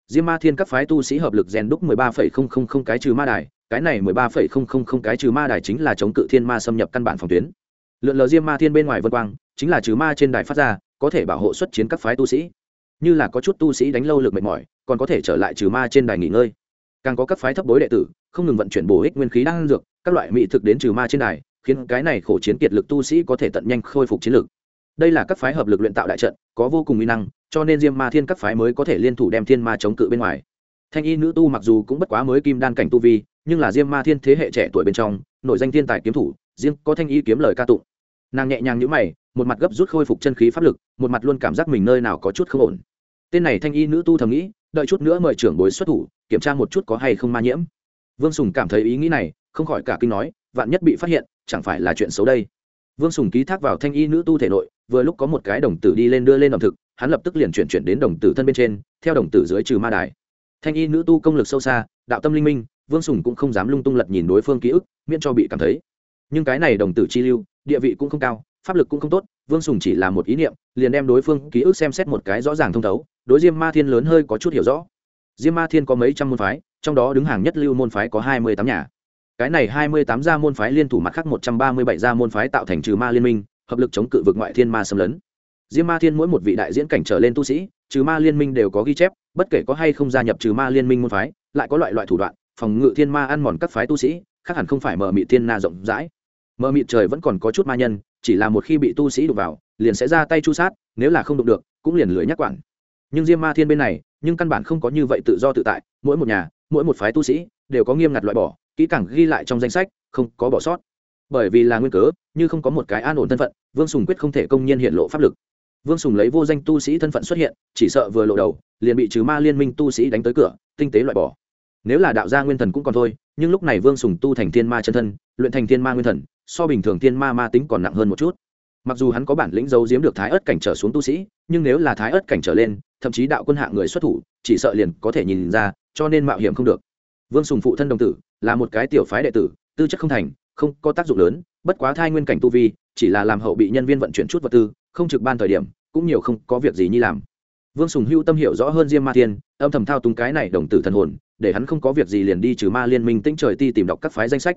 Diêm ma thiên các phái tu sĩ hợp lực rèn đúc mười ba phẩy không không không cái trừ ma đài, cái này mười ba phẩy không không không cái trừ ma đài chính là chống cự thiên ma xâm nhập căn bản phòng tuyến. Lượn lờ diêm ma thiên bên ngoài vân quang, chính là trừ ma trên đài phát ra, có thể bảo hộ xuất chiến các phái tu sĩ. Như là có chút tu sĩ đánh lâu lực mệt mỏi, còn có thể trở lại trừ ma trên đài nghỉ ngơi. Càng có các phái thấp bối đệ tử, không ngừng vận chuyển bổ ích nguyên khí đang dược, các loại mỹ thực đến trừ ma trên đài, khiến cái này khổ chiến kiệt lực tu sĩ có thể tận nhanh khôi phục chiến lực đây là các phái hợp lực luyện tạo đại trận, có vô cùng uy năng, cho nên diêm ma thiên các phái mới có thể liên thủ đem thiên ma chống cự bên ngoài. Thanh y nữ tu mặc dù cũng bất quá mới kim đan cảnh tu vi, nhưng là diêm ma thiên thế hệ trẻ tuổi bên trong nội danh thiên tài kiếm thủ, riêng có thanh y kiếm lời ca tụng. Nàng nhẹ nhàng nhữ mày, một mặt gấp rút khôi phục chân khí pháp lực, một mặt luôn cảm giác mình nơi nào có chút không ổn. Tên này thanh y nữ tu thầm nghĩ, đợi chút nữa mời trưởng bối xuất thủ, kiểm tra một chút có hay không ma nhiễm. Vương sùng cảm thấy ý nghĩ này, không khỏi cả kinh nói, vạn nhất bị phát hiện, chẳng phải là chuyện xấu đây. Vương sùng ký thác vào thanh y nữ tu thể nội vừa lúc có một cái đồng tử đi lên đưa lên ẩm thực, hắn lập tức liền chuyển chuyển đến đồng tử thân bên trên, theo đồng tử dưới trừ ma đài. Thanh y nữ tu công lực sâu xa, đạo tâm linh minh, vương sùng cũng không dám lung tung lật nhìn đối phương ký ức, miễn cho bị cảm thấy. Nhưng cái này đồng tử chi lưu, địa vị cũng không cao, pháp lực cũng không tốt, vương sùng chỉ là một ý niệm, liền đem đối phương ký ức xem xét một cái rõ ràng thông thấu, đối diêm ma thiên lớn hơi có chút hiểu rõ. Diêm ma thiên có mấy trăm môn phái, trong đó đứng hàng nhất lưu môn phái có hai mươi tám nhà. Cái này hai mươi tám gia môn phái liên thủ mặt khác một trăm ba mươi bảy gia môn phái tạo thành trừ ma liên minh hợp lực chống cự vực ngoại thiên ma xâm lấn. Diêm ma thiên mỗi một vị đại diễn cảnh trở lên tu sĩ, trừ ma liên minh đều có ghi chép, bất kể có hay không gia nhập trừ ma liên minh môn phái, lại có loại loại thủ đoạn, phòng ngự thiên ma ăn mòn các phái tu sĩ, khác hẳn không phải mở mị thiên na rộng rãi. Mở mịt trời vẫn còn có chút ma nhân, chỉ là một khi bị tu sĩ đụng vào, liền sẽ ra tay chu sát, nếu là không đụng được, cũng liền lưỡi nhắc quản. Nhưng diêm ma thiên bên này, nhưng căn bản không có như vậy tự do tự tại, mỗi một nhà, mỗi một phái tu sĩ, đều có nghiêm ngặt loại bỏ, kỹ càng ghi lại trong danh sách, không có bỏ sót bởi vì là nguyên cớ, như không có một cái an ổn thân phận, vương sùng quyết không thể công nhiên hiện lộ pháp lực. Vương sùng lấy vô danh tu sĩ thân phận xuất hiện, chỉ sợ vừa lộ đầu, liền bị trừ ma liên minh tu sĩ đánh tới cửa, tinh tế loại bỏ. Nếu là đạo gia nguyên thần cũng còn thôi, nhưng lúc này vương sùng tu thành thiên ma chân thân, luyện thành thiên ma nguyên thần, so bình thường thiên ma ma tính còn nặng hơn một chút. Mặc dù hắn có bản lĩnh giấu giếm được thái ớt cảnh trở xuống tu sĩ, nhưng nếu là thái ớt cảnh trở lên, thậm chí đạo quân hạ người xuất thủ, chỉ sợ liền có thể nhìn ra, cho nên mạo hiểm không được. Vương sùng phụ thân đồng tử, là một cái tiểu phái đệ tử, tư chất không thành không có tác dụng lớn, bất quá thai nguyên cảnh tu vi, chỉ là làm hậu bị nhân viên vận chuyển chút vật tư, không trực ban thời điểm, cũng nhiều không có việc gì như làm. Vương sùng hưu tâm hiểu rõ hơn diêm ma tiên âm thầm thao túng cái này đồng tử thần hồn, để hắn không có việc gì liền đi trừ ma liên minh tĩnh trời ti tìm đọc các phái danh sách.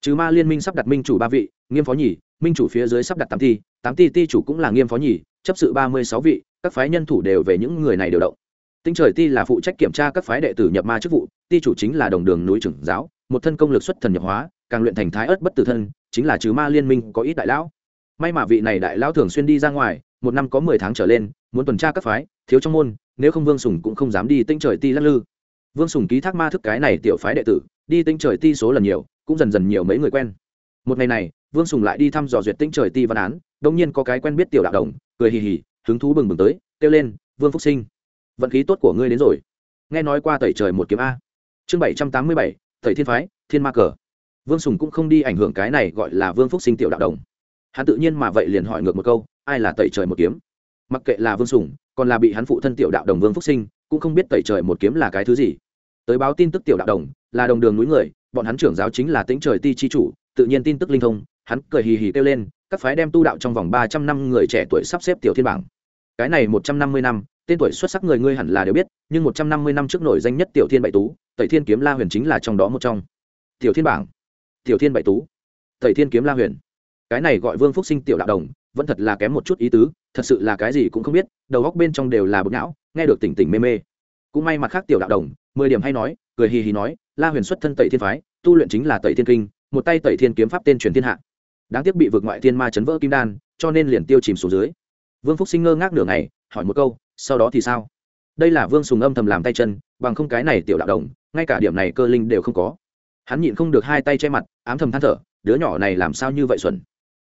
Trừ ma liên minh sắp đặt minh chủ ba vị, nghiêm phó nhì, minh chủ phía dưới sắp đặt tám ti tám ti ti chủ cũng là nghiêm phó nhì, chấp sự ba mươi sáu vị, các phái nhân thủ đều về những người này điều động. Tinh trời ti là phụ trách kiểm tra các phái đệ tử nhập ma chức vụ, ti chủ chính là đồng đường núi trưởng giáo, một thân công lực xuất thần nhập hóa càng luyện thành thái ớt bất tử thân, chính là trừ ma liên minh có ít đại lão. May mà vị này đại lão thường xuyên đi ra ngoài, một năm có mười tháng trở lên, muốn tuần tra các phái, thiếu trong môn, nếu không vương sùng cũng không dám đi tinh trời ti lắc lư. Vương sùng ký thác ma thức cái này tiểu phái đệ tử, đi tinh trời ti số lần nhiều, cũng dần dần nhiều mấy người quen. Một ngày này, vương sùng lại đi thăm dò duyệt tinh trời ti văn án, đông nhiên có cái quen biết tiểu đạo đồng, cười hì hì, hứng thú bừng bừng tới, kêu lên, vương phúc sinh, vận khí tốt của ngươi đến rồi. Nghe nói qua tẩy trời một kiếm a. Chương bảy trăm tám mươi bảy, tẩy thiên phái, thiên ma cờ vương sùng cũng không đi ảnh hưởng cái này gọi là vương phúc sinh tiểu đạo đồng. Hắn tự nhiên mà vậy liền hỏi ngược một câu, ai là tẩy trời một kiếm? Mặc kệ là vương sùng, còn là bị hắn phụ thân tiểu đạo đồng vương phúc sinh, cũng không biết tẩy trời một kiếm là cái thứ gì. Tới báo tin tức tiểu đạo đồng, là đồng đường núi người, bọn hắn trưởng giáo chính là tính trời ti chi chủ, tự nhiên tin tức linh thông, hắn cười hì hì kêu lên, các phái đem tu đạo trong vòng ba trăm năm người trẻ tuổi sắp xếp tiểu thiên bảng. Cái này một trăm năm mươi năm, tên tuổi xuất sắc người ngươi hẳn là đều biết, nhưng một trăm năm mươi năm trước nổi danh nhất tiểu thiên bảy tú, tẩy thiên kiếm la huyền chính là trong đó một trong. Tiểu thiên bảng tiểu thiên bảy tú. Thầy thiên kiếm la huyền. Cái này gọi vương phúc sinh tiểu đạo đồng, vẫn thật là kém một chút ý tứ, thật sự là cái gì cũng không biết, đầu góc bên trong đều là bực não nghe được tỉnh tỉnh mê mê. Cũng may mặt khác tiểu đạo đồng, mười điểm hay nói, cười hì hì nói, la huyền xuất thân tẩy thiên phái, tu luyện chính là tẩy thiên kinh, một tay tẩy thiên kiếm pháp tên truyền thiên hạ. Đáng tiếc bị vượt ngoại thiên ma chấn vỡ kim đan, cho nên liền tiêu chìm xuống dưới. Vương phúc sinh ngơ ngác nửa ngày, hỏi một câu, sau đó thì sao? Đây là vương sùng âm thầm làm tay chân, bằng không cái này tiểu đạo đồng, ngay cả điểm này cơ linh đều không có hắn nhịn không được hai tay che mặt, ám thầm than thở, đứa nhỏ này làm sao như vậy xuẩn?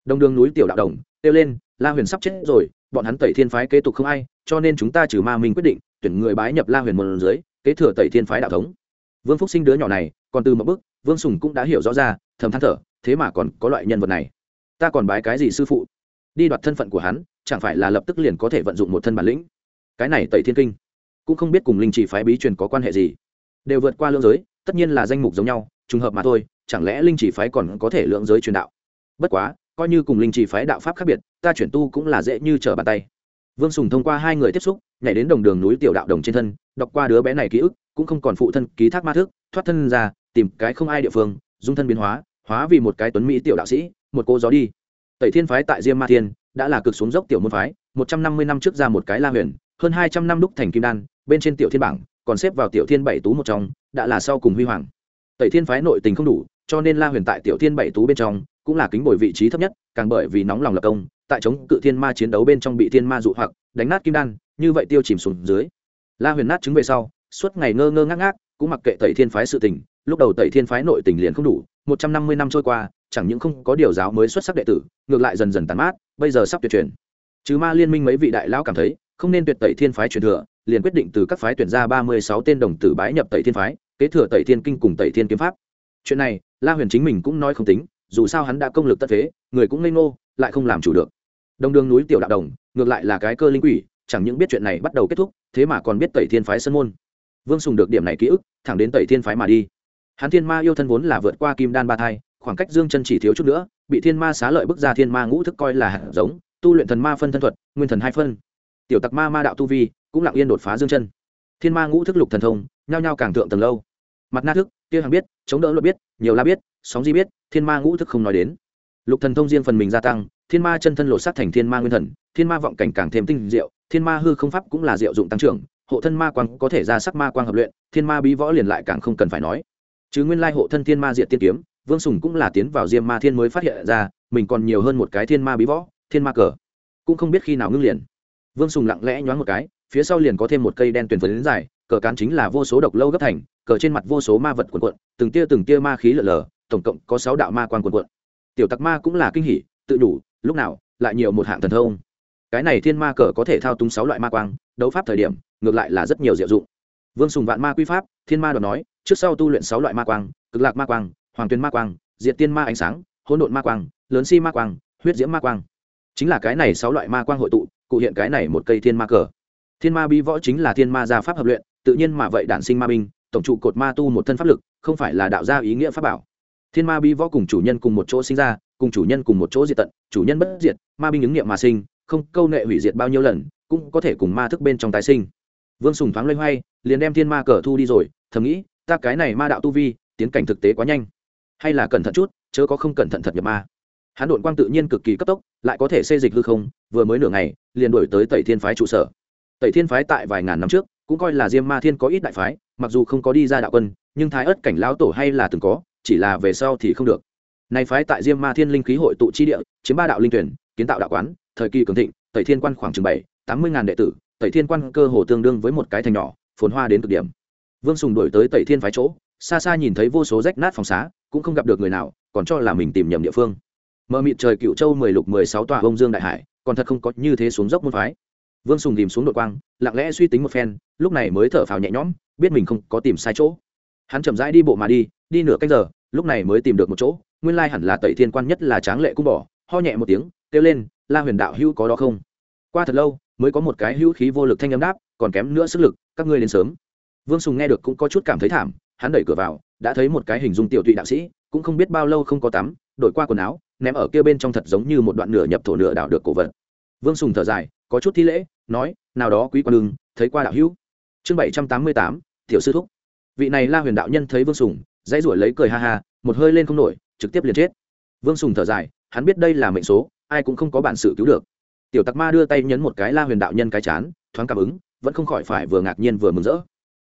Đông đường núi tiểu đạo đồng, kêu lên, la huyền sắp chết rồi, bọn hắn tẩy thiên phái kế tục không ai, cho nên chúng ta trừ ma minh quyết định, tuyển người bái nhập la huyền một dưới, kế thừa tẩy thiên phái đạo thống. Vương phúc sinh đứa nhỏ này, còn từ một bước, vương sùng cũng đã hiểu rõ ra, thầm than thở, thế mà còn có loại nhân vật này. Ta còn bái cái gì sư phụ? Đi đoạt thân phận của hắn, chẳng phải là lập tức liền có thể vận dụng một thân bản lĩnh? Cái này tẩy thiên kinh, cũng không biết cùng linh chỉ phái bí truyền có quan hệ gì. Đều vượt qua lưỡng giới, tất nhiên là danh mục giống nhau trùng hợp mà thôi, chẳng lẽ linh chỉ phái còn có thể lượng giới truyền đạo? Bất quá, coi như cùng linh chỉ phái đạo pháp khác biệt, ta chuyển tu cũng là dễ như trở bàn tay. Vương sùng thông qua hai người tiếp xúc, nhảy đến đồng đường núi tiểu đạo đồng trên thân, đọc qua đứa bé này ký ức, cũng không còn phụ thân ký thác ma thức, thoát thân ra, tìm cái không ai địa phương, dung thân biến hóa hóa vì một cái tuấn mỹ tiểu đạo sĩ, một cô gió đi. Tẩy thiên phái tại diêm ma thiên, đã là cực xuống dốc tiểu môn phái, một trăm năm mươi năm trước ra một cái la huyền, hơn hai trăm năm đúc thành kim đan, bên trên tiểu thiên bảng, còn xếp vào tiểu thiên bảy tú một trong, đã là sau cùng huy hoàng tẩy thiên phái nội tình không đủ, cho nên la huyền tại tiểu thiên bảy tú bên trong cũng là kính bồi vị trí thấp nhất, càng bởi vì nóng lòng lập công, tại chống cự thiên ma chiến đấu bên trong bị thiên ma dụ hoặc, đánh nát kim đan, như vậy tiêu chìm xuống dưới. La huyền nát chứng về sau, suốt ngày ngơ ngơ ngác ngác, cũng mặc kệ tẩy thiên phái sự tình, lúc đầu tẩy thiên phái nội tình liền không đủ, một trăm năm mươi năm trôi qua, chẳng những không có điều giáo mới xuất sắc đệ tử, ngược lại dần dần tàn mát, bây giờ sắp tuyệt truyền. Chứ ma liên minh mấy vị đại lão cảm thấy, không nên tuyệt tẩy thiên phái truyền thừa, liền quyết định từ các phái tuyển ra ba mươi sáu tên đồng tử bái nhập tẩy thiên phái kế thừa tẩy thiên kinh cùng tẩy thiên kiếm pháp. Chuyện này, la huyền chính mình cũng nói không tính, dù sao hắn đã công lực tất thế, người cũng ngây ngô, lại không làm chủ được. Đông đường núi tiểu đạo đồng, ngược lại là cái cơ linh quỷ, chẳng những biết chuyện này bắt đầu kết thúc, thế mà còn biết tẩy thiên phái sân môn. Vương sùng được điểm này ký ức, thẳng đến tẩy thiên phái mà đi. Hắn thiên ma yêu thân vốn là vượt qua kim đan ba thai, khoảng cách dương chân chỉ thiếu chút nữa, bị thiên ma xá lợi bức ra thiên ma ngũ thức coi là hạt giống, tu luyện thần ma phân thân thuật, nguyên thần hai phân. Tiểu tặc ma ma đạo tu vi, cũng lặng yên đột phá dương chân. Thiên ma ngũ thức lục thần thông, nhao nhao càng thượng tầng lâu mặt na thức, kia hàng biết, chống đỡ luật biết, nhiều la biết, sóng di biết, thiên ma ngũ thức không nói đến. Lục thần thông riêng phần mình gia tăng, thiên ma chân thân lột sát thành thiên ma nguyên thần, thiên ma vọng cảnh càng thêm tinh diệu, thiên ma hư không pháp cũng là diệu dụng tăng trưởng, hộ thân ma quang có thể ra sắc ma quang hợp luyện, thiên ma bí võ liền lại càng không cần phải nói. Chứ nguyên lai hộ thân thiên ma diệt tiên kiếm, vương sùng cũng là tiến vào diêm ma thiên mới phát hiện ra, mình còn nhiều hơn một cái thiên ma bí võ, thiên ma cờ. Cũng không biết khi nào ngưng liền. Vương sùng lặng lẽ nhoáng một cái, phía sau liền có thêm một cây đen tuyển phấn dài, cờ cán chính là vô số độc lâu gấp thành cờ trên mặt vô số ma vật quần quận từng tia từng tia ma khí lở lở, tổng cộng có sáu đạo ma quan quần quận tiểu tặc ma cũng là kinh hỉ, tự đủ, lúc nào, lại nhiều một hạng thần thông. Cái này thiên ma cờ có thể thao túng sáu loại ma quang, đấu pháp thời điểm, ngược lại là rất nhiều diệu dụng. Vương sùng vạn ma quy pháp, thiên ma đoạt nói, trước sau tu luyện sáu loại ma quang, cực lạc ma quang, hoàng tuyên ma quang, diệt tiên ma ánh sáng, hỗn độn ma quang, lớn si ma quang, huyết diễm ma quang. Chính là cái này sáu loại ma quang hội tụ, cụ hiện cái này một cây thiên ma cờ. Thiên ma bi võ chính là thiên ma gia pháp hợp luyện, tự nhiên mà vậy đản sinh ma binh tổng trụ cột ma tu một thân pháp lực, không phải là đạo gia ý nghĩa pháp bảo. Thiên ma bi võ cùng chủ nhân cùng một chỗ sinh ra, cùng chủ nhân cùng một chỗ diệt tận, chủ nhân bất diệt, ma binh ứng nghiệm mà sinh, không câu nệ hủy diệt bao nhiêu lần, cũng có thể cùng ma thức bên trong tái sinh. Vương sùng thoáng loay hoay, liền đem thiên ma cờ thu đi rồi, thầm nghĩ, ta cái này ma đạo tu vi, tiến cảnh thực tế quá nhanh. Hay là cẩn thận chút, chớ có không cẩn thận thật nhập ma. Hắn đội quang tự nhiên cực kỳ cấp tốc, lại có thể xê dịch hư không, vừa mới nửa ngày, liền đổi tới tẩy thiên phái trụ sở. Tẩy thiên phái tại vài ngàn năm trước cũng coi là diêm ma thiên có ít đại phái, mặc dù không có đi ra đạo quân, nhưng thái ớt cảnh lão tổ hay là từng có, chỉ là về sau thì không được. Nay phái tại diêm ma thiên linh khí hội tụ chi địa, chiếm ba đạo linh tuyển, kiến tạo đạo quán, thời kỳ cường thịnh, tẩy thiên quan khoảng chừng bảy, tám mươi ngàn đệ tử, tẩy thiên quan cơ hồ tương đương với một cái thành nhỏ, phồn hoa đến cực điểm. Vương sùng đổi tới tẩy thiên phái chỗ, xa xa nhìn thấy vô số rách nát phòng xá, cũng không gặp được người nào, còn cho là mình tìm nhầm địa phương. Mờ mịt trời cựu châu mười lục mười sáu tòa bông dương đại hải, còn thật không có như thế xuống dốc môn phái vương sùng tìm xuống đội quang, lặng lẽ suy tính một phen, lúc này mới thở phào nhẹ nhõm, biết mình không có tìm sai chỗ. Hắn chậm rãi đi bộ mà đi đi nửa canh giờ, lúc này mới tìm được một chỗ, nguyên lai hẳn là tẩy thiên quan nhất là tráng lệ cung bỏ ho nhẹ một tiếng, kêu lên, la huyền đạo hữu có đó không? Qua thật lâu, mới có một cái hữu khí vô lực thanh âm đáp, còn kém nữa sức lực, các ngươi đến sớm. Vương sùng nghe được cũng có chút cảm thấy thảm, hắn đẩy cửa vào, đã thấy một cái hình dung tiểu tụy đạo sĩ, cũng không biết bao lâu không có tắm, đổi qua quần áo, ném ở kia bên trong thật giống như một đoạn nửa nhập thổ nửa đảo được cổ vật. Vương sùng thở dài, có chút thi lễ nói, nào đó quý quan đường thấy qua đạo hữu. Chương bảy trăm tám mươi tám, tiểu sư thúc. Vị này la huyền đạo nhân thấy vương sùng, dãy ruổi lấy cười ha ha, một hơi lên không nổi, trực tiếp liền chết. Vương sùng thở dài, hắn biết đây là mệnh số, ai cũng không có bản sự cứu được. Tiểu tặc ma đưa tay nhấn một cái la huyền đạo nhân cái chán, thoáng cảm ứng, vẫn không khỏi phải vừa ngạc nhiên vừa mừng rỡ.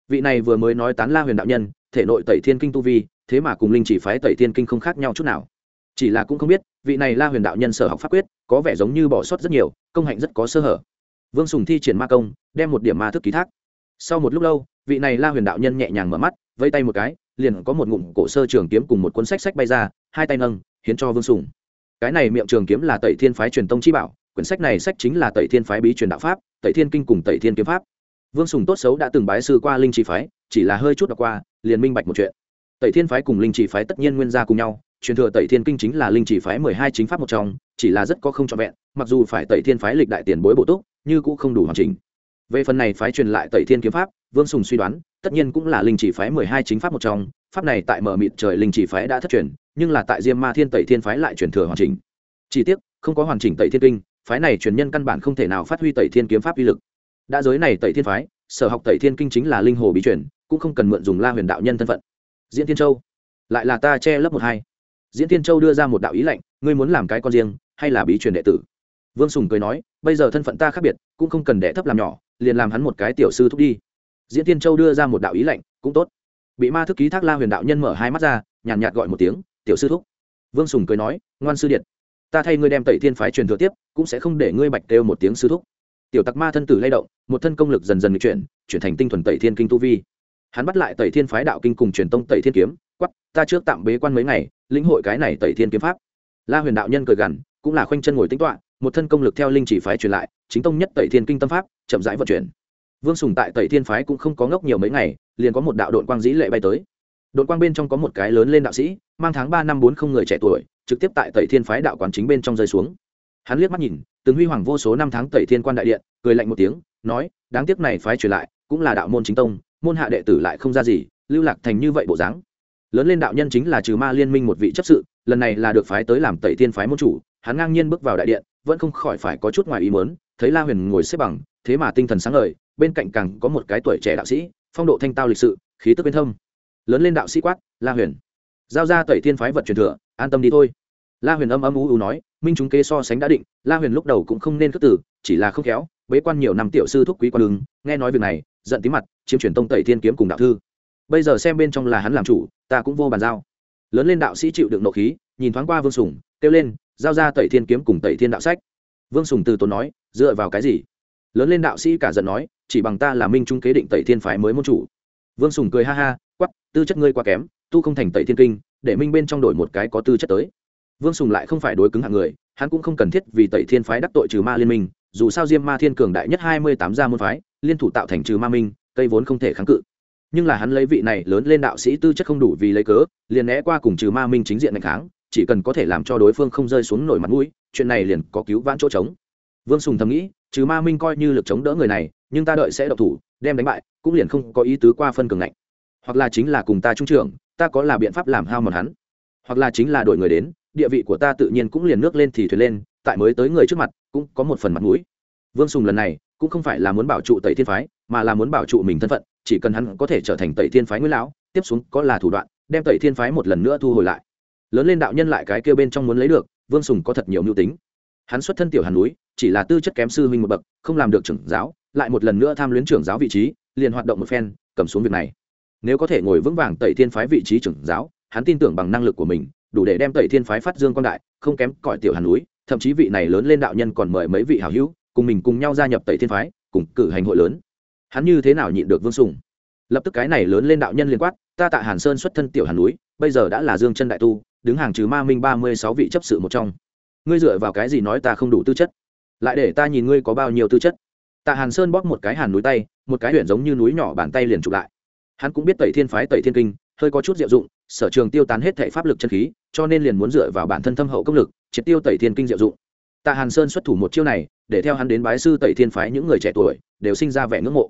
Vị này vừa mới nói tán la huyền đạo nhân, thể nội tẩy thiên kinh tu vi, thế mà cùng linh chỉ phái tẩy thiên kinh không khác nhau chút nào. Chỉ là cũng không biết, vị này la huyền đạo nhân sở học pháp quyết, có vẻ giống như bỏ sót rất nhiều, công hạnh rất có sơ hở vương sùng thi triển ma công, đem một điểm ma thức ký thác. Sau một lúc lâu, vị này la huyền đạo nhân nhẹ nhàng mở mắt vây tay một cái, liền có một ngụm cổ sơ trường kiếm cùng một cuốn sách sách bay ra, hai tay nâng, hiến cho vương sùng. Cái này miệng trường kiếm là tẩy thiên phái truyền tông chi bảo, quyển sách này sách chính là tẩy thiên phái bí truyền đạo pháp, tẩy thiên kinh cùng tẩy thiên kiếm pháp. Vương sùng tốt xấu đã từng bái sư qua linh trì phái, chỉ là hơi chút đọc qua, liền minh bạch một chuyện. Tẩy thiên phái cùng linh trì phái tất nhiên nguyên gia cùng nhau, truyền thừa tẩy thiên kinh chính là linh trì phái mười hai chính pháp một trong, chỉ là rất có không trọn vẹn, mặc dù phải tẩy thiên phái lịch đại tiền bối bổ túc như cũng không đủ hoàn chỉnh. Về phần này phái truyền lại tẩy thiên kiếm pháp, vương sùng suy đoán, tất nhiên cũng là linh chỉ phái mười hai chính pháp một trong, pháp này tại mở mịt trời linh chỉ phái đã thất truyền, nhưng là tại diêm ma thiên tẩy thiên phái lại truyền thừa hoàn chỉnh. Chỉ tiếc, không có hoàn chỉnh tẩy thiên kinh, phái này truyền nhân căn bản không thể nào phát huy tẩy thiên kiếm pháp uy lực. Đã giới này tẩy thiên phái, sở học tẩy thiên kinh chính là linh hồ bí truyền, cũng không cần mượn dùng la huyền đạo nhân thân phận. Diễn thiên châu, lại là ta che lớp một hai. Diễn thiên châu đưa ra một đạo ý lệnh ngươi muốn làm cái con riêng, hay là bí truyền đệ tử? Vương sùng cười nói bây giờ thân phận ta khác biệt cũng không cần đệ thấp làm nhỏ liền làm hắn một cái tiểu sư thúc đi. Diễn thiên châu đưa ra một đạo ý lệnh cũng tốt. Bị ma thức ký thác la huyền đạo nhân mở hai mắt ra nhàn nhạt, gọi một tiếng tiểu sư thúc. Vương sùng cười nói ngoan sư điện ta thay ngươi đem tẩy thiên phái truyền thừa tiếp cũng sẽ không để ngươi bạch kêu một tiếng sư thúc. Tiểu tặc ma thân tử lay động một thân công lực dần dần chuyển chuyển thành tinh thuần tẩy thiên kinh tu vi. Hắn bắt lại tẩy thiên phái đạo kinh cùng truyền tông tẩy thiên kiếm quắp ta trước tạm bế quan mấy ngày lĩnh hội cái này tẩy thiên kiếm pháp. La huyền đạo nhân cười gằn cũng là khoanh chân ngồi tính toạ một thân công lực theo linh chỉ phái truyền lại, chính tông nhất tẩy thiên kinh tâm pháp, chậm rãi vận chuyển. Vương sùng tại tẩy thiên phái cũng không có ngốc nhiều mấy ngày, liền có một đạo đội quang dĩ lệ bay tới. Đội quang bên trong có một cái lớn lên đạo sĩ, mang tháng ba năm bốn không người trẻ tuổi, trực tiếp tại tẩy thiên phái đạo quán chính bên trong rơi xuống. Hắn liếc mắt nhìn, từng huy hoàng vô số năm tháng tẩy thiên quan đại điện, cười lạnh một tiếng, nói, đáng tiếc này phái truyền lại, cũng là đạo môn chính tông, môn hạ đệ tử lại không ra gì, lưu lạc thành như vậy bộ dáng. Lớn lên đạo nhân chính là trừ ma liên minh một vị chấp sự, lần này là được phái tới làm tẩy thiên phái môn chủ, hắn ngang nhiên bước vào đại điện vẫn không khỏi phải có chút ngoài ý mớn thấy la huyền ngồi xếp bằng, thế mà tinh thần sáng ngời, bên cạnh càng có một cái tuổi trẻ đạo sĩ, phong độ thanh tao lịch sự, khí tức bên thâm. Lớn lên đạo sĩ quát, la huyền, giao ra tẩy thiên phái vật truyền thừa, an tâm đi thôi. La huyền âm âm u u nói, minh chúng kế so sánh đã định, la huyền lúc đầu cũng không nên cất tử chỉ là không khéo, bế quan nhiều năm tiểu sư thúc quý quan ứng, nghe nói việc này, giận tí mặt, chiếm truyền tông tẩy thiên kiếm cùng đạo thư. Bây giờ xem bên trong là hắn làm chủ, ta cũng vô bàn giao. Lớn lên đạo sĩ chịu đựng nộ khí, nhìn thoáng qua vương sùng, kêu lên giao ra tẩy thiên kiếm cùng tẩy thiên đạo sách. Vương sùng từ tốn nói, dựa vào cái gì? Lớn lên đạo sĩ cả giận nói, chỉ bằng ta là minh trung kế định tẩy thiên phái mới môn chủ. Vương sùng cười ha ha quắp tư chất ngươi quá kém, tu không thành tẩy thiên kinh, để minh bên trong đổi một cái có tư chất tới. Vương sùng lại không phải đối cứng hạng người, hắn cũng không cần thiết vì tẩy thiên phái đắc tội trừ ma liên minh, dù sao diêm ma thiên cường đại nhất hai mươi tám gia môn phái, liên thủ tạo thành trừ ma minh, cây vốn không thể kháng cự. Nhưng là hắn lấy vị này lớn lên đạo sĩ tư chất không đủ vì lấy cớ, liền né qua cùng trừ ma minh chính diện ngày kháng chỉ cần có thể làm cho đối phương không rơi xuống nổi mặt mũi, chuyện này liền có cứu vãn chỗ trống. Vương sùng thầm nghĩ, trừ ma minh coi như lực chống đỡ người này, nhưng ta đợi sẽ độc thủ, đem đánh bại, cũng liền không có ý tứ qua phân cường ngạnh. Hoặc là chính là cùng ta trung trưởng, ta có là biện pháp làm hao mòn hắn. Hoặc là chính là đổi người đến, địa vị của ta tự nhiên cũng liền nước lên thì thuyền lên, tại mới tới người trước mặt, cũng có một phần mặt mũi. Vương sùng lần này, cũng không phải là muốn bảo trụ tẩy thiên phái, mà là muốn bảo trụ mình thân phận, chỉ cần hắn có thể trở thành tẩy thiên phái nguyên lão, tiếp xuống có là thủ đoạn, đem tẩy thiên phái một lần nữa thu hồi lại lớn lên đạo nhân lại cái kêu bên trong muốn lấy được, vương sùng có thật nhiều mưu tính. Hắn xuất thân tiểu hàn núi, chỉ là tư chất kém sư huynh một bậc, không làm được trưởng giáo, lại một lần nữa tham luyến trưởng giáo vị trí, liền hoạt động một phen, cầm xuống việc này. Nếu có thể ngồi vững vàng tẩy thiên phái vị trí trưởng giáo, hắn tin tưởng bằng năng lực của mình, đủ để đem tẩy thiên phái phát dương quan đại, không kém cõi tiểu hàn núi, thậm chí vị này lớn lên đạo nhân còn mời mấy vị hảo hữu, cùng mình cùng nhau gia nhập tẩy thiên phái, cùng cử hành hội lớn. Hắn như thế nào nhịn được vương sùng? Lập tức cái này lớn lên đạo nhân liên quát, ta tại hàn sơn xuất thân tiểu hàn núi, bây giờ đã là dương chân đại tu đứng hàng trừ ma minh ba mươi sáu vị chấp sự một trong. Ngươi dựa vào cái gì nói ta không đủ tư chất? Lại để ta nhìn ngươi có bao nhiêu tư chất? Tạ hàn sơn bóp một cái hàn núi tay, một cái huyện giống như núi nhỏ bàn tay liền chụp lại. Hắn cũng biết tẩy thiên phái, tẩy thiên kinh, hơi có chút diệu dụng, sở trường tiêu tán hết thể pháp lực chân khí, cho nên liền muốn dựa vào bản thân thâm hậu công lực, triệt tiêu tẩy thiên kinh diệu dụng. Tạ hàn sơn xuất thủ một chiêu này, để theo hắn đến bái sư tẩy thiên phái những người trẻ tuổi, đều sinh ra vẻ ngưỡng mộ.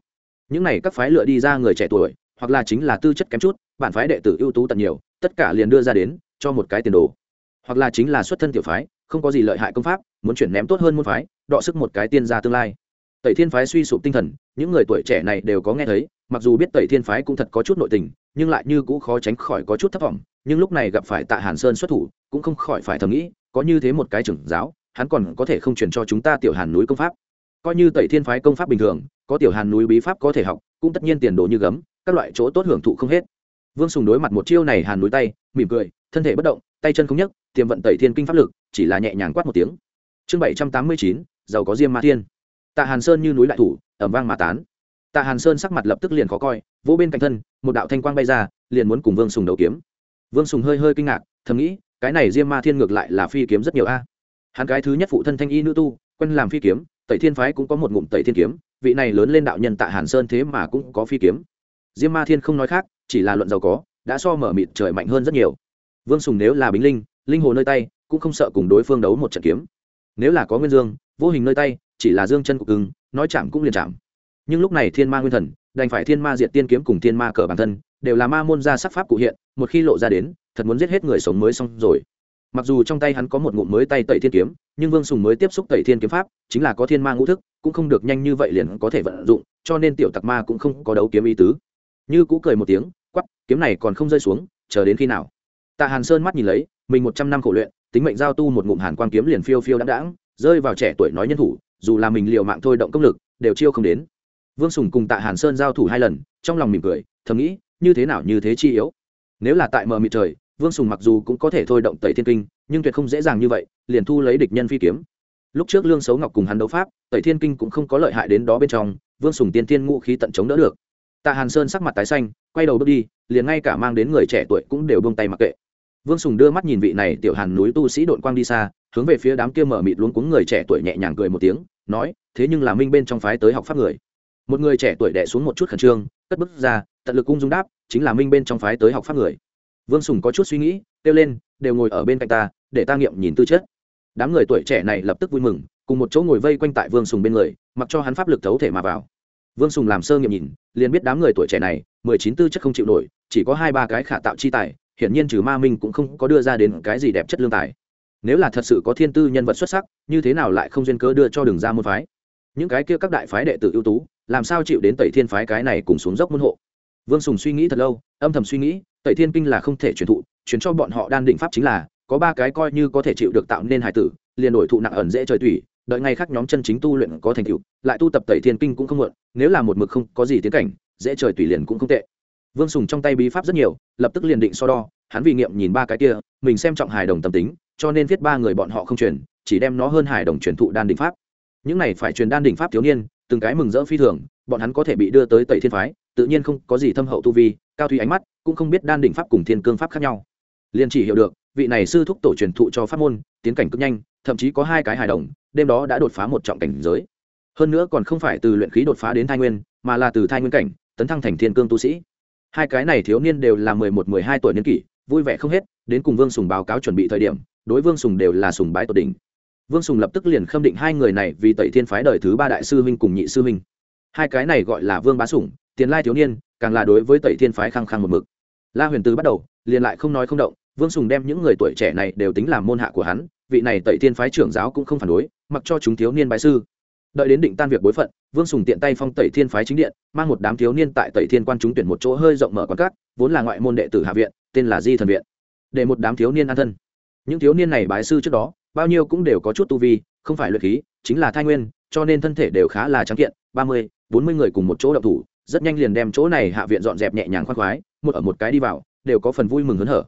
Những này các phái lựa đi ra người trẻ tuổi, hoặc là chính là tư chất kém chút, bản phái đệ tử ưu tú tận nhiều, tất cả liền đưa ra đến cho một cái tiền đồ. Hoặc là chính là xuất thân tiểu phái, không có gì lợi hại công pháp, muốn chuyển ném tốt hơn môn phái, đọ sức một cái tiên gia tương lai. Tẩy thiên phái suy sụp tinh thần, những người tuổi trẻ này đều có nghe thấy, mặc dù biết tẩy thiên phái cũng thật có chút nội tình, nhưng lại như cũng khó tránh khỏi có chút thất vọng, nhưng lúc này gặp phải tạ hàn sơn xuất thủ, cũng không khỏi phải thầm nghĩ, có như thế một cái trưởng giáo, hắn còn có thể không truyền cho chúng ta tiểu hàn núi công pháp. Coi như tẩy thiên phái công pháp bình thường, có tiểu hàn núi bí pháp có thể học, cũng tất nhiên tiền đồ như gấm, các loại chỗ tốt hưởng thụ không hết. Vương sùng đối mặt một chiêu này hàn núi tay, mỉm cười thân thể bất động, tay chân không nhấc, tiềm vận tẩy thiên kinh pháp lực, chỉ là nhẹ nhàng quát một tiếng. Chương bảy trăm tám mươi chín, giàu có diêm ma thiên. Tạ hàn sơn như núi đại thủ ẩm vang mà tán. Tạ hàn sơn sắc mặt lập tức liền khó coi, vỗ bên cạnh thân, một đạo thanh quang bay ra, liền muốn cùng vương sùng đấu kiếm. Vương sùng hơi hơi kinh ngạc, thầm nghĩ, cái này diêm ma thiên ngược lại là phi kiếm rất nhiều a. Hắn cái thứ nhất phụ thân thanh y nữ tu, quen làm phi kiếm, tẩy thiên phái cũng có một ngụm tẩy thiên kiếm, vị này lớn lên đạo nhân tạ hàn sơn thế mà cũng có phi kiếm. Diêm ma thiên không nói khác, chỉ là luận giàu có, đã so mở mịt trời mạnh hơn rất nhiều vương sùng nếu là bính linh linh hồ nơi tay, cũng không sợ cùng đối phương đấu một trận kiếm. Nếu là có nguyên dương, vô hình nơi tay, chỉ là dương chân của cưng, nói chạm cũng liền chạm. Nhưng lúc này thiên ma nguyên thần, đành phải thiên ma diệt tiên kiếm cùng thiên ma cờ bản thân, đều là ma môn gia sắc pháp cụ hiện, một khi lộ ra đến, thật muốn giết hết người sống mới xong rồi. Mặc dù trong tay hắn có một ngụm mới tay tẩy thiên kiếm, nhưng vương sùng mới tiếp xúc tẩy thiên kiếm pháp, chính là có thiên ma ngũ thức, cũng không được nhanh như vậy liền có thể vận dụng, cho nên tiểu tặc ma cũng không có đấu kiếm ý tứ. Như cũ cười một tiếng quắp kiếm này còn không rơi xuống, chờ đến khi nào? Tạ hàn sơn mắt nhìn lấy, mình một trăm năm khổ luyện, tính mệnh giao tu một ngụm hàn quang kiếm liền phiêu phiêu đáng đáng rơi vào trẻ tuổi nói nhân thủ, dù là mình liều mạng thôi động công lực, đều chiêu không đến. Vương sùng cùng tạ hàn sơn giao thủ hai lần, trong lòng mỉm cười, thầm nghĩ, như thế nào như thế chi yếu. Nếu là tại mờ mịt trời, vương sùng mặc dù cũng có thể thôi động tẩy thiên kinh, nhưng tuyệt không dễ dàng như vậy, liền thu lấy địch nhân phi kiếm. Lúc trước lương xấu ngọc cùng hắn đấu pháp, tẩy thiên kinh cũng không có lợi hại đến đó bên trong, vương sùng tiên tiên ngũ khí tận chống đỡ được. Tạ hàn sơn sắc mặt tái xanh, quay đầu bước đi, liền ngay cả mang đến người trẻ tuổi cũng đều buông tay mặc kệ vương sùng đưa mắt nhìn vị này tiểu hàn núi tu sĩ đội quang đi xa, hướng về phía đám kia mở mịt luống cuống người trẻ tuổi nhẹ nhàng cười một tiếng, nói, thế nhưng là minh bên trong phái tới học pháp người. Một người trẻ tuổi đẻ xuống một chút khẩn trương, cất bước ra, tận lực cung dung đáp, chính là minh bên trong phái tới học pháp người. Vương sùng có chút suy nghĩ, kêu lên, đều ngồi ở bên cạnh ta, để ta nghiệm nhìn tư chất. Đám người tuổi trẻ này lập tức vui mừng, cùng một chỗ ngồi vây quanh tại vương sùng bên người, mặc cho hắn pháp lực thấu thể mà vào. Vương sùng làm sơ nghiệm nhìn, liền biết đám người tuổi trẻ này, mười chín tư chất không chịu nổi, chỉ có hai ba cái khả tạo chi tài hiển nhiên trừ ma minh cũng không có đưa ra đến cái gì đẹp chất lương tài. Nếu là thật sự có thiên tư nhân vật xuất sắc, như thế nào lại không duyên cớ đưa cho đường ra môn phái? Những cái kia các đại phái đệ tử ưu tú, làm sao chịu đến tẩy thiên phái cái này cùng xuống dốc môn hộ? Vương sùng suy nghĩ thật lâu, âm thầm suy nghĩ, tẩy thiên kinh là không thể truyền thụ, truyền cho bọn họ đan định pháp chính là, có ba cái coi như có thể chịu được tạo nên hải tử, liền đổi thụ nặng ẩn dễ trời tùy, đợi ngày khác nhóm chân chính tu luyện có thành tựu, lại tu tập tẩy thiên kinh cũng không muộn, nếu là một mực không có gì tiến cảnh, dễ trời tùy liền cũng không tệ vương sùng trong tay bí pháp rất nhiều, lập tức liền định so đo, hắn vì nghiệm nhìn ba cái kia, mình xem trọng hài đồng tâm tính, cho nên viết ba người bọn họ không truyền, chỉ đem nó hơn hài đồng truyền thụ đan đỉnh pháp. Những này phải truyền đan đỉnh pháp thiếu niên, từng cái mừng rỡ phi thường, bọn hắn có thể bị đưa tới tẩy thiên phái, tự nhiên không có gì thâm hậu tu vi, cao thủy ánh mắt, cũng không biết đan đỉnh pháp cùng thiên cương pháp khác nhau. Liền chỉ hiểu được, vị này sư thúc tổ truyền thụ cho pháp môn, tiến cảnh cực nhanh, thậm chí có hai cái hài đồng, đêm đó đã đột phá một trọng cảnh giới. Hơn nữa còn không phải từ luyện khí đột phá đến thai nguyên, mà là từ thai nguyên cảnh, tấn thăng thành thiên cương tu sĩ hai cái này thiếu niên đều là mười một, mười hai tuổi niên kỷ, vui vẻ không hết, đến cùng vương sùng báo cáo chuẩn bị thời điểm, đối vương sùng đều là sùng bái tột đỉnh. Vương sùng lập tức liền khâm định hai người này vì tẩy thiên phái đời thứ ba đại sư huynh cùng nhị sư huynh. Hai cái này gọi là vương bá sủng tiền lai thiếu niên, càng là đối với tẩy thiên phái khăng khăng một mực. La huyền tứ bắt đầu, liền lại không nói không động, vương sùng đem những người tuổi trẻ này đều tính làm môn hạ của hắn, vị này tẩy thiên phái trưởng giáo cũng không phản đối, mặc cho chúng thiếu niên bái sư đợi đến định tan việc bối phận, vương sùng tiện tay phong tẩy thiên phái chính điện, mang một đám thiếu niên tại tẩy thiên quan trúng tuyển một chỗ hơi rộng mở quán cát, vốn là ngoại môn đệ tử hạ viện, tên là di thần viện, để một đám thiếu niên an thân. Những thiếu niên này bái sư trước đó, bao nhiêu cũng đều có chút tu vi, không phải luyện khí, chính là thai nguyên, cho nên thân thể đều khá là trắng kiện, ba mươi, bốn mươi người cùng một chỗ đậu thủ, rất nhanh liền đem chỗ này hạ viện dọn dẹp nhẹ nhàng khoan khoái, một ở một cái đi vào, đều có phần vui mừng hớn hở.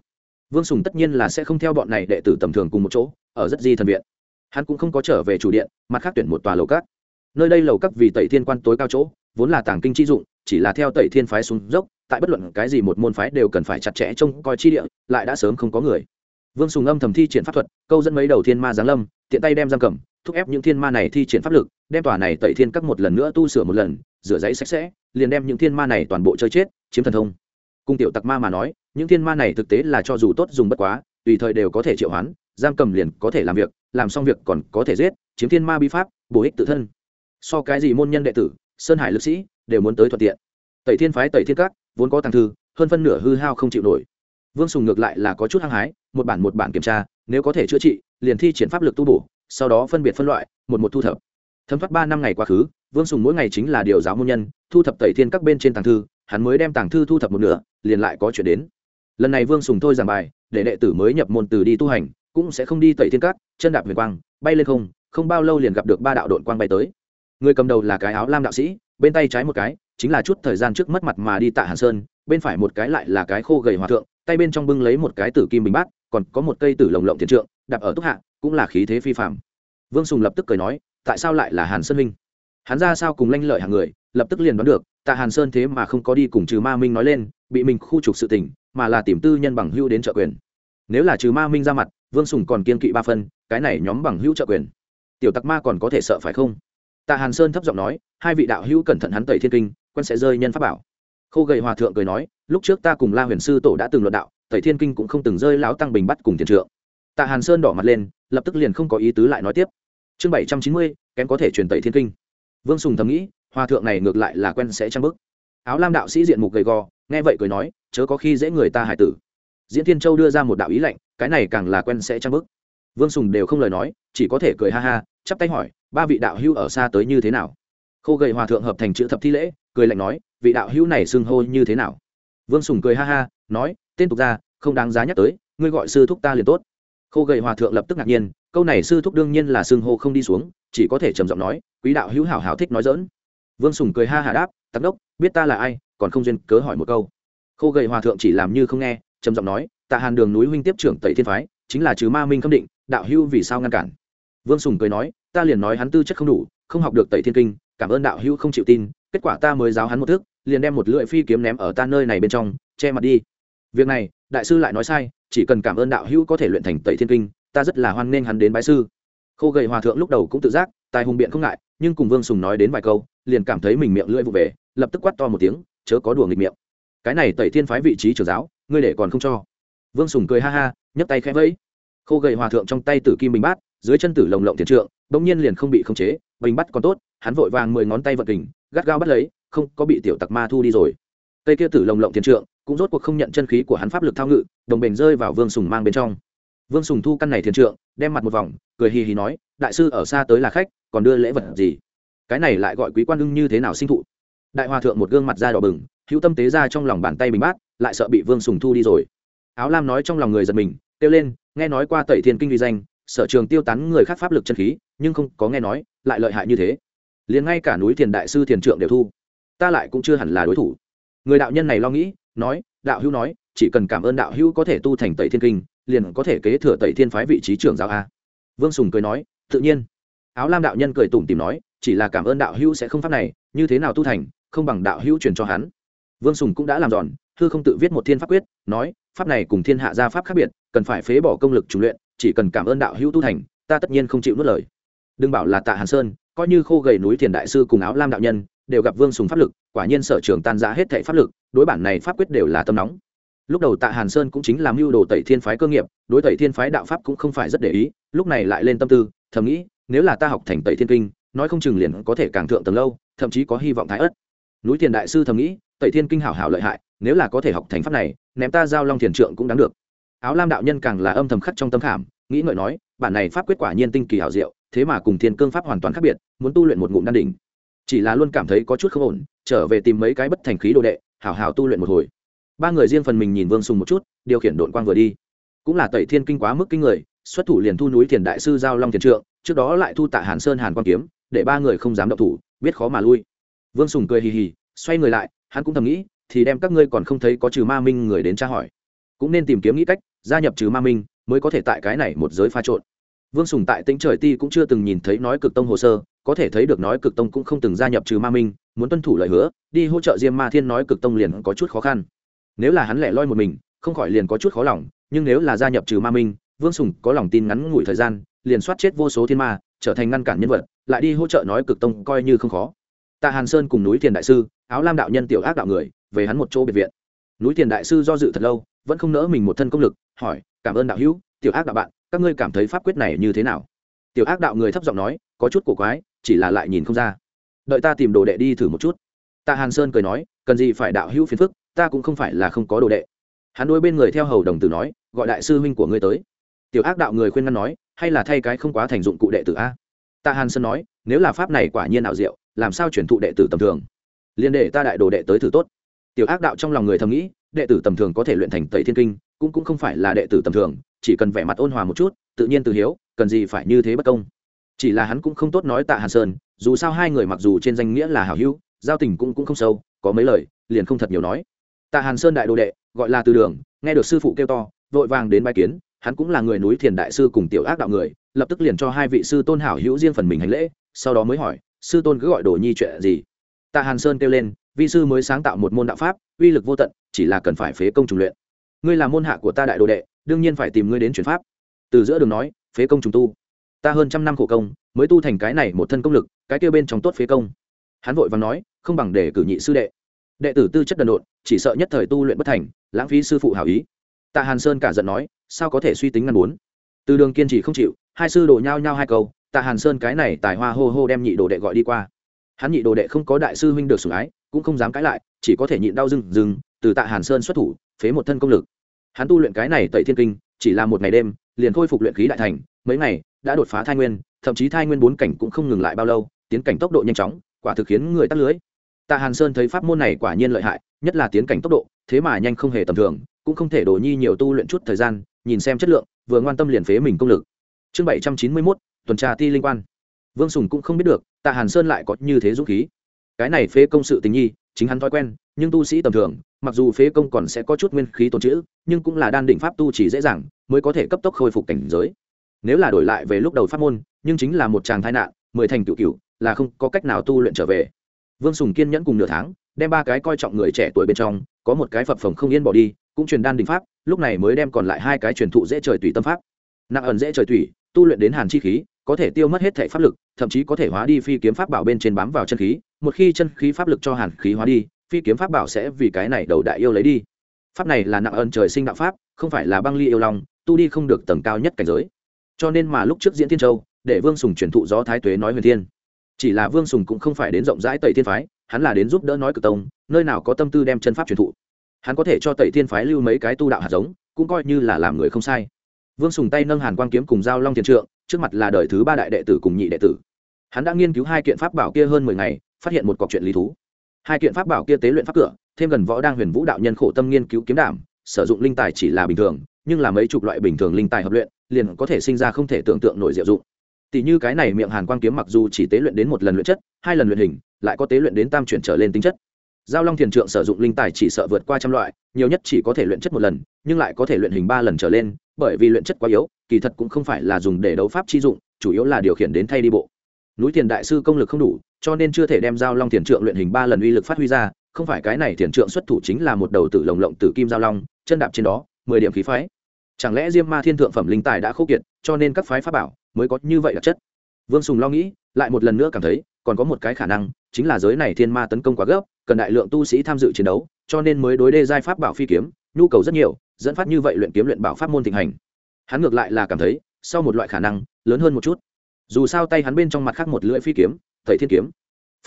Vương sùng tất nhiên là sẽ không theo bọn này đệ tử tầm thường cùng một chỗ, ở rất di thần viện. Hắn cũng không có trở về chủ điện, mặt khác tuyển một tòa lầu cát nơi đây lầu các vì tẩy thiên quan tối cao chỗ, vốn là tàng kinh chi dụng, chỉ là theo tẩy thiên phái xuống dốc, tại bất luận cái gì một môn phái đều cần phải chặt chẽ trông coi chi địa, lại đã sớm không có người. Vương sùng âm thầm thi triển pháp thuật, câu dẫn mấy đầu thiên ma giáng lâm, tiện tay đem giam cầm, thúc ép những thiên ma này thi triển pháp lực, đem tòa này tẩy thiên các một lần nữa tu sửa một lần, rửa giấy sạch sẽ, liền đem những thiên ma này toàn bộ chơi chết, chiếm thần thông. Cung tiểu tặc ma mà nói, những thiên ma này thực tế là cho dù tốt dùng bất quá, tùy thời đều có thể triệu hoán, giam cầm liền có thể làm việc, làm xong việc còn có thể giết, chiếm thiên ma bi pháp, bổ ích tự thân so cái gì môn nhân đệ tử, sơn hải lực sĩ, đều muốn tới thuận tiện. Tẩy thiên phái, tẩy thiên các, vốn có tàng thư, hơn phân nửa hư hao không chịu nổi. Vương sùng ngược lại là có chút hăng hái, một bản một bản kiểm tra, nếu có thể chữa trị, liền thi triển pháp lực tu bổ, sau đó phân biệt phân loại, một một thu thập. Thấm thoát ba năm ngày quá khứ, vương sùng mỗi ngày chính là điều giáo môn nhân, thu thập tẩy thiên các bên trên tàng thư, hắn mới đem tàng thư thu thập một nửa, liền lại có chuyện đến. Lần này vương sùng thôi giảng bài, để đệ tử mới nhập môn từ đi tu hành, cũng sẽ không đi tẩy thiên các, chân đạp huyền quang, bay lên không không bao lâu liền gặp được ba đạo đội quang bay tới người cầm đầu là cái áo lam đạo sĩ, bên tay trái một cái, chính là chút thời gian trước mất mặt mà đi tạ hàn sơn, bên phải một cái lại là cái khô gầy hòa thượng, tay bên trong bưng lấy một cái tử kim bình bát, còn có một cây tử lồng lộng thiền trượng, đạp ở túc hạ, cũng là khí thế phi phạm vương sùng lập tức cười nói, tại sao lại là hàn sơn minh hắn ra sao cùng lanh lợi hàng người, lập tức liền đoán được, tạ hàn sơn thế mà không có đi cùng trừ ma minh nói lên, bị mình khu trục sự tình, mà là tìm tư nhân bằng hữu đến trợ quyền. Nếu là trừ ma minh ra mặt, vương sùng còn kiên kỵ ba phân, cái này nhóm bằng hữu trợ quyền. Tiểu tặc ma còn có thể sợ phải không? Tạ hàn sơn thấp giọng nói, hai vị đạo hữu cẩn thận hắn tẩy thiên kinh, quen sẽ rơi nhân pháp bảo. Khô gầy hòa thượng cười nói, lúc trước ta cùng la huyền sư tổ đã từng luận đạo, tẩy thiên kinh cũng không từng rơi lão tăng bình bắt cùng tiền trượng. Tạ hàn sơn đỏ mặt lên, lập tức liền không có ý tứ lại nói tiếp. Chương bảy trăm chín mươi, kém có thể truyền tẩy thiên kinh. Vương sùng thầm nghĩ, hòa thượng này ngược lại là quen sẽ trang bức. Áo lam đạo sĩ diện mục gầy gò, nghe vậy cười nói, chớ có khi dễ người ta hải tử. Diễn thiên châu đưa ra một đạo ý lệnh cái này càng là quen sẽ trang bức. Vương sùng đều không lời nói, chỉ có thể cười ha ha, chắp tay hỏi ba vị đạo hữu ở xa tới như thế nào? Khô gầy hòa thượng hợp thành chữ thập thi lễ, cười lạnh nói, vị đạo hữu này xưng hô như thế nào? Vương sùng cười ha ha, nói, tên tục ra không đáng giá nhắc tới, ngươi gọi sư thúc ta liền tốt. Khô gầy hòa thượng lập tức ngạc nhiên, câu này sư thúc đương nhiên là xưng hô không đi xuống, chỉ có thể trầm giọng nói, quý đạo hữu hảo hảo thích nói dỡn vương sùng cười ha hà đáp tắc đốc, biết ta là ai, còn không duyên cớ hỏi một câu. Khô gầy hòa thượng chỉ làm như không nghe, trầm giọng nói, tạ hàn đường núi huynh tiếp trưởng tẩy thiên phái, chính là chứ ma minh khâm định, đạo hữu vì sao ngăn cản? Vương sùng cười nói ta liền nói hắn tư chất không đủ, không học được tẩy thiên kinh, cảm ơn đạo hữu không chịu tin, kết quả ta mới giáo hắn một thức, liền đem một lưỡi phi kiếm ném ở ta nơi này bên trong, che mặt đi. Việc này, đại sư lại nói sai, chỉ cần cảm ơn đạo hữu có thể luyện thành tẩy thiên kinh, ta rất là hoan nghênh hắn đến bái sư. Khô gầy hòa thượng lúc đầu cũng tự giác, tài hùng biện không ngại, nhưng cùng vương sùng nói đến vài câu, liền cảm thấy mình miệng lưỡi vụ về, lập tức quát to một tiếng, chớ có đùa nghịch miệng. Cái này tẩy thiên phái vị trí trưởng giáo, ngươi để còn không cho. Vương sùng cười ha ha, nhấc tay khẽ vẫy. Khô gầy hòa thượng trong tay tử kim bình bát dưới chân tử lồng lộng tiền trượng, bỗng nhiên liền không bị khống chế bình bắt còn tốt, hắn vội vàng mười ngón tay vận kình, gắt gao bắt lấy, không có bị tiểu tặc ma thu đi rồi. Cây kia tử lồng lộng tiền trượng, cũng rốt cuộc không nhận chân khí của hắn pháp lực thao ngự, đồng bền rơi vào vương sùng mang bên trong. Vương sùng thu căn này thiền trượng, đem mặt một vòng, cười hì hì nói, đại sư ở xa tới là khách, còn đưa lễ vật gì? Cái này lại gọi quý quan ưng như thế nào sinh thụ? Đại hòa thượng một gương mặt da đỏ bừng, hữu tâm tế ra trong lòng bàn tay bình bát, lại sợ bị vương sùng thu đi rồi. Áo lam nói trong lòng người giật mình, kêu lên, nghe nói qua tẩy thiên kinh vi danh sở trường tiêu tán người khác pháp lực chân khí, nhưng không có nghe nói, lại lợi hại như thế. Liền ngay cả núi thiền đại sư thiền trượng đều thu. Ta lại cũng chưa hẳn là đối thủ. Người đạo nhân này lo nghĩ, nói, đạo hữu nói, chỉ cần cảm ơn đạo hữu có thể tu thành tẩy thiên kinh, liền có thể kế thừa tẩy thiên phái vị trí trưởng giáo a. Vương sùng cười nói, tự nhiên. Áo lam đạo nhân cười tủm tìm nói, chỉ là cảm ơn đạo hữu sẽ không pháp này, như thế nào tu thành, không bằng đạo hữu truyền cho hắn. Vương sùng cũng đã làm giòn thư không tự viết một thiên pháp quyết, nói, pháp này cùng thiên hạ gia pháp khác biệt, cần phải phế bỏ công lực chủ luyện chỉ cần cảm ơn đạo hữu tu thành ta tất nhiên không chịu nuốt lời. Đừng bảo là tạ hàn sơn, coi như khô gầy núi thiền đại sư cùng áo lam đạo nhân, đều gặp vương sùng pháp lực, quả nhiên sở trường tan giã hết thệ pháp lực, đối bản này pháp quyết đều là tâm nóng. Lúc đầu tạ hàn sơn cũng chính làm mưu đồ tẩy thiên phái cơ nghiệp, đối tẩy thiên phái đạo pháp cũng không phải rất để ý, lúc này lại lên tâm tư, thầm nghĩ, nếu là ta học thành tẩy thiên kinh, nói không chừng liền có thể càng thượng tầng lâu, thậm chí có hy vọng thái ất núi thiền đại sư thầm nghĩ, tẩy thiên kinh hảo hảo lợi hại, nếu là có thể học thành pháp này, ném ta giao long thiền trượng cũng đáng được áo lam đạo nhân càng là âm thầm khắc trong tâm khảm, nghĩ ngợi nói, bản này pháp quyết quả nhiên tinh kỳ hảo diệu, thế mà cùng thiên cương pháp hoàn toàn khác biệt, muốn tu luyện một ngụm đan đỉnh. Chỉ là luôn cảm thấy có chút không ổn, trở về tìm mấy cái bất thành khí đồ đệ, hảo hảo tu luyện một hồi. Ba người riêng phần mình nhìn vương sùng một chút, điều khiển đội quang vừa đi. Cũng là tẩy thiên kinh quá mức kinh người, xuất thủ liền thu núi thiền đại sư giao long thiền trượng, trước đó lại thu tạ hàn sơn hàn quang kiếm, để ba người không dám động thủ, biết khó mà lui. Vương sùng cười hì hì, xoay người lại, hắn cũng thầm nghĩ, thì đem các ngươi còn không thấy có trừ ma minh người đến tra hỏi cũng nên tìm kiếm nghĩ cách gia nhập trừ ma minh mới có thể tại cái này một giới pha trộn. Vương sùng tại tính trời ti cũng chưa từng nhìn thấy nói cực tông hồ sơ, có thể thấy được nói cực tông cũng không từng gia nhập trừ ma minh, muốn tuân thủ lời hứa, đi hỗ trợ diêm ma thiên nói cực tông liền có chút khó khăn. Nếu là hắn lẻ loi một mình, không khỏi liền có chút khó lòng, nhưng nếu là gia nhập trừ ma minh, vương sùng có lòng tin ngắn ngủi thời gian, liền soát chết vô số thiên ma, trở thành ngăn cản nhân vật, lại đi hỗ trợ nói cực tông coi như không khó. Tạ hàn sơn cùng núi thiền đại sư, áo lam đạo nhân tiểu ác đạo người, về hắn một chỗ biệt viện núi tiền đại sư do dự thật lâu, vẫn không nỡ mình một thân công lực, hỏi, cảm ơn đạo hữu, tiểu ác đạo bạn, các ngươi cảm thấy pháp quyết này như thế nào? Tiểu ác đạo người thấp giọng nói, có chút cổ quái, chỉ là lại nhìn không ra. Đợi ta tìm đồ đệ đi thử một chút. Tạ hàn sơn cười nói, cần gì phải đạo hữu phiền phức, ta cũng không phải là không có đồ đệ. Hắn đôi bên người theo hầu đồng tử nói, gọi đại sư huynh của ngươi tới. Tiểu ác đạo người khuyên ngăn nói, hay là thay cái không quá thành dụng cụ đệ tử a? Tạ hàn sơn nói, nếu là pháp này quả nhiên ảo diệu, làm sao chuyển thụ đệ tử tầm thường? Liền để ta đại đồ đệ tới thử tốt tiểu ác đạo trong lòng người thầm nghĩ, đệ tử tầm thường có thể luyện thành tẩy thiên kinh, cũng cũng không phải là đệ tử tầm thường, chỉ cần vẻ mặt ôn hòa một chút, tự nhiên từ hiếu, cần gì phải như thế bất công. Chỉ là hắn cũng không tốt nói tạ hàn sơn, dù sao hai người mặc dù trên danh nghĩa là hảo hữu, giao tình cũng cũng không sâu, có mấy lời, liền không thật nhiều nói. Tạ hàn sơn đại đồ đệ, gọi là từ đường, nghe được sư phụ kêu to, vội vàng đến bài kiến, hắn cũng là người núi thiền đại sư cùng tiểu ác đạo người, lập tức liền cho hai vị sư tôn hảo hữu riêng phần mình hành lễ, sau đó mới hỏi, sư tôn cứ gọi đồ nhi chuyện gì? Tạ hàn sơn kêu lên vi sư mới sáng tạo một môn đạo pháp, uy lực vô tận, chỉ là cần phải phế công trùng luyện. Ngươi là môn hạ của ta đại đồ đệ, đương nhiên phải tìm ngươi đến chuyển pháp. Từ giữa đường nói, phế công trùng tu. Ta hơn trăm năm khổ công, mới tu thành cái này một thân công lực, cái kêu bên trong tốt phế công. Hắn vội và nói, không bằng để cử nhị sư đệ. Đệ tử tư chất đần độn, chỉ sợ nhất thời tu luyện bất thành, lãng phí sư phụ hảo ý. Tạ hàn sơn cả giận nói, sao có thể suy tính ngăn bốn? Từ đường kiên trì không chịu, hai sư đồ nhao nhao hai câu, tạ hàn sơn cái này tài hoa hô hô đem nhị đồ đệ gọi đi qua. Hắn nhị đồ đệ không có đại sư huynh được sủng ái cũng không dám cãi lại, chỉ có thể nhịn đau dừng dừng từ tạ hàn sơn xuất thủ, phế một thân công lực. Hắn tu luyện cái này tẩy thiên kinh, chỉ là một ngày đêm, liền khôi phục luyện khí đại thành, mấy ngày, đã đột phá thai nguyên, thậm chí thai nguyên bốn cảnh cũng không ngừng lại bao lâu, tiến cảnh tốc độ nhanh chóng, quả thực khiến người tắt lưới. Tạ hàn sơn thấy pháp môn này quả nhiên lợi hại, nhất là tiến cảnh tốc độ, thế mà nhanh không hề tầm thường, cũng không thể đổ nhi nhiều tu luyện chút thời gian, nhìn xem chất lượng, vừa ngoan tâm liền phế mình công lực. Chương bảy trăm chín mươi mốt, tuần tra ti linh quan. Vương sùng cũng không biết được, tạ hàn sơn lại có như thế dũng khí cái này phế công sự tình nhi, chính hắn thói quen, nhưng tu sĩ tầm thường, mặc dù phế công còn sẽ có chút nguyên khí tồn chữ nhưng cũng là đan đỉnh pháp tu chỉ dễ dàng, mới có thể cấp tốc khôi phục cảnh giới. Nếu là đổi lại về lúc đầu pháp môn, nhưng chính là một chàng tai nạn, mười thành cựu cựu, là không có cách nào tu luyện trở về. Vương sùng kiên nhẫn cùng nửa tháng, đem ba cái coi trọng người trẻ tuổi bên trong, có một cái phập phồng không yên bỏ đi, cũng truyền đan đình pháp, lúc này mới đem còn lại hai cái truyền thụ dễ trời tùy tâm pháp. Nặng ẩn dễ trời tùy, tu luyện đến hàn chi khí, có thể tiêu mất hết thể pháp lực, thậm chí có thể hóa đi phi kiếm pháp bảo bên trên bám vào chân khí một khi chân khí pháp lực cho hàn khí hóa đi, phi kiếm pháp bảo sẽ vì cái này đầu đại yêu lấy đi. Pháp này là nặng ơn trời sinh đạo pháp, không phải là băng ly yêu long, tu đi không được tầng cao nhất cảnh giới. Cho nên mà lúc trước diễn thiên châu, để vương sùng truyền thụ gió thái tuế nói huyền thiên. Chỉ là vương sùng cũng không phải đến rộng rãi tẩy thiên phái, hắn là đến giúp đỡ nói cực tông, nơi nào có tâm tư đem chân pháp truyền thụ. Hắn có thể cho tẩy thiên phái lưu mấy cái tu đạo hạt giống, cũng coi như là làm người không sai. Vương sùng tay nâng hàn quang kiếm cùng giao long thiền trượng, trước mặt là đời thứ ba đại đệ tử cùng nhị đệ tử. Hắn đã nghiên cứu hai kiện pháp bảo kia hơn mười ngày phát hiện một cọc chuyện lý thú. Hai kiện pháp bảo kia tế luyện pháp cửa, thêm gần võ đang huyền vũ đạo nhân khổ tâm nghiên cứu kiếm đảm, sử dụng linh tài chỉ là bình thường, nhưng là mấy chục loại bình thường linh tài hợp luyện, liền có thể sinh ra không thể tưởng tượng nổi diệu dụng. Tỷ như cái này miệng hàn quang kiếm mặc dù chỉ tế luyện đến một lần luyện chất, hai lần luyện hình, lại có tế luyện đến tam chuyển trở lên tính chất. Giao long thiền trượng sử dụng linh tài chỉ sợ vượt qua trăm loại, nhiều nhất chỉ có thể luyện chất một lần, nhưng lại có thể luyện hình ba lần trở lên, bởi vì luyện chất quá yếu, kỳ thật cũng không phải là dùng để đấu pháp chi dụng, chủ yếu là điều khiển đến thay đi bộ. Núi Tiền đại sư công lực không đủ cho nên chưa thể đem giao long thiền trượng luyện hình ba lần uy lực phát huy ra, không phải cái này thiền trượng xuất thủ chính là một đầu tử lồng lộng tử kim giao long, chân đạp trên đó, mười điểm khí phái. Chẳng lẽ diêm ma thiên thượng phẩm linh tài đã khô kiệt, cho nên các phái pháp bảo mới có như vậy đặc chất? Vương sùng lo nghĩ, lại một lần nữa cảm thấy, còn có một cái khả năng, chính là giới này thiên ma tấn công quá gấp, cần đại lượng tu sĩ tham dự chiến đấu, cho nên mới đối đê giai pháp bảo phi kiếm, nhu cầu rất nhiều, dẫn phát như vậy luyện kiếm luyện bảo pháp môn thịnh hành. Hắn ngược lại là cảm thấy, sau một loại khả năng, lớn hơn một chút. Dù sao tay hắn bên trong mặt khác một lưỡi phi kiếm thầy thiên kiếm.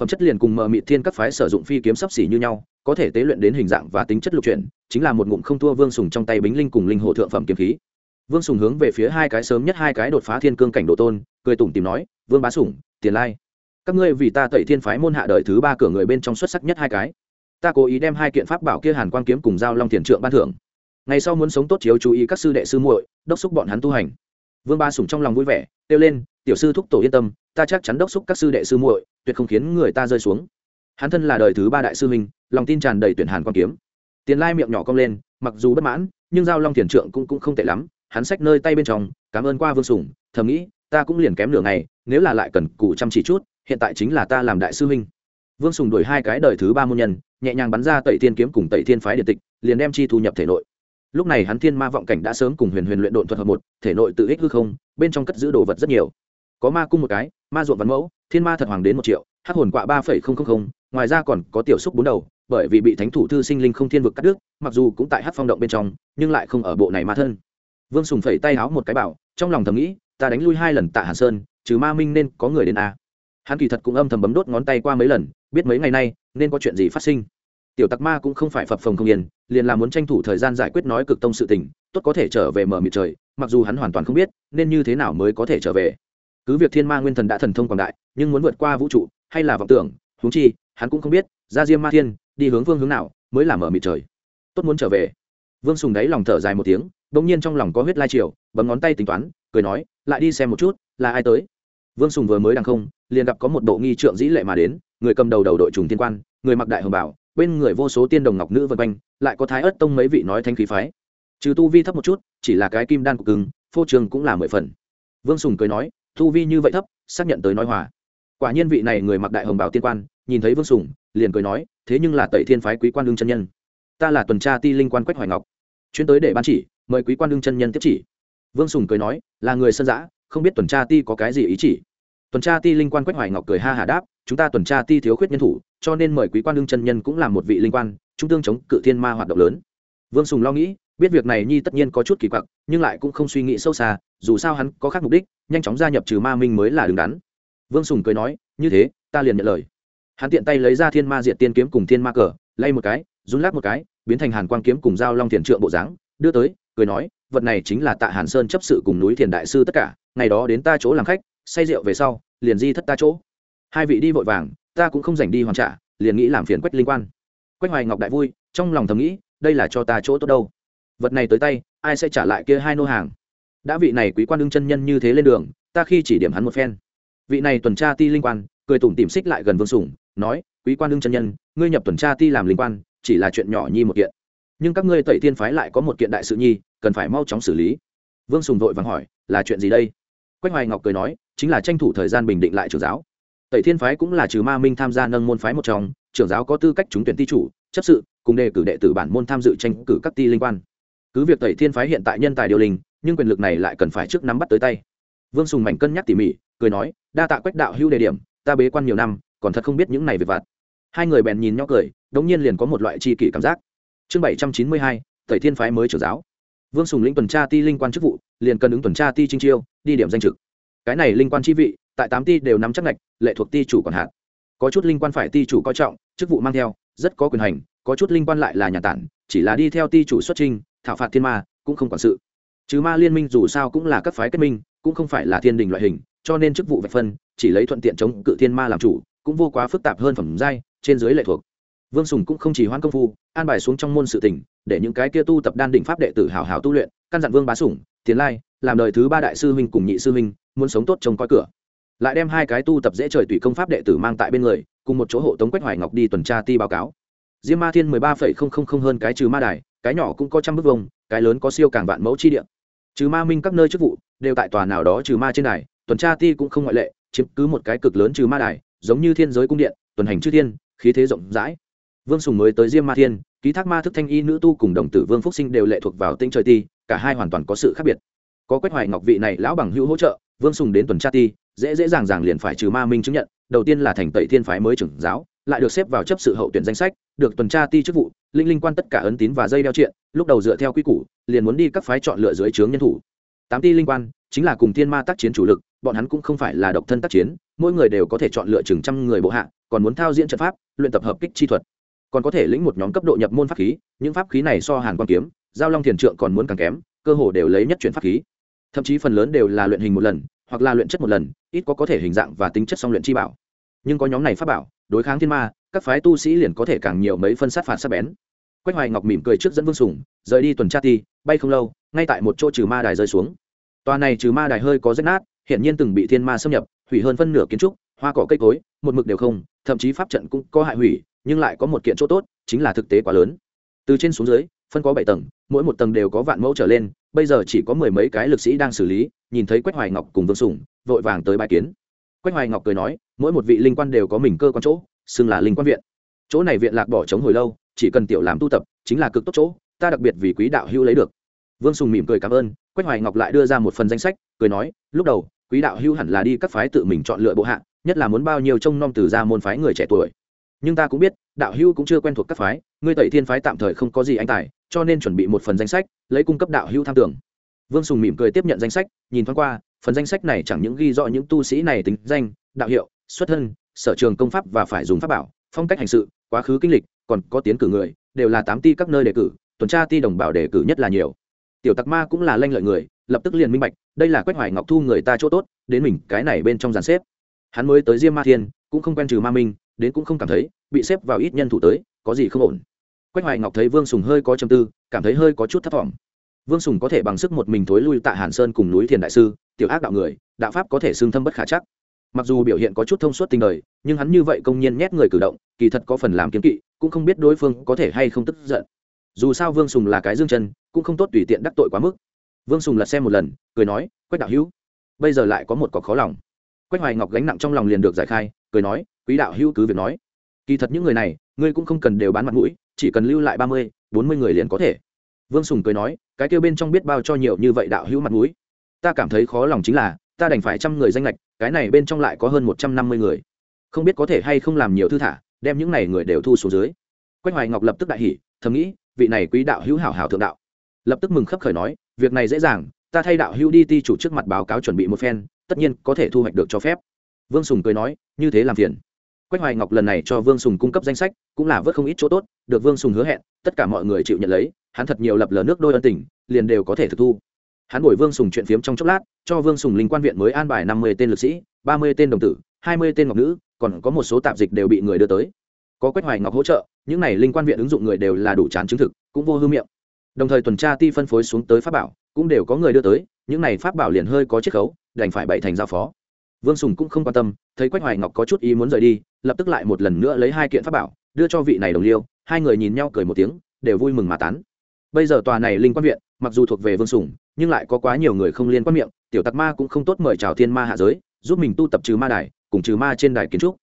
Phẩm chất liền cùng mờ mị thiên các phái sử dụng phi kiếm sắp xỉ như nhau, có thể tế luyện đến hình dạng và tính chất lục chuyển, chính là một ngụm không thua vương sùng trong tay bính linh cùng linh hồ thượng phẩm kiếm khí. Vương sùng hướng về phía hai cái sớm nhất hai cái đột phá thiên cương cảnh độ tôn, cười tủm tìm nói, vương bá sủng, tiền lai. Các ngươi vì ta tẩy thiên phái môn hạ đời thứ ba cửa người bên trong xuất sắc nhất hai cái. Ta cố ý đem hai kiện pháp bảo kia hàn quang kiếm cùng giao long tiền trượng ban thưởng. Ngày sau muốn sống tốt chiếu chú ý các sư đệ sư muội, đốc xúc bọn hắn tu hành. Vương ba sủng trong lòng vui vẻ, kêu lên, tiểu sư thúc tổ yên tâm ta chắc chắn đốc xúc các sư đệ sư muội, tuyệt không khiến người ta rơi xuống. Hắn thân là đời thứ ba đại sư huynh, lòng tin tràn đầy tuyển hàn quan kiếm. Tiền lai miệng nhỏ cong lên, mặc dù bất mãn, nhưng giao long tiền trượng cũng cũng không tệ lắm, hắn xách nơi tay bên trong, cảm ơn qua vương sủng, thầm nghĩ, ta cũng liền kém nửa ngày, nếu là lại cần cụ chăm chỉ chút, hiện tại chính là ta làm đại sư huynh. Vương sùng đuổi hai cái đời thứ ba môn nhân, nhẹ nhàng bắn ra tẩy thiên kiếm cùng tẩy thiên phái điện tịch, liền đem chi thu nhập thể nội. Lúc này hắn thiên ma vọng cảnh đã sớm cùng huyền huyền luyện độn thuật hợp một, thể nội tự ích hư không, bên trong cất giữ đồ vật rất nhiều có ma cung một cái, ma ruộng văn mẫu, thiên ma thật hoàng đến một triệu, hắc hồn quạ ba phẩy không không không, ngoài ra còn có tiểu xúc bốn đầu, bởi vì bị thánh thủ thư sinh linh không thiên vực cắt đứt, mặc dù cũng tại hát phong động bên trong, nhưng lại không ở bộ này ma thân. Vương sùng phẩy tay háo một cái bảo, trong lòng thầm nghĩ, ta đánh lui hai lần tạ hàn sơn, trừ ma minh nên có người đến a. Hắn kỳ thật cũng âm thầm bấm đốt ngón tay qua mấy lần, biết mấy ngày nay, nên có chuyện gì phát sinh. Tiểu tặc ma cũng không phải phập phồng không yên, liền là muốn tranh thủ thời gian giải quyết nói cực tông sự tình, tốt có thể trở về mở mịt trời, mặc dù hắn hoàn toàn không biết, nên như thế nào mới có thể trở về cứ việc thiên ma nguyên thần đã thần thông quảng đại, nhưng muốn vượt qua vũ trụ, hay là vọng tưởng, huống chi, hắn cũng không biết ra diêm ma thiên, đi hướng vương hướng nào, mới làm mở mịt trời. Tốt muốn trở về. Vương sùng đáy lòng thở dài một tiếng bỗng nhiên trong lòng có huyết lai triều, bấm ngón tay tính toán, cười nói, lại đi xem một chút, là ai tới? Vương sùng vừa mới đằng không, liền gặp có một bộ nghi trượng dĩ lệ mà đến, người cầm đầu đầu đội trùng thiên quan, người mặc đại hồng bảo, bên người vô số tiên đồng ngọc nữ vân quanh, lại có thái ớt tông mấy vị nói thanh khí phái. Trừ tu vi thấp một chút, chỉ là cái kim đan của cứng, phô trường cũng là mười phần. Vương sùng cười nói tu vi như vậy thấp, xác nhận tới nói hòa. Quả nhiên vị này người mặc đại hồng bảo tiên quan, nhìn thấy vương sùng, liền cười nói, thế nhưng là tẩy thiên phái quý quan đương chân nhân. Ta là tuần tra ti linh quan quách hoài ngọc. Chuyến tới để ban chỉ, mời quý quan đương chân nhân tiếp chỉ. Vương sùng cười nói, là người sân giã không biết tuần tra ti có cái gì ý chỉ. Tuần tra ti linh quan quách hoài ngọc cười ha hà đáp, chúng ta tuần tra ti thiếu khuyết nhân thủ, cho nên mời quý quan đương chân nhân cũng là một vị linh quan, trung tương chống cự thiên ma hoạt động lớn. Vương sùng lo nghĩ biết việc này nhi tất nhiên có chút kỳ quặc, nhưng lại cũng không suy nghĩ sâu xa, dù sao hắn có khác mục đích, nhanh chóng gia nhập trừ ma minh mới là đứng đắn. Vương sùng cười nói, như thế, ta liền nhận lời. Hắn tiện tay lấy ra thiên ma diện tiên kiếm cùng thiên ma cờ, lay một cái, run lắc một cái, biến thành hàn quang kiếm cùng dao long thiền trượng bộ dáng, đưa tới, cười nói, vật này chính là tạ hàn sơn chấp sự cùng núi thiền đại sư tất cả, ngày đó đến ta chỗ làm khách, say rượu về sau, liền di thất ta chỗ. Hai vị đi vội vàng, ta cũng không dành đi hoàn trả, liền nghĩ làm phiền quách linh quan. Quách hoài ngọc đại vui, trong lòng thầm nghĩ, đây là cho ta chỗ tốt đâu vật này tới tay, ai sẽ trả lại kia hai nô hàng? Đã vị này quý quan đương chân nhân như thế lên đường, ta khi chỉ điểm hắn một phen. Vị này tuần tra ti linh quan, cười tủm tìm xích lại gần vương sủng nói, quý quan đương chân nhân, ngươi nhập tuần tra ti làm linh quan, chỉ là chuyện nhỏ nhi một kiện. Nhưng các ngươi tẩy thiên phái lại có một kiện đại sự nhi, cần phải mau chóng xử lý. Vương sùng vội vàng hỏi, là chuyện gì đây? Quách hoài ngọc cười nói, chính là tranh thủ thời gian bình định lại trưởng giáo. Tẩy thiên phái cũng là trừ ma minh tham gia nâng môn phái một trong, trưởng giáo có tư cách trúng tuyển ti chủ, chấp sự, cùng đề cử đệ tử bản môn tham dự tranh cử các ti linh quan cứ việc tẩy thiên phái hiện tại nhân tài điều linh, nhưng quyền lực này lại cần phải trước nắm bắt tới tay. Vương sùng mảnh cân nhắc tỉ mỉ, cười nói, đa tạ quách đạo hữu đề điểm, ta bế quan nhiều năm, còn thật không biết những này về vặt. Hai người bèn nhìn nhó cười, đống nhiên liền có một loại tri kỷ cảm giác. Chương bảy trăm chín mươi hai, tẩy thiên phái mới trưởng giáo. Vương sùng lĩnh tuần tra ti linh quan chức vụ, liền cần ứng tuần tra ti trinh chiêu, đi điểm danh trực. Cái này linh quan chi vị, tại tám ti đều nắm chắc ngạch, lệ thuộc ti chủ còn hạn có chút linh quan phải ti chủ coi trọng, chức vụ mang theo, rất có quyền hành, có chút linh quan lại là nhà tản, chỉ là đi theo ti chủ xuất trinh thảo phạt thiên ma, cũng không quản sự. Chứ ma liên minh dù sao cũng là các phái kết minh, cũng không phải là thiên đình loại hình, cho nên chức vụ vạch phân, chỉ lấy thuận tiện chống cự thiên ma làm chủ, cũng vô quá phức tạp hơn phẩm giai, trên dưới lệ thuộc. Vương sùng cũng không chỉ hoan công phu, an bài xuống trong môn sự tỉnh, để những cái kia tu tập đan đỉnh pháp đệ tử hào hào tu luyện, căn dặn vương bá sủng tiến lai, làm đời thứ ba đại sư huynh cùng nhị sư huynh, muốn sống tốt trông coi cửa. Lại đem hai cái tu tập dễ trời tùy công pháp đệ tử mang tại bên người, cùng một chỗ hộ tống quách hoài ngọc đi tuần tra ti báo cáo. Diêm ma thiên mười ba phẩy không không không hơn cái trừ ma đài cái nhỏ cũng có trăm bức vông cái lớn có siêu càng vạn mẫu chi địa. Trừ ma minh các nơi chức vụ, đều tại tòa nào đó trừ ma trên đài, tuần tra ti cũng không ngoại lệ, chiếm cứ một cái cực lớn trừ ma đài, giống như thiên giới cung điện, tuần hành chư thiên, khí thế rộng rãi. Vương sùng mới tới diêm ma thiên, ký thác ma thức thanh y nữ tu cùng đồng tử vương phúc sinh đều lệ thuộc vào tinh trời ti, cả hai hoàn toàn có sự khác biệt. Có quách hoài ngọc vị này lão bằng hữu hỗ trợ, vương sùng đến tuần tra ti, dễ dễ dàng dàng liền phải trừ ma minh chứng nhận, đầu tiên là thành tẩy thiên phái mới trưởng giáo lại được xếp vào chấp sự hậu tuyển danh sách, được tuần tra ti chức vụ, linh linh quan tất cả ấn tín và dây đeo triện, lúc đầu dựa theo quy củ, liền muốn đi các phái chọn lựa dưới trướng nhân thủ. Tám ti linh quan, chính là cùng thiên ma tác chiến chủ lực, bọn hắn cũng không phải là độc thân tác chiến, mỗi người đều có thể chọn lựa chừng trăm người bộ hạ, còn muốn thao diễn trận pháp, luyện tập hợp kích chi thuật. Còn có thể lĩnh một nhóm cấp độ nhập môn pháp khí, những pháp khí này so hàn quan kiếm, giao long thiền trượng còn muốn càng kém, cơ hồ đều lấy nhất chuyển pháp khí. Thậm chí phần lớn đều là luyện hình một lần, hoặc là luyện chất một lần, ít có có thể hình dạng và tính chất song luyện chi bảo. Nhưng có nhóm này pháp bảo đối kháng thiên ma, các phái tu sĩ liền có thể càng nhiều mấy phân sát phạt sắc bén. Quách hoài ngọc mỉm cười trước dẫn vương sùng, rời đi tuần tra ti, bay không lâu, ngay tại một chỗ trừ ma đài rơi xuống. Tòa này trừ ma đài hơi có rách nát hiện nhiên từng bị thiên ma xâm nhập, hủy hơn phân nửa kiến trúc, hoa cỏ cây cối, một mực đều không, thậm chí pháp trận cũng có hại hủy, nhưng lại có một kiện chỗ tốt, chính là thực tế quá lớn. Từ trên xuống dưới, phân có bảy tầng, mỗi một tầng đều có vạn mẫu trở lên, bây giờ chỉ có mười mấy cái lực sĩ đang xử lý, nhìn thấy quách hoài ngọc cùng vương sùng, vội vàng tới bài kiến. Quách hoài ngọc cười nói mỗi một vị linh quan đều có mình cơ quan chỗ, xưng là linh quan viện. Chỗ này viện lạc bỏ trống hồi lâu, chỉ cần tiểu làm tu tập, chính là cực tốt chỗ, ta đặc biệt vì quý đạo hữu lấy được. Vương sùng mỉm cười cảm ơn, quách hoài ngọc lại đưa ra một phần danh sách, cười nói, lúc đầu, quý đạo hữu hẳn là đi các phái tự mình chọn lựa bộ hạ, nhất là muốn bao nhiêu trông nom từ ra môn phái người trẻ tuổi. Nhưng ta cũng biết, đạo hữu cũng chưa quen thuộc các phái, ngươi tẩy thiên phái tạm thời không có gì anh tài, cho nên chuẩn bị một phần danh sách, lấy cung cấp đạo hữu tham tưởng. Vương sùng mỉm cười tiếp nhận danh sách, nhìn thoáng qua, phần danh sách này chẳng những ghi rõ những tu sĩ này tính danh, đạo hiệu xuất thân, sở trường công pháp và phải dùng pháp bảo, phong cách hành sự, quá khứ kinh lịch, còn có tiến cử người, đều là tám ti các nơi đề cử, tuần tra ti đồng bào đề cử nhất là nhiều. Tiểu tặc ma cũng là lanh lợi người, lập tức liền minh bạch, đây là quách hoài ngọc thu người ta chỗ tốt, đến mình cái này bên trong dàn xếp. Hắn mới tới diêm ma thiên, cũng không quen trừ ma minh, đến cũng không cảm thấy, bị xếp vào ít nhân thủ tới, có gì không ổn. Quách hoài ngọc thấy vương sùng hơi có châm tư, cảm thấy hơi có chút thất vọng. Vương sùng có thể bằng sức một mình thối lui tại hàn sơn cùng núi thiền đại sư, tiểu ác đạo người, đạo pháp có thể xương thâm bất khả chắc mặc dù biểu hiện có chút thông suốt tình đời, nhưng hắn như vậy công nhiên nhét người cử động, kỳ thật có phần làm kiếm kỵ, cũng không biết đối phương có thể hay không tức giận. Dù sao vương sùng là cái dương chân, cũng không tốt tùy tiện đắc tội quá mức. Vương sùng lật xem một lần, cười nói, quách đạo hữu, bây giờ lại có một cọc khó lòng. Quách hoài ngọc gánh nặng trong lòng liền được giải khai, cười nói, quý đạo hữu cứ việc nói. Kỳ thật những người này, ngươi cũng không cần đều bán mặt mũi, chỉ cần lưu lại ba mươi, bốn mươi người liền có thể. Vương sùng cười nói, cái kêu bên trong biết bao cho nhiều như vậy đạo hữu mặt mũi. Ta cảm thấy khó lòng chính là ta đành phải trăm người danh lệch, cái này bên trong lại có hơn một trăm năm mươi người. Không biết có thể hay không làm nhiều thư thả, đem những này người đều thu xuống dưới. Quách hoài ngọc lập tức đại hỉ, thầm nghĩ, vị này quý đạo hữu hảo hảo thượng đạo. Lập tức mừng khấp khởi nói, việc này dễ dàng, ta thay đạo hữu đi ti chủ trước mặt báo cáo chuẩn bị một phen, tất nhiên có thể thu hoạch được cho phép. Vương sùng cười nói, như thế làm phiền. Quách hoài ngọc lần này cho vương sùng cung cấp danh sách, cũng là vớt không ít chỗ tốt, được vương sùng hứa hẹn, tất cả mọi người chịu nhận lấy, hắn thật nhiều lập lờ nước đôi ân tình, liền đều có thể thực thu hắn bồi vương sùng chuyện phiếm trong chốc lát, cho vương sùng linh quan viện mới an bài năm mươi tên lực sĩ, ba mươi tên đồng tử, hai mươi tên ngọc nữ, còn có một số tạp dịch đều bị người đưa tới. Có quách hoài ngọc hỗ trợ, những n à y linh quan viện ứng dụng người đều là đủ chán chứng thực, cũng vô hư miệng. Đồng thời tuần tra ti phân phối xuống tới pháp bảo, cũng đều có người đưa tới, những n à y pháp bảo liền hơi có chiết khấu, đành phải bậy thành giao phó. Vương sùng cũng không quan tâm, thấy quách hoài ngọc có chút ý muốn rời đi, lập tức lại một lần nữa lấy hai kiện pháp bảo, đưa cho vị này đồng liêu, hai người nhìn nhau cười một tiếng, đều vui mừng mà tán. Bây giờ tòa này linh quan viện mặc dù thuộc về vương sùng, nhưng lại có quá nhiều người không liên quan miệng, tiểu tặc ma cũng không tốt mời chào thiên ma hạ giới, giúp mình tu tập trừ ma đài, cùng trừ ma trên đài kiến trúc.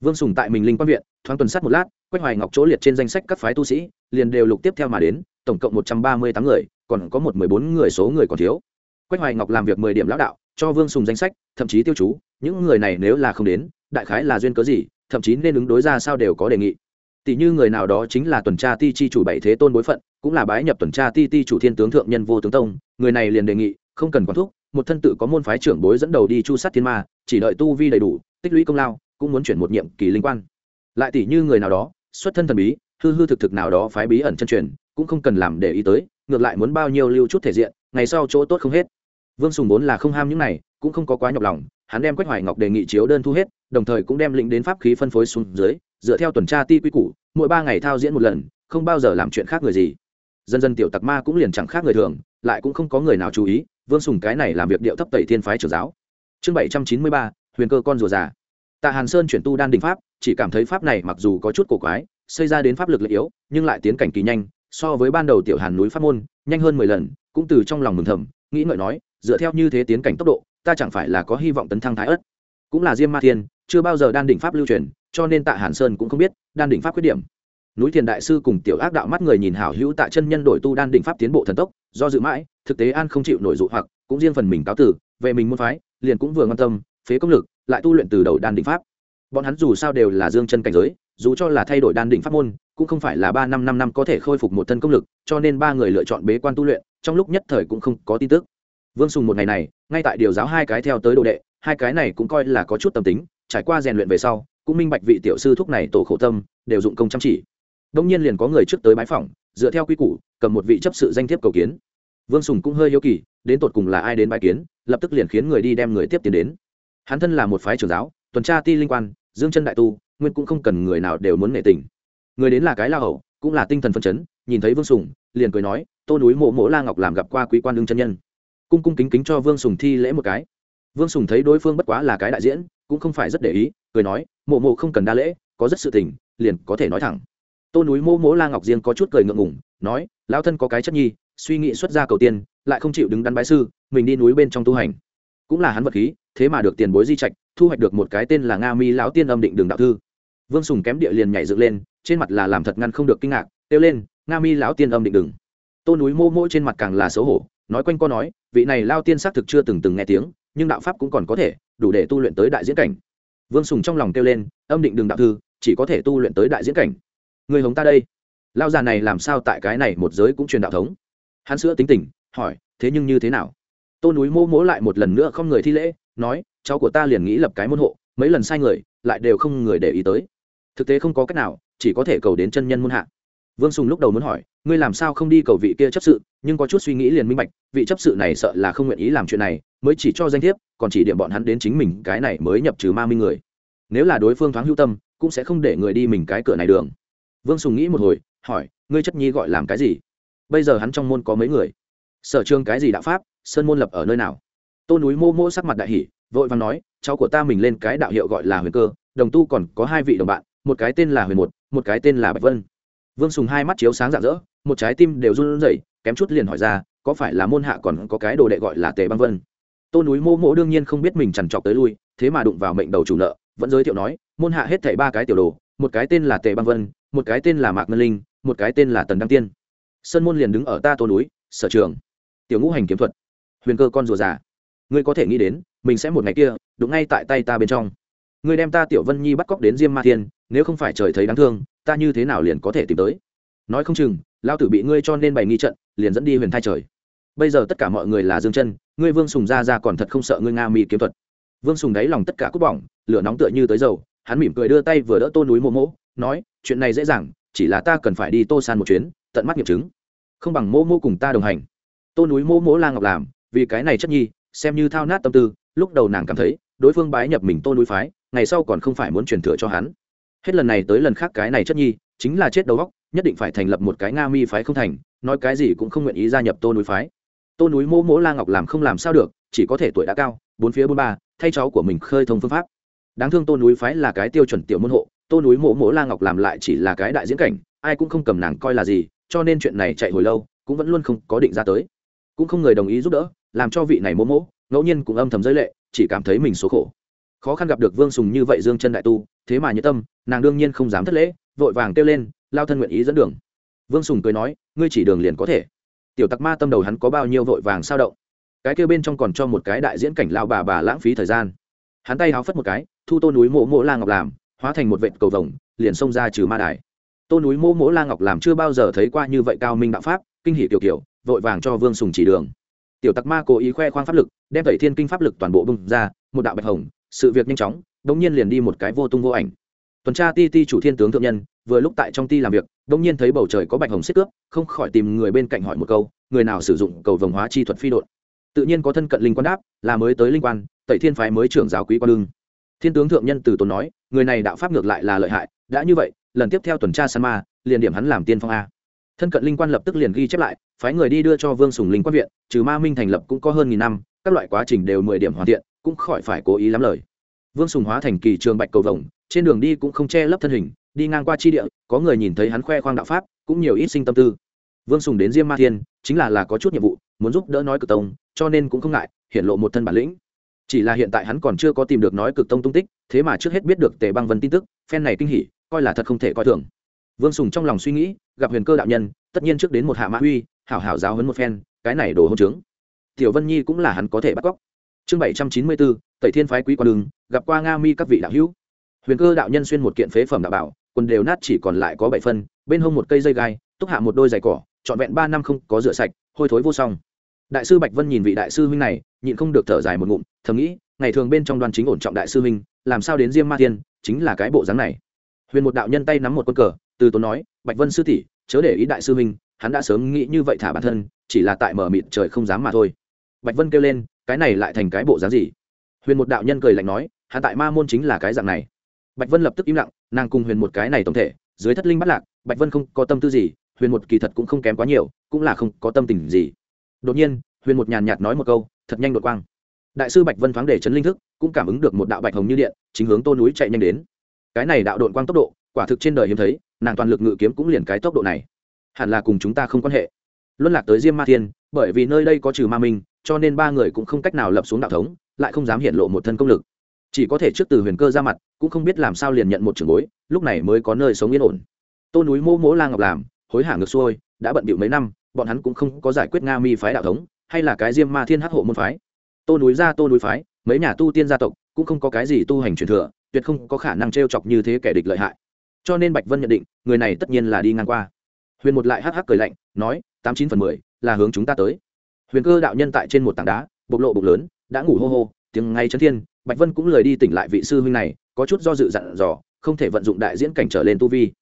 Vương sùng tại mình linh quan viện, thoáng tuần sát một lát quách hoài ngọc chỗ liệt trên danh sách các phái tu sĩ, liền đều lục tiếp theo mà đến, tổng cộng một trăm ba mươi tám người, còn có một mười bốn người số người còn thiếu. Quách hoài ngọc làm việc mười điểm lão đạo, cho vương sùng danh sách, thậm chí tiêu chú, những người này nếu là không đến, đại khái là duyên cớ gì, thậm chí nên ứng đối ra sao đều có đề nghị. Tỷ như người nào đó chính là tuần tra ti chi chủ bảy thế tôn bối phận cũng là bái nhập tuần tra ti ti chủ thiên tướng thượng nhân vô tướng tông, người này liền đề nghị, không cần quản thúc, một thân tự có môn phái trưởng bối dẫn đầu đi chu sát thiên ma, chỉ đợi tu vi đầy đủ, tích lũy công lao, cũng muốn chuyển một nhiệm kỳ linh quan. Lại tỷ như người nào đó, xuất thân thần bí, hư hư thực thực nào đó phái bí ẩn chân truyền, cũng không cần làm để ý tới, ngược lại muốn bao nhiêu lưu chút thể diện, ngày sau chỗ tốt không hết. Vương sùng vốn là không ham những này, cũng không có quá nhọc lòng, hắn đem quách hoài ngọc đề nghị chiếu đơn thu hết, đồng thời cũng đem lĩnh đến pháp khí phân phối xuống dưới, dựa theo tuần tra ti quy củ, mỗi ba ngày thao diễn một lần, không bao giờ làm chuyện khác người gì dần dần tiểu tặc ma cũng liền chẳng khác người thường, lại cũng không có người nào chú ý, vương sùng cái này làm việc điệu thấp tẩy thiên phái trưởng giáo. Chương bảy trăm chín mươi ba, huyền cơ con rùa già. Tạ hàn sơn chuyển tu đan đình pháp, chỉ cảm thấy pháp này mặc dù có chút cổ quái, xây ra đến pháp lực lợi yếu, nhưng lại tiến cảnh kỳ nhanh, so với ban đầu tiểu hàn núi pháp môn, nhanh hơn mười lần, cũng từ trong lòng mừng thầm, nghĩ ngợi nói, dựa theo như thế tiến cảnh tốc độ, ta chẳng phải là có hy vọng tấn thăng thái ất cũng là diêm ma thiên, chưa bao giờ đan đỉnh pháp lưu truyền, cho nên tạ hàn sơn cũng không biết đan đỉnh pháp khuyết điểm núi thiền đại sư cùng tiểu ác đạo mắt người nhìn hảo hữu tại chân nhân đổi tu đan định pháp tiến bộ thần tốc, do dự mãi, thực tế an không chịu nổi dụ hoặc, cũng riêng phần mình cáo tử, về mình môn phái, liền cũng vừa ngăn tâm, phế công lực, lại tu luyện từ đầu đan định pháp. Bọn hắn dù sao đều là dương chân cảnh giới, dù cho là thay đổi đan định pháp môn, cũng không phải là ba năm năm năm có thể khôi phục một thân công lực, cho nên ba người lựa chọn bế quan tu luyện, trong lúc nhất thời cũng không có tin tức. Vương sùng một ngày này, ngay tại điều giáo hai cái theo tới đồ đệ, hai cái này cũng coi là có chút tâm tính, trải qua rèn luyện về sau, cũng minh bạch vị tiểu sư thúc này tổ khổ tâm, đều dụng công chăm chỉ đông nhiên liền có người trước tới bãi phòng, dựa theo quy củ cầm một vị chấp sự danh thiếp cầu kiến. Vương sùng cũng hơi hiếu kỳ đến tột cùng là ai đến bãi kiến lập tức liền khiến người đi đem người tiếp tiến đến. Hắn thân là một phái trưởng giáo tuần tra ti linh quan dương chân đại tu nguyên cũng không cần người nào đều muốn nể tình. Người đến là cái la hậu cũng là tinh thần phân chấn nhìn thấy vương sùng liền cười nói tô núi mộ mộ la ngọc làm gặp qua quý quan lương chân nhân. Cung cung kính kính cho vương sùng thi lễ một cái. Vương sùng thấy đối phương bất quá là cái đại diễn cũng không phải rất để ý cười nói mộ mộ không cần đa lễ có rất sự tình liền có thể nói thẳng tô núi mô mỗ la ngọc riêng có chút cười ngượng ngủng nói, lão thân có cái chất nhi, suy nghĩ xuất ra cầu tiên lại không chịu đứng đắn bái sư, mình đi núi bên trong tu hành. Cũng là hắn vật khí, thế mà được tiền bối di trạch, thu hoạch được một cái tên là nga mi lão tiên âm định đường đạo thư. Vương sùng kém địa liền nhảy dựng lên, trên mặt là làm thật ngăn không được kinh ngạc, kêu lên, nga mi lão tiên âm định đường. Tô núi mô mỗ trên mặt càng là xấu hổ, nói quanh co nói, vị này lao tiên xác thực chưa từng từng nghe tiếng, nhưng đạo pháp cũng còn có thể, đủ để tu luyện tới đại diễn cảnh. Vương sùng trong lòng kêu lên, âm định đường đạo thư, chỉ có thể tu luyện tới đại diễn cảnh người hống ta đây. Lao già này làm sao tại cái này một giới cũng truyền đạo thống? Hắn sữa tính tình, hỏi, thế nhưng như thế nào? Tô núi mô mỗ lại một lần nữa không người thi lễ, nói, cháu của ta liền nghĩ lập cái môn hộ, mấy lần sai người, lại đều không người để ý tới. Thực tế không có cách nào, chỉ có thể cầu đến chân nhân môn hạ. Vương sùng lúc đầu muốn hỏi, ngươi làm sao không đi cầu vị kia chấp sự, nhưng có chút suy nghĩ liền minh bạch, vị chấp sự này sợ là không nguyện ý làm chuyện này, mới chỉ cho danh thiếp, còn chỉ điểm bọn hắn đến chính mình cái này mới nhập trừ ma minh người. Nếu là đối phương thoáng hữu tâm, cũng sẽ không để người đi mình cái cửa này đường vương sùng nghĩ một hồi, hỏi, ngươi chất nhi gọi làm cái gì? Bây giờ hắn trong môn có mấy người? Sở trường cái gì đạo pháp? Sơn môn lập ở nơi nào? Tô núi mô mô sắc mặt đại hỷ vội vàng nói, cháu của ta mình lên cái đạo hiệu gọi là huyền cơ, đồng tu còn có hai vị đồng bạn, một cái tên là huyền một một cái tên là bạch vân. Vương sùng hai mắt chiếu sáng rạng rỡ, một trái tim đều run rẩy, kém chút liền hỏi ra, có phải là môn hạ còn có cái đồ đệ gọi là tề băng vân? Tô núi mô mô đương nhiên không biết mình trằn trọc tới lui, thế mà đụng vào mệnh đầu chủ nợ, vẫn giới thiệu nói, môn hạ hết thảy ba cái tiểu đồ, một cái tên là tề băng vân một cái tên là mạc ngân linh, một cái tên là tần đăng tiên. Sơn môn liền đứng ở ta tô núi, sở trường. Tiểu ngũ hành kiếm thuật. Huyền cơ con rùa già. Ngươi có thể nghĩ đến, mình sẽ một ngày kia đúng ngay tại tay ta bên trong. Ngươi đem ta tiểu vân nhi bắt cóc đến diêm ma thiên, nếu không phải trời thấy đáng thương, ta như thế nào liền có thể tìm tới? Nói không chừng lao tử bị ngươi cho nên bày nghi trận, liền dẫn đi huyền thai trời. Bây giờ tất cả mọi người là dương chân, ngươi vương sùng ra ra còn thật không sợ ngươi nga mỹ kiếm thuật. Vương sùng đáy lòng tất cả cút bỏng, lửa nóng tựa như tới dầu, hắn mỉm cười đưa tay vừa đỡ tô núi mô mỗ nói, chuyện này dễ dàng, chỉ là ta cần phải đi tô san một chuyến, tận mắt nghiệm chứng. Không bằng mô mô cùng ta đồng hành. Tô núi mô Mô la ngọc làm, vì cái này chất nhi, xem như thao nát tâm tư, lúc đầu nàng cảm thấy, đối phương bái nhập mình tô núi phái, ngày sau còn không phải muốn truyền thừa cho hắn. Hết lần này tới lần khác cái này chất nhi, chính là chết đầu góc nhất định phải thành lập một cái nga mi phái không thành, nói cái gì cũng không nguyện ý gia nhập tô núi phái. Tô núi Mô mỗ la ngọc làm không làm sao được, chỉ có thể tuổi đã cao, bốn phía bốn ba, thay cháu của mình khơi thông phương pháp. Đáng thương tô núi phái là cái tiêu chuẩn tiểu môn hộ tô núi mỗ mỗ la ngọc làm lại chỉ là cái đại diễn cảnh, ai cũng không cầm nàng coi là gì, cho nên chuyện này chạy hồi lâu, cũng vẫn luôn không có định ra tới. Cũng không người đồng ý giúp đỡ, làm cho vị này mỗ mỗ ngẫu nhiên cũng âm thầm giới lệ, chỉ cảm thấy mình số khổ. Khó khăn gặp được vương sùng như vậy dương chân đại tu, thế mà như tâm, nàng đương nhiên không dám thất lễ, vội vàng kêu lên, lao thân nguyện ý dẫn đường. Vương sùng cười nói, ngươi chỉ đường liền có thể. Tiểu tặc ma tâm đầu hắn có bao nhiêu vội vàng sao động. Cái kêu bên trong còn cho một cái đại diễn cảnh lao bà bà lãng phí thời gian. Hắn tay háo phất một cái, thu tô núi mộ mộ la ngọc làm hóa thành một vệt cầu vồng, liền xông ra trừ ma đài. Tô núi mô mỗ la ngọc làm chưa bao giờ thấy qua như vậy cao minh đạo pháp, kinh hỷ kiểu kiểu, vội vàng cho vương sùng chỉ đường. Tiểu tặc ma cố ý khoe khoang pháp lực, đem tẩy thiên kinh pháp lực toàn bộ bung ra, một đạo bạch hồng, sự việc nhanh chóng, đống nhiên liền đi một cái vô tung vô ảnh. Tuần tra ti ti chủ thiên tướng thượng nhân, vừa lúc tại trong ti làm việc, đống nhiên thấy bầu trời có bạch hồng xích cướp, không khỏi tìm người bên cạnh hỏi một câu, người nào sử dụng cầu vồng hóa chi thuật phi đột tự nhiên có thân cận linh quan đáp, là mới tới linh quan, tẩy thiên phái mới trưởng giáo quý quan đương thiên tướng thượng nhân từ tốn nói, người này đạo pháp ngược lại là lợi hại, đã như vậy, lần tiếp theo tuần tra san ma, liền điểm hắn làm tiên phong a. Thân cận linh quan lập tức liền ghi chép lại, phái người đi đưa cho vương sùng linh quan viện, trừ ma minh thành lập cũng có hơn nghìn năm, các loại quá trình đều mười điểm hoàn thiện, cũng khỏi phải cố ý lắm lời. Vương sùng hóa thành kỳ trường bạch cầu vồng, trên đường đi cũng không che lấp thân hình, đi ngang qua chi địa, có người nhìn thấy hắn khoe khoang đạo pháp, cũng nhiều ít sinh tâm tư. Vương sùng đến diêm ma thiên, chính là là có chút nhiệm vụ, muốn giúp đỡ nói cử tông, cho nên cũng không ngại hiện lộ một thân bản lĩnh chỉ là hiện tại hắn còn chưa có tìm được nói cực tông tung tích, thế mà trước hết biết được tề băng vân tin tức, phen này kinh hỉ, coi là thật không thể coi thường. Vương sùng trong lòng suy nghĩ, gặp huyền cơ đạo nhân, tất nhiên trước đến một hạ mã uy, hảo hảo giáo hấn một phen, cái này đồ hôn trướng. Tiểu vân nhi cũng là hắn có thể bắt cóc. Chương bảy trăm chín mươi bốn tẩy thiên phái quý quan đường, gặp qua nga mi các vị đạo hữu. Huyền cơ đạo nhân xuyên một kiện phế phẩm đạo bảo, quần đều nát chỉ còn lại có bảy phân, bên hông một cây dây gai, túc hạ một đôi giày cỏ, trọn vẹn ba năm không có rửa sạch, hôi thối vô song đại sư bạch vân nhìn vị đại sư huynh này, nhịn không được thở dài một ngụm, thầm nghĩ, ngày thường bên trong đoàn chính ổn trọng đại sư huynh, làm sao đến diêm ma thiên, chính là cái bộ dáng này. Huyền một đạo nhân tay nắm một quân cờ, từ tốn nói, bạch vân sư tỷ, chớ để ý đại sư huynh, hắn đã sớm nghĩ như vậy thả bản thân, chỉ là tại mở mịt trời không dám mà thôi. Bạch vân kêu lên, cái này lại thành cái bộ dáng gì? Huyền một đạo nhân cười lạnh nói, hắn tại ma môn chính là cái dạng này. Bạch vân lập tức im lặng, nàng cùng huyền một cái này tổng thể, dưới thất linh bắt lạc, bạch vân không có tâm tư gì, huyền một kỳ thật cũng không kém quá nhiều, cũng là không có tâm tình gì đột nhiên, huyền một nhàn nhạt nói một câu, thật nhanh đột quang. Đại sư bạch vân thoáng để chấn linh thức, cũng cảm ứng được một đạo bạch hồng như điện, chính hướng tô núi chạy nhanh đến. Cái này đạo đột quang tốc độ, quả thực trên đời hiếm thấy, nàng toàn lực ngự kiếm cũng liền cái tốc độ này. Hẳn là cùng chúng ta không quan hệ. Luân lạc tới diêm ma thiên, bởi vì nơi đây có trừ ma minh, cho nên ba người cũng không cách nào lập xuống đạo thống, lại không dám hiện lộ một thân công lực. Chỉ có thể trước từ huyền cơ ra mặt, cũng không biết làm sao liền nhận một trường bối, lúc này mới có nơi sống yên ổn. Tô núi mô mỗ la ngọc làm, hối hả ngược xuôi, đã bận bịu mấy năm bọn hắn cũng không có giải quyết nga mi phái đạo thống, hay là cái diêm ma thiên hắc hộ môn phái. Tô núi ra tô núi phái, mấy nhà tu tiên gia tộc, cũng không có cái gì tu hành truyền thừa, tuyệt không có khả năng t r e o chọc như thế kẻ địch lợi hại. Cho nên bạch vân nhận định, người này tất nhiên là đi ngang qua. Huyền một lại hắc hắc cười lạnh, nói, tám chín phần mười, là hướng chúng ta tới. Huyền cơ đạo nhân tại trên một tảng đá, bộc lộ bộc lớn, đã ngủ hô hô, tiếng ngay chân thiên, bạch vân cũng lời đi tỉnh lại vị sư huynh này, có chút do dự dặn dò, không thể vận dụng đại diễn cảnh trở lên tu vi.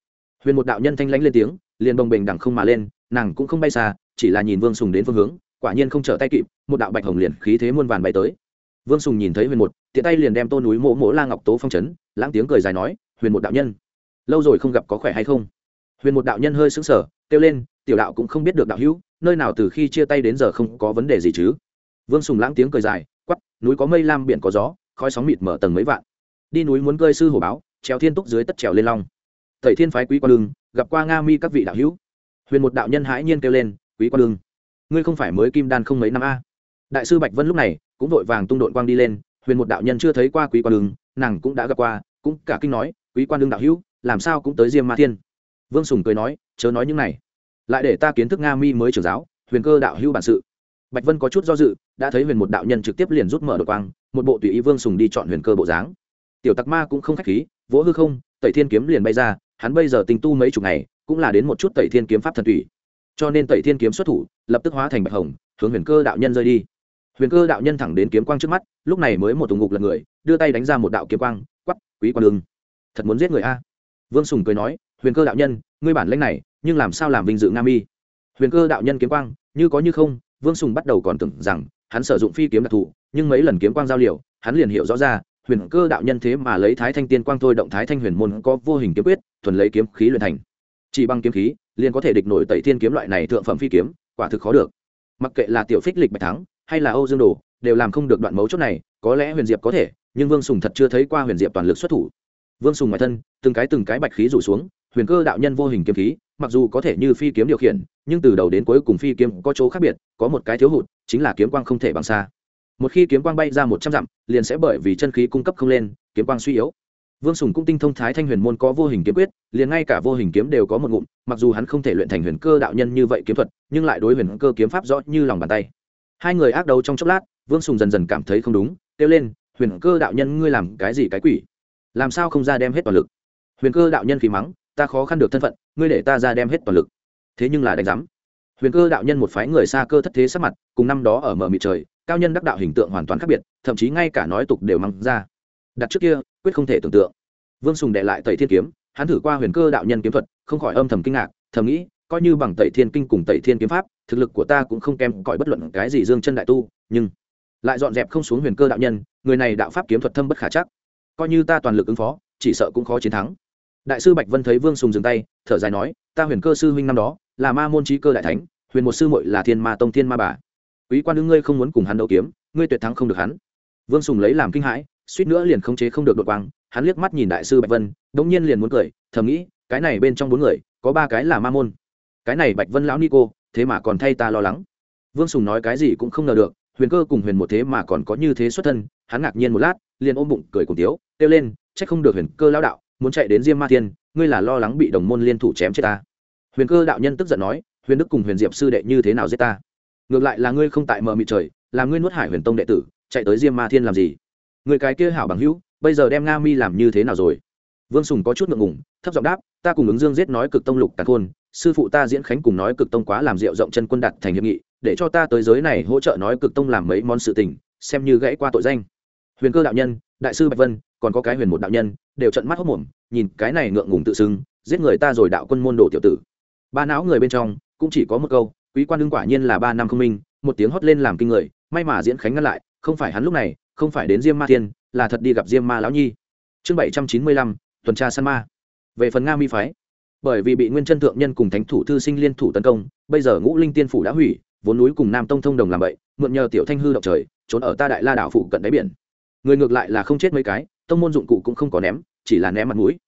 Huyền một đạo nhân thanh lãnh lên tiếng, liền bồng bình đằng không mà lên nàng cũng không bay xa, chỉ là nhìn vương sùng đến phương hướng, quả nhiên không trở tay kịp, một đạo bạch hồng liền khí thế muôn vàn bay tới. Vương sùng nhìn thấy huyền một, tiện tay liền đem tô núi mỗ mỗ la ngọc tố phong trấn lãng tiếng cười dài nói, huyền một đạo nhân, lâu rồi không gặp có khỏe hay không? Huyền một đạo nhân hơi sững sờ, kêu lên, tiểu đạo cũng không biết được đạo hữu, nơi nào từ khi chia tay đến giờ không có vấn đề gì chứ? Vương sùng lãng tiếng cười dài quắp núi có mây lam biển có gió, khói sóng mịt mở tầng mấy vạn. Đi núi muốn cơi sư hổ báo trèo thiên túc dưới tất trèo lên long. Thầy thiên phái quý qua đường gặp qua nga mi các vị đạo hữu huyền một đạo nhân hãi nhiên kêu lên, quý quan đường ngươi không phải mới kim đan không mấy năm a? Đại sư bạch vân lúc này cũng vội vàng tung đội quang đi lên, huyền một đạo nhân chưa thấy qua quý quan đường nàng cũng đã gặp qua, cũng cả kinh nói, quý quan đường đạo hữu, làm sao cũng tới diêm ma thiên? Vương sùng cười nói, chớ nói những này. Lại để ta kiến thức nga mi mới trưởng giáo, huyền cơ đạo hữu bản sự. Bạch vân có chút do dự, đã thấy huyền một đạo nhân trực tiếp liền rút mở đội quang, một bộ tùy ý vương sùng đi chọn huyền cơ bộ dáng. Tiểu tặc ma cũng không khách khí, vỗ hư không, tẩy thiên kiếm liền bay ra, hắn bây giờ tình tu mấy chục ngày cũng là đến một chút tẩy thiên kiếm pháp thần thủy cho nên tẩy thiên kiếm xuất thủ, lập tức hóa thành bạch hồng, hướng huyền cơ đạo nhân rơi đi. Huyền cơ đạo nhân thẳng đến kiếm quang trước mắt, lúc này mới một tùng ngục lật người, đưa tay đánh ra một đạo kiếm quang quắp quý quan đường. Thật muốn giết người a. Vương sùng cười nói, huyền cơ đạo nhân, ngươi bản lãnh này, nhưng làm sao làm vinh dự Nam mi? Huyền cơ đạo nhân kiếm quang, như có như không, vương sùng bắt đầu còn tưởng rằng hắn sử dụng phi kiếm đặc thù, nhưng mấy lần kiếm quang giao liều, hắn liền hiểu rõ ra, huyền cơ đạo nhân thế mà lấy thái thanh tiên quang thôi động thái thanh huyền môn có vô hình kiếm quyết, thuần lấy kiếm khí luyện thành chỉ bằng kiếm khí, liền có thể địch nổi tẩy thiên kiếm loại này thượng phẩm phi kiếm, quả thực khó được. Mặc kệ là tiểu phích lịch bạch thắng, hay là âu dương đồ, đều làm không được đoạn mấu chốt này, có lẽ huyền diệp có thể, nhưng vương sùng thật chưa thấy qua huyền diệp toàn lực xuất thủ. Vương sùng ngoài thân, từng cái từng cái bạch khí rủ xuống, huyền cơ đạo nhân vô hình kiếm khí, mặc dù có thể như phi kiếm điều khiển, nhưng từ đầu đến cuối cùng phi kiếm có chỗ khác biệt, có một cái thiếu hụt, chính là kiếm quang không thể bằng xa. Một khi kiếm quang bay ra một trăm dặm, liền sẽ bởi vì chân khí cung cấp không lên, kiếm quang suy yếu vương sùng cũng tinh thông thái thanh huyền môn có vô hình kiếm quyết, liền ngay cả vô hình kiếm đều có một ngụm, mặc dù hắn không thể luyện thành huyền cơ đạo nhân như vậy kiếm thuật, nhưng lại đối huyền cơ kiếm pháp rõ như lòng bàn tay. Hai người ác đấu trong chốc lát, vương sùng dần dần cảm thấy không đúng, kêu lên, huyền cơ đạo nhân ngươi làm cái gì cái quỷ? Làm sao không ra đem hết toàn lực? Huyền cơ đạo nhân khí mắng, ta khó khăn được thân phận, ngươi để ta ra đem hết toàn lực. Thế nhưng là đánh giám. Huyền cơ đạo nhân một phái người xa cơ thất thế sắc mặt, cùng năm đó ở mở mịt trời, cao nhân đắc đạo hình tượng hoàn toàn khác biệt, thậm chí ngay cả nói tục đều mắng ra đặt trước kia, quyết không thể tưởng tượng. Vương sùng đệ lại tẩy thiên kiếm, hắn thử qua huyền cơ đạo nhân kiếm thuật, không khỏi âm thầm kinh ngạc, thầm nghĩ, coi như bằng tẩy thiên kinh cùng tẩy thiên kiếm pháp, thực lực của ta cũng không kém cỏi bất luận cái gì dương chân đại tu, nhưng lại dọn dẹp không xuống huyền cơ đạo nhân, người này đạo pháp kiếm thuật thâm bất khả chắc. Coi như ta toàn lực ứng phó, chỉ sợ cũng khó chiến thắng. Đại sư bạch vân thấy vương sùng dừng tay, thở dài nói, ta huyền cơ sư huynh năm đó, là ma môn trí cơ đại thánh, huyền một sư muội là thiên ma tông thiên ma bà. Quý quan đương ngươi không muốn cùng hắn đấu kiếm, ngươi tuyệt thắng không được hắn. Vương sùng lấy làm kinh hãi suýt nữa liền khống chế không được đột quang, hắn liếc mắt nhìn đại sư bạch vân, đống nhiên liền muốn cười, thầm nghĩ, cái này bên trong bốn người, có ba cái là ma môn. Cái này bạch vân lão ni cô, thế mà còn thay ta lo lắng. Vương sùng nói cái gì cũng không ngờ được, huyền cơ cùng huyền một thế mà còn có như thế xuất thân, hắn ngạc nhiên một lát, liền ôm bụng cười cùng tiếu, kêu lên trách không được huyền cơ lão đạo, muốn chạy đến diêm ma thiên, ngươi là lo lắng bị đồng môn liên thủ chém chết ta. Huyền cơ đạo nhân tức giận nói, huyền đức cùng huyền diệp sư đệ như thế nào giết ta? Ngược lại là ngươi không tại mờ mịt trời, là ngươi nuốt hải huyền tông đệ tử, chạy tới diêm ma thiên làm gì? Người cái kia hảo bằng hữu, bây giờ đem nga mi làm như thế nào rồi? Vương sùng có chút ngượng ngùng, thấp giọng đáp, ta cùng ứng dương giết nói cực tông lục tàn khôn, sư phụ ta diễn khánh cùng nói cực tông quá làm rượu rộng chân quân đặt thành hiệp nghị, để cho ta tới giới này hỗ trợ nói cực tông làm mấy món sự tình, xem như gãy qua tội danh. Huyền cơ đạo nhân, đại sư bạch vân, còn có cái huyền một đạo nhân, đều trận mắt hốc mồm nhìn cái này ngượng ngùng tự xưng, giết người ta rồi đạo quân môn đồ tiểu tử. Ba não người bên trong, cũng chỉ có một câu, quý quan đương quả nhiên là ba năm không minh, một tiếng hót lên làm kinh người, may mà diễn khánh ngăn lại, không phải hắn lúc này không phải đến diêm ma thiên, là thật đi gặp diêm ma lão nhi. Chương bảy trăm chín mươi lăm, tuần tra săn ma. Về phần nga mi phái, bởi vì bị nguyên chân thượng nhân cùng thánh thủ thư sinh liên thủ tấn công, bây giờ ngũ linh tiên phủ đã hủy, vốn núi cùng nam tông thông đồng làm vậy, mượn nhờ tiểu thanh hư động trời, trốn ở ta đại la đảo phụ cận đáy biển. Người ngược lại là không chết mấy cái, tông môn dụng cụ cũng không có ném, chỉ là ném mặt mũi.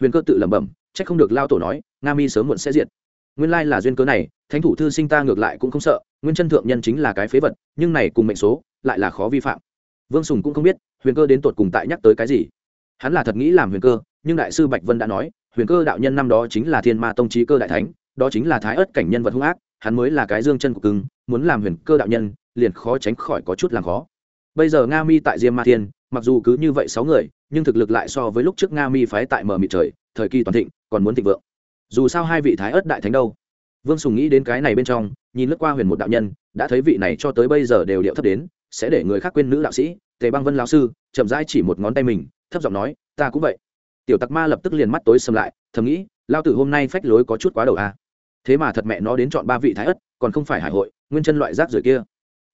Huyền cơ tự lẩm bẩm trách không được lao tổ nói, nga mi sớm muộn sẽ diệt. Nguyên lai là duyên cớ này, thánh thủ thư sinh ta ngược lại cũng không sợ, nguyên chân thượng nhân chính là cái phế vật, nhưng này cùng mệnh số, lại là khó vi phạm vương sùng cũng không biết, huyền cơ đến tột cùng tại nhắc tới cái gì. Hắn là thật nghĩ làm huyền cơ, nhưng đại sư bạch vân đã nói, huyền cơ đạo nhân năm đó chính là thiên ma tông trí cơ đại thánh, đó chính là thái ớt cảnh nhân vật hung ác, hắn mới là cái dương chân của cưng muốn làm huyền cơ đạo nhân, liền khó tránh khỏi có chút làm khó. Bây giờ nga mi tại diêm ma thiên, mặc dù cứ như vậy sáu người, nhưng thực lực lại so với lúc trước nga mi phái tại Mở mịt trời, thời kỳ toàn thịnh, còn muốn thịnh vượng. Dù sao hai vị thái ớt đại thánh đâu? Vương sùng nghĩ đến cái này bên trong nhìn lướt qua huyền một đạo nhân, đã thấy vị này cho tới bây giờ đều điệu thấp đến, sẽ để người khác quên nữ đạo sĩ, tề băng vân lao sư, chậm rãi chỉ một ngón tay mình, thấp giọng nói, ta cũng vậy. Tiểu tặc ma lập tức liền mắt tối xâm lại, thầm nghĩ lao tử hôm nay phách lối có chút quá đầu a. À. thế mà thật mẹ nó đến chọn ba vị thái ất, còn không phải hải hội, nguyên chân loại rác rưởi kia.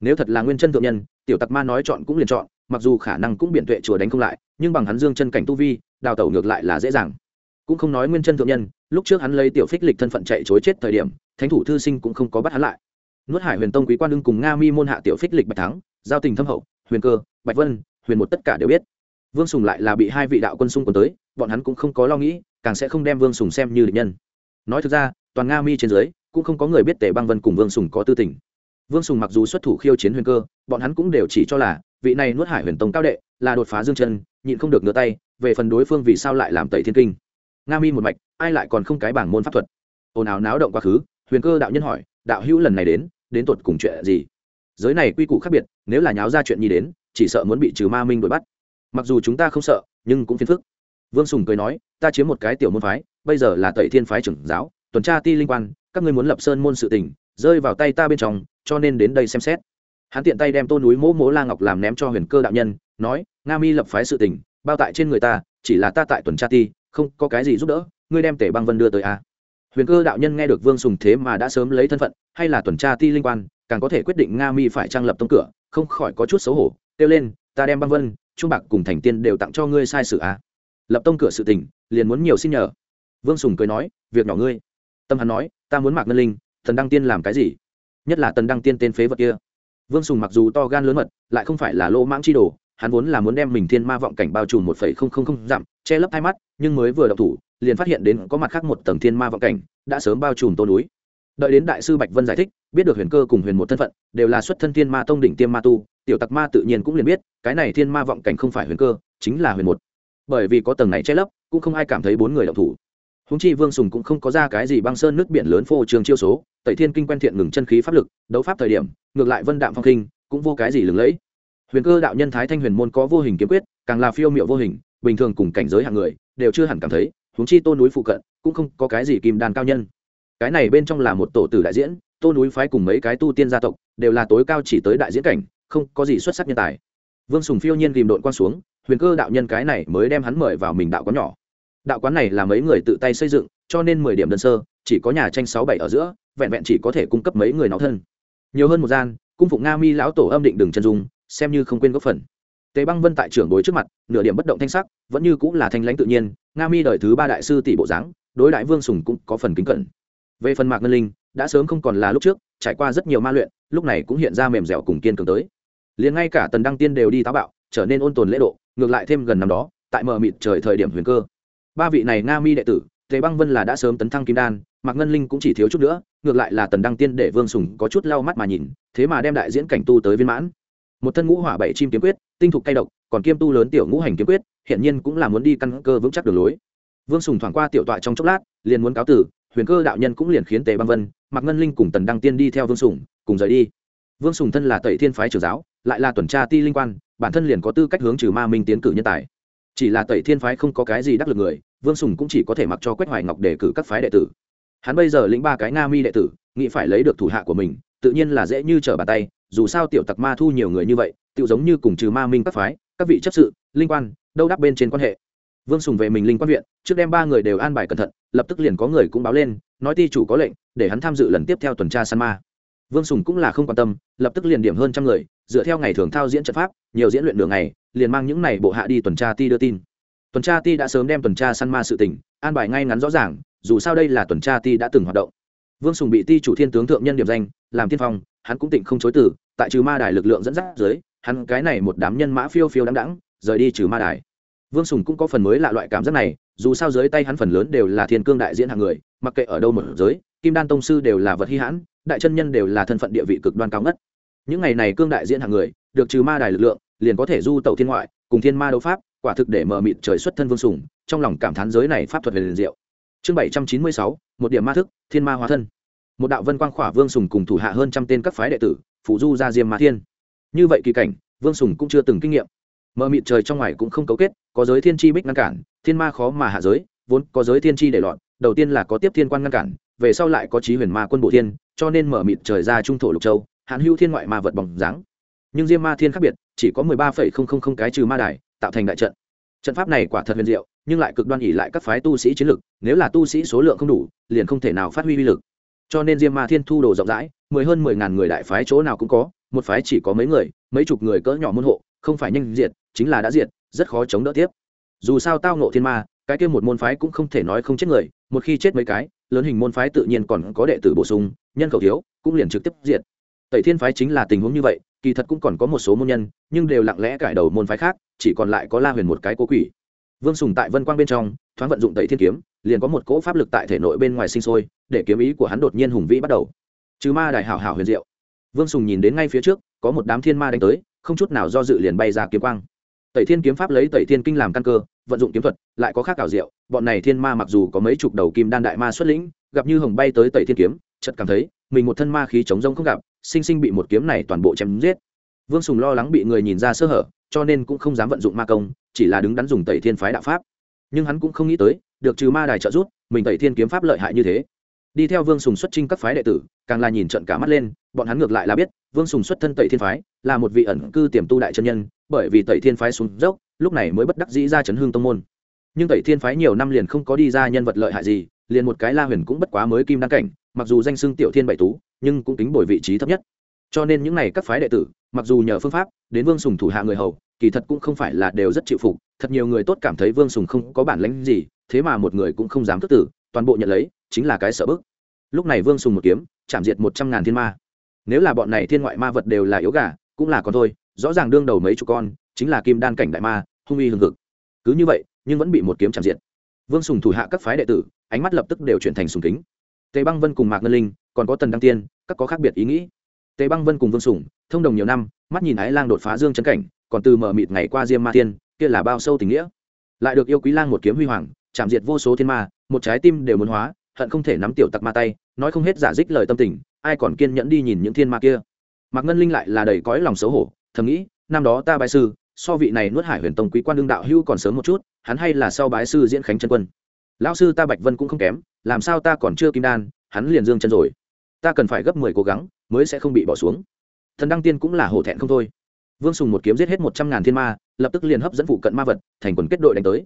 Nếu thật là nguyên chân thượng nhân, tiểu tặc ma nói chọn cũng liền chọn, mặc dù khả năng cũng biện tuệ chùa đánh không lại, nhưng bằng hắn dương chân cảnh tu vi, đào tẩu ngược lại là dễ dàng. Cũng không nói nguyên chân thượng nhân, lúc trước hắn lấy tiểu phích lịch thân phận chạy chối chết thời điểm thánh thủ thư sinh cũng không có bắt hắn lại. Nuốt hải huyền tông quý quan đương cùng nga mi môn hạ tiểu phích lịch bạch thắng, giao tình thâm hậu, huyền cơ, bạch vân, huyền một tất cả đều biết. Vương sùng lại là bị hai vị đạo quân xung quân tới, bọn hắn cũng không có lo nghĩ, càng sẽ không đem vương sùng xem như địch nhân. Nói thực ra, toàn nga mi trên dưới, cũng không có người biết tề băng vân cùng vương sùng có tư tình. Vương sùng mặc dù xuất thủ khiêu chiến huyền cơ, bọn hắn cũng đều chỉ cho là, vị này nuốt hải huyền tông cao đệ, là đột phá dương chân, nhịn không được ngửa tay, về phần đối phương vì sao lại làm tẩy thiên kinh. Nga mi một mạch, ai lại còn không cái bảng môn pháp thuật? Ồn ào náo động quá khứ huyền cơ đạo nhân hỏi, đạo hữu lần này đến đến tột cùng chuyện gì? Giới này quy củ khác biệt, nếu là nháo ra chuyện nhi đến, chỉ sợ muốn bị trừ ma minh đuổi bắt. Mặc dù chúng ta không sợ, nhưng cũng phiền phức. Vương sùng cười nói, ta chiếm một cái tiểu môn phái, bây giờ là tẩy thiên phái trưởng giáo, tuần tra ti linh quan, các ngươi muốn lập sơn môn sự tình, rơi vào tay ta bên trong, cho nên đến đây xem xét. Hắn tiện tay đem tô núi mỗ mỗ la ngọc làm ném cho huyền cơ đạo nhân, nói, nga mi lập phái sự tình, bao tại trên người ta, chỉ là ta tại tuần tra ti, không có cái gì giúp đỡ, ngươi đem tể băng vân đưa tới a à huyền cơ đạo nhân nghe được vương sùng thế mà đã sớm lấy thân phận, hay là tuần tra ti linh quan, càng có thể quyết định nga mi phải trang lập tông cửa, không khỏi có chút xấu hổ, kêu lên, ta đem băng vân, trung bạc cùng thành tiên đều tặng cho ngươi sai sự à? lập tông cửa sự tình, liền muốn nhiều xin nhờ. Vương sùng cười nói, việc nhỏ ngươi. Tâm hắn nói, ta muốn mạc ngân linh, thần đăng tiên làm cái gì? Nhất là tần đăng tiên tên phế vật kia. Vương sùng mặc dù to gan lớn mật, lại không phải là lỗ mãng chi đồ, hắn vốn là muốn đem mình thiên ma vọng cảnh bao trùm một phẩy không không không dặm che lấp hai mắt, nhưng mới vừa đọc thủ, liền phát hiện đến có mặt khác một tầng thiên ma vọng cảnh, đã sớm bao trùm tô núi. Đợi đến đại sư bạch vân giải thích, biết được huyền cơ cùng huyền một thân phận, đều là xuất thân thiên ma tông đỉnh tiêm ma tu, tiểu tặc ma tự nhiên cũng liền biết, cái này thiên ma vọng cảnh không phải huyền cơ, chính là huyền một. Bởi vì có tầng này che lấp, cũng không ai cảm thấy bốn người động thủ. Húng chi vương sùng cũng không có ra cái gì băng sơn nước biển lớn phô trường chiêu số, tẩy thiên kinh quen thiện ngừng chân khí pháp lực, đấu pháp thời điểm, ngược lại vân đạm phong kinh, cũng vô cái gì lừng lẫy. Huyền cơ đạo nhân thái thanh huyền môn có vô hình kiếm quyết, càng là phiêu miệu vô hình bình thường cùng cảnh giới hạng người đều chưa hẳn cảm thấy, huống chi tô núi phụ cận cũng không có cái gì kim đan cao nhân. Cái này bên trong là một tổ tử đại diễn, tô núi phái cùng mấy cái tu tiên gia tộc đều là tối cao chỉ tới đại diễn cảnh, không có gì xuất sắc nhân tài. Vương sùng phiêu nhiên tìm đội quan xuống, huyền cơ đạo nhân cái này mới đem hắn mời vào mình đạo quán nhỏ. Đạo quán này là mấy người tự tay xây dựng, cho nên mười điểm đơn sơ, chỉ có nhà tranh sáu bảy ở giữa, vẹn vẹn chỉ có thể cung cấp mấy người náo thân. Nhiều hơn một gian, cung phụng nga mi lão tổ âm định đường chân dung, xem như không quên góp phần tề băng vân tại trưởng bối trước mặt, nửa điểm bất động thanh sắc, vẫn như cũng là thanh lãnh tự nhiên, nga mi đời thứ ba đại sư tỷ bộ dáng, đối đại vương sùng cũng có phần kính cẩn. Về phần mạc ngân linh, đã sớm không còn là lúc trước, trải qua rất nhiều ma luyện, lúc này cũng hiện ra mềm dẻo cùng kiên cường tới. Liền ngay cả tần đăng tiên đều đi táo bạo, trở nên ôn tồn lễ độ, ngược lại thêm gần năm đó, tại mờ mịt trời thời điểm huyền cơ. Ba vị này nga mi đệ tử tề băng vân là đã sớm tấn thăng kim đan, mạc ngân linh cũng chỉ thiếu chút nữa, ngược lại là tần đăng tiên để vương sùng có chút lau mắt mà nhìn, thế mà đem đại diễn cảnh tu tới viên mãn một thân ngũ hỏa bảy chim kiếm quyết, tinh thục cay độc, còn kiêm tu lớn tiểu ngũ hành kiếm quyết hiện nhiên cũng là muốn đi căn cơ vững chắc đường lối. Vương sùng thoảng qua tiểu tọa trong chốc lát, liền muốn cáo tử, huyền cơ đạo nhân cũng liền khiến tề băng vân, mạc ngân linh cùng tần đăng tiên đi theo vương sùng, cùng rời đi. Vương sùng thân là tẩy thiên phái trưởng giáo, lại là tuần tra ti linh quan, bản thân liền có tư cách hướng trừ ma minh tiến cử nhân tài. Chỉ là tẩy thiên phái không có cái gì đắc lực người, vương sùng cũng chỉ có thể mặc cho quách hoài ngọc đề cử các phái đệ tử. Hắn bây giờ lĩnh ba cái nga mi đệ tử, nghĩ phải lấy được thủ hạ của mình tự nhiên là dễ như trở bàn tay, dù sao tiểu tặc ma thu nhiều người như vậy tự giống như cùng trừ ma minh các phái, các vị chấp sự, linh quan, đâu đắp bên trên quan hệ. Vương sùng về mình linh quan viện, trước đem ba người đều an bài cẩn thận, lập tức liền có người cũng báo lên, nói ti chủ có lệnh, để hắn tham dự lần tiếp theo tuần tra săn ma. Vương sùng cũng là không quan tâm, lập tức liền điểm hơn trăm người, dựa theo ngày thường thao diễn trận pháp, nhiều diễn luyện đường này liền mang những này bộ hạ đi tuần tra ti đưa tin. Tuần tra ti đã sớm đem tuần tra săn ma sự tỉnh an bài ngay ngắn rõ ràng, dù sao đây là tuần tra ti đã từng hoạt động vương sùng bị ti chủ thiên tướng thượng nhân điểm danh, làm tiên phong, hắn cũng tỉnh không chối từ, tại trừ ma đài lực lượng dẫn dắt dưới, hắn cái này một đám nhân mã phiêu phiêu đắng đắng rời đi trừ ma đài. Vương sùng cũng có phần mới lạ loại cảm giác này, dù sao dưới tay hắn phần lớn đều là thiên cương đại diễn hạng người, mặc kệ ở đâu một giới, kim đan tông sư đều là vật hy hãn, đại chân nhân đều là thân phận địa vị cực đoan cao ngất. Những ngày này cương đại diễn hạng người, được trừ ma đài lực lượng, liền có thể du tẩu thiên ngoại, cùng thiên ma đấu pháp, quả thực để mở mịt trời xuất thân vương sùng, trong lòng cảm thán giới này pháp thuật về liền diệu chương bảy trăm chín mươi sáu, một điểm ma thức, thiên ma hóa thân. Một đạo vân quang khỏa vương sùng cùng thủ hạ hơn trăm tên các phái đệ tử, phụ du ra diêm ma thiên. Như vậy kỳ cảnh, vương sùng cũng chưa từng kinh nghiệm. Mờ mịt trời trong ngoài cũng không cấu kết, có giới thiên tri bích ngăn cản, thiên ma khó mà hạ giới, vốn có giới thiên tri để loạn, đầu tiên là có tiếp thiên quan ngăn cản, về sau lại có chí huyền ma quân bộ thiên, cho nên mở mịt trời ra trung thổ lục châu hạn hữu thiên ngoại ma vật bóng dáng. Nhưng diêm ma thiên khác biệt, chỉ có mười ba phẩy không không không cái trừ ma đài, tạo thành đại trận. Trận pháp này quả thật huyền diệu nhưng lại cực đoan ỉ lại các phái tu sĩ chiến lực, nếu là tu sĩ số lượng không đủ, liền không thể nào phát huy uy lực. Cho nên diêm ma thiên thu đồ rộng rãi, mười hơn mười ngàn người đại phái chỗ nào cũng có, một phái chỉ có mấy người, mấy chục người cỡ nhỏ môn hộ, không phải nhanh diệt, chính là đã diệt, rất khó chống đỡ tiếp. Dù sao tao nộ thiên ma, cái kia một môn phái cũng không thể nói không chết người, một khi chết mấy cái, lớn hình môn phái tự nhiên còn có đệ tử bổ sung, nhân khẩu thiếu, cũng liền trực tiếp diệt. Tẩy thiên phái chính là tình huống như vậy, kỳ thật cũng còn có một số môn nhân, nhưng đều lặng lẽ cải đầu môn phái khác, chỉ còn lại có la huyền một cái cố quỷ vương sùng tại vân quang bên trong, thoáng vận dụng tẩy thiên kiếm, liền có một cỗ pháp lực tại thể nội bên ngoài sinh sôi, để kiếm ý của hắn đột nhiên hùng vĩ bắt đầu. Chứ ma đại hảo hảo huyền diệu. Vương sùng nhìn đến ngay phía trước, có một đám thiên ma đánh tới, không chút nào do dự liền bay ra kiếm quang. Tẩy thiên kiếm pháp lấy tẩy thiên kinh làm căn cơ, vận dụng kiếm thuật, lại có khác ảo diệu, bọn này thiên ma mặc dù có mấy chục đầu kim đan đại ma xuất lĩnh, gặp như hồng bay tới tẩy thiên kiếm, chợt cảm thấy, mình một thân ma khí chống rông không gặp, sinh sinh bị một kiếm này toàn bộ chém giết. Vương sùng lo lắng bị người nhìn ra sơ hở, cho nên cũng không dám vận dụng ma công chỉ là đứng đắn dùng tẩy thiên phái đạo pháp. Nhưng hắn cũng không nghĩ tới, được trừ ma đài trợ giúp, mình tẩy thiên kiếm pháp lợi hại như thế. Đi theo vương sùng xuất trinh các phái đệ tử, càng là nhìn trận cả mắt lên, bọn hắn ngược lại là biết, vương sùng xuất thân tẩy thiên phái, là một vị ẩn cư tiềm tu đại chân nhân, bởi vì tẩy thiên phái xuống dốc, lúc này mới bất đắc dĩ ra chấn hương tông môn. Nhưng tẩy thiên phái nhiều năm liền không có đi ra nhân vật lợi hại gì, liền một cái la huyền cũng bất quá mới kim đăng cảnh, mặc dù danh xưng tiểu thiên bảy tú, nhưng cũng tính bồi vị trí thấp nhất. Cho nên những n à y các phái đệ tử, mặc dù nhờ phương pháp, đến vương sùng thủ hạ người hầu kỳ thật cũng không phải là đều rất chịu phục, thật nhiều người tốt cảm thấy vương sùng không có bản lãnh gì, thế mà một người cũng không dám thức tử, toàn bộ nhận lấy, chính là cái sợ bức. Lúc này vương sùng một kiếm, chạm diệt một trăm ngàn thiên ma. Nếu là bọn này thiên ngoại ma vật đều là yếu gà, cũng là con thôi, rõ ràng đương đầu mấy chục con, chính là kim đan cảnh đại ma, hung uy hừng hực. Cứ như vậy, nhưng vẫn bị một kiếm chạm diệt. Vương sùng thủ hạ các phái đệ tử, ánh mắt lập tức đều chuyển thành sùng kính. Tề băng vân cùng mạc ngân linh, còn có tần đăng tiên, các có khác biệt ý nghĩ. Tề băng vân cùng vương sùng, thông đồng nhiều năm, mắt nhìn ái lang đột phá dương chấn cảnh còn từ mở mịt ngày qua diêm ma tiên kia là bao sâu tình nghĩa. Lại được yêu quý lang một kiếm huy hoàng, chạm diệt vô số thiên ma, một trái tim đều muốn hóa, hận không thể nắm tiểu tặc ma tay, nói không hết giả dích lời tâm tình, ai còn kiên nhẫn đi nhìn những thiên ma kia. Mạc ngân linh lại là đầy cõi lòng xấu hổ, thầm nghĩ, năm đó ta bái sư, so vị này nuốt hải huyền tông quý quan đương đạo hưu còn sớm một chút, hắn hay là sau bái sư diễn khánh chân quân. Lão sư ta bạch vân cũng không kém, làm sao ta còn chưa kim đan, hắn liền dương chân rồi. Ta cần phải gấp mười cố gắng, mới sẽ không bị bỏ xuống. Thần đăng tiên cũng là hổ thẹn không thôi vương sùng một kiếm giết hết một trăm ngàn thiên ma, lập tức liền hấp dẫn phụ cận ma vật, thành quần kết đội đánh tới.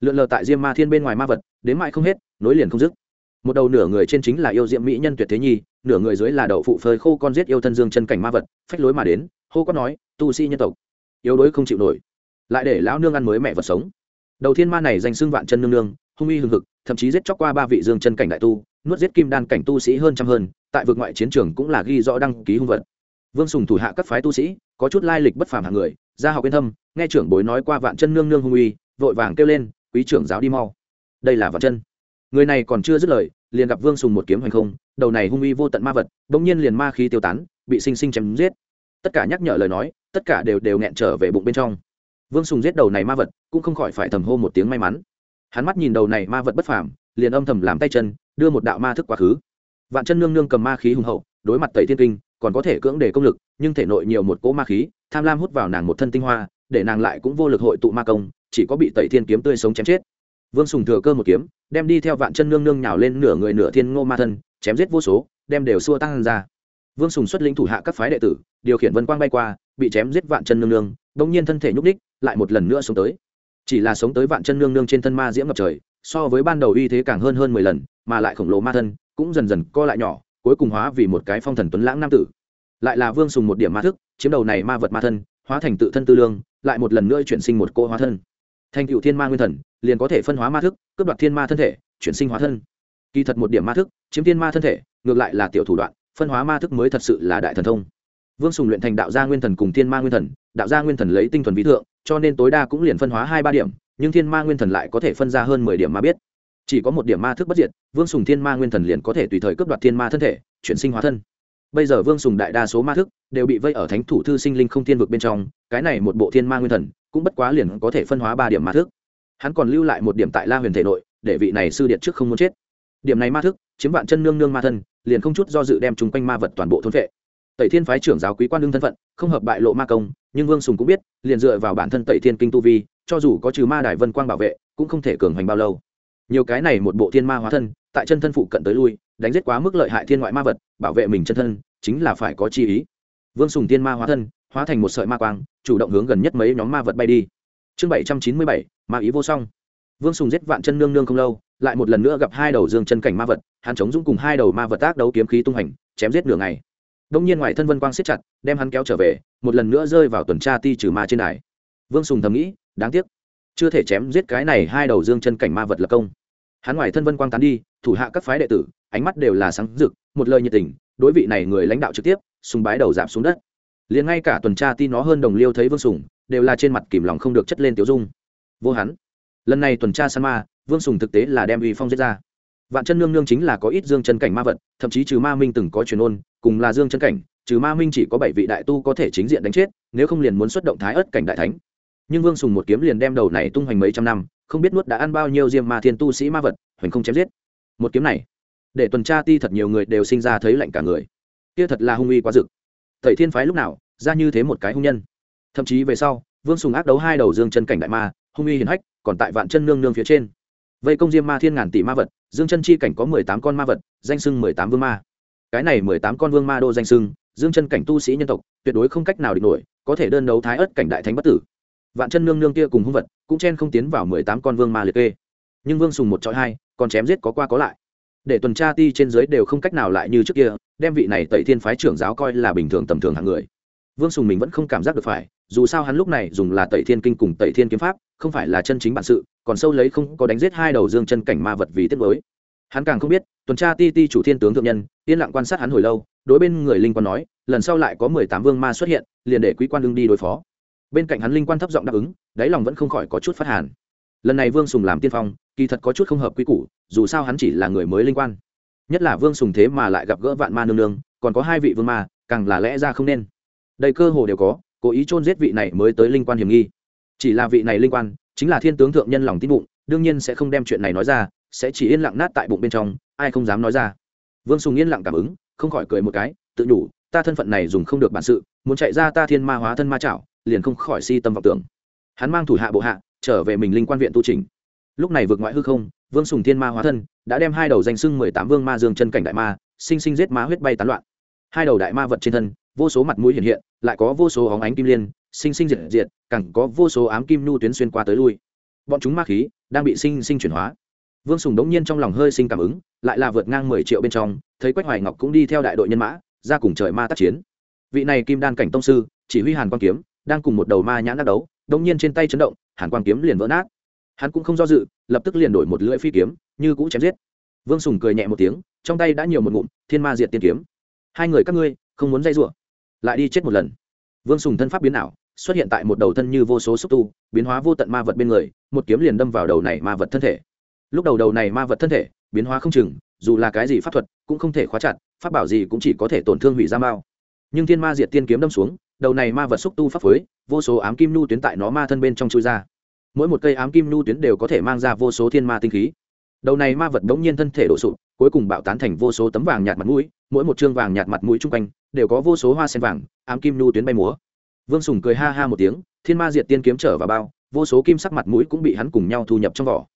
Lượn lờ tại diêm ma thiên bên ngoài ma vật, đến mãi không hết, nối liền không dứt. Một đầu nửa người trên chính là yêu diệm mỹ nhân tuyệt thế nhi, nửa người dưới là đậu phụ phơi khô con giết yêu thân dương chân cảnh ma vật, phách lối mà đến, hô có nói, tu sĩ nhân tộc, yếu đuối không chịu nổi. Lại để lão nương ăn mới mẹ vật sống. Đầu thiên ma này danh xưng vạn chân nương nương, hung uy hừng hực, thậm chí giết chóc qua ba vị dương chân cảnh đại tu, nuốt giết kim đan cảnh tu sĩ hơn trăm hơn, tại vực ngoại chiến trường cũng là ghi rõ đăng ký hung vật. Vương sùng thủ hạ các phái tu sĩ có chút lai lịch bất phàm hạng người, gia học yên thâm, nghe trưởng bối nói qua vạn chân nương nương hung uy, vội vàng kêu lên, quý trưởng giáo đi mau. Đây là vạn chân. Người này còn chưa dứt lời, liền gặp vương sùng một kiếm hành không, đầu này hung uy vô tận ma vật, bỗng nhiên liền ma khí tiêu tán, bị sinh sinh chém giết. Tất cả nhắc nhở lời nói, tất cả đều đều nghẹn trở về bụng bên trong. Vương sùng giết đầu này ma vật, cũng không khỏi phải thầm hô một tiếng may mắn. Hắn mắt nhìn đầu này ma vật bất phàm, liền âm thầm làm tay chân, đưa một đạo ma thức quá khứ. Vạn chân nương nương cầm ma khí hùng hậu, đối mặt tẩy thiên kinh còn có thể cưỡng để công lực, nhưng thể nội nhiều một cỗ ma khí, tham lam hút vào nàng một thân tinh hoa, để nàng lại cũng vô lực hội tụ ma công, chỉ có bị tẩy thiên kiếm tươi sống chém chết. Vương sùng thừa cơ một kiếm, đem đi theo vạn chân nương nương nhào lên nửa người nửa thiên ngô ma thân, chém giết vô số, đem đều xua tăng ra. Vương sùng xuất lĩnh thủ hạ các phái đệ tử, điều khiển vân quang bay qua, bị chém giết vạn chân nương nương, bỗng nhiên thân thể nhúc ních lại một lần nữa sống tới. Chỉ là sống tới vạn chân nương nương trên thân ma diễm ngập trời, so với ban đầu uy thế càng hơn hơn mười lần, mà lại khổng lồ ma thân cũng dần dần co lại nhỏ cuối cùng hóa vì một cái phong thần tuấn lãng nam tử. Lại là vương sùng một điểm ma thức, chiếm đầu này ma vật ma thân, hóa thành tự thân tư lương, lại một lần nữa chuyển sinh một cô hóa thân. Thành cựu thiên ma nguyên thần, liền có thể phân hóa ma thức, cướp đoạt thiên ma thân thể, chuyển sinh hóa thân. Kỳ thật một điểm ma thức, chiếm thiên ma thân thể, ngược lại là tiểu thủ đoạn, phân hóa ma thức mới thật sự là đại thần thông. Vương sùng luyện thành đạo gia nguyên thần cùng thiên ma nguyên thần, đạo gia nguyên thần lấy tinh thuần ví thượng, cho nên tối đa cũng liền phân hóa hai ba điểm, nhưng thiên ma nguyên thần lại có thể phân ra hơn mười điểm ma biết chỉ có một điểm ma thức bất diệt, vương sùng thiên ma nguyên thần liền có thể tùy thời cướp đoạt thiên ma thân thể, chuyển sinh hóa thân. Bây giờ vương sùng đại đa số ma thức đều bị vây ở thánh thủ thư sinh linh không thiên vực bên trong, cái này một bộ thiên ma nguyên thần cũng bất quá liền có thể phân hóa ba điểm ma thức. Hắn còn lưu lại một điểm tại la huyền thể nội, để vị này sư điện trước không muốn chết. Điểm này ma thức, chiếm vạn chân nương nương ma thân, liền không chút do dự đem chung quanh ma vật toàn bộ thôn vệ. Tẩy thiên phái trưởng giáo quý quan đương thân phận, không hợp bại lộ ma công, nhưng vương sùng cũng biết, liền dựa vào bản thân tẩy thiên kinh tu vi, cho dù có trừ ma đài vân quang bảo vệ, cũng không thể cường hành bao lâu nhiều cái này một bộ thiên ma hóa thân, tại chân thân phụ cận tới lui, đánh giết quá mức lợi hại thiên ngoại ma vật, bảo vệ mình chân thân, chính là phải có chi ý. Vương sùng thiên ma hóa thân, hóa thành một sợi ma quang, chủ động hướng gần nhất mấy nhóm ma vật bay đi. Chương bảy trăm chín mươi bảy, ma ý vô song. Vương sùng giết vạn chân nương nương không lâu, lại một lần nữa gặp hai đầu dương chân cảnh ma vật, hắn chống dũng cùng hai đầu ma vật tác đấu kiếm khí tung hành, chém giết nửa ngày. Đông nhiên ngoài thân vân quang siết chặt, đem hắn kéo trở về, một lần nữa rơi vào tuần tra ti trừ ma trên đài. Vương sùng thầm nghĩ, đáng tiếc chưa thể chém giết cái này hai đầu dương chân cảnh ma vật lập công. Hắn ngoài thân vân quang tán đi, thủ hạ các phái đệ tử, ánh mắt đều là sáng rực, một lời nhiệt tình, đối vị này người lãnh đạo trực tiếp, sùng bái đầu giảm xuống đất. Liền ngay cả tuần tra tin nó hơn đồng liêu thấy vương sùng, đều là trên mặt kìm lòng không được chất lên tiểu dung. Vô hắn. Lần này tuần tra san ma, vương sùng thực tế là đem uy phong giết ra. Vạn chân nương nương chính là có ít dương chân cảnh ma vật, thậm chí trừ ma minh từng có truyền ôn, cùng là dương chân cảnh, trừ ma minh chỉ có bảy vị đại tu có thể chính diện đánh chết, nếu không liền muốn xuất động thái ớt cảnh đại thánh nhưng vương sùng một kiếm liền đem đầu này tung hoành mấy trăm năm, không biết nuốt đã ăn bao nhiêu diêm ma thiên tu sĩ ma vật, hoành không chém giết. Một kiếm này, để tuần tra ti thật nhiều người đều sinh ra thấy lạnh cả người. Kia thật là hung uy quá dực thầy thiên phái lúc nào, ra như thế một cái hung nhân. Thậm chí về sau, vương sùng ác đấu hai đầu dương chân cảnh đại ma, hung uy hiển hách, còn tại vạn chân nương nương phía trên. Vây công diêm ma thiên ngàn tỷ ma vật, dương chân chi cảnh có mười tám con ma vật, danh sưng mười tám vương ma. Cái này mười tám con vương ma đô danh sưng dương chân cảnh tu sĩ nhân tộc, tuyệt đối không cách nào địch nổi, có thể đơn đấu thái ớt cảnh đại thánh bất tử vạn chân nương nương kia cùng hung vật cũng chen không tiến vào mười tám con vương ma liệt kê. Nhưng vương sùng một trọi hai, còn chém giết có qua có lại. Để tuần tra ti trên dưới đều không cách nào lại như trước kia, đem vị này tẩy thiên phái trưởng giáo coi là bình thường tầm thường hạng người. Vương sùng mình vẫn không cảm giác được phải, dù sao hắn lúc này dùng là tẩy thiên kinh cùng tẩy thiên kiếm pháp, không phải là chân chính bản sự, còn sâu lấy không có đánh giết hai đầu dương chân cảnh ma vật vì tiết mới. Hắn càng không biết, tuần tra ti ti chủ thiên tướng thượng nhân, yên lặng quan sát hắn hồi lâu, đối bên người linh quan nói, lần sau lại có mười tám vương ma xuất hiện, liền để quý quan đương đi đối phó bên cạnh hắn linh quan thấp giọng đáp ứng, đáy lòng vẫn không khỏi có chút phát hàn. Lần này vương sùng làm tiên phong, kỳ thật có chút không hợp quy củ, dù sao hắn chỉ là người mới linh quan. Nhất là vương sùng thế mà lại gặp gỡ vạn ma nương nương, còn có hai vị vương ma, càng là lẽ ra không nên. Đây cơ hồ đều có, cố ý chôn giết vị này mới tới linh quan hiểm nghi. Chỉ là vị này linh quan, chính là thiên tướng thượng nhân lòng tin bụng, đương nhiên sẽ không đem chuyện này nói ra, sẽ chỉ yên lặng nát tại bụng bên trong, ai không dám nói ra. Vương sùng yên lặng cảm ứng, không khỏi cười một cái, tự nhủ ta thân phận này dùng không được bản sự, muốn chạy ra ta thiên ma hóa thân ma chảo liền không khỏi si tâm vọng tưởng. Hắn mang thủ hạ bộ hạ, trở về mình linh quan viện tu trình lúc này vượt ngoại hư không, vương sùng thiên ma hóa thân, đã đem hai đầu danh sưng mười tám vương ma dương chân cảnh đại ma, sinh sinh giết ma huyết bay tán loạn. Hai đầu đại ma vật trên thân, vô số mặt mũi hiện hiện, lại có vô số óng ánh kim liên, sinh sinh diệt diệt, càng có vô số ám kim nhu tuyến xuyên qua tới lui. Bọn chúng ma khí đang bị sinh sinh chuyển hóa. Vương sùng đống nhiên trong lòng hơi sinh cảm ứng, lại là vượt ngang mười triệu bên trong, thấy quách hoài ngọc cũng đi theo đại đội nhân mã, ra cùng trời ma tác chiến. Vị này kim đan cảnh tông sư, chỉ huy hàn quang kiếm đang cùng một đầu ma nhãn đắc đấu đông nhiên trên tay chấn động, hàn quang kiếm liền vỡ nát. Hắn cũng không do dự, lập tức liền đổi một lưỡi phi kiếm, như cũ chém giết. Vương sùng cười nhẹ một tiếng, trong tay đã nhiều một ngụm thiên ma diệt tiên kiếm. Hai người các ngươi, không muốn dây rủa. Lại đi chết một lần. Vương sùng thân pháp biến ảo, xuất hiện tại một đầu thân như vô số xúc tu, biến hóa vô tận ma vật bên người, một kiếm liền đâm vào đầu này ma vật thân thể. Lúc đầu đầu này ma vật thân thể, biến hóa không chừng, dù là cái gì pháp thuật cũng không thể khóa chặt, pháp bảo gì cũng chỉ có thể tổn thương hủy ra mao. Nhưng thiên ma diệt tiên kiếm đâm xuống đầu này ma vật xúc tu pháp phối, vô số ám kim nu tuyến tại nó ma thân bên trong chui ra. Mỗi một cây ám kim nhu tuyến đều có thể mang ra vô số thiên ma tinh khí. Đầu này ma vật đống nhiên thân thể đổ sụp, cuối cùng bạo tán thành vô số tấm vàng nhạt mặt mũi, mỗi một chương vàng nhạt mặt mũi chung quanh đều có vô số hoa sen vàng, ám kim nhu tuyến bay múa. Vương sùng cười ha ha một tiếng, thiên ma diệt tiên kiếm trở vào bao, vô số kim sắc mặt mũi cũng bị hắn cùng nhau thu nhập trong vỏ.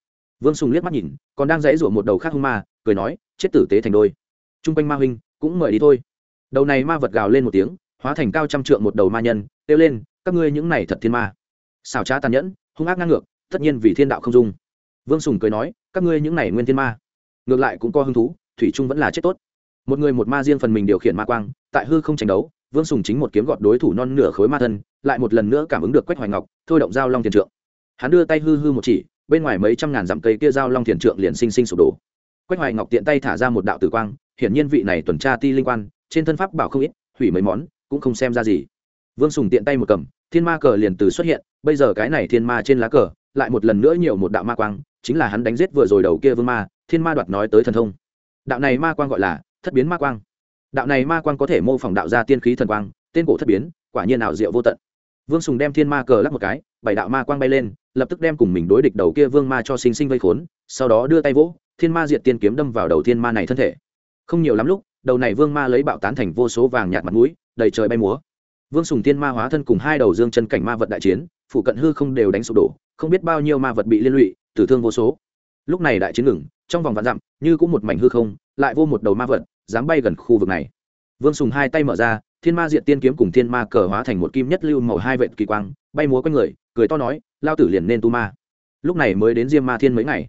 Vương sùng liếc mắt nhìn, còn đang dãy rủa một đầu khác hung ma, cười nói, chết tử tế thành đôi. T r u n g quanh ma huynh cũng mời đi thôi. Đầu này ma vật gào lên một tiếng hóa thành cao trăm trượng một đầu ma nhân, kêu lên, các ngươi những này thật thiên ma. Xảo trá tàn nhẫn, hung ác ngang ngược, tất nhiên vì thiên đạo không dung. Vương sùng cười nói, các ngươi những này nguyên thiên ma, ngược lại cũng có hứng thú, thủy trung vẫn là chết tốt. Một người một ma riêng phần mình điều khiển ma quang, tại hư không tranh đấu, vương sùng chính một kiếm gọt đối thủ non nửa khối ma thân, lại một lần nữa cảm ứng được quách hoài ngọc, thôi động giao long thiền trượng. Hắn đưa tay hư hư một chỉ, bên ngoài mấy trăm ngàn dặm cây kia giao long thiền trượng liền sinh sinh sụp đổ. Quách hoài ngọc tiện tay thả ra một đạo tử quang, hiển nhiên vị này tuần tra ti linh quan, trên thân pháp bảo không ít, hủy mấy món cũng không xem ra gì. Vương sùng tiện tay một cầm, thiên ma cờ liền từ xuất hiện, bây giờ cái này thiên ma trên lá cờ, lại một lần nữa nhiều một đạo ma quang, chính là hắn đánh giết vừa rồi đầu kia vương ma, thiên ma đoạt nói tới thần thông. Đạo này ma quang gọi là thất biến ma quang. Đạo này ma quang có thể mô phỏng đạo ra tiên khí thần quang, tên cổ thất biến, quả nhiên ảo diệu vô tận. Vương sùng đem thiên ma cờ lắc một cái, bảy đạo ma quang bay lên, lập tức đem cùng mình đối địch đầu kia vương ma cho sinh sinh vây khốn, sau đó đưa tay vỗ, thiên ma diệt tiên kiếm đâm vào đầu thiên ma này thân thể. Không nhiều lắm lúc, đầu này vương ma lấy bạo tán thành vô số vàng nhạt mặt mũi đầy trời bay múa. Vương sùng tiên ma hóa thân cùng hai đầu dương chân cảnh ma vật đại chiến phụ cận hư không đều đánh sụp đổ, không biết bao nhiêu ma vật bị liên lụy, tử thương vô số. Lúc này đại chiến ngừng, trong vòng vạn dặm, như cũng một mảnh hư không, lại vô một đầu ma vật, dám bay gần khu vực này. Vương sùng hai tay mở ra, thiên ma diện tiên kiếm cùng thiên ma cờ hóa thành một kim nhất lưu màu hai vệt kỳ quang, bay múa quanh người, cười to nói, lao tử liền nên tu ma. Lúc này mới đến diêm ma thiên mấy ngày.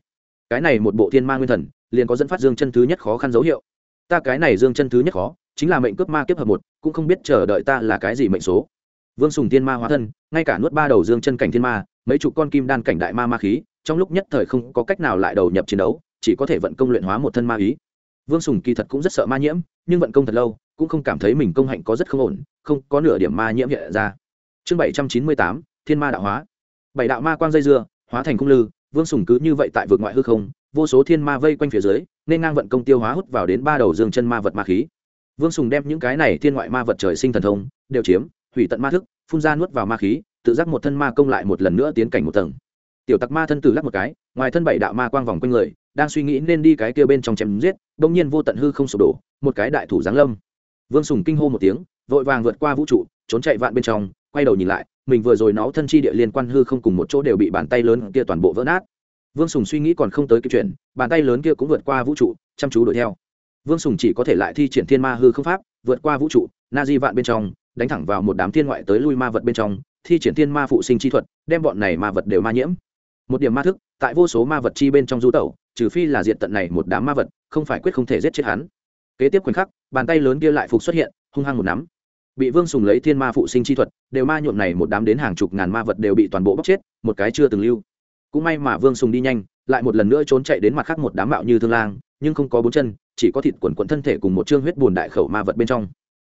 Cái này một bộ thiên ma nguyên thần, liền có dẫn phát dương chân thứ nhất khó khăn dấu hiệu. Ta cái này dương chân thứ nhất khó chính là mệnh cướp ma kiếp hợp một, cũng không biết chờ đợi ta là cái gì mệnh số. Vương sùng thiên ma hóa thân, ngay cả nuốt ba đầu dương chân cảnh thiên ma, mấy chục con kim đan cảnh đại ma ma khí, trong lúc nhất thời không có cách nào lại đầu nhập chiến đấu, chỉ có thể vận công luyện hóa một thân ma ý. Vương sùng kỳ thật cũng rất sợ ma nhiễm, nhưng vận công thật lâu, cũng không cảm thấy mình công hạnh có rất không ổn, không có nửa điểm ma nhiễm hiện ra. Chương bảy trăm chín mươi tám, thiên ma đạo hóa. Bảy đạo ma quang dây dưa, hóa thành cung lư, vương sùng cứ như vậy tại vượt ngoại hư không, vô số thiên ma vây quanh phía dưới, nên ngang vận công tiêu hóa hút vào đến ba đầu dương chân ma vật ma khí vương sùng đem những cái này thiên ngoại ma vật trời sinh thần thông, đều chiếm, hủy tận ma thức, phun ra nuốt vào ma khí, tự giác một thân ma công lại một lần nữa tiến cảnh một tầng. Tiểu tặc ma thân tử lắc một cái, ngoài thân bảy đạo ma quang vòng quanh người, đang suy nghĩ nên đi cái kia bên trong chém giết, bỗng nhiên vô tận hư không sụp đổ, một cái đại thủ giáng lâm. Vương sùng kinh hô một tiếng, vội vàng vượt qua vũ trụ, trốn chạy vạn bên trong, quay đầu nhìn lại, mình vừa rồi nó thân chi địa liên quan hư không cùng một chỗ đều bị bàn tay lớn kia toàn bộ vỡ nát. Vương sùng suy nghĩ còn không tới cái chuyện, bàn tay lớn kia cũng vượt qua vũ trụ, chăm chú đuổi theo vương sùng chỉ có thể lại thi triển thiên ma hư không pháp, vượt qua vũ trụ, na di vạn bên trong, đánh thẳng vào một đám thiên ngoại tới lui ma vật bên trong, thi triển thiên ma phụ sinh chi thuật, đem bọn này ma vật đều ma nhiễm. Một điểm ma thức, tại vô số ma vật chi bên trong du tẩu, trừ phi là diện tận này một đám ma vật, không phải quyết không thể giết chết hắn. Kế tiếp khoảnh khắc, bàn tay lớn kia lại phục xuất hiện, hung hăng một nắm. Bị vương sùng lấy thiên ma phụ sinh chi thuật, đều ma nhuộm này một đám đến hàng chục ngàn ma vật đều bị toàn bộ bóc chết, một cái chưa từng lưu. Cũng may mà vương sùng đi nhanh, lại một lần nữa trốn chạy đến mặt khác một đám mạo như thương lang, nhưng không có bốn chân chỉ có thịt quần quần thân thể cùng một chương huyết bùn đại khẩu ma vật bên trong.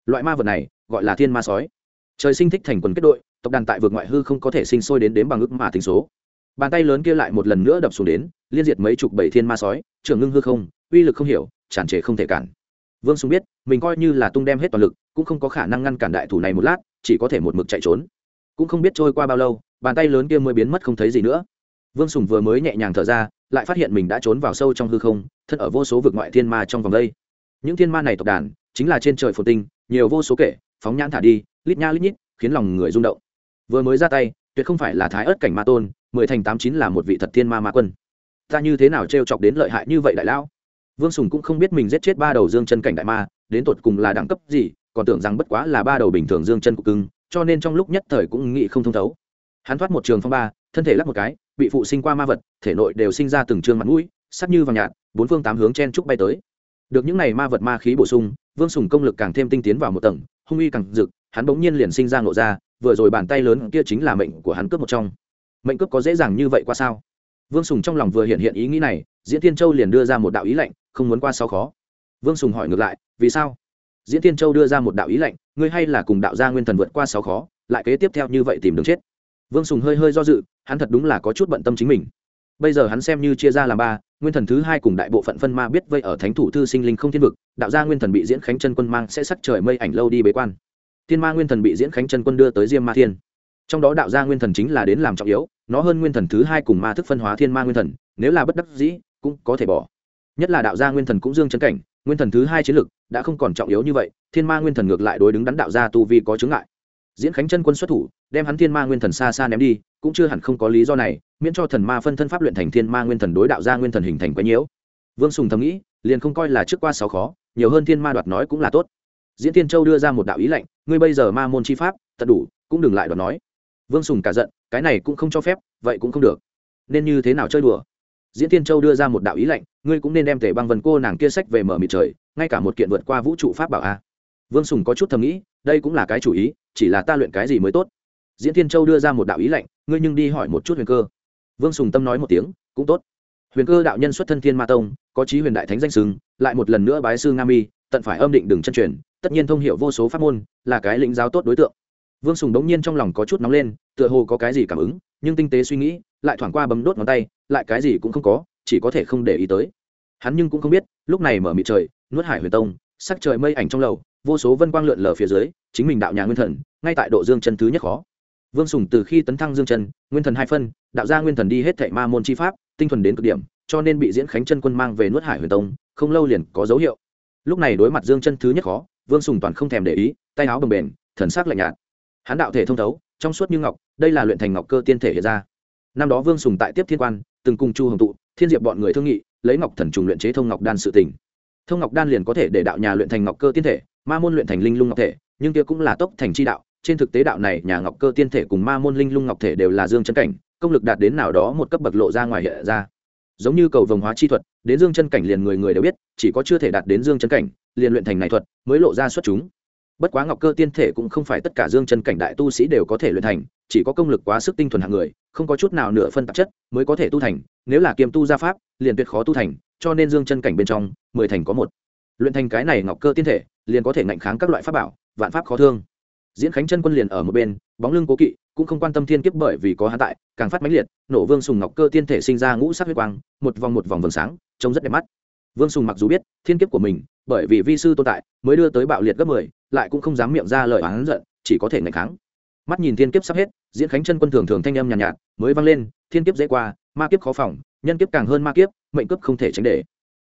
Loại ma vật này, gọi là thiên ma sói. Trời sinh thích thành quần kết đội, tộc đàn tại vượt ngoại hư không có thể sinh sôi đến đếm bằng ước mà tính số. Bàn tay lớn kia lại một lần nữa đập xuống đến, liên diệt mấy chục bảy thiên ma sói, trưởng ngưng hư không, uy lực không hiểu, tràn trề không thể cản. Vương sùng biết, mình coi như là tung đem hết toàn lực, cũng không có khả năng ngăn cản đại thủ này một lát, chỉ có thể một mực chạy trốn. Cũng không biết trôi qua bao lâu, bàn tay lớn kia mới biến mất không thấy gì nữa. Vương sùng vừa mới nhẹ nhàng thở ra, lại phát hiện mình đã trốn vào sâu trong hư không thân ở vô số vực ngoại thiên ma trong vòng đây. Những thiên ma này tộc đàn chính là trên trời phồn tinh, nhiều vô số kể, phóng nhãn thả đi, lít nha lít nhít, khiến lòng người rung động. Vừa mới ra tay, tuyệt không phải là thái ớt cảnh ma tôn, mười thành tám chín là một vị thật thiên ma ma quân. Ta như thế nào t chọc đến lợi hại như vậy đại lão? Vương sùng cũng không biết mình giết chết ba đầu dương chân cảnh đại ma, đến tột cùng là đẳng cấp gì, còn tưởng rằng bất quá là ba đầu bình thường dương chân của cưng, cho nên trong lúc nhất thời cũng nghĩ không thông thấu. Hắn thoát một trường phong ba, thân thể lắc một cái, bị phụ sinh qua ma vật, thể nội đều sinh ra từng trường mặt mũi sắc như vàng nhạt, bốn phương tám hướng chen trúc bay tới. Được những này ma vật ma khí bổ sung, vương sùng công lực càng thêm tinh tiến vào một tầng, hung uy càng rực, hắn bỗng nhiên liền sinh ra ngộ ra, vừa rồi bàn tay lớn kia chính là mệnh của hắn cướp một trong. Mệnh cướp có dễ dàng như vậy qua sao? Vương sùng trong lòng vừa hiện hiện ý nghĩ này, diễn tiên châu liền đưa ra một đạo ý lệnh, không muốn qua sáu khó. Vương sùng hỏi ngược lại, vì sao? Diễn tiên châu đưa ra một đạo ý lệnh, ngươi hay là cùng đạo gia nguyên thần vượt qua sáu khó, lại kế tiếp theo như vậy tìm đường chết. Vương sùng hơi hơi do dự, hắn thật đúng là có chút bận tâm chính mình. Bây giờ hắn xem như chia ra làm ba nguyên thần thứ hai cùng đại bộ phận phân ma biết vây ở thánh thủ thư sinh linh không thiên vực, đạo gia nguyên thần bị diễn khánh chân quân mang sẽ sắc trời mây ảnh lâu đi bế quan. Thiên ma nguyên thần bị diễn khánh chân quân đưa tới diêm ma thiên. Trong đó đạo gia nguyên thần chính là đến làm trọng yếu, nó hơn nguyên thần thứ hai cùng ma thức phân hóa thiên ma nguyên thần, nếu là bất đắc dĩ, cũng có thể bỏ. Nhất là đạo gia nguyên thần cũng dương chấn cảnh, nguyên thần thứ hai chiến lực đã không còn trọng yếu như vậy, thiên ma nguyên thần ngược lại đối đứng đắn đạo gia tu vi có chướng ngại. Diễn khánh chân quân xuất thủ, đem hắn thiên ma nguyên thần xa xa ném đi, cũng chưa hẳn không có lý do này miễn cho thần ma phân thân pháp luyện thành thiên ma nguyên thần đối đạo ra nguyên thần hình thành quá nhiễu. Vương sùng thầm nghĩ, liền không coi là trước qua sáu khó, nhiều hơn thiên ma đoạt nói cũng là tốt. Diễn tiên châu đưa ra một đạo ý lệnh, ngươi bây giờ ma môn chi pháp, tận đủ, cũng đừng lại đoạt nói. Vương sùng cả giận, cái này cũng không cho phép, vậy cũng không được. Nên như thế nào chơi đùa? Diễn tiên châu đưa ra một đạo ý lệnh, ngươi cũng nên đem thể băng vần cô nàng kia sách về mở mịt trời, ngay cả một kiện vượt qua vũ trụ pháp bảo a. Vương sùng có chút thầm nghĩ, đây cũng là cái chủ ý, chỉ là ta luyện cái gì mới tốt. Diễn tiên châu đưa ra một đạo ý lệnh, ngươi nhưng đi hỏi một chút huyền cơ vương sùng tâm nói một tiếng, cũng tốt. Huyền cơ đạo nhân xuất thân thiên ma tông, có chí huyền đại thánh danh sừng lại một lần nữa bái sư nga mi, tận phải âm định đừng chân truyền, tất nhiên thông hiệu vô số pháp môn, là cái lĩnh giáo tốt đối tượng. Vương sùng đống nhiên trong lòng có chút nóng lên, tựa hồ có cái gì cảm ứng, nhưng tinh tế suy nghĩ, lại thoảng qua bấm đốt ngón tay, lại cái gì cũng không có, chỉ có thể không để ý tới. Hắn nhưng cũng không biết, lúc này mở mịt trời, nuốt hải huyền tông, sắc trời mây ảnh trong lầu, vô số vân quang lượn lờ phía dưới, chính mình đạo nhà nguyên thần, ngay tại độ dương chân thứ nhất khó vương sùng từ khi tấn thăng dương chân, nguyên thần hai phân, đạo gia nguyên thần đi hết thệ ma môn chi pháp, tinh thuần đến cực điểm, cho nên bị diễn khánh chân quân mang về nuốt hải huyền tông, không lâu liền có dấu hiệu. Lúc này đối mặt dương chân thứ nhất khó, vương sùng toàn không thèm để ý, tay áo bồng bền thần sắc lạnh nhạt. Hắn đạo thể thông thấu, trong suốt như ngọc, đây là luyện thành ngọc cơ tiên thể hiện ra. Năm đó vương sùng tại tiếp thiên quan, từng cùng chu hồng tụ, thiên diệp bọn người thương nghị, lấy ngọc thần trùng luyện chế thông ngọc đan sự tình. Thông ngọc đan liền có thể để đạo nhà luyện thành ngọc cơ tiên thể, ma môn luyện thành linh lung ngọc thể, nhưng kia cũng là tốc thành chi đạo trên thực tế đạo này, nhà ngọc cơ tiên thể cùng ma môn linh lung ngọc thể đều là dương chân cảnh, công lực đạt đến nào đó một cấp bậc lộ ra ngoài hiện ra. Giống như cầu vồng hóa chi thuật, đến dương chân cảnh liền người người đều biết, chỉ có chưa thể đạt đến dương chân cảnh, liền luyện thành này thuật mới lộ ra xuất chúng. Bất quá ngọc cơ tiên thể cũng không phải tất cả dương chân cảnh đại tu sĩ đều có thể luyện thành, chỉ có công lực quá sức tinh thuần hạng người, không có chút nào nửa phân tạp chất mới có thể tu thành, nếu là kiêm tu gia pháp, liền tuyệt khó tu thành, cho nên dương chân cảnh bên trong, mười thành có một. Luyện thành cái này ngọc cơ tiên thể, liền có thể ngạnh kháng các loại pháp bảo, vạn pháp khó thương diễn khánh chân quân liền ở một bên bóng lưng cố kỵ cũng không quan tâm thiên kiếp bởi vì có hắn tại càng phát mãnh liệt nổ vương sùng ngọc cơ tiên thể sinh ra ngũ sắc huyết quang một vòng một vòng vầng sáng trông rất đẹp mắt. Vương sùng mặc dù biết thiên kiếp của mình bởi vì vi sư tồn tại mới đưa tới bạo liệt gấp mười lại cũng không dám miệng ra lời oán giận chỉ có thể ngày kháng. Mắt nhìn thiên kiếp sắp hết diễn khánh chân quân thường thường thanh âm nhàn nhạt, nhạt mới vang lên thiên kiếp dễ qua ma kiếp khó phòng nhân kiếp càng hơn ma kiếp mệnh cấp không thể tránh để.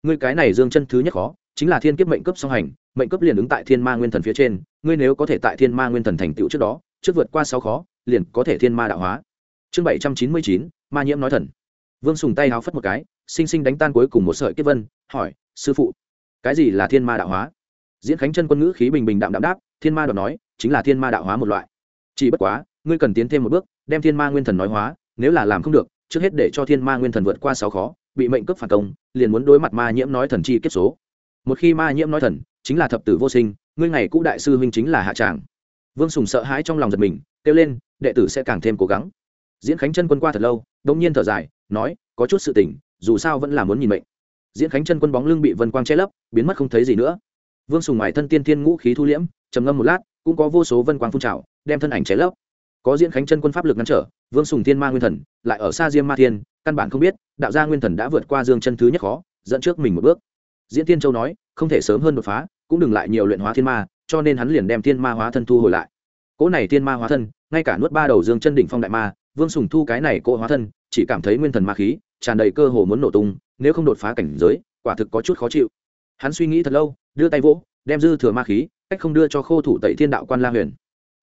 Ngươi cái này dương chân thứ nhất khó chính là thiên kiếp mệnh cấp song hành, mệnh cấp liền ứng tại thiên ma nguyên thần phía trên, ngươi nếu có thể tại thiên ma nguyên thần thành tựu trước đó, trước vượt qua sáu khó, liền có thể thiên ma đạo hóa. Chương bảy trăm chín mươi chín, ma nhiễm nói thần. Vương sùng tay háo phất một cái, sinh sinh đánh tan cuối cùng một sợi kiếp vân, hỏi, sư phụ, cái gì là thiên ma đạo hóa? Diễn khánh chân quân ngữ khí bình bình đạm đạm đáp, thiên ma đọc nói, chính là thiên ma đạo hóa một loại. Chỉ bất quá, ngươi cần tiến thêm một bước, đem thiên ma nguyên thần nói hóa, nếu là làm không được, trước hết để cho thiên ma nguyên thần vượt qua sáu khó, bị mệnh cấp phản công, liền muốn đối mặt ma nhiễm nói thần chi kiếp số một khi ma nhiễm nói thần, chính là thập tử vô sinh, ngươi ngày cũ đại sư huynh chính là hạ tràng. Vương sùng sợ hãi trong lòng giật mình, kêu lên, đệ tử sẽ càng thêm cố gắng. Diễn khánh chân quân qua thật lâu đông nhiên thở dài, nói, có chút sự tỉnh dù sao vẫn là muốn nhìn mệnh. Diễn khánh chân quân bóng lưng bị vân quang che lấp, biến mất không thấy gì nữa. Vương sùng ngoài thân tiên thiên ngũ khí thu liễm, trầm ngâm một lát, cũng có vô số vân quang phun trào, đem thân ảnh che lấp. Có diễn khánh chân quân pháp lực ngăn trở, vương sùng thiên ma nguyên thần, lại ở xa diêm ma thiên, căn bản không biết, đạo gia nguyên thần đã vượt qua dương chân thứ nhất khó, dẫn trước mình một bước diễn tiên châu nói, không thể sớm hơn đột phá, cũng đừng lại nhiều luyện hóa thiên ma, cho nên hắn liền đem thiên ma hóa thân thu hồi lại. Cỗ này thiên ma hóa thân, ngay cả nuốt ba đầu dương chân đỉnh phong đại ma, vương sùng thu cái này cỗ hóa thân, chỉ cảm thấy nguyên thần ma khí, tràn đầy cơ hồ muốn nổ tung, nếu không đột phá cảnh giới, quả thực có chút khó chịu. Hắn suy nghĩ thật lâu, đưa tay vỗ, đem dư thừa ma khí, cách không đưa cho khô thủ tẩy thiên đạo quan la huyền.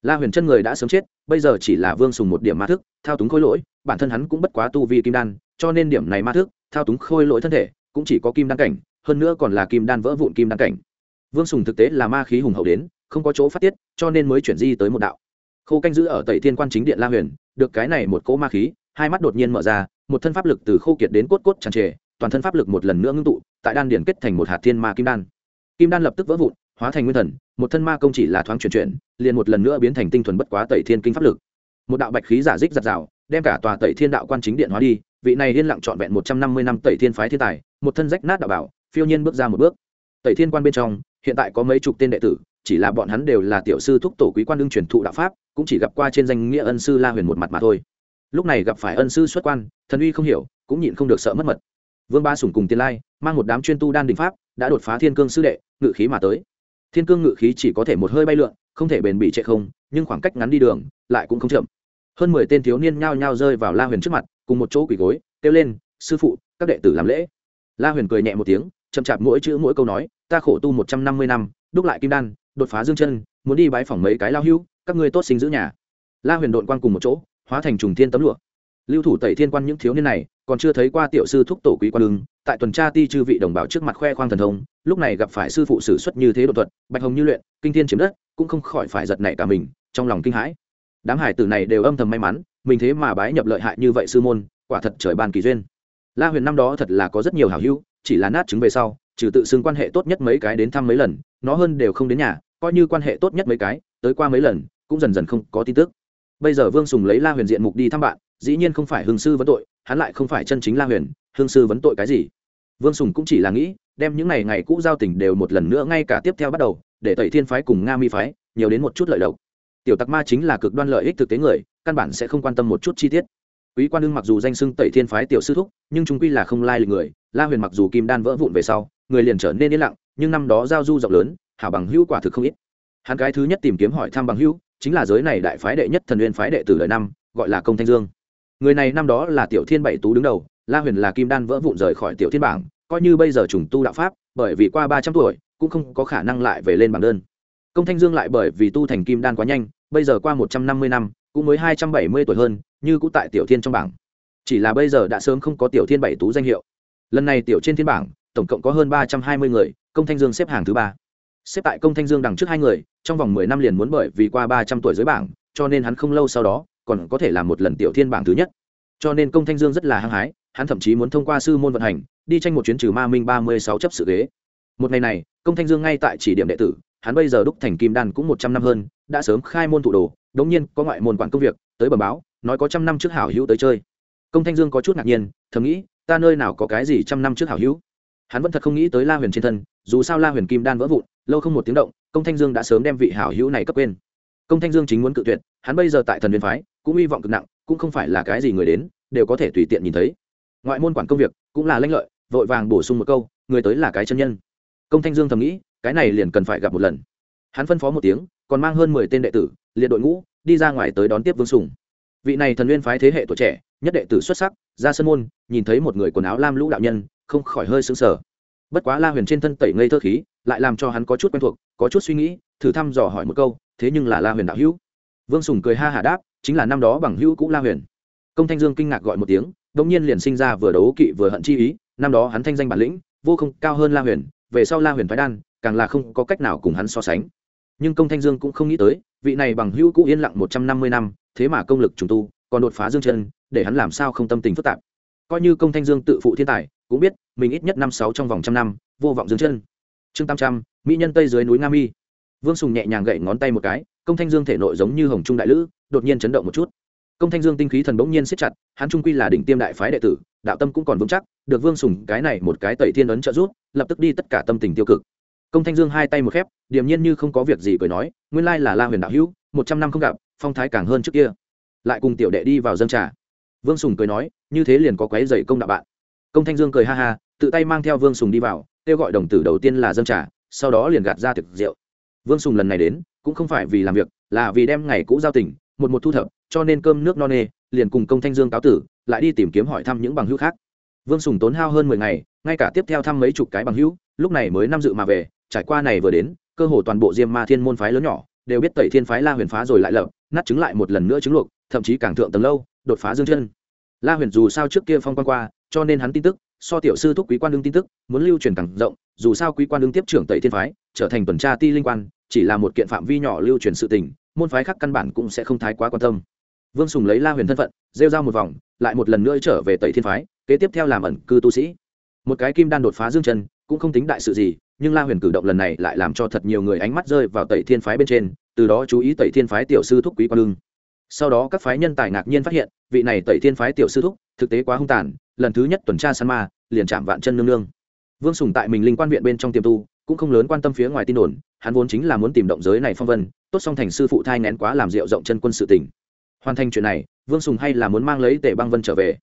La huyền chân người đã sớm chết, bây giờ chỉ là vương sùng một điểm ma thức, thao túng khôi lỗi, bản thân hắn cũng bất quá tu vi kim đan, cho nên điểm này ma thức, thao túng khôi lỗi thân thể, cũng chỉ có kim đan cảnh hơn nữa còn là kim đan vỡ vụn kim đan cảnh. Vương sùng thực tế là ma khí hùng hậu đến, không có chỗ phát tiết, cho nên mới chuyển di tới một đạo. Khô canh giữ ở tẩy thiên quan chính điện la huyền, được cái này một cỗ ma khí, hai mắt đột nhiên mở ra, một thân pháp lực từ khô kiệt đến cốt cốt tràn trề, toàn thân pháp lực một lần nữa ngưng tụ, tại đan điển kết thành một hạt thiên ma kim đan. Kim đan lập tức vỡ vụn, hóa thành nguyên thần, một thân ma công chỉ là thoáng chuyển chuyển, liền một lần nữa biến thành tinh thuần bất quá tẩy thiên kinh pháp lực. Một đạo bạch khí giả dích giặt rào, đem cả tòa tẩy thiên đạo quan chính điện hóa đi, vị này liên lặng trọn vẹn một trăm năm mươi năm tẩy thiên phái thiên tài, một thân rách nát đạo bảo phiêu nhiên bước ra một bước. Tẩy thiên quan bên trong, hiện tại có mấy chục tên đệ tử, chỉ là bọn hắn đều là tiểu sư thúc tổ quý quan đương truyền thụ đạo pháp, cũng chỉ gặp qua trên danh nghĩa ân sư la huyền một mặt mà thôi. Lúc này gặp phải ân sư xuất quan, thần uy không hiểu, cũng nhịn không được sợ mất mật. Vương ba sủng cùng tiên lai, mang một đám chuyên tu đan đình pháp, đã đột phá thiên cương sư đệ, ngự khí mà tới. Thiên cương ngự khí chỉ có thể một hơi bay lượn, không thể bền bị chạy không, nhưng khoảng cách ngắn đi đường, lại cũng không chậm. Hơn mười tên thiếu niên nhao nhao rơi vào la huyền trước mặt, cùng một chỗ quỳ gối, kêu lên, sư phụ, các đệ tử làm lễ. La huyền cười nhẹ một tiếng chậm chạp mỗi chữ mỗi câu nói, ta khổ tu một trăm năm mươi năm, đúc lại kim đan, đột phá dương chân, muốn đi bái phỏng mấy cái lao hưu, các ngươi tốt sinh giữ nhà. La huyền đội quan cùng một chỗ, hóa thành trùng thiên tấm lụa. Lưu thủ tẩy thiên quan những thiếu niên này, còn chưa thấy qua tiểu sư thúc tổ quý quan lưng tại tuần tra ti chư vị đồng bào trước mặt khoe khoang thần thông, lúc này gặp phải sư phụ sử xuất như thế độ thuật, bạch hồng như luyện, kinh thiên chiếm đất, cũng không khỏi phải giật nảy cả mình, trong lòng kinh hãi. Đám hải tử này đều âm thầm may mắn, mình thế mà bái nhập lợi hại như vậy sư môn, quả thật trời ban kỳ duyên. La huyền năm đó thật là có rất nhiều hảo hữu chỉ là nát trứng về sau, trừ tự xưng quan hệ tốt nhất mấy cái đến thăm mấy lần, nó hơn đều không đến nhà, coi như quan hệ tốt nhất mấy cái, tới qua mấy lần, cũng dần dần không có tin tức. Bây giờ vương sùng lấy la huyền diện mục đi thăm bạn, dĩ nhiên không phải hương sư vấn tội, hắn lại không phải chân chính la huyền hương sư vấn tội cái gì? Vương sùng cũng chỉ là nghĩ, đem những ngày ngày cũ giao tình đều một lần nữa ngay cả tiếp theo bắt đầu, để tẩy thiên phái cùng nga mi phái nhiều đến một chút lợi độc. Tiểu tặc ma chính là cực đoan lợi ích thực tế người, căn bản sẽ không quan tâm một chút chi tiết. Quý quan đương mặc dù danh xưng tẩy thiên phái tiểu sư thúc, nhưng chúng quy là không lai lịch người la huyền mặc dù kim đan vỡ vụn về sau, người liền trở nên yên lặng, nhưng năm đó giao du rộng lớn, hảo bằng hữu quả thực không ít. Hắn cái thứ nhất tìm kiếm hỏi thăm bằng hữu, chính là giới này đại phái đệ nhất thần uyên phái đệ tử đời năm, gọi là công thanh dương. Người này năm đó là tiểu thiên bảy tú đứng đầu, la huyền là kim đan vỡ vụn rời khỏi tiểu thiên bảng, coi như bây giờ trùng tu đạo pháp, bởi vì qua ba trăm tuổi, cũng không có khả năng lại về lên bảng đơn. Công thanh dương lại bởi vì tu thành kim đan quá nhanh, bây giờ qua một trăm năm mươi năm, cũng mới hai trăm bảy mươi tuổi hơn, như cũng tại tiểu thiên trong bảng. Chỉ là bây giờ đã sớm không có tiểu thiên bảy tú danh hiệu lần này tiểu trên thiên bảng, tổng cộng có hơn ba trăm hai mươi người, công thanh dương xếp hàng thứ ba. Xếp tại công thanh dương đằng trước hai người, trong vòng mười năm liền muốn bởi vì qua ba trăm tuổi dưới bảng, cho nên hắn không lâu sau đó, còn có thể làm một lần tiểu thiên bảng thứ nhất. Cho nên công thanh dương rất là hăng hái, hắn thậm chí muốn thông qua sư môn vận hành, đi tranh một chuyến trừ ma minh ba mươi sáu chấp sự ghế. Một ngày này, công thanh dương ngay tại chỉ điểm đệ tử, hắn bây giờ đúc thành kim đan cũng một trăm năm hơn, đã sớm khai môn thủ đồ, đống nhiên có ngoại môn quản công việc, tới bờ báo, nói có trăm năm trước hảo hữu tới chơi công thanh dương có chút ngạc nhiên, thầm nghĩ, ta nơi nào có cái gì trăm năm trước hảo hữu? Hắn vẫn thật không nghĩ tới la huyền trên thân, dù sao la huyền kim đan vỡ vụn, lâu không một tiếng động, công thanh dương đã sớm đem vị hảo hữu này cấp quên. Công thanh dương chính muốn cự tuyệt, hắn bây giờ tại thần viên phái, cũng hy vọng cực nặng, cũng không phải là cái gì người đến, đều có thể tùy tiện nhìn thấy. Ngoại môn quản công việc, cũng là lanh lợi, vội vàng bổ sung một câu, người tới là cái chân nhân. Công thanh dương thầm nghĩ, cái này liền cần phải gặp một lần. Hắn phân phó một tiếng, còn mang hơn mười tên đệ tử, liệt đội ngũ, đi ra ngoài tới đón tiếp vương sùng. Vị này thần nguyên phái thế hệ tuổi trẻ nhất đệ tử xuất sắc, ra sân môn, nhìn thấy một người quần áo lam lũ đạo nhân, không khỏi hơi sững sờ. Bất quá la huyền trên thân tẩy ngây thơ khí, lại làm cho hắn có chút quen thuộc, có chút suy nghĩ, thử thăm dò hỏi một câu, thế nhưng là la huyền đạo hữu? Vương sùng cười ha hả đáp, chính là năm đó bằng hữu cũ la huyền. Công thanh dương kinh ngạc gọi một tiếng đ nhiên liền sinh ra vừa đấu kỵ vừa hận chi ý, năm đó hắn thanh danh bản lĩnh, vô không cao hơn la huyền, về sau la huyền phái đan, càng là không có cách nào cùng hắn so sánh. Nhưng công thanh dương cũng không nghĩ tới, vị này bằng hữu cũ yên lặng một trăm năm mươi năm, thế mà công lực trùng tu còn đột phá dương chân, để hắn làm sao không tâm tình phức tạp. Coi như công thanh dương tự phụ thiên tài, cũng biết, mình ít nhất năm sáu trong vòng trăm năm, vô vọng dương chân. Chương tam trăm, mỹ nhân tây dưới núi nga mi. Vương sùng nhẹ nhàng gậy ngón tay một cái, công thanh dương thể nội giống như hồng trung đại lữ, đột nhiên chấn động một chút. Công thanh dương tinh khí thần bỗng nhiên siết chặt, hắn trung quy là đỉnh tiêm đại phái đệ tử, đạo tâm cũng còn vững chắc, được vương sùng cái này một cái tẩy thiên ấn trợ rút lập tức đi tất cả tâm tình tiêu cực. Công thanh dương hai tay một khép, điềm nhiên như không có việc gì cười nói, nguyên lai là la huyền đạo hữu, một trăm năm không gặp, phong thái càng hơn trước kia lại cùng tiểu đệ đi vào dân trà. Vương sùng cười nói, như thế liền có quái dày công đạo bạn. Công thanh dương cười ha ha, tự tay mang theo vương sùng đi vào, kêu gọi đồng tử đầu tiên là dân trà, sau đó liền gạt ra thực rượu. Vương sùng lần này đến, cũng không phải vì làm việc, là vì đem ngày cũ giao tình, một một thu thập, cho nên cơm nước no nê, liền cùng công thanh dương cáo tử, lại đi tìm kiếm hỏi thăm những bằng hữu khác. Vương sùng tốn hao hơn mười ngày, ngay cả tiếp theo thăm mấy chục cái bằng hữu, lúc này mới năm dự mà về, trải qua này vừa đến, cơ hồ toàn bộ diêm ma thiên môn phái lớn nhỏ, đều biết tẩy thiên phái la huyền phá rồi lại lập, nát chứng lại một lần nữa chứng luộc thậm chí càng thượng tầng lâu, đột phá dương chân. La huyền dù sao trước kia phong quan qua, cho nên hắn tin tức, so tiểu sư thúc quý quan đương tin tức, muốn lưu truyền càng rộng, dù sao quý quan đương tiếp trưởng tẩy thiên phái, trở thành tuần tra ti linh quan, chỉ là một kiện phạm vi nhỏ lưu truyền sự tình, môn phái khác căn bản cũng sẽ không thái quá quan tâm. Vương sùng lấy la huyền thân phận, rêu ra một vòng, lại một lần nữa trở về tẩy thiên phái, kế tiếp theo làm ẩn cư tu sĩ. Một cái kim đan đột phá dương chân, cũng không tính đại sự gì, nhưng la huyền cử động lần này lại làm cho thật nhiều người ánh mắt rơi vào tẩy thiên phái bên trên, từ đó chú ý tẩy thiên phái tiểu sư thúc quý quan lương sau đó các phái nhân tài ngạc nhiên phát hiện, vị này tẩy thiên phái tiểu sư thúc, thực tế quá hung tàn, lần thứ nhất tuần tra san ma, liền chạm vạn chân nương nương. Vương sùng tại mình linh quan viện bên trong tiềm tu, cũng không lớn quan tâm phía ngoài tin đồn, hắn vốn chính là muốn tìm động giới này phong vân, tốt song thành sư phụ thai nén quá làm rượu rộng chân quân sự tỉnh hoàn thành chuyện này, vương sùng hay là muốn mang lấy tể băng vân trở về.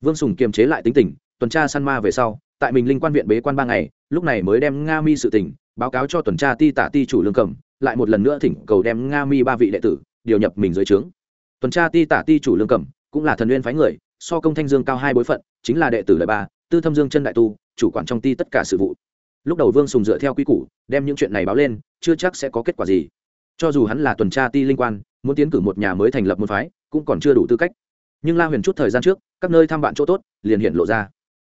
Vương sùng kiềm chế lại tính tình, tuần tra san ma về sau, tại mình linh quan viện bế quan ba ngày, lúc này mới đem nga mi sự tỉnh báo cáo cho tuần tra ti tả ti chủ lương cầm, lại một lần nữa thỉnh cầu đem nga mi ba vị đệ tử, điều nhập mình dưới trướng tuần tra ti tả ti chủ lương cẩm, cũng là thần nguyên phái người, so công thanh dương cao hai bối phận, chính là đệ tử lợi ba, tư thâm dương chân đại tu, chủ quản trong ti tất cả sự vụ. Lúc đầu vương sùng dựa theo quy củ, đem những chuyện này báo lên, chưa chắc sẽ có kết quả gì. Cho dù hắn là tuần tra ti linh quan, muốn tiến cử một nhà mới thành lập một phái, cũng còn chưa đủ tư cách. Nhưng la huyền chút thời gian trước, các nơi thăm bạn chỗ tốt, liền hiện lộ ra.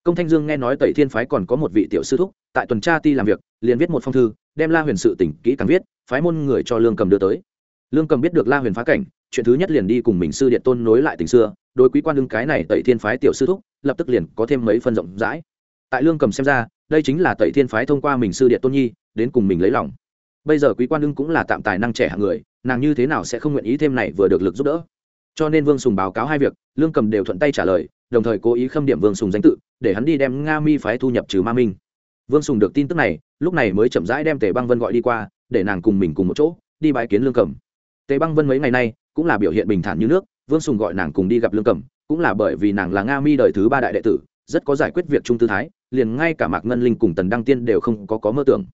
Công thanh dương nghe nói tẩy thiên phái còn có một vị tiểu sư thúc, tại tuần tra ti làm việc, liền viết một phong thư, đem la huyền sự tỉnh kỹ càng viết, phái môn người cho lương cầm đưa tới. Lương cầm biết được la huyền phá cảnh chuyện thứ nhất liền đi cùng mình sư điện tôn nối lại tình xưa, đối quý quan đương cái này tẩy thiên phái tiểu sư thúc, lập tức liền có thêm mấy phân rộng rãi. Tại lương cầm xem ra, đây chính là tẩy thiên phái thông qua mình sư điện tôn nhi, đến cùng mình lấy lòng. Bây giờ quý quan đương cũng là tạm tài năng trẻ hạng người, nàng như thế nào sẽ không nguyện ý thêm này vừa được lực giúp đỡ? Cho nên vương sùng báo cáo hai việc, lương cầm đều thuận tay trả lời, đồng thời cố ý khâm điểm vương sùng danh tự, để hắn đi đem nga mi phái thu nhập trừ ma minh. Vương sùng được tin tức này, lúc này mới chậm rãi đem tề băng vân gọi đi qua, để nàng cùng mình cùng một chỗ, đi bãi kiến lương cầm. Tề băng vân mấy ngày nay cũng là biểu hiện bình thản như nước vương sùng gọi nàng cùng đi gặp lương Cẩm, cũng là bởi vì nàng là nga mi đời thứ ba đại đệ tử rất có giải quyết việc trung tư thái liền ngay cả mạc ngân linh cùng tần đăng tiên đều không có có mơ tưởng.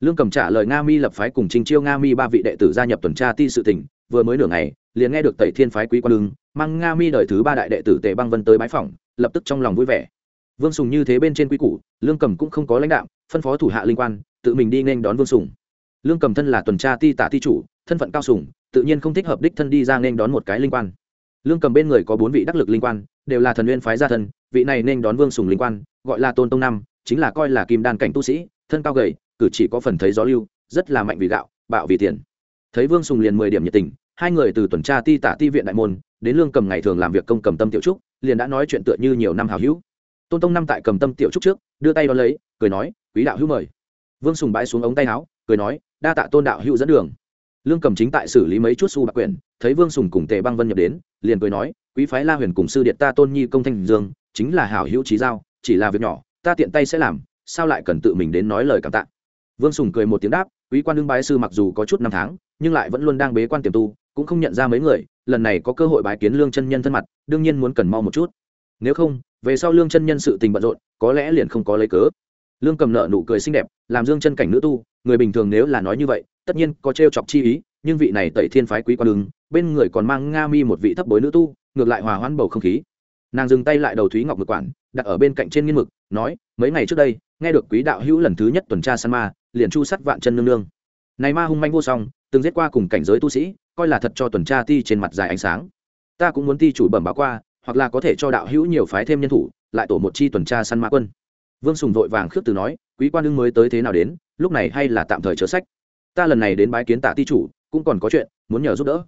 Lương cầm trả lời nga mi lập phái cùng trình chiêu nga mi ba vị đệ tử gia nhập tuần tra ti sự tỉnh vừa mới nửa ngày liền nghe được tẩy thiên phái quý quan lưng mang nga mi đời thứ ba đại đệ tử tề băng vân tới bái phỏng lập tức trong lòng vui vẻ. Vương sùng như thế bên trên quý củ lương cầm cũng không có lãnh đạo phân phó thủ hạ linh quan tự mình đi nên đón vương sùng. Lương cầm thân là tuần tra ti tả ti chủ thân phận cao sùng tự nhiên không thích hợp đích thân đi ra nên đón một cái linh quan. Lương cầm bên người có bốn vị đắc lực linh quan, đều là thần nguyên phái gia thân, vị này nên đón vương sùng linh quan, gọi là tôn tông năm chính là coi là kim đan cảnh tu sĩ, thân cao gầy, cử chỉ có phần thấy gió lưu, rất là mạnh vì gạo, bạo vì tiền. Thấy vương sùng liền mười điểm nhiệt tình, hai người từ tuần tra ti tả ti viện đại môn, đến lương cầm ngày thường làm việc công cầm tâm tiểu trúc, liền đã nói chuyện tựa như nhiều năm hào hữu. Tôn tông năm tại cầm tâm tiểu trúc trước, đưa tay đón lấy, cười nói, quý đạo hữu mời. Vương sùng bãi xuống ống tay áo, cười nói, đa tạ tôn đạo hữu dẫn đường lương cầm chính tại xử lý mấy chút xu bạc quyển, thấy vương sùng cùng tề băng vân nhập đến, liền cười nói, quý phái la huyền cùng sư điện ta tôn nhi công thanh dương, chính là hảo hữu trí giao, chỉ là việc nhỏ, ta tiện tay sẽ làm, sao lại cần tự mình đến nói lời cảm tạ? Vương sùng cười một tiếng đáp, quý quan đương bái sư mặc dù có chút năm tháng, nhưng lại vẫn luôn đang bế quan tiềm tu, cũng không nhận ra mấy người, lần này có cơ hội bái kiến lương chân nhân thân mặt, đương nhiên muốn cần mau một chút. Nếu không, về sau lương chân nhân sự tình bận rộn, có lẽ liền không có lấy cớ. Lương cầm nợ nụ cười xinh đẹp, làm dương chân cảnh nữ tu, người bình thường nếu là nói như vậy tất nhiên, có t chọc chi ý, nhưng vị này tẩy thiên phái quý quan đường bên người còn mang nga mi một vị thấp bối nữ tu, ngược lại hòa hoãn bầu không khí. Nàng dừng tay lại đầu thúy ngọc ngược quản, đặt ở bên cạnh trên nghiên mực, nói, mấy ngày trước đây, nghe được quý đạo hữu lần thứ nhất tuần tra san ma, liền chu sắt vạn chân nương nương. Này ma hung manh vô song, từng giết qua cùng cảnh giới tu sĩ, coi là thật cho tuần tra ti trên mặt dài ánh sáng. Ta cũng muốn ti chủ bẩm báo qua, hoặc là có thể cho đạo hữu nhiều phái thêm nhân thủ, lại tổ một chi tuần tra săn ma quân. Vương sùng vội vàng khước từ nói, quý quan đương mới tới thế nào đến, lúc này hay là tạm thời chớ sách ta lần này đến bái kiến tạ ti chủ, cũng còn có chuyện, muốn nhờ giúp đỡ.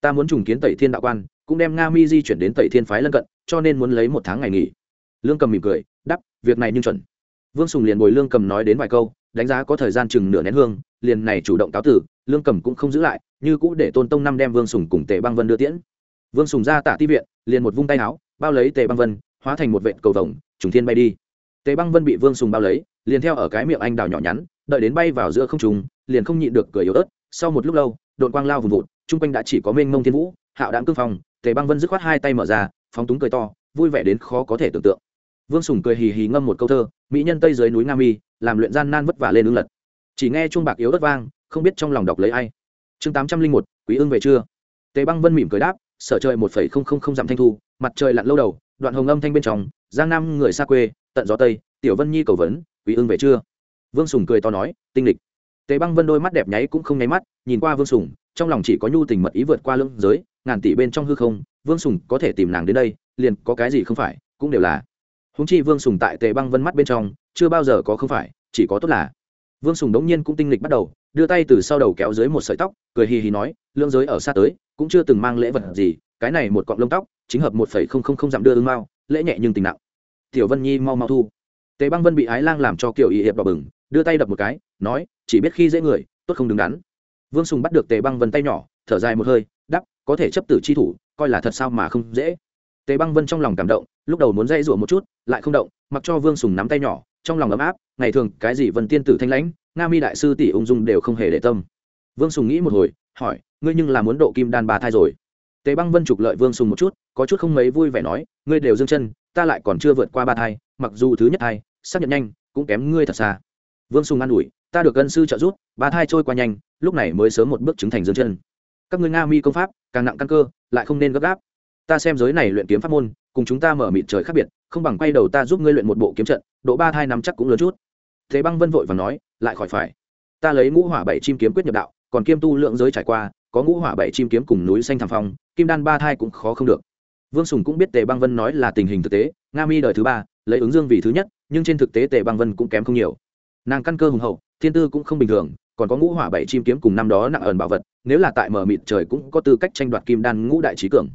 Ta muốn trùng kiến tẩy thiên đạo quan, cũng đem nga mi di chuyển đến tẩy thiên phái lân cận, cho nên muốn lấy một tháng ngày nghỉ. Lương cầm mỉm cười đắp việc này nhưng chuẩn. Vương sùng liền bồi lương cầm nói đến vài câu, đánh giá có thời gian chừng nửa nén hương, liền này chủ động cáo tử lương cầm cũng không giữ lại, như cũ để tôn tông năm đem vương sùng cùng tề băng vân đưa tiễn. Vương sùng ra tả ti viện, liền một vung tay áo, bao lấy tề băng vân, hóa thành một vệ cầu vồng, trùng thiên bay đi. Tề băng vân bị vương sùng bao lấy, liền theo ở cái miệng anh đào nhỏ nhắn, đợi đến bay vào giữa không trùng liền không nhịn được cười yếu ớt, sau một lúc lâu đội quang lao vùng vụt, chung quanh đã chỉ có mênh mông thiên vũ, hạo đạn cương phong, tề băng vân dứt khoát hai tay mở ra, phóng túng cười to, vui vẻ đến khó có thể tưởng tượng. Vương sùng cười hì hì ngâm một câu thơ, mỹ nhân tây dưới núi nga mi, làm luyện gian nan vất vả lên ứng lật. Chỉ nghe chuông bạc yếu đất vang, không biết trong lòng đọc lấy ai. Chương tám trăm linh một, quý ưng về chưa tề băng vân mỉm cười đáp, sở trời một phẩy không không không dặm thanh thu, mặt trời lặn lâu đầu, đoạn hồng âm thanh bên trong, giang nam người xa quê, tận gió tây, tiểu vân nhi cầu vấn, quý ưng về chưa vương sùng cười to nói, tinh lịch tề băng vân đôi mắt đẹp nháy cũng không nháy mắt, nhìn qua vương sùng, trong lòng chỉ có nhu tình mật ý vượt qua lưng giới, ngàn tỷ bên trong hư không, vương sùng có thể tìm nàng đến đây, liền có cái gì không phải, cũng đều là. Húng chi vương sùng tại tề băng vân mắt bên trong, chưa bao giờ có không phải, chỉ có tốt là. Vương sùng đống nhiên cũng tinh lịch bắt đầu, đưa tay từ sau đầu kéo dưới một sợi tóc, cười hì hì nói lương giới ở xa tới, cũng chưa từng mang lễ vật gì, cái này một cọng lông tóc, chính hợp một phẩy không không không dặm đưa ưng mao lễ nhẹ nhưng tình nặng. Tiểu vân nhi mau mau thu. Tề băng vân bị ái lang làm cho kiểu ý hiệp đỏ bừng đưa tay đập một cái, nói, chỉ biết khi dễ người, tốt không đứng đắn. Vương sùng bắt được tề băng vân tay nhỏ, thở dài một hơi đắp có thể chấp tử chi thủ, coi là thật sao mà không dễ. Tề băng vân trong lòng cảm động, lúc đầu muốn dây rủa một chút, lại không động, mặc cho vương sùng nắm tay nhỏ, trong lòng ấm áp, ngày thường, cái gì vân tiên tử thanh lãnh, nga mi đại sư tỷ ung dung đều không hề để tâm. Vương sùng nghĩ một hồi, hỏi, ngươi nhưng là muốn độ kim đan ba thai rồi? Tề băng vân trục lợi vương sùng một chút, có chút không mấy vui vẻ nói, ngươi đều dương chân, ta lại còn chưa vượt qua ba thai, mặc dù thứ nhất thai, xác nhận nhanh, cũng kém ngươi thật xa vương sùng an ủi, ta được gân sư trợ giúp, ba thai trôi qua nhanh, lúc này mới sớm một bước chứng thành dương chân. Các ngươi nga mi công pháp, càng nặng căn cơ, lại không nên gấp gáp. Ta xem giới này luyện kiếm pháp môn, cùng chúng ta mở mịt trời khác biệt, không bằng quay đầu ta giúp ngươi luyện một bộ kiếm trận, độ ba thai năm chắc cũng lớn chút. Thế băng vân vội và nói, lại khỏi phải. Ta lấy ngũ hỏa bảy chim kiếm quyết nhập đạo, còn kiêm tu lượng giới trải qua, có ngũ hỏa bảy chim kiếm cùng núi xanh thảm phong, kim đan ba thai cũng khó không được. Vương sùng cũng biết tề băng vân nói là tình hình thực tế, nga mi đời thứ ba, lấy ứng dương vì thứ nhất, nhưng trên thực tế tề băng vân cũng kém không nhiều nàng căn cơ hùng hậu, thiên tư cũng không bình thường, còn có ngũ hỏa bảy chim kiếm cùng năm đó nặng ẩn bảo vật, nếu là tại mở mịt trời cũng có tư cách tranh đoạt kim đan ngũ đại trí cường.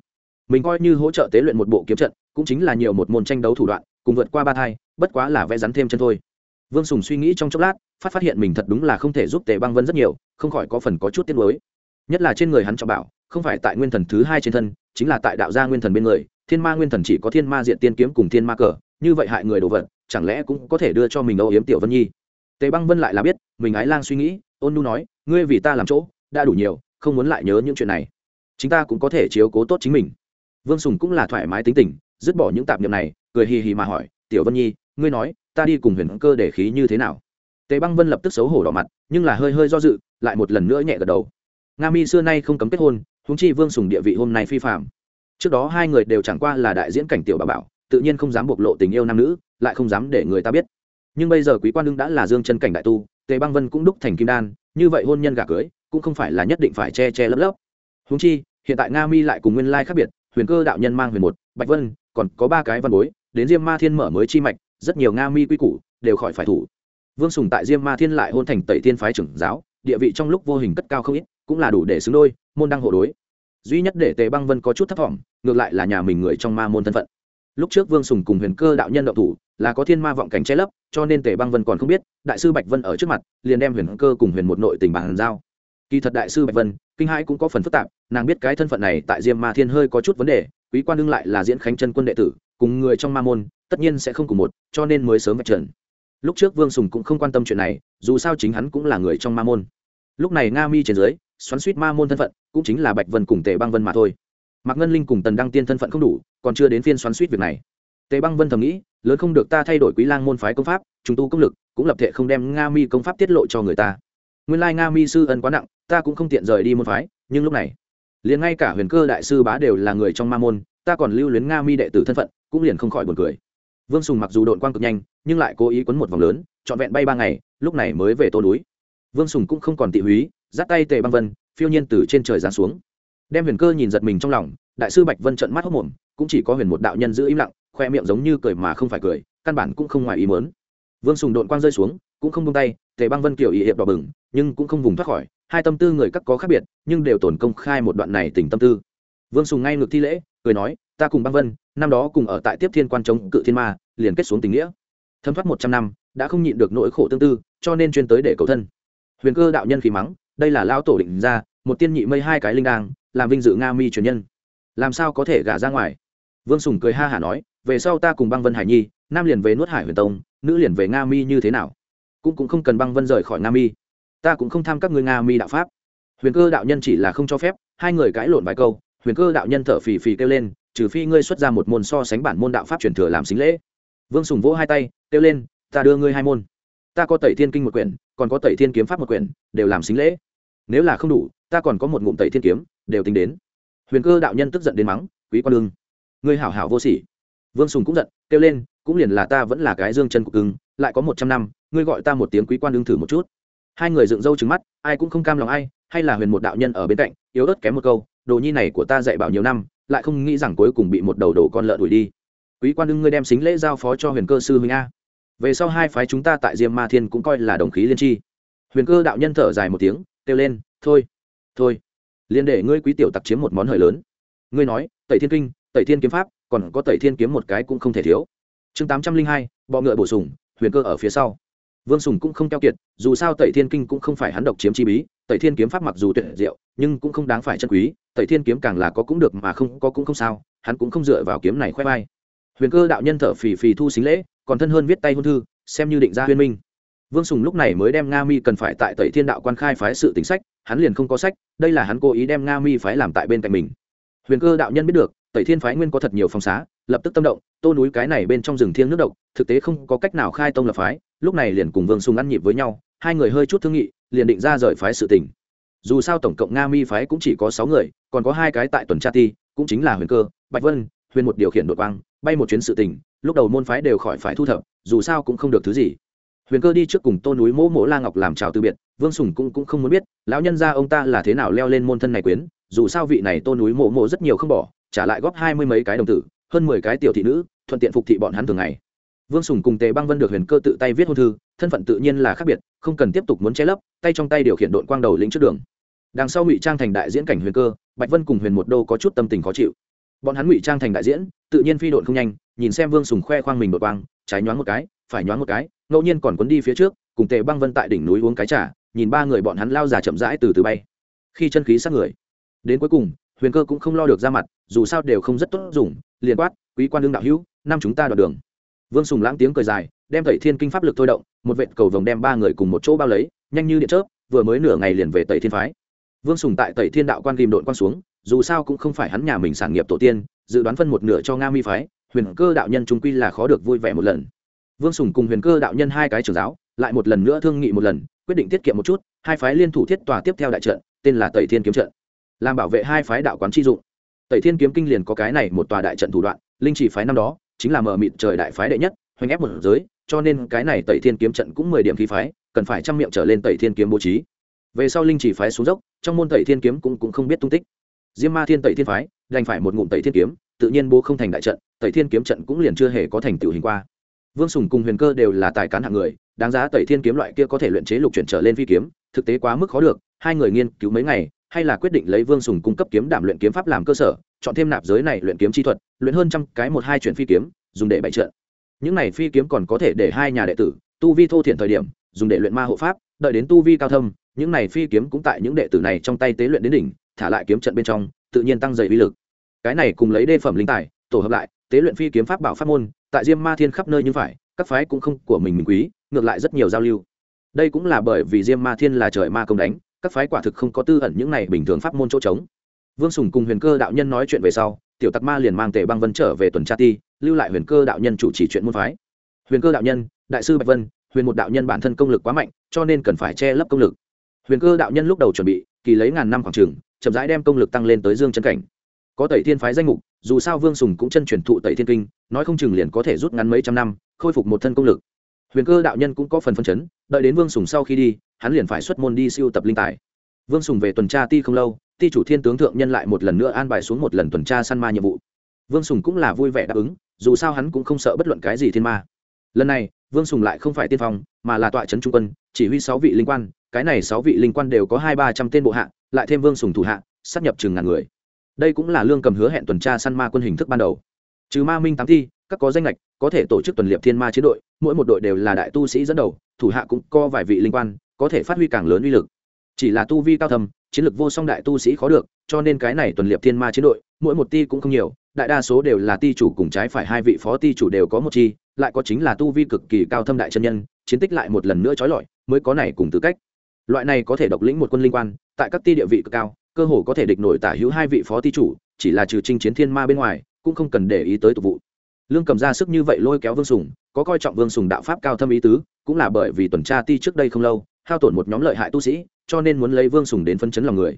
Mình coi như hỗ trợ tế luyện một bộ kiếm trận, cũng chính là nhiều một môn tranh đấu thủ đoạn, cùng vượt qua ba thai, bất quá là vẽ rắn thêm chân thôi. Vương sùng suy nghĩ trong chốc lát, phát phát hiện mình thật đúng là không thể giúp tề băng vân rất nhiều, không khỏi có phần có chút tiếc nuối. Nhất là trên người hắn trọng bảo, không phải tại nguyên thần thứ hai trên thân, chính là tại đạo gia nguyên thần bên người, thiên ma nguyên thần chỉ có thiên ma diện tiên kiếm cùng thiên ma cờ, như vậy hại người đồ vật, chẳng lẽ cũng có thể đưa cho mình âu yếm tiểu vân nhi? Tề băng vân lại là biết, mình ái lang suy nghĩ, ôn nu nói, ngươi vì ta làm chỗ, đã đủ nhiều, không muốn lại nhớ những chuyện này. Chúng ta cũng có thể chiếu cố tốt chính mình. Vương sùng cũng là thoải mái tính tình, dứt bỏ những tạp niệm này, cười hì hì mà hỏi, tiểu vân nhi, ngươi nói, ta đi cùng huyền cơ để khí như thế nào? Tề băng vân lập tức xấu hổ đỏ mặt, nhưng là hơi hơi do dự, lại một lần nữa nhẹ gật đầu. Nga mi xưa nay không cấm kết hôn húng chi vương sùng địa vị hôm nay phi phạm trước đó hai người đều chẳng qua là đại diễn cảnh tiểu bà bảo, tự nhiên không dám bộc lộ tình yêu nam nữ, lại không dám để người ta biết nhưng bây giờ quý quan đương đã là dương chân cảnh đại tu, tề băng vân cũng đúc thành kim đan, như vậy hôn nhân gả cưới cũng không phải là nhất định phải che che lấp lấp. Húng chi, hiện tại nga mi lại cùng nguyên lai khác biệt, huyền cơ đạo nhân mang huyền một, bạch vân, còn có ba cái văn bối, đến diêm ma thiên mở mới chi mạch, rất nhiều nga mi quy củ đều khỏi phải thủ. Vương sùng tại diêm ma thiên lại hôn thành tẩy thiên phái trưởng giáo, địa vị trong lúc vô hình cất cao không ít, cũng là đủ để xứng đôi, môn đăng hộ đối. Duy nhất để tề băng vân có chút thấp t ngược lại là nhà mình người trong ma môn thân phận lúc trước vương sùng cùng huyền cơ đạo nhân động thủ, là có thiên ma vọng cảnh che lấp, cho nên tề băng vân còn không biết, đại sư bạch vân ở trước mặt, liền đem huyền cơ cùng huyền một nội tình bàn giao. Kỳ thật đại sư bạch vân, kinh hãi cũng có phần phức tạp, nàng biết cái thân phận này tại diêm ma thiên hơi có chút vấn đề, quý quan đương lại là diễn khánh chân quân đệ tử, cùng người trong ma môn, tất nhiên sẽ không cùng một, cho nên mới sớm vạch trần. Lúc trước vương sùng cũng không quan tâm chuyện này, dù sao chính hắn cũng là người trong ma môn. Lúc này nga mi trên dưới, xoắn suýt ma môn thân phận, cũng chính là bạch vân cùng tề băng vân mà thôi mạc ngân linh cùng tần đăng tiên thân phận không đủ, còn chưa đến phiên xoắn suýt việc này. Tề băng vân thầm nghĩ, lớn không được ta thay đổi quý lang môn phái công pháp, chúng tu công lực, cũng lập thể không đem nga mi công pháp tiết lộ cho người ta. Nguyên lai nga mi sư ân quá nặng, ta cũng không tiện rời đi môn phái, nhưng lúc này, liền ngay cả huyền cơ đại sư bá đều là người trong ma môn, ta còn lưu luyến nga mi đệ tử thân phận, cũng liền không khỏi buồn cười. Vương sùng mặc dù đội quang cực nhanh, nhưng lại cố ý quấn một vòng lớn, trọn vẹn bay ba ngày, lúc này mới về tô núi. Vương sùng cũng không còn tị húy, dắt tay tề băng vân, phiêu nhiên từ trên trời giáng xuống đem huyền cơ nhìn giật mình trong lòng, đại sư bạch vân trận mắt hốc mồm, cũng chỉ có huyền một đạo nhân giữ im lặng, khoe miệng giống như cười mà không phải cười, căn bản cũng không ngoài ý mớn vương sùng đội quang rơi xuống, cũng không bông tay, tề băng vân kiểu ý hiệp đỏ bừng, nhưng cũng không vùng thoát khỏi, hai tâm tư người các có khác biệt, nhưng đều tổn công khai một đoạn này tình tâm tư. Vương sùng ngay ngược thi lễ, cười nói, ta cùng băng vân, năm đó cùng ở tại tiếp thiên quan chống cự thiên ma, liền kết xuống tình nghĩa. Thấm thoát một trăm năm, đã không nhịn được nỗi khổ tương tư, cho nên chuyên tới để cầu thân. Huyền cơ đạo nhân khí mắng, đây là lao tổ định ra, một tiên nhị mây hai cái linh đang làm vinh dự nga mi truyền nhân. Làm sao có thể gả ra ngoài? Vương sùng cười ha hả nói, về sau ta cùng băng vân hải nhi, nam liền về nuốt hải huyền tông, nữ liền về nga mi như thế nào? Cũng cũng không cần băng vân rời khỏi nga mi. Ta cũng không tham các ngươi nga mi đạo pháp. Huyền cơ đạo nhân chỉ là không cho phép, hai người cãi lộn vài câu, huyền cơ đạo nhân thở phì phì kêu lên, trừ phi ngươi xuất ra một môn so sánh bản môn đạo pháp truyền thừa làm xính lễ. Vương sùng vỗ hai tay, kêu lên, ta đưa ngươi hai môn. Ta có tẩy thiên kinh một quyển, còn có tẩy thiên kiếm pháp một quyển, đều làm xính lễ. Nếu là không đủ, ta còn có một ngụm tẩy thiên kiếm đều tính đến. Huyền cơ đạo nhân tức giận đến mắng, quý quan lương ngươi hảo hảo vô sỉ. Vương sùng cũng giận, kêu lên, cũng liền là ta vẫn là cái dương chân của cưng, lại có một trăm năm, ngươi gọi ta một tiếng quý quan đương thử một chút. Hai người dựng râu trứng mắt, ai cũng không cam lòng ai, hay là huyền một đạo nhân ở bên cạnh, yếu ớt kém một câu, đồ nhi này của ta dạy bảo nhiều năm, lại không nghĩ rằng cuối cùng bị một đầu đồ con lợn đuổi đi. Quý quan đương ngươi đem xính lễ giao phó cho huyền cơ sư huynh a. Về sau hai phái chúng ta tại diêm ma thiên cũng coi là đồng khí liên tri. Huyền cơ đạo nhân thở dài một tiếng, kêu lên, thôi thôi liền để ngươi quý tiểu tặc chiếm một món hời lớn. Ngươi nói, tẩy thiên kinh, tẩy thiên kiếm pháp, còn có tẩy thiên kiếm một cái cũng không thể thiếu. Chương tám trăm linh hai, bọ ngựa bổ sung, huyền cơ ở phía sau. Vương sùng cũng không keo kiệt, dù sao tẩy thiên kinh cũng không phải hắn độc chiếm chi bí, tẩy thiên kiếm pháp mặc dù tuyệt diệu, nhưng cũng không đáng phải chân quý, tẩy thiên kiếm càng là có cũng được mà không có cũng không sao, hắn cũng không dựa vào kiếm này khoe vai. Huyền cơ đạo nhân thở phì phì thu xính lễ, còn thân hơn viết tay hôn thư, xem như định ra huyên minh. Vương sùng lúc này mới đem nga mi cần phải tại tẩy thiên đạo quan khai phái sự tính sách hắn liền không có sách, đây là hắn cố ý đem nga mi phái làm tại bên cạnh mình. Huyền cơ đạo nhân biết được, tẩy thiên phái nguyên có thật nhiều phòng xá, lập tức tâm động, tô núi cái này bên trong rừng thiêng nước độc, thực tế không có cách nào khai tông lập phái, lúc này liền cùng vương sùng ăn nhịp với nhau, hai người hơi chút thương nghị, liền định ra rời phái sự tình. Dù sao tổng cộng nga mi phái cũng chỉ có sáu người, còn có hai cái tại tuần tra ti, cũng chính là huyền cơ, bạch vân, huyền một điều khiển đội quang, bay một chuyến sự tình, lúc đầu môn phái đều khỏi phải thu thập, dù sao cũng không được thứ gì huyền cơ đi trước cùng tô núi mỗ mỗ la ngọc làm chào từ biệt vương sùng cũng, cũng không muốn biết lão nhân gia ông ta là thế nào leo lên môn thân này quyến dù sao vị này tô núi mỗ mỗ rất nhiều không bỏ trả lại góp hai mươi mấy cái đồng tử hơn mười cái tiểu thị nữ thuận tiện phục thị bọn hắn thường ngày. Vương sùng cùng tề băng vân được huyền cơ tự tay viết hôn thư thân phận tự nhiên là khác biệt không cần tiếp tục muốn che lấp tay trong tay điều khiển đội quang đầu lĩnh trước đường. Đằng sau ngụy trang thành đại diễn cảnh huyền cơ bạch vân cùng huyền một đô có chút tâm tình khó chịu. Bọn hắn ngụy trang thành đại diễn tự nhiên phi đội không nhanh nhìn xem vương sùng khoe khoang mình đội quang trái nhoáng một cái phải nhoáng một cái ngẫu nhiên còn quấn đi phía trước, cùng tề băng vân tại đỉnh núi uống cái trà, nhìn ba người bọn hắn lao già chậm rãi từ từ bay. Khi chân khí sát người. Đến cuối cùng, huyền cơ cũng không lo được ra mặt, dù sao đều không rất tốt dùng, liền quát, quý quan đương đạo hữu, năm chúng ta đoạt đường. Vương sùng lãng tiếng cười dài, đem tẩy thiên kinh pháp lực thôi động, một vệ cầu vồng đem ba người cùng một chỗ bao lấy, nhanh như điện chớp, vừa mới nửa ngày liền về tẩy thiên phái. Vương sùng tại tẩy thiên đạo quan ghìm đội quan xuống, dù sao cũng không phải hắn nhà mình sản nghiệp tổ tiên, dự đoán phân một nửa cho nga mi phái, huyền cơ đạo nhân trung quy là khó được vui vẻ một lần vương sùng cùng huyền cơ đạo nhân hai cái trưởng giáo lại một lần nữa thương nghị một lần quyết định tiết kiệm một chút hai phái liên thủ thiết tòa tiếp theo đại trận tên là tẩy thiên kiếm trận làm bảo vệ hai phái đạo quán chi dụng. Tẩy thiên kiếm kinh liền có cái này một tòa đại trận thủ đoạn linh chỉ phái năm đó chính là mở mịt trời đại phái đệ nhất hoành ép một giới cho nên cái này tẩy thiên kiếm trận cũng mười điểm khí phái cần phải trăm miệng trở lên tẩy thiên kiếm bố trí. Về sau linh chỉ phái xuống dốc trong môn tẩy thiên kiếm cũng, cũng không biết tung tích. Diêm ma thiên tẩy thiên phái đành phải một ngụm tẩy thiên kiếm tự nhiên bố không thành đại trận tẩy thiên kiếm trận cũng liền chưa hề có thành tựu hình qua vương sùng cùng huyền cơ đều là tài cán hạng người, đáng giá tẩy thiên kiếm loại kia có thể luyện chế lục chuyển trở lên phi kiếm, thực tế quá mức khó được, hai người nghiên cứu mấy ngày, hay là quyết định lấy vương sùng cung cấp kiếm đảm luyện kiếm pháp làm cơ sở, chọn thêm nạp giới này luyện kiếm chi thuật, luyện hơn trăm cái một hai chuyển phi kiếm, dùng để bày trận. Những này phi kiếm còn có thể để hai nhà đệ tử, tu vi thô thiện thời điểm, dùng để luyện ma hộ pháp, đợi đến tu vi cao thâm, những này phi kiếm cũng tại những đệ tử này trong tay tế luyện đến đỉnh, thả lại kiếm trận bên trong, tự nhiên tăng dày uy lực. Cái này cùng lấy đê phẩm linh tài, tổ hợp lại tế luyện phi kiếm pháp bảo pháp môn, tại diêm ma thiên khắp nơi như phải, các phái cũng không của mình mình quý, ngược lại rất nhiều giao lưu. Đây cũng là bởi vì diêm ma thiên là trời ma công đánh, các phái quả thực không có tư ẩn những này bình thường pháp môn chỗ trống. Vương sùng cùng huyền cơ đạo nhân nói chuyện về sau, tiểu tặc ma liền mang tề băng vân trở về tuần tra ti, lưu lại huyền cơ đạo nhân chủ trì chuyện môn phái. Huyền cơ đạo nhân, đại sư bạch vân, huyền một đạo nhân bản thân công lực quá mạnh, cho nên cần phải che lấp công lực. Huyền cơ đạo nhân lúc đầu chuẩn bị, kỳ lấy ngàn năm khoảng trường, chậm rãi đem công lực tăng lên tới dương chân cảnh. Có tẩy thiên phái danh mục dù sao vương sùng cũng chân truyền thụ tẩy thiên kinh, nói không chừng liền có thể rút ngắn mấy trăm năm, khôi phục một thân công lực. Huyền cơ đạo nhân cũng có phần phân chấn, đợi đến vương sùng sau khi đi, hắn liền phải xuất môn đi siêu tập linh tài. Vương sùng về tuần tra ti không lâu, ti chủ thiên tướng thượng nhân lại một lần nữa an bài xuống một lần tuần tra săn ma nhiệm vụ. Vương sùng cũng là vui vẻ đáp ứng, dù sao hắn cũng không sợ bất luận cái gì thiên ma. Lần này, vương sùng lại không phải tiên phong, mà là tọa trấn trung quân, chỉ huy sáu vị linh quan, cái này sáu vị linh quan đều có hai ba trăm tên bộ hạ, lại thêm vương sùng thủ hạ, sắp nhập chừng ngàn người đây cũng là lương cầm hứa hẹn tuần tra săn ma quân hình thức ban đầu. Trừ ma minh tám thi, các có danh lệch có thể tổ chức tuần liệp thiên ma chiến đội, mỗi một đội đều là đại tu sĩ dẫn đầu, thủ hạ cũng có vài vị linh quan, có thể phát huy càng lớn uy lực. Chỉ là tu vi cao thầm chiến lược vô song đại tu sĩ khó được, cho nên cái này tuần liệp thiên ma chiến đội, mỗi một ti cũng không nhiều, đại đa số đều là ti chủ cùng trái phải hai vị phó ti chủ đều có một chi, lại có chính là tu vi cực kỳ cao thâm đại chân nhân, chiến tích lại một lần nữa trói lọi, mới có này cùng tư cách. Loại này có thể độc lĩnh một quân linh quan, tại các ti địa vị cực cao cơ hồ có thể địch nổi tả hữu hai vị phó ti chủ, chỉ là trừ trinh chiến thiên ma bên ngoài, cũng không cần để ý tới tục vụ. Lương cầm ra sức như vậy lôi kéo vương sùng, có coi trọng vương sùng đạo pháp cao thâm ý tứ, cũng là bởi vì tuần tra ti trước đây không lâu, hao tổn một nhóm lợi hại tu sĩ, cho nên muốn lấy vương sùng đến phân chấn lòng người.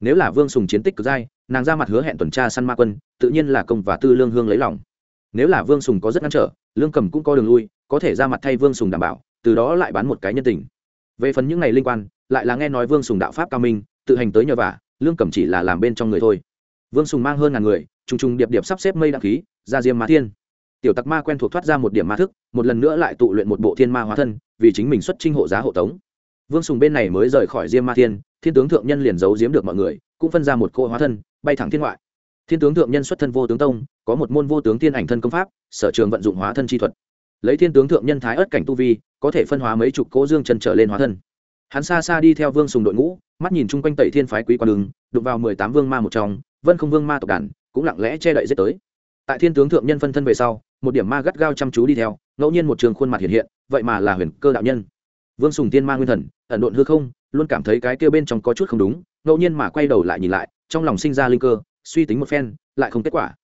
Nếu là vương sùng chiến tích cực dai, nàng ra mặt hứa hẹn tuần tra săn ma quân, tự nhiên là công và tư lương hương lấy lòng. Nếu là vương sùng có rất ngăn trở, lương cầm cũng có đường lui, có thể ra mặt thay vương sùng đảm bảo, từ đó lại bán một cái nhân tình. Về phần những ngày liên quan, lại là nghe nói vương sùng đạo pháp cao minh, tự hành tới nhờ vả lương cầm chỉ là làm bên trong người thôi. Vương sùng mang hơn ngàn người t r ù n g t r ù n g điệp điệp sắp xếp mây đăng khí ra diêm ma thiên. Tiểu tặc ma quen thuộc thoát ra một điểm ma thức, một lần nữa lại tụ luyện một bộ thiên ma hóa thân, vì chính mình xuất trinh hộ giá hộ tống. Vương sùng bên này mới rời khỏi diêm ma thiên thiên tướng thượng nhân liền giấu giếm được mọi người, cũng phân ra một cô hóa thân, bay thẳng thiên ngoại. Thiên tướng thượng nhân xuất thân vô tướng tông, có một môn vô tướng thiên ảnh thân công pháp, sở trường vận dụng hóa thân chi thuật. Lấy thiên tướng thượng nhân thái ớt cảnh tu vi, có thể phân hóa mấy chục cỗ dương chân trở lên hóa thân hắn xa xa đi theo vương sùng đội ngũ, mắt nhìn chung quanh tẩy thiên phái quý quan đường, đụng vào mười tám vương ma một trong, vân không vương ma tộc đàn, cũng lặng lẽ che đậy giết tới. Tại thiên tướng thượng nhân phân thân về sau, một điểm ma gắt gao chăm chú đi theo, ngẫu nhiên một trường khuôn mặt hiện hiện, vậy mà là huyền cơ đạo nhân. Vương sùng tiên ma nguyên thần, ẩn độn hư không, luôn cảm thấy cái kêu bên trong có chút không đúng, ngẫu nhiên mà quay đầu lại nhìn lại, trong lòng sinh ra linh cơ, suy tính một phen, lại không kết quả.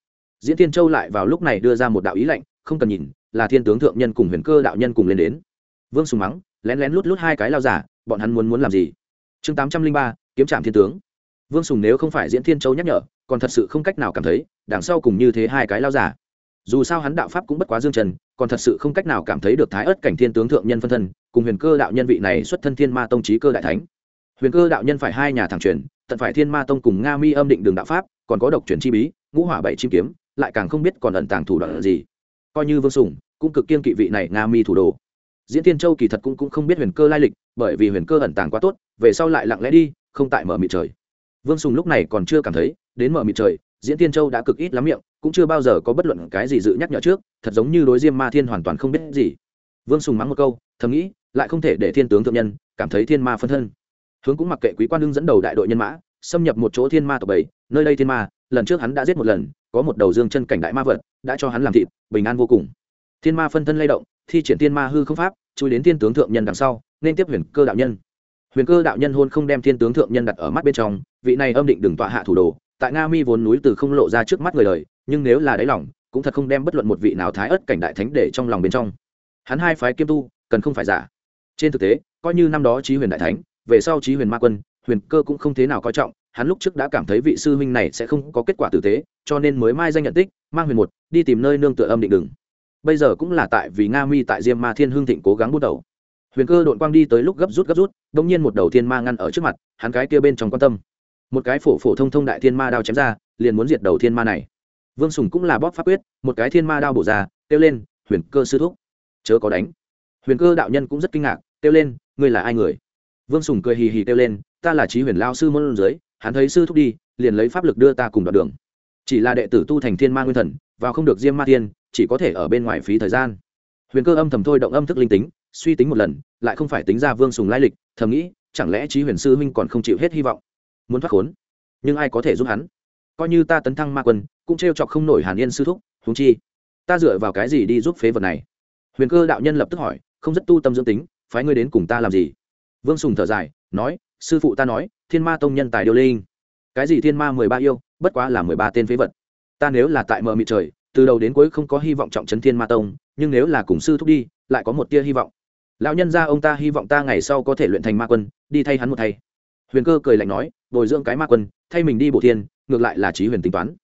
Diễn tiên châu lại vào lúc này đưa ra một đạo ý lệnh không cần nhìn, là thiên tướng thượng nhân cùng huyền cơ đạo nhân cùng lên đến. Vương sùng mắng, lén lén lút lút hai cái lao giả bọn hắn muốn muốn làm gì? Chương tám trăm linh ba, kiếm trạm thiên tướng. Vương sùng nếu không phải diễn thiên châu nhắc nhở, còn thật sự không cách nào cảm thấy, đằng sau cùng như thế hai cái lao giả dù sao hắn đạo pháp cũng bất quá dương trần, còn thật sự không cách nào cảm thấy được thái ớt cảnh thiên tướng thượng nhân phân thân, cùng huyền cơ đạo nhân vị này xuất thân thiên ma tông trí cơ đại thánh. Huyền cơ đạo nhân phải hai nhà thẳng truyền, tận phải thiên ma tông cùng nga mi âm định đường đạo pháp, còn có độc truyền chi bí, ngũ hỏa bảy chim kiếm, lại càng không biết còn ẩn tàng thủ đoạn gì. Coi như vương sùng cũng cực kiên kỵ vị này nga mi thủ đồ diễn tiên châu kỳ thật cũng, cũng không biết huyền cơ lai lịch bởi vì huyền cơ ẩn tàng quá tốt về sau lại lặng lẽ đi không tại mở mịt trời. Vương sùng lúc này còn chưa cảm thấy đến mở mịt trời diễn tiên châu đã cực ít lắm miệng cũng chưa bao giờ có bất luận cái gì dự nhắc nhở trước thật giống như đối diêm ma thiên hoàn toàn không biết gì. Vương sùng mắng một câu thầm nghĩ lại không thể để thiên tướng thượng nhân cảm thấy thiên ma phân thân. Hướng cũng mặc kệ quý quan đương dẫn đầu đại đội nhân mã xâm nhập một chỗ thiên ma tộc bảy nơi đây thiên ma lần trước hắn đã giết một lần có một đầu dương chân cảnh đại ma vật đã cho hắn làm thịt bình an vô cùng. Thiên ma phân thân lay động thi triển thiên ma hư không pháp, chui đến thiên tướng thượng nhân đằng sau, nên tiếp huyền cơ đạo nhân. Huyền cơ đạo nhân hôn không đem thiên tướng thượng nhân đặt ở mắt bên trong, vị này âm định đừng tọa hạ thủ đồ, tại nga mi vốn núi từ không lộ ra trước mắt người đời, nhưng nếu là đáy lòng, cũng thật không đem bất luận một vị nào thái ớt cảnh đại thánh để trong lòng bên trong. Hắn hai phái kiêm tu, cần không phải giả. Trên thực tế, coi như năm đó trí huyền đại thánh, về sau trí huyền ma quân, huyền cơ cũng không thế nào coi trọng, hắn lúc trước đã cảm thấy vị sư huynh này sẽ không có kết quả tử tế, cho nên mới mai danh nhận tích, mang huyền một, đi tìm nơi nương tựa âm định đừng bây giờ cũng là tại vì nga mi tại diêm ma thiên hương thịnh cố gắng bút đầu. Huyền cơ đội quang đi tới lúc gấp rút gấp rút đ ỗ n g nhiên một đầu thiên ma ngăn ở trước mặt, hắn cái kia bên trong quan tâm. Một cái phổ phổ thông thông đại thiên ma đao chém ra, liền muốn diệt đầu thiên ma này. Vương sùng cũng là bóp pháp quyết, một cái thiên ma đao bổ ra, kêu lên, huyền cơ sư thúc. Chớ có đánh. Huyền cơ đạo nhân cũng rất kinh ngạc, kêu lên, ngươi là ai người? Vương sùng cười hì hì kêu lên, ta là trí huyền lao sư môn dưới, hắn thấy sư thúc đi, liền lấy pháp lực đưa ta cùng đoạn đường. Chỉ là đệ tử tu thành thiên ma nguyên thần, vào không được diêm ma thiên chỉ có thể ở bên ngoài phí thời gian. Huyền cơ âm thầm thôi động âm thức linh tính, suy tính một lần, lại không phải tính ra vương sùng lai lịch, thầm nghĩ, chẳng lẽ trí huyền sư huynh còn không chịu hết hy vọng? Muốn thoát khốn? Nhưng ai có thể giúp hắn? Coi như ta tấn thăng ma quân, cũng t r e o chọc không nổi hàn yên sư thúc húng chi, ta dựa vào cái gì đi giúp phế vật này? Huyền cơ đạo nhân lập tức hỏi, không rất tu tâm dưỡng tính, phái ngươi đến cùng ta làm gì? Vương sùng thở dài, nói, sư phụ ta nói, thiên ma tông nhân tài điêu linh. Cái gì thiên ma mười ba yêu, bất quá là mười ba tên phế vật. Ta nếu là tại mờ mịt trời từ đầu đến cuối không có hy vọng trọng trấn thiên ma tông, nhưng nếu là cùng sư thúc đi, lại có một tia hy vọng. Lão nhân gia ông ta hy vọng ta ngày sau có thể luyện thành ma quân, đi thay hắn một thay. Huyền cơ cười lạnh nói, bồi dưỡng cái ma quân, thay mình đi bổ thiên, ngược lại là trí huyền tính toán.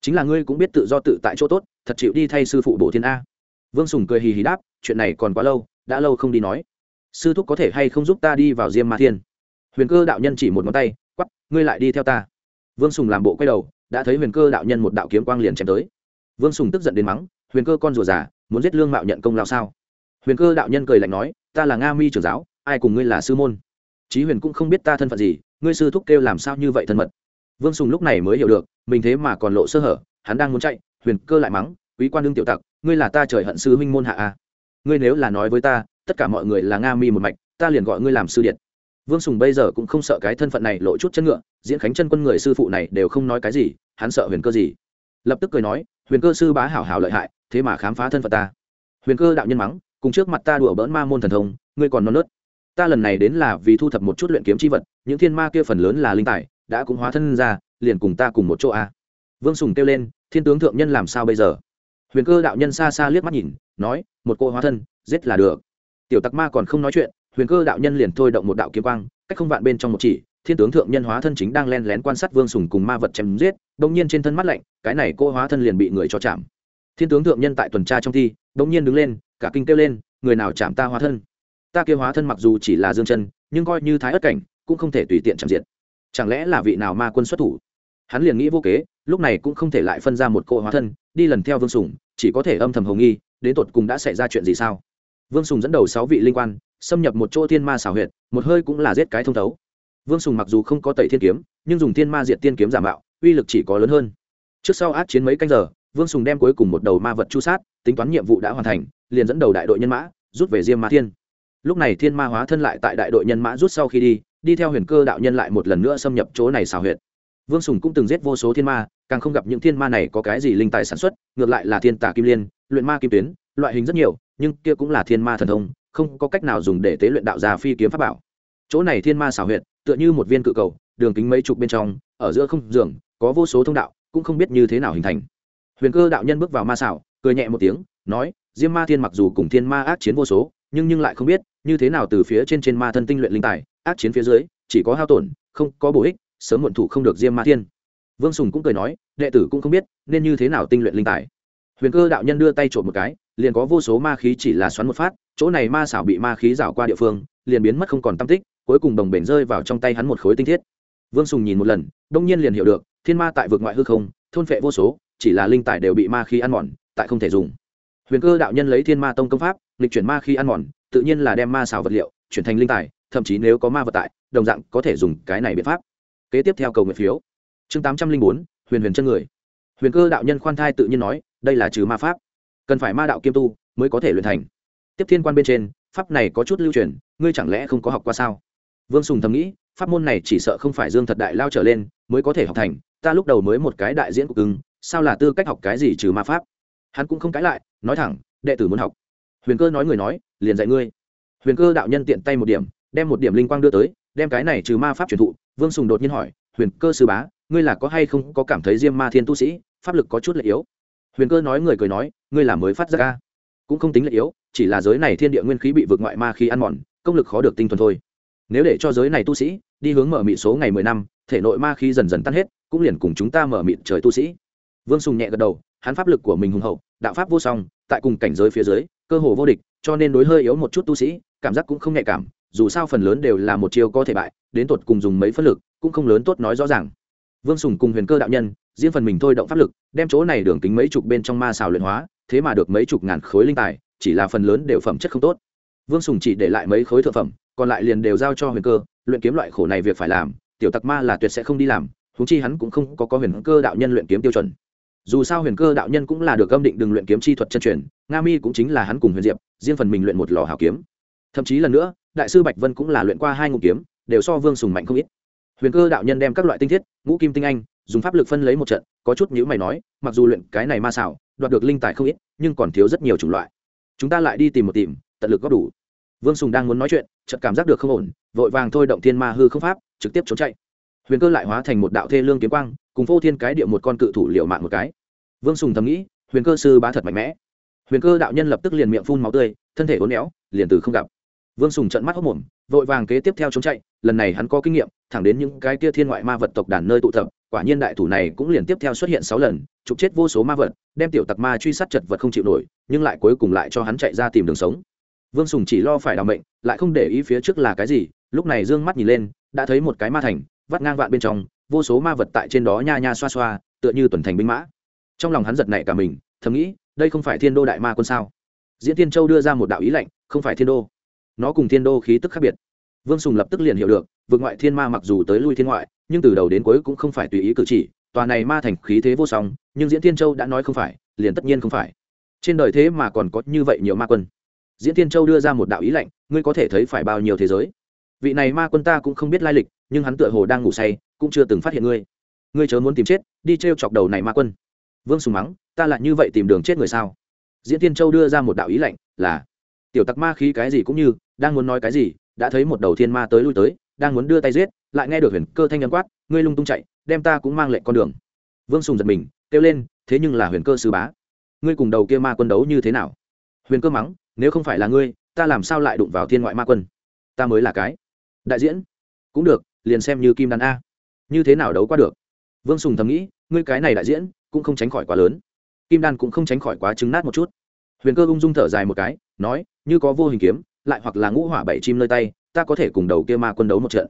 Chính là ngươi cũng biết tự do tự tại chỗ tốt, thật chịu đi thay sư phụ bổ thiên a. Vương sùng cười hì hì đáp, chuyện này còn quá lâu, đã lâu không đi nói. Sư thúc có thể hay không giúp ta đi vào diêm ma thiên? Huyền cơ đạo nhân chỉ một ngón tay quắp ngươi lại đi theo ta. Vương sùng làm bộ quay đầu, đã thấy huyền cơ đạo nhân một đạo kiếm quang liền chém tới vương sùng tức giận đến mắng, huyền cơ con rùa già, muốn giết lương mạo nhận công lao sao? Huyền cơ đạo nhân cười lạnh nói, ta là nga mi trưởng giáo, ai cùng ngươi là sư môn? Chí huyền cũng không biết ta thân phận gì, ngươi sư thúc kêu làm sao như vậy thân mật? Vương sùng lúc này mới hiểu được, mình thế mà còn lộ sơ hở, hắn đang muốn chạy, huyền cơ lại mắng, quý quan đương tiểu tặc, ngươi là ta trời hận sư huynh môn hạ a ngươi nếu là nói với ta, tất cả mọi người là nga mi một mạch, ta liền gọi ngươi làm sư điện vương sùng bây giờ cũng không sợ cái thân phận này lộ chút chân ngựa, diễn khánh chân quân người sư phụ này đều không nói cái gì, hắn sợ huyền cơ gì? Lập tức cười nói, huyền cơ sư bá hảo hảo lợi hại, thế mà khám phá thân phận ta. Huyền cơ đạo nhân mắng, cùng trước mặt ta đùa bỡn ma môn thần thông, ngươi còn non nớt. Ta lần này đến là vì thu thập một chút luyện kiếm c h i vật, những thiên ma kia phần lớn là linh tài, đã cũng hóa thân ra, liền cùng ta cùng một chỗ a vương sùng kêu lên, thiên tướng thượng nhân làm sao bây giờ? Huyền cơ đạo nhân xa xa liếc mắt nhìn, nói, một cô hóa thân, giết là được. Tiểu tặc ma còn không nói chuyện, huyền cơ đạo nhân liền thôi động một đạo kiếm quang, cách không vạn bên trong một chỉ thiên tướng thượng nhân hóa thân chính đang len lén quan sát vương sùng cùng ma vật chém giết đông nhiên trên thân mắt lạnh, cái này cô hóa thân liền bị người cho chạm. Thiên tướng thượng nhân tại tuần tra trong thi đông nhiên đứng lên, cả kinh kêu lên, người nào chạm ta hóa thân? Ta kia hóa thân mặc dù chỉ là dương chân, nhưng coi như thái ất cảnh, cũng không thể tùy tiện chạm diện. Chẳng lẽ là vị nào ma quân xuất thủ? Hắn liền nghĩ vô kế, lúc này cũng không thể lại phân ra một cô hóa thân, đi lần theo vương sùng, chỉ có thể âm thầm hồng nghi, đến tột cùng đã xảy ra chuyện gì sao? Vương sùng dẫn đầu sáu vị linh quan, xâm nhập một chỗ thiên ma xảo huyệt, một hơi cũng là giết cái thông thấu vương sùng mặc dù không có tẩy thiên kiếm, nhưng dùng thiên ma diệt tiên kiếm giả mạo, uy lực chỉ có lớn hơn. Trước sau át chiến mấy canh giờ, vương sùng đem cuối cùng một đầu ma vật chu sát, tính toán nhiệm vụ đã hoàn thành, liền dẫn đầu đại đội nhân mã, rút về diêm ma thiên. Lúc này thiên ma hóa thân lại tại đại đội nhân mã rút sau khi đi đi theo huyền cơ đạo nhân lại một lần nữa xâm nhập chỗ này xảo huyệt. Vương sùng cũng từng giết vô số thiên ma, càng không gặp những thiên ma này có cái gì linh tài sản xuất, ngược lại là thiên tà kim liên, luyện ma kim tuyến, loại hình rất nhiều, nhưng kia cũng là thiên ma thần thông, không có cách nào dùng để tế luyện đạo gia phi kiếm pháp bảo. Chỗ này thiên ma xảo huyệt tựa như một viên cự cầu, đường kính mấy chục bên trong, ở giữa không giường, có vô số thông đạo, cũng không biết như thế nào hình thành. Huyền cơ đạo nhân bước vào ma xảo, cười nhẹ một tiếng, nói, diêm ma thiên mặc dù cùng thiên ma ác chiến vô số, nhưng nhưng lại không biết, như thế nào từ phía trên trên ma thân tinh luyện linh tài, ác chiến phía dưới, chỉ có hao tổn, không có bổ ích, sớm muộn thủ không được diêm ma thiên. Vương sùng cũng cười nói, đệ tử cũng không biết, nên như thế nào tinh luyện linh tài. Huyền cơ đạo nhân đưa tay trộm một cái, liền có vô số ma khí chỉ là xoắn một phát, chỗ này ma xảo bị ma khí rảo qua địa phương, liền biến mất không còn tam tích cuối cùng đồng bể rơi vào trong tay hắn một khối tinh thiết. Vương sùng nhìn một lần, đông nhiên liền hiểu được, thiên ma tại vực ngoại hư không, thôn phệ vô số, chỉ là linh tài đều bị ma khí ăn mòn, tại không thể dùng. Huyền cơ đạo nhân lấy thiên ma tông công pháp lịch chuyển ma khí ăn mòn, tự nhiên là đem ma xào vật liệu chuyển thành linh tài, thậm chí nếu có ma vật tại, đồng dạng có thể dùng cái này biện pháp. Kế tiếp theo cầu nguyện phiếu. Chương tám trăm linh bốn, huyền huyền chân người. Huyền cơ đạo nhân khoan thai tự nhiên nói, đây là trừ ma pháp. Cần phải ma đạo kiêm tu mới có thể luyện thành. Tiếp thiên quan bên trên, pháp này có chút lưu truyền, ngươi chẳng lẽ không có học qua sao? Vương sùng thầm nghĩ, pháp môn này chỉ sợ không phải dương thật đại lao trở lên mới có thể học thành, ta lúc đầu mới một cái đại diễn của cưng, sao là tư cách học cái gì trừ ma pháp? Hắn cũng không cãi lại, nói thẳng, đệ tử muốn học. Huyền cơ nói người nói, liền dạy ngươi. Huyền cơ đạo nhân tiện tay một điểm, đem một điểm linh quang đưa tới, đem cái này trừ ma pháp truyền thụ. Vương sùng đột nhiên hỏi, huyền cơ sư bá, ngươi là có hay không có cảm thấy diêm ma thiên tu sĩ, pháp lực có chút lệ yếu? Huyền cơ nói người cười nói, ngươi là mới phát ra ca. Cũng không tính lệ yếu, chỉ là giới này thiên địa nguyên khí bị vượt ngoại ma khí ăn mòn, công lực khó được tinh thuần thôi nếu để cho giới này tu sĩ đi hướng mở mị số ngày mười năm, thể nội ma khí dần dần tan hết, cũng liền cùng chúng ta mở mịt trời tu sĩ. Vương sùng nhẹ gật đầu, hắn pháp lực của mình hùng hậu, đạo pháp vô song, tại cùng cảnh giới phía dưới, cơ hồ vô địch, cho nên đối hơi yếu một chút tu sĩ, cảm giác cũng không nhạy cảm, dù sao phần lớn đều là một chiêu có thể bại, đến tột cùng dùng mấy phân lực, cũng không lớn tốt nói rõ ràng. Vương sùng cùng huyền cơ đạo nhân, riêng phần mình thôi động pháp lực, đem chỗ này đường kính mấy chục bên trong ma xào luyện hóa, thế mà được mấy chục ngàn khối linh tài, chỉ là phần lớn đều phẩm chất không tốt. Vương sùng chỉ để lại mấy khối thượng phẩm còn lại liền đều giao cho huyền cơ, luyện kiếm loại khổ này việc phải làm, tiểu tặc ma là tuyệt sẽ không đi làm húng chi hắn cũng không có có huyền cơ đạo nhân luyện kiếm tiêu chuẩn. Dù sao huyền cơ đạo nhân cũng là được âm định đừng luyện kiếm chi thuật chân truyền, nga mi cũng chính là hắn cùng huyền diệp, riêng phần mình luyện một lò hảo kiếm. Thậm chí lần nữa, đại sư bạch vân cũng là luyện qua hai ngụ kiếm, đều so vương sùng mạnh không ít. Huyền cơ đạo nhân đem các loại tinh thiết, ngũ kim tinh anh, dùng pháp lực phân lấy một trận, có chút nhữ mày nói, mặc dù luyện cái này ma xảo, đoạt được linh tài không ít, nhưng còn thiếu rất nhiều chủng loại. Chúng ta lại đi tìm một tìm, tận lực góp đủ vương sùng đang muốn nói chuyện, chợt cảm giác được không ổn, vội vàng thôi động thiên ma hư không pháp, trực tiếp trốn chạy. Huyền cơ lại hóa thành một đạo thê lương kiếm quang, cùng vô thiên cái địa một con cự thủ liệu mạng một cái. Vương sùng thầm nghĩ, huyền cơ sư bá thật mạnh mẽ. Huyền cơ đạo nhân lập tức liền miệng phun máu tươi, thân thể uốn éo, liền từ không gặp. Vương sùng trận mắt hốc mồm, vội vàng kế tiếp theo trốn chạy, lần này hắn có kinh nghiệm, thẳng đến những cái kia thiên ngoại ma vật tộc đàn nơi tụ tập, quả nhiên đại thủ này cũng liền tiếp theo xuất hiện sáu lần, trục chết vô số ma vật, đem tiểu tặc ma truy sát chật vật không chịu nổi, nhưng lại cuối cùng lại cho hắn chạy ra tìm đường sống vương sùng chỉ lo phải đ mệnh, lại không để ý phía trước là cái gì, lúc này d ư ơ n g mắt nhìn lên, đã thấy một cái ma thành, vắt ngang vạn bên trong, vô số ma vật tại trên đó nha nha xoa xoa, tựa như tuần thành binh mã. Trong lòng hắn giật nảy cả mình, thầm nghĩ, đây không phải thiên đô đại ma quân sao? Diễn tiên châu đưa ra một đạo ý lệnh không phải thiên đô. Nó cùng thiên đô khí tức khác biệt. Vương sùng lập tức liền hiểu được vượt ngoại thiên ma mặc dù tới lui thiên ngoại, nhưng từ đầu đến cuối cũng không phải tùy ý cử chỉ, tòa này ma thành khí thế vô song, nhưng diễn tiên châu đã nói không phải, liền tất nhiên không phải. Trên đời thế mà còn có như vậy nhiều ma quân diễn tiên châu đưa ra một đạo ý lệnh ngươi có thể thấy phải bao nhiêu thế giới. Vị này ma quân ta cũng không biết lai lịch, nhưng hắn tựa hồ đang ngủ say, cũng chưa từng phát hiện ngươi. Ngươi chớ muốn tìm chết, đi t r e o chọc đầu này ma quân. Vương sùng mắng, ta lại như vậy tìm đường chết người sao? Diễn tiên châu đưa ra một đạo ý lệnh là, tiểu tặc ma khí cái gì cũng như, đang muốn nói cái gì, đã thấy một đầu thiên ma tới lui tới, đang muốn đưa tay giết, lại nghe được huyền cơ thanh nhân quát, ngươi lung tung chạy, đem ta cũng mang lệnh con đường. Vương sùng giật mình, kêu lên, thế nhưng là huyền cơ sư bá. Ngươi cùng đầu kia ma quân đấu như thế nào? Huyền cơ mắng nếu không phải là ngươi, ta làm sao lại đụng vào thiên ngoại ma quân? Ta mới là cái. Đại diễn. Cũng được, liền xem như kim đan a. Như thế nào đấu qua được? Vương sùng thầm nghĩ, ngươi cái này đại diễn, cũng không tránh khỏi quá lớn. Kim đan cũng không tránh khỏi quá trứng nát một chút. Huyền cơ ung dung thở dài một cái, nói, như có vô hình kiếm, lại hoặc là ngũ hỏa bảy chim nơi tay, ta có thể cùng đầu kia ma quân đấu một trận.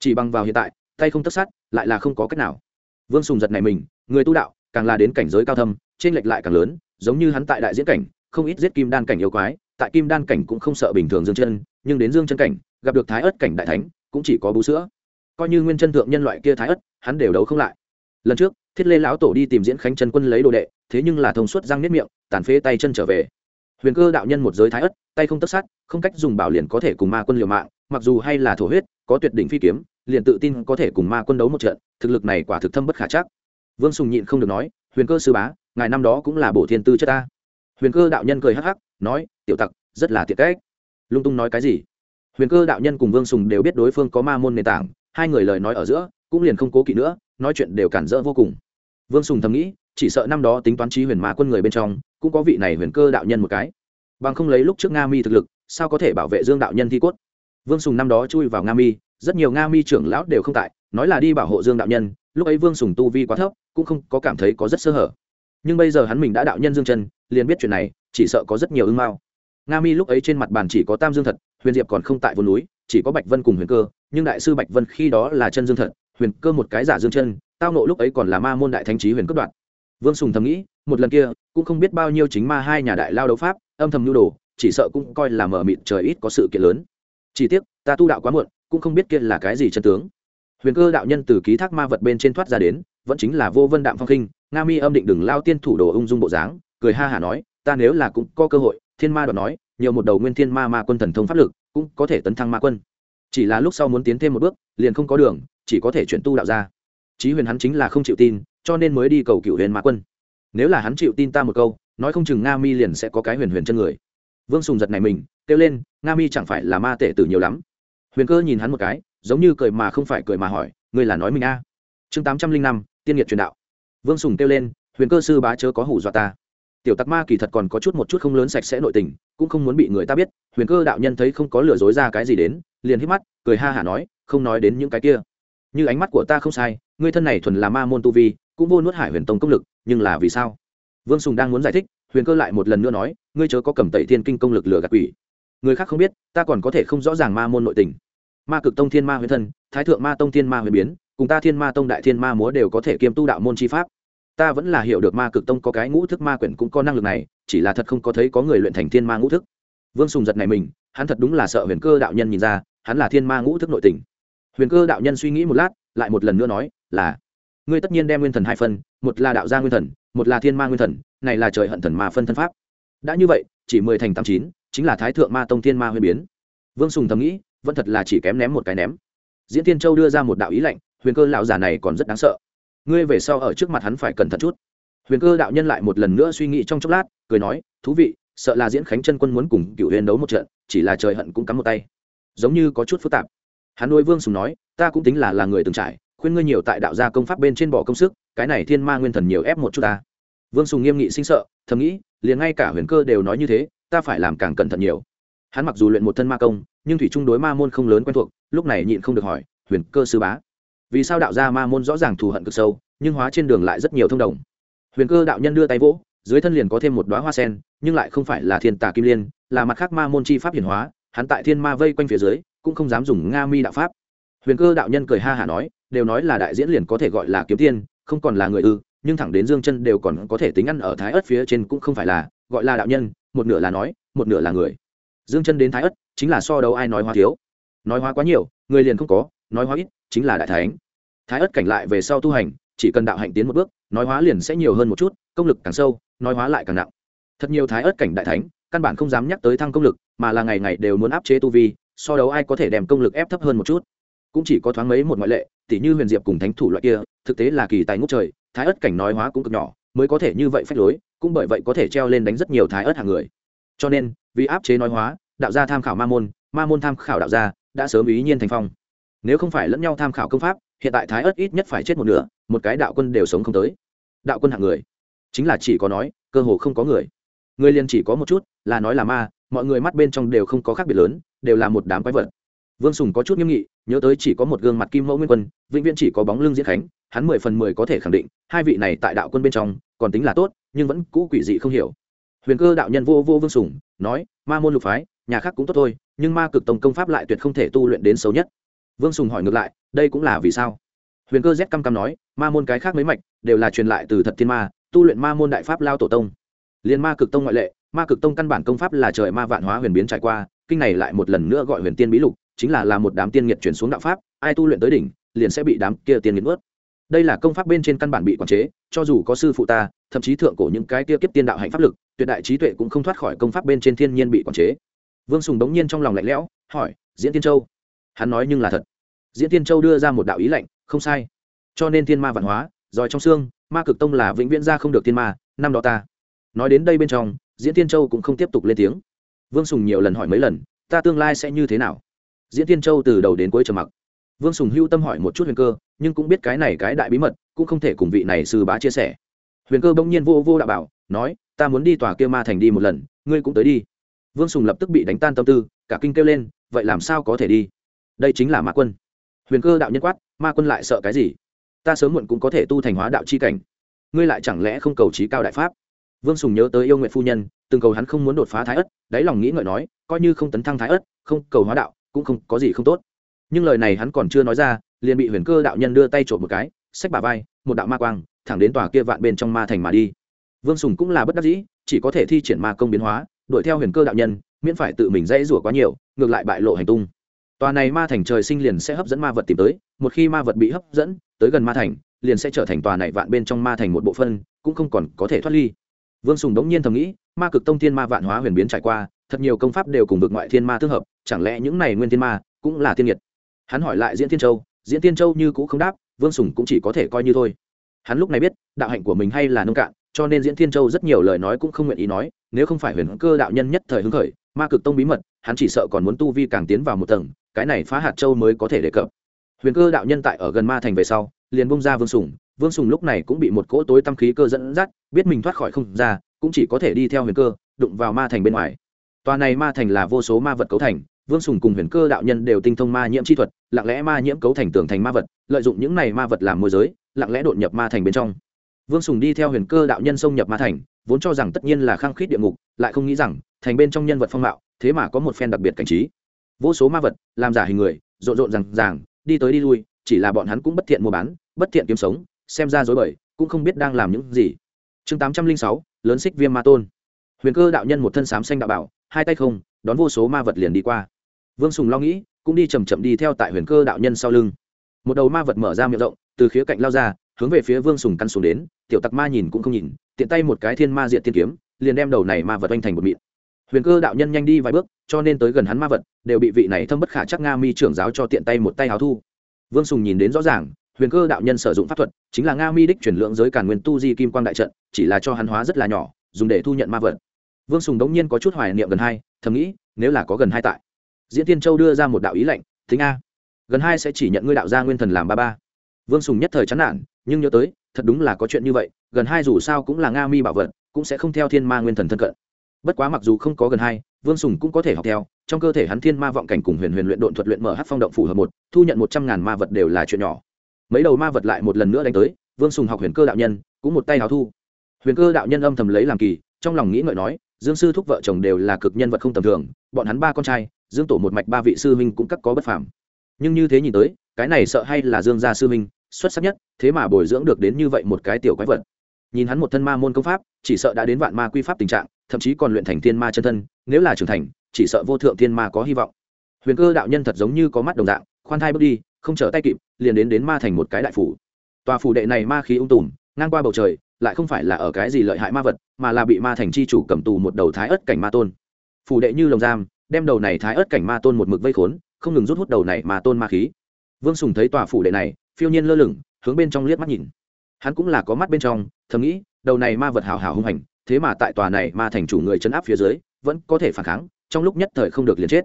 Chỉ bằng vào hiện tại, tay không tất sát, lại là không có cách nào. Vương sùng giật này mình, người tu đạo, càng là đến cảnh giới cao thâm trên lệch lại càng lớn, giống như hắn tại đại diễn cảnh, không ít giết kim đan cảnh yêu quái tại kim đan cảnh cũng không sợ bình thường dương chân, nhưng đến dương chân cảnh, gặp được thái ớt cảnh đại thánh, cũng chỉ có bú sữa. Coi như nguyên chân thượng nhân loại kia thái ớt, hắn đều đấu không lại. Lần trước, thiết lê lão tổ đi tìm diễn khánh chân quân lấy đồ đệ, thế nhưng là thông suốt răng nếp miệng, tàn phế tay chân trở về. Huyền cơ đạo nhân một giới thái ất tay không tất sát, không cách dùng bảo liền có thể cùng ma quân liều mạng, mặc dù hay là thổ huyết, có tuyệt đỉnh phi kiếm, liền tự tin có thể cùng ma quân đấu một trận, thực lực này quả thực thâm bất khả chắc. Vương sùng nhịn không được nói, huyền cơ sư bá, ngài năm đó cũng là bổ thiên tư chất ta. Huyền cơ đạo nhân cười hắc hắc nói, tiểu tặc, rất là tiện cách. Lung tung nói cái gì? Huyền cơ đạo nhân cùng vương sùng đều biết đối phương có ma môn nền tảng, hai người lời nói ở giữa, cũng liền không cố kỵ nữa, nói chuyện đều cản rỡ vô cùng. Vương sùng thầm nghĩ, chỉ sợ năm đó tính toán trí huyền ma quân người bên trong, cũng có vị này huyền cơ đạo nhân một cái. Bằng không lấy lúc trước nga mi thực lực, sao có thể bảo vệ dương đạo nhân thi cốt? Vương sùng năm đó chui vào nga mi, rất nhiều nga mi trưởng lão đều không tại, nói là đi bảo hộ dương đạo nhân, lúc ấy vương sùng tu vi quá thấp, cũng không có cảm thấy có rất sơ hở. Nhưng bây giờ hắn mình đã đạo nhân dương chân, liền biết chuyện này chỉ sợ có rất nhiều ưng mao nga mi lúc ấy trên mặt bàn chỉ có tam dương thật, huyền diệp còn không tại vùng núi, chỉ có bạch vân cùng huyền cơ, nhưng đại sư bạch vân khi đó là chân dương thật, huyền cơ một cái giả dương chân, tao nộ lúc ấy còn là ma môn đại thánh trí huyền cất đoạn. Vương sùng thầm nghĩ, một lần kia, cũng không biết bao nhiêu chính ma hai nhà đại lao đấu pháp, âm thầm nhu đồ, chỉ sợ cũng coi là mở mịt trời ít có sự kiện lớn. Chỉ tiếc, ta tu đạo quá muộn, cũng không biết kia là cái gì chân tướng. Huyền cơ đạo nhân từ ký thác ma vật bên trên thoát ra đến, vẫn chính là vô vân đạm phong khinh, nga mi âm định đừng lao tiên thủ đồ ung dung bộ dáng, cười ha hả nói ta nếu là cũng có cơ hội, thiên ma đoạt nói, nhiều một đầu nguyên thiên ma ma quân thần thông pháp lực, cũng có thể tấn thăng ma quân. Chỉ là lúc sau muốn tiến thêm một bước, liền không có đường, chỉ có thể chuyển tu đạo ra. Chí huyền hắn chính là không chịu tin, cho nên mới đi cầu cựu huyền ma quân. Nếu là hắn chịu tin ta một câu, nói không chừng nga mi liền sẽ có cái huyền huyền chân người. Vương sùng giật này mình, kêu lên, nga mi chẳng phải là ma tệ tử nhiều lắm. Huyền cơ nhìn hắn một cái, giống như cười mà không phải cười mà hỏi, ngươi là nói mình a? Chương tám trăm linh năm, tiên nhiệt truyền đạo. Vương sùng kêu lên, huyền cơ sư bá chớ có hủ dọa ta tiểu tặc ma kỳ thật còn có chút một chút không lớn sạch sẽ nội tình, cũng không muốn bị người ta biết, huyền cơ đạo nhân thấy không có lừa dối ra cái gì đến, liền hít mắt, cười ha hả nói, không nói đến những cái kia. Như ánh mắt của ta không sai ngươi thân này thuần là ma môn tu vi, cũng vô nuốt hải huyền tông công lực, nhưng là vì sao? Vương sùng đang muốn giải thích, huyền cơ lại một lần nữa nói, ngươi chớ có cầm tẩy thiên kinh công lực lừa gạt quỷ. Người khác không biết, ta còn có thể không rõ ràng ma môn nội tình. Ma cực tông thiên ma huyền thân, thái thượng ma tông thiên ma huyền biến, cùng ta thiên ma tông đại thiên ma múa đều có thể kiêm tu đạo môn chi pháp ta vẫn là hiểu được ma cực tông có cái ngũ thức ma quyển cũng có năng lực này, chỉ là thật không có thấy có người luyện thành thiên ma ngũ thức. Vương sùng giật này mình, hắn thật đúng là sợ huyền cơ đạo nhân nhìn ra, hắn là thiên ma ngũ thức nội tình. Huyền cơ đạo nhân suy nghĩ một lát, lại một lần nữa nói, là, ngươi tất nhiên đem nguyên thần hai phân, một là đạo gia nguyên thần, một là thiên ma nguyên thần, này là trời hận thần ma phân thân pháp. Đã như vậy, chỉ mười thành tám chín, chính là thái thượng ma tông thiên ma huyền biến. Vương sùng thầm nghĩ, vẫn thật là chỉ kém ném một cái ném. Diễn tiên châu đưa ra một đạo ý lệnh huyền cơ lão già này còn rất đáng sợ ngươi về sau ở trước mặt hắn phải cẩn thận chút. Huyền cơ đạo nhân lại một lần nữa suy nghĩ trong chốc lát, cười nói, thú vị, sợ là diễn khánh chân quân muốn cùng cựu huyền đấu một trận, chỉ là trời hận cũng cắm một tay. Giống như có chút phức tạp. Hắn nuôi vương sùng nói, ta cũng tính là là người từng trải, khuyên ngươi nhiều tại đạo gia công pháp bên trên bỏ công sức, cái này thiên ma nguyên thần nhiều ép một chút ta. Vương sùng nghiêm nghị sinh sợ, thầm nghĩ, liền ngay cả huyền cơ đều nói như thế, ta phải làm càng cẩn thận nhiều. Hắn mặc dù luyện một thân ma công, nhưng thủy trung đối ma môn không lớn quen thuộc, lúc này nhịn không được hỏi, huyền cơ sư bá vì sao đạo gia ma môn rõ ràng thù hận cực sâu, nhưng hóa trên đường lại rất nhiều thông đồng. Huyền cơ đạo nhân đưa tay vỗ, dưới thân liền có thêm một đoá hoa sen, nhưng lại không phải là thiên tà kim liên, là mặt khác ma môn chi pháp hiển hóa, hắn tại thiên ma vây quanh phía dưới, cũng không dám dùng nga mi đạo pháp. Huyền cơ đạo nhân cười ha hả nói, đều nói là đại diễn liền có thể gọi là kiếm tiên, không còn là người ư, nhưng thẳng đến dương chân đều còn có thể tính ăn ở thái ớt phía trên cũng không phải là, gọi là đạo nhân, một nửa là nói, một nửa là người. Dương chân đến thái ớt chính là so đấu ai nói hoa thiếu. Nói hoa quá nhiều, người liền không có nói hóa ít, chính là đại thánh. Thái ất cảnh lại về sau tu hành, chỉ cần đạo hạnh tiến một bước, nói hóa liền sẽ nhiều hơn một chút, công lực càng sâu, nói hóa lại càng nặng. Thật nhiều thái ất cảnh đại thánh, căn bản không dám nhắc tới thăng công lực, mà là ngày ngày đều muốn áp chế tu vi, so đấu ai có thể đem công lực ép thấp hơn một chút. Cũng chỉ có thoáng mấy một ngoại lệ, tỉ như huyền diệp cùng thánh thủ loại kia, thực tế là kỳ tài ngốc trời, thái ất cảnh nói hóa cũng cực nhỏ, mới có thể như vậy phách lối, cũng bởi vậy có thể treo lên đánh rất nhiều thái ớt hàng người. Cho nên, vì áp chế nói hóa, đạo gia tham khảo ma môn ma môn tham khảo đạo gia đã sớm ý nhiên thành phong nếu không phải lẫn nhau tham khảo công pháp, hiện tại thái ớt ít nhất phải chết một nửa, một cái đạo quân đều sống không tới. Đạo quân hạng người. Chính là chỉ có nói, cơ hồ không có người. Người liền chỉ có một chút, là nói là ma, mọi người mắt bên trong đều không có khác biệt lớn, đều là một đám quái vật. Vương sùng có chút nghiêm nghị, nhớ tới chỉ có một gương mặt kim mẫu nguyên quân, vĩnh viễn chỉ có bóng lưng diễn khánh, hắn mười phần mười có thể khẳng định, hai vị này tại đạo quân bên trong, còn tính là tốt, nhưng vẫn cũ quỷ dị không hiểu. Huyền cơ đạo nhân vô vô vương sùng, nói, ma môn lục phái, nhà khác cũng tốt thôi, nhưng ma cực tông công pháp lại tuyệt không thể tu luyện đến xấu nhất vương sùng hỏi ngược lại, đây cũng là vì sao? Huyền cơ z căm căm nói, ma môn cái khác mấy mạch, đều là truyền lại từ thật thiên ma, tu luyện ma môn đại pháp lao tổ tông. Liên ma cực tông ngoại lệ, ma cực tông căn bản công pháp là trời ma vạn hóa huyền biến trải qua, kinh này lại một lần nữa gọi huyền tiên bí lục, chính là là một đám tiên nghiệt chuyển xuống đạo pháp, ai tu luyện tới đỉnh, liền sẽ bị đám kia tiên nghiệt ướt đây là công pháp bên trên căn bản bị quản chế, cho dù có sư phụ ta, thậm chí thượng cổ những cái kia kiếp tiên đạo hạnh pháp lực, tuyệt đại trí tuệ cũng không thoát khỏi công pháp bên trên thiên nhiên bị quản chế. Vương sùng đống nhiên trong lòng lạnh lẽo, hỏi, diễn tiên châu hắn nói nhưng là thật. Diễn tiên châu đưa ra một đạo ý lạnh không sai. Cho nên thiên ma văn hóa, giỏi trong xương, ma cực tông là vĩnh viễn ra không được thiên ma, năm đó ta. Nói đến đây bên trong, diễn tiên châu cũng không tiếp tục lên tiếng. Vương sùng nhiều lần hỏi mấy lần, ta tương lai sẽ như thế nào? Diễn tiên châu từ đầu đến cuối trầm mặc. Vương sùng hưu tâm hỏi một chút huyền cơ, nhưng cũng biết cái này cái đại bí mật, cũng không thể cùng vị này sư bá chia sẻ. Huyền cơ bỗng nhiên vô vô đạo bảo, nói, ta muốn đi tòa kia ma thành đi một lần, ngươi cũng tới đi. Vương sùng lập tức bị đánh tan tâm tư, cả kinh kêu lên, vậy làm sao có thể đi? Đây chính là ma quân. Huyền cơ đạo nhân quát, ma quân lại sợ cái gì? Ta sớm muộn cũng có thể tu thành hóa đạo chi cảnh. Ngươi lại chẳng lẽ không cầu trí cao đại pháp? Vương sùng nhớ tới yêu nguyện phu nhân, từng cầu hắn không muốn đột phá thái ất, đáy lòng nghĩ ngợi nói, coi như không tấn thăng thái ất, không cầu hóa đạo, cũng không có gì không tốt. Nhưng lời này hắn còn chưa nói ra, liền bị huyền cơ đạo nhân đưa tay trộm một cái, xách bà vai, một đạo ma quang, thẳng đến tòa kia vạn bên trong ma thành mà đi. Vương sùng cũng là bất đắc dĩ, chỉ có thể thi triển ma công biến hóa, đuổi theo huyền cơ đạo nhân, miễn phải tự mình dãy rủa quá nhiều, ngược lại bại lộ hành tung tòa này ma thành trời sinh liền sẽ hấp dẫn ma vật tìm tới, một khi ma vật bị hấp dẫn, tới gần ma thành, liền sẽ trở thành tòa này vạn bên trong ma thành một bộ phân, cũng không còn có thể thoát ly. Vương sùng đống nhiên thầm nghĩ, ma cực tông thiên ma vạn hóa huyền biến trải qua, thật nhiều công pháp đều cùng vực ngoại thiên ma tương hợp, chẳng lẽ những này nguyên thiên ma cũng là thiên nhiệt? Hắn hỏi lại diễn thiên châu, diễn thiên châu như cũ không đáp, vương sùng cũng chỉ có thể coi như thôi. Hắn lúc này biết, đạo hạnh của mình hay là nông cạn, cho nên diễn thiên châu rất nhiều lời nói cũng không nguyện ý nói, nếu không phải huyền cơ đạo nhân nhất thời hứng khởi, ma cực tông bí mật, hắn chỉ sợ còn muốn tu vi càng tiến vào một tầng cái này phá hạt châu mới có thể đề cập. Huyền cơ đạo nhân tại ở gần ma thành về sau, liền bông ra vương sùng. Vương sùng lúc này cũng bị một cỗ tối tâm khí cơ dẫn dắt, biết mình thoát khỏi không ra, cũng chỉ có thể đi theo huyền cơ, đụng vào ma thành bên ngoài. Tòa này ma thành là vô số ma vật cấu thành, vương sùng cùng huyền cơ đạo nhân đều tinh thông ma nhiễm chi thuật, lặng lẽ ma nhiễm cấu thành tường thành ma vật, lợi dụng những này ma vật làm môi giới, lặng lẽ đột nhập ma thành bên trong. Vương sùng đi theo huyền cơ đạo nhân xông nhập ma thành, vốn cho rằng tất nhiên là khăng khít địa ngục, lại không nghĩ rằng thành bên trong nhân vật phong mạo thế mà có một phen đặc biệt cảnh trí vô số ma vật, làm giả hình người, rộn rộn rằng ràng, đi tới đi lui, chỉ là bọn hắn cũng bất thiện mua bán, bất thiện kiếm sống, xem ra dối bời, cũng không biết đang làm những gì. Chương tám trăm linh sáu, lớn xích viêm ma tôn. Huyền cơ đạo nhân một thân xám xanh đạo bảo, hai tay không, đón vô số ma vật liền đi qua. Vương sùng lo nghĩ, cũng đi chầm chậm đi theo tại huyền cơ đạo nhân sau lưng. Một đầu ma vật mở ra miệng rộng, từ khía cạnh lao ra, hướng về phía vương sùng căn xuống đến, tiểu tặc ma nhìn cũng không nhìn, tiện tay một cái thiên ma diện tiên kiếm, liền đem đầu này ma vật oanh thành một mịn huyền cơ đạo nhân nhanh đi vài bước, cho nên tới gần hắn ma vật, đều bị vị này thâm bất khả chắc nga mi trưởng giáo cho tiện tay một tay háo thu. Vương sùng nhìn đến rõ ràng, huyền cơ đạo nhân sử dụng pháp thuật, chính là nga mi đích chuyển lượng giới cản nguyên tu di kim quang đại trận, chỉ là cho hắn hóa rất là nhỏ, dùng để thu nhận ma vật. Vương sùng đống nhiên có chút hoài niệm gần hai, thầm nghĩ, nếu là có gần hai tại. Diễn tiên châu đưa ra một đạo ý lệnh, thính a, gần hai sẽ chỉ nhận ngươi đạo gia nguyên thần làm ba ba. Vương sùng nhất thời chán nản, nhưng nhớ tới, thật đúng là có chuyện như vậy, gần hai dù sao cũng là nga mi bảo vật, cũng sẽ không theo thiên ma nguyên thần thân cận bất quá mặc dù không có gần hai, vương sùng cũng có thể học theo, trong cơ thể hắn thiên ma vọng cảnh cùng huyền huyền luyện độn thuật luyện mở hát phong động phủ hợp một, thu nhận một trăm ngàn ma vật đều là chuyện nhỏ. Mấy đầu ma vật lại một lần nữa đánh tới, vương sùng học huyền cơ đạo nhân, cũng một tay hào thu. Huyền cơ đạo nhân âm thầm lấy làm kỳ, trong lòng nghĩ ngợi nói, dương sư thúc vợ chồng đều là cực nhân vật không tầm thường, bọn hắn ba con trai, dương tổ một mạch ba vị sư minh cũng cắt có bất phàm. Nhưng như thế nhìn tới, cái này sợ hay là dương gia sư minh xuất sắc nhất, thế mà bồi dưỡng được đến như vậy một cái tiểu quái vật nhìn hắn một thân ma môn công pháp, chỉ sợ đã đến vạn ma quy pháp tình trạng, thậm chí còn luyện thành thiên ma chân thân, nếu là trưởng thành, chỉ sợ vô thượng thiên ma có hy vọng. Huyền cơ đạo nhân thật giống như có mắt đồng dạng, khoan thai bước đi, không trở tay kịp, liền đến đến ma thành một cái đại phủ. Tòa phủ đệ này ma khí ung tùm, ngang qua bầu trời, lại không phải là ở cái gì lợi hại ma vật, mà là bị ma thành chi chủ cầm tù một đầu thái ớt cảnh ma tôn. Phủ đệ như lồng giam, đem đầu này thái ớt cảnh ma tôn một mực vây khốn, không ngừng rút hút đầu này ma tôn ma khí. Vương sùng thấy tòa phủ đệ này, phiêu nhiên lơ lửng, hướng bên trong liếc mắt nhìn hắn cũng là có mắt bên trong, thầm nghĩ, đầu này ma vật hào hào hung hành, thế mà tại tòa này ma thành chủ người chấn áp phía dưới, vẫn có thể phản kháng, trong lúc nhất thời không được liền chết.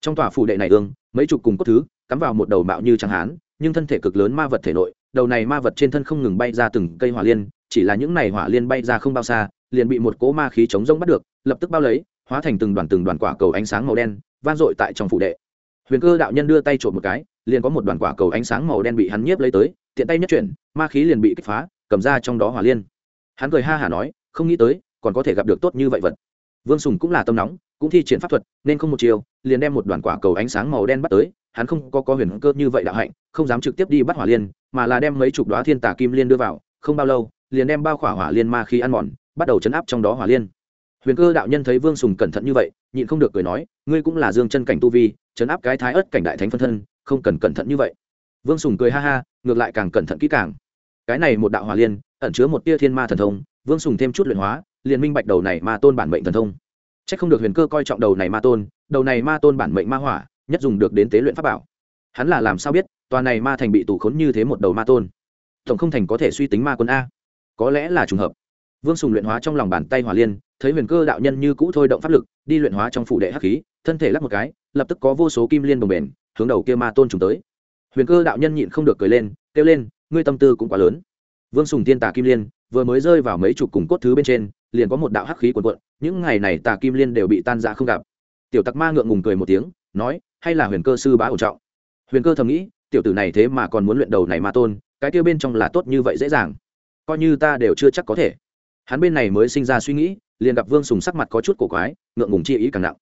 Trong tòa phủ đệ này ương, mấy chục cùng cốt thứ, cắm vào một đầu mạo như trắng hán, nhưng thân thể cực lớn ma vật thể nội, đầu này ma vật trên thân không ngừng bay ra từng cây hỏa liên, chỉ là những này hỏa liên bay ra không bao xa, liền bị một cỗ ma khí chống rông bắt được, lập tức bao lấy, hóa thành từng đoàn từng đoàn quả cầu ánh sáng màu đen van dội tại trong phủ đệ. Huyền cơ đạo nhân đưa tay trộm một cái, liền có một đoàn quả cầu ánh sáng màu đen bị hắn nhiếp lấy tới, tiện tay nhất chuyển ma khí liền bị kích phá, cầm ra trong đó hỏa liên. Hắn cười ha hả nói, không nghĩ tới, còn có thể gặp được tốt như vậy vật. Vương sùng cũng là tâm nóng, cũng thi triển pháp thuật, nên không một chiều liền đem một đoàn quả cầu ánh sáng màu đen bắt tới, hắn không có có huyền cơ như vậy đạo hạnh, không dám trực tiếp đi bắt hỏa liên, mà là đem mấy chục đoá thiên tà kim liên đưa vào, không bao lâu, liền đem bao khỏa hỏa liên ma khí ăn mòn, bắt đầu chấn áp trong đó hỏa liên. Huyền cơ đạo nhân thấy vương sùng cẩn thận như vậy, nhịn không được cười nói, ngươi cũng là dương chân cảnh tu vi, chấn áp cái thái ớt cảnh đại thánh phân thân, không cần cẩn thận như vậy. Vương sùng cười ha ha, ngược lại càng cẩn thận kỹ càng cái này một đạo hỏa liên, ẩn chứa một tia thiên ma thần thông, vương sùng thêm chút luyện hóa, liền minh bạch đầu này ma tôn bản mệnh thần thông. C h ắ c không được huyền cơ coi trọng đầu này ma tôn, đầu này ma tôn bản mệnh ma hỏa, nhất dùng được đến tế luyện pháp bảo. Hắn là làm sao biết, tòa này ma thành bị tù khốn như thế một đầu ma tôn? Tổng không thành có thể suy tính ma quân a. Có lẽ là trùng hợp. Vương sùng luyện hóa trong lòng bàn tay hỏa liên, thấy huyền cơ đạo nhân như cũ thôi động pháp lực, đi luyện hóa trong phụ đệ hắc khí, thân thể lắp một cái, lập tức có vô số kim liên đồng bền, hướng đầu kia ma tôn trùng tới. Huyền cơ đạo nhân nhịn không được cười lên, kêu lên ngươi tâm tư cũng quá lớn. Vương sùng tiên tà kim liên, vừa mới rơi vào mấy chục cùng cốt thứ bên trên, liền có một đạo hắc khí quần quận những ngày này tà kim liên đều bị tan ra không gặp. Tiểu tặc ma ngượng ngùng cười một tiếng, nói, hay là huyền cơ sư bá ổn trọng? Huyền cơ thầm nghĩ, tiểu tử này thế mà còn muốn luyện đầu này ma tôn, cái kia bên trong là tốt như vậy dễ dàng. Coi như ta đều chưa chắc có thể. Hắn bên này mới sinh ra suy nghĩ, liền gặp vương sùng sắc mặt có chút cổ quái, ngượng ngùng chi ý càng nặng.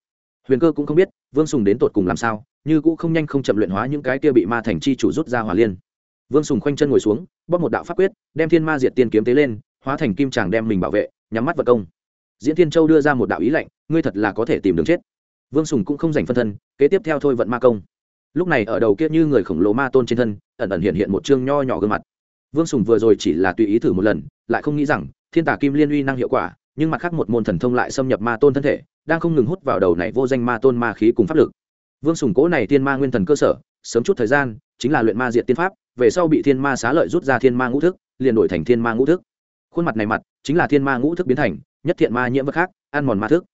Huyền cơ cũng không biết, vương sùng đến tột cùng làm sao, như cũng không nhanh không chậm luyện hóa những cái kia bị ma thành chi chủ rút ra hỏa liên vương sùng khoanh chân ngồi xuống, bóp một đạo pháp quyết, đem thiên ma diệt tiên kiếm tế lên, hóa thành kim tràng đem mình bảo vệ, nhắm mắt vật công. Diễn thiên châu đưa ra một đạo ý lạnh, ngươi thật là có thể tìm đường chết. Vương sùng cũng không giành phân thân, kế tiếp theo thôi vận ma công. Lúc này ở đầu kia như người khổng lồ ma tôn trên thân, ẩn ẩn hiện hiện một chương nho nhỏ gương mặt. Vương sùng vừa rồi chỉ là tùy ý thử một lần, lại không nghĩ rằng, thiên tả kim liên uy năng hiệu quả, nhưng mặt khác một môn thần thông lại xâm nhập ma tôn thân thể, đang không ngừng hút vào đầu này vô danh ma tôn ma khí cùng pháp lực. Vương sùng cố này tiên ma nguyên thần cơ sở, sớm chút thời gian, chính là luyện ma diện tiên pháp về sau bị thiên ma xá lợi rút ra thiên ma ngũ thức, liền đổi thành thiên ma ngũ thức. Khuôn mặt này mặt, chính là thiên ma ngũ thức biến thành, nhất thiện ma nhiễm vật khác, ăn mòn ma thức.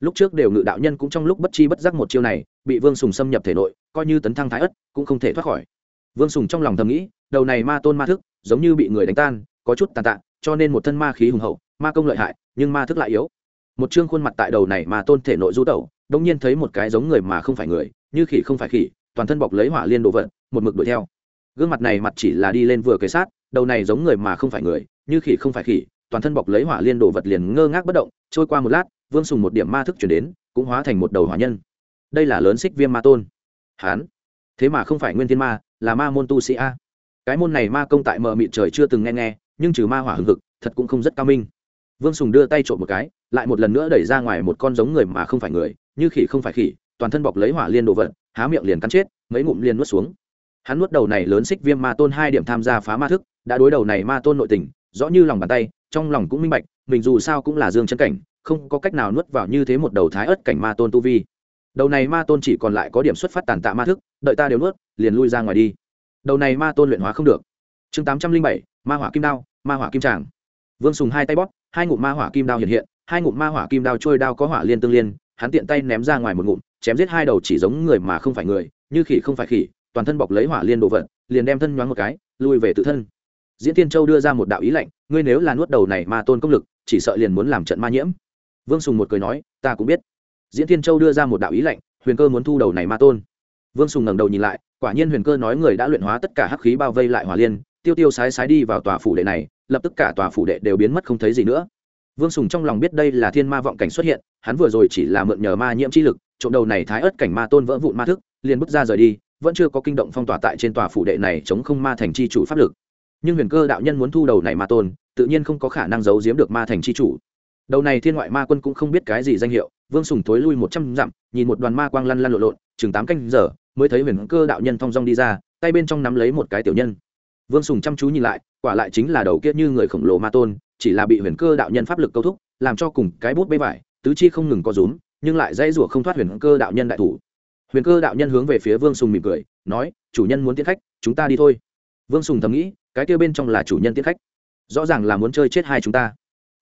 Lúc trước đều ngự đạo nhân cũng trong lúc bất chi bất giác một chiêu này, bị vương sùng xâm nhập thể nội, coi như tấn thăng thái ất, cũng không thể thoát khỏi. Vương sùng trong lòng thầm nghĩ, đầu này ma tôn ma thức, giống như bị người đánh tan, có chút tàn tạ, cho nên một thân ma khí hùng hậu, ma công lợi hại, nhưng ma thức lại yếu. Một chương khuôn mặt tại đầu này mà tôn thể nội du tẩu, đông nhiên thấy một cái giống người mà không phải người, như khỉ không phải khỉ, toàn thân bọc lấy hỏa liên đồ vật, một mực đuổi theo gương mặt này mặt chỉ là đi lên vừa kề sát, đầu này giống người mà không phải người, như khỉ không phải khỉ, toàn thân bọc lấy hỏa liên đồ vật liền ngơ ngác bất động, trôi qua một lát, vương sùng một điểm ma thức chuyển đến, cũng hóa thành một đầu hỏa nhân. Đây là lớn xích viêm ma tôn. Hán. Thế mà không phải nguyên thiên ma, là ma môn tu sĩ a. Cái môn này ma công tại mờ mịt trời chưa từng nghe nghe, nhưng trừ ma hỏa hừng hực, thật cũng không rất cao minh. Vương sùng đưa tay trộm một cái, lại một lần nữa đẩy ra ngoài một con giống người mà không phải người, như khỉ không phải khỉ, toàn thân bọc lấy hỏa liên đồ vật, há miệng liền cắn chết, mấy ngụm liền nuốt xuống hắn nuốt đầu này lớn xích viêm ma tôn hai điểm tham gia phá ma thức, đã đối đầu này ma tôn nội tình, rõ như lòng bàn tay, trong lòng cũng minh bạch, mình dù sao cũng là dương chân cảnh, không có cách nào nuốt vào như thế một đầu thái ớt cảnh ma tôn tu vi. Đầu này ma tôn chỉ còn lại có điểm xuất phát tàn tạ ma thức, đợi ta đều nuốt, liền lui ra ngoài đi. Đầu này ma tôn luyện hóa không được. Chương tám trăm linh bảy, ma hỏa kim đao, ma hỏa kim tràng. Vương sùng hai tay bóp, hai ngụm ma hỏa kim đao hiện hiện, hai ngụm ma hỏa kim đao trôi đao có hỏa liên tương liên, hắn tiện tay ném ra ngoài một ngụm, chém giết hai đầu chỉ giống người mà không phải người, như khỉ không phải khỉ toàn thân bọc lấy hỏa liên đồ vật, liền đem thân nhoáng một cái, lui về tự thân. Diễn tiên châu đưa ra một đạo ý lệnh, ngươi nếu là nuốt đầu này ma tôn công lực, chỉ sợ liền muốn làm trận ma nhiễm. Vương sùng một cười nói, ta cũng biết. Diễn tiên châu đưa ra một đạo ý lệnh, huyền cơ muốn thu đầu này ma tôn. Vương sùng ngẩng đầu nhìn lại, quả nhiên huyền cơ nói người đã luyện hóa tất cả hắc khí bao vây lại hỏa liên, tiêu tiêu sái sái đi vào tòa phủ đệ này, lập tức cả tòa phủ đệ đều biến mất không thấy gì nữa. Vương sùng trong lòng biết đây là thiên ma vọng cảnh xuất hiện, hắn vừa rồi chỉ là mượn nhờ ma nhiễm chi lực, trộm đầu này thái ớt cảnh ma tôn vỡ vụn ma thức, liền bước ra rời đi vẫn chưa có kinh động phong tỏa tại trên tòa phủ đệ này chống không ma thành chi chủ pháp lực. Nhưng huyền cơ đạo nhân muốn thu đầu này ma tôn, tự nhiên không có khả năng giấu giếm được ma thành chi chủ. Đầu này thiên ngoại ma quân cũng không biết cái gì danh hiệu, vương sùng thối lui một trăm dặm, nhìn một đoàn ma quang lăn lăn lộn lộn, chừng tám canh giờ, mới thấy huyền cơ đạo nhân thong dong đi ra, tay bên trong nắm lấy một cái tiểu nhân. Vương sùng chăm chú nhìn lại, quả lại chính là đầu kia như người khổng lồ ma tôn, chỉ là bị huyền cơ đạo nhân pháp lực câu thúc, làm cho cùng cái bút bê vải, tứ chi không ngừng có rúm, nhưng lại dây rủa không thoát huyền cơ đạo nhân đại thủ huyền cơ đạo nhân hướng về phía vương sùng mỉm cười, nói, chủ nhân muốn tiến khách, chúng ta đi thôi. Vương sùng thầm nghĩ, cái kia bên trong là chủ nhân tiến khách. Rõ ràng là muốn chơi chết hai chúng ta.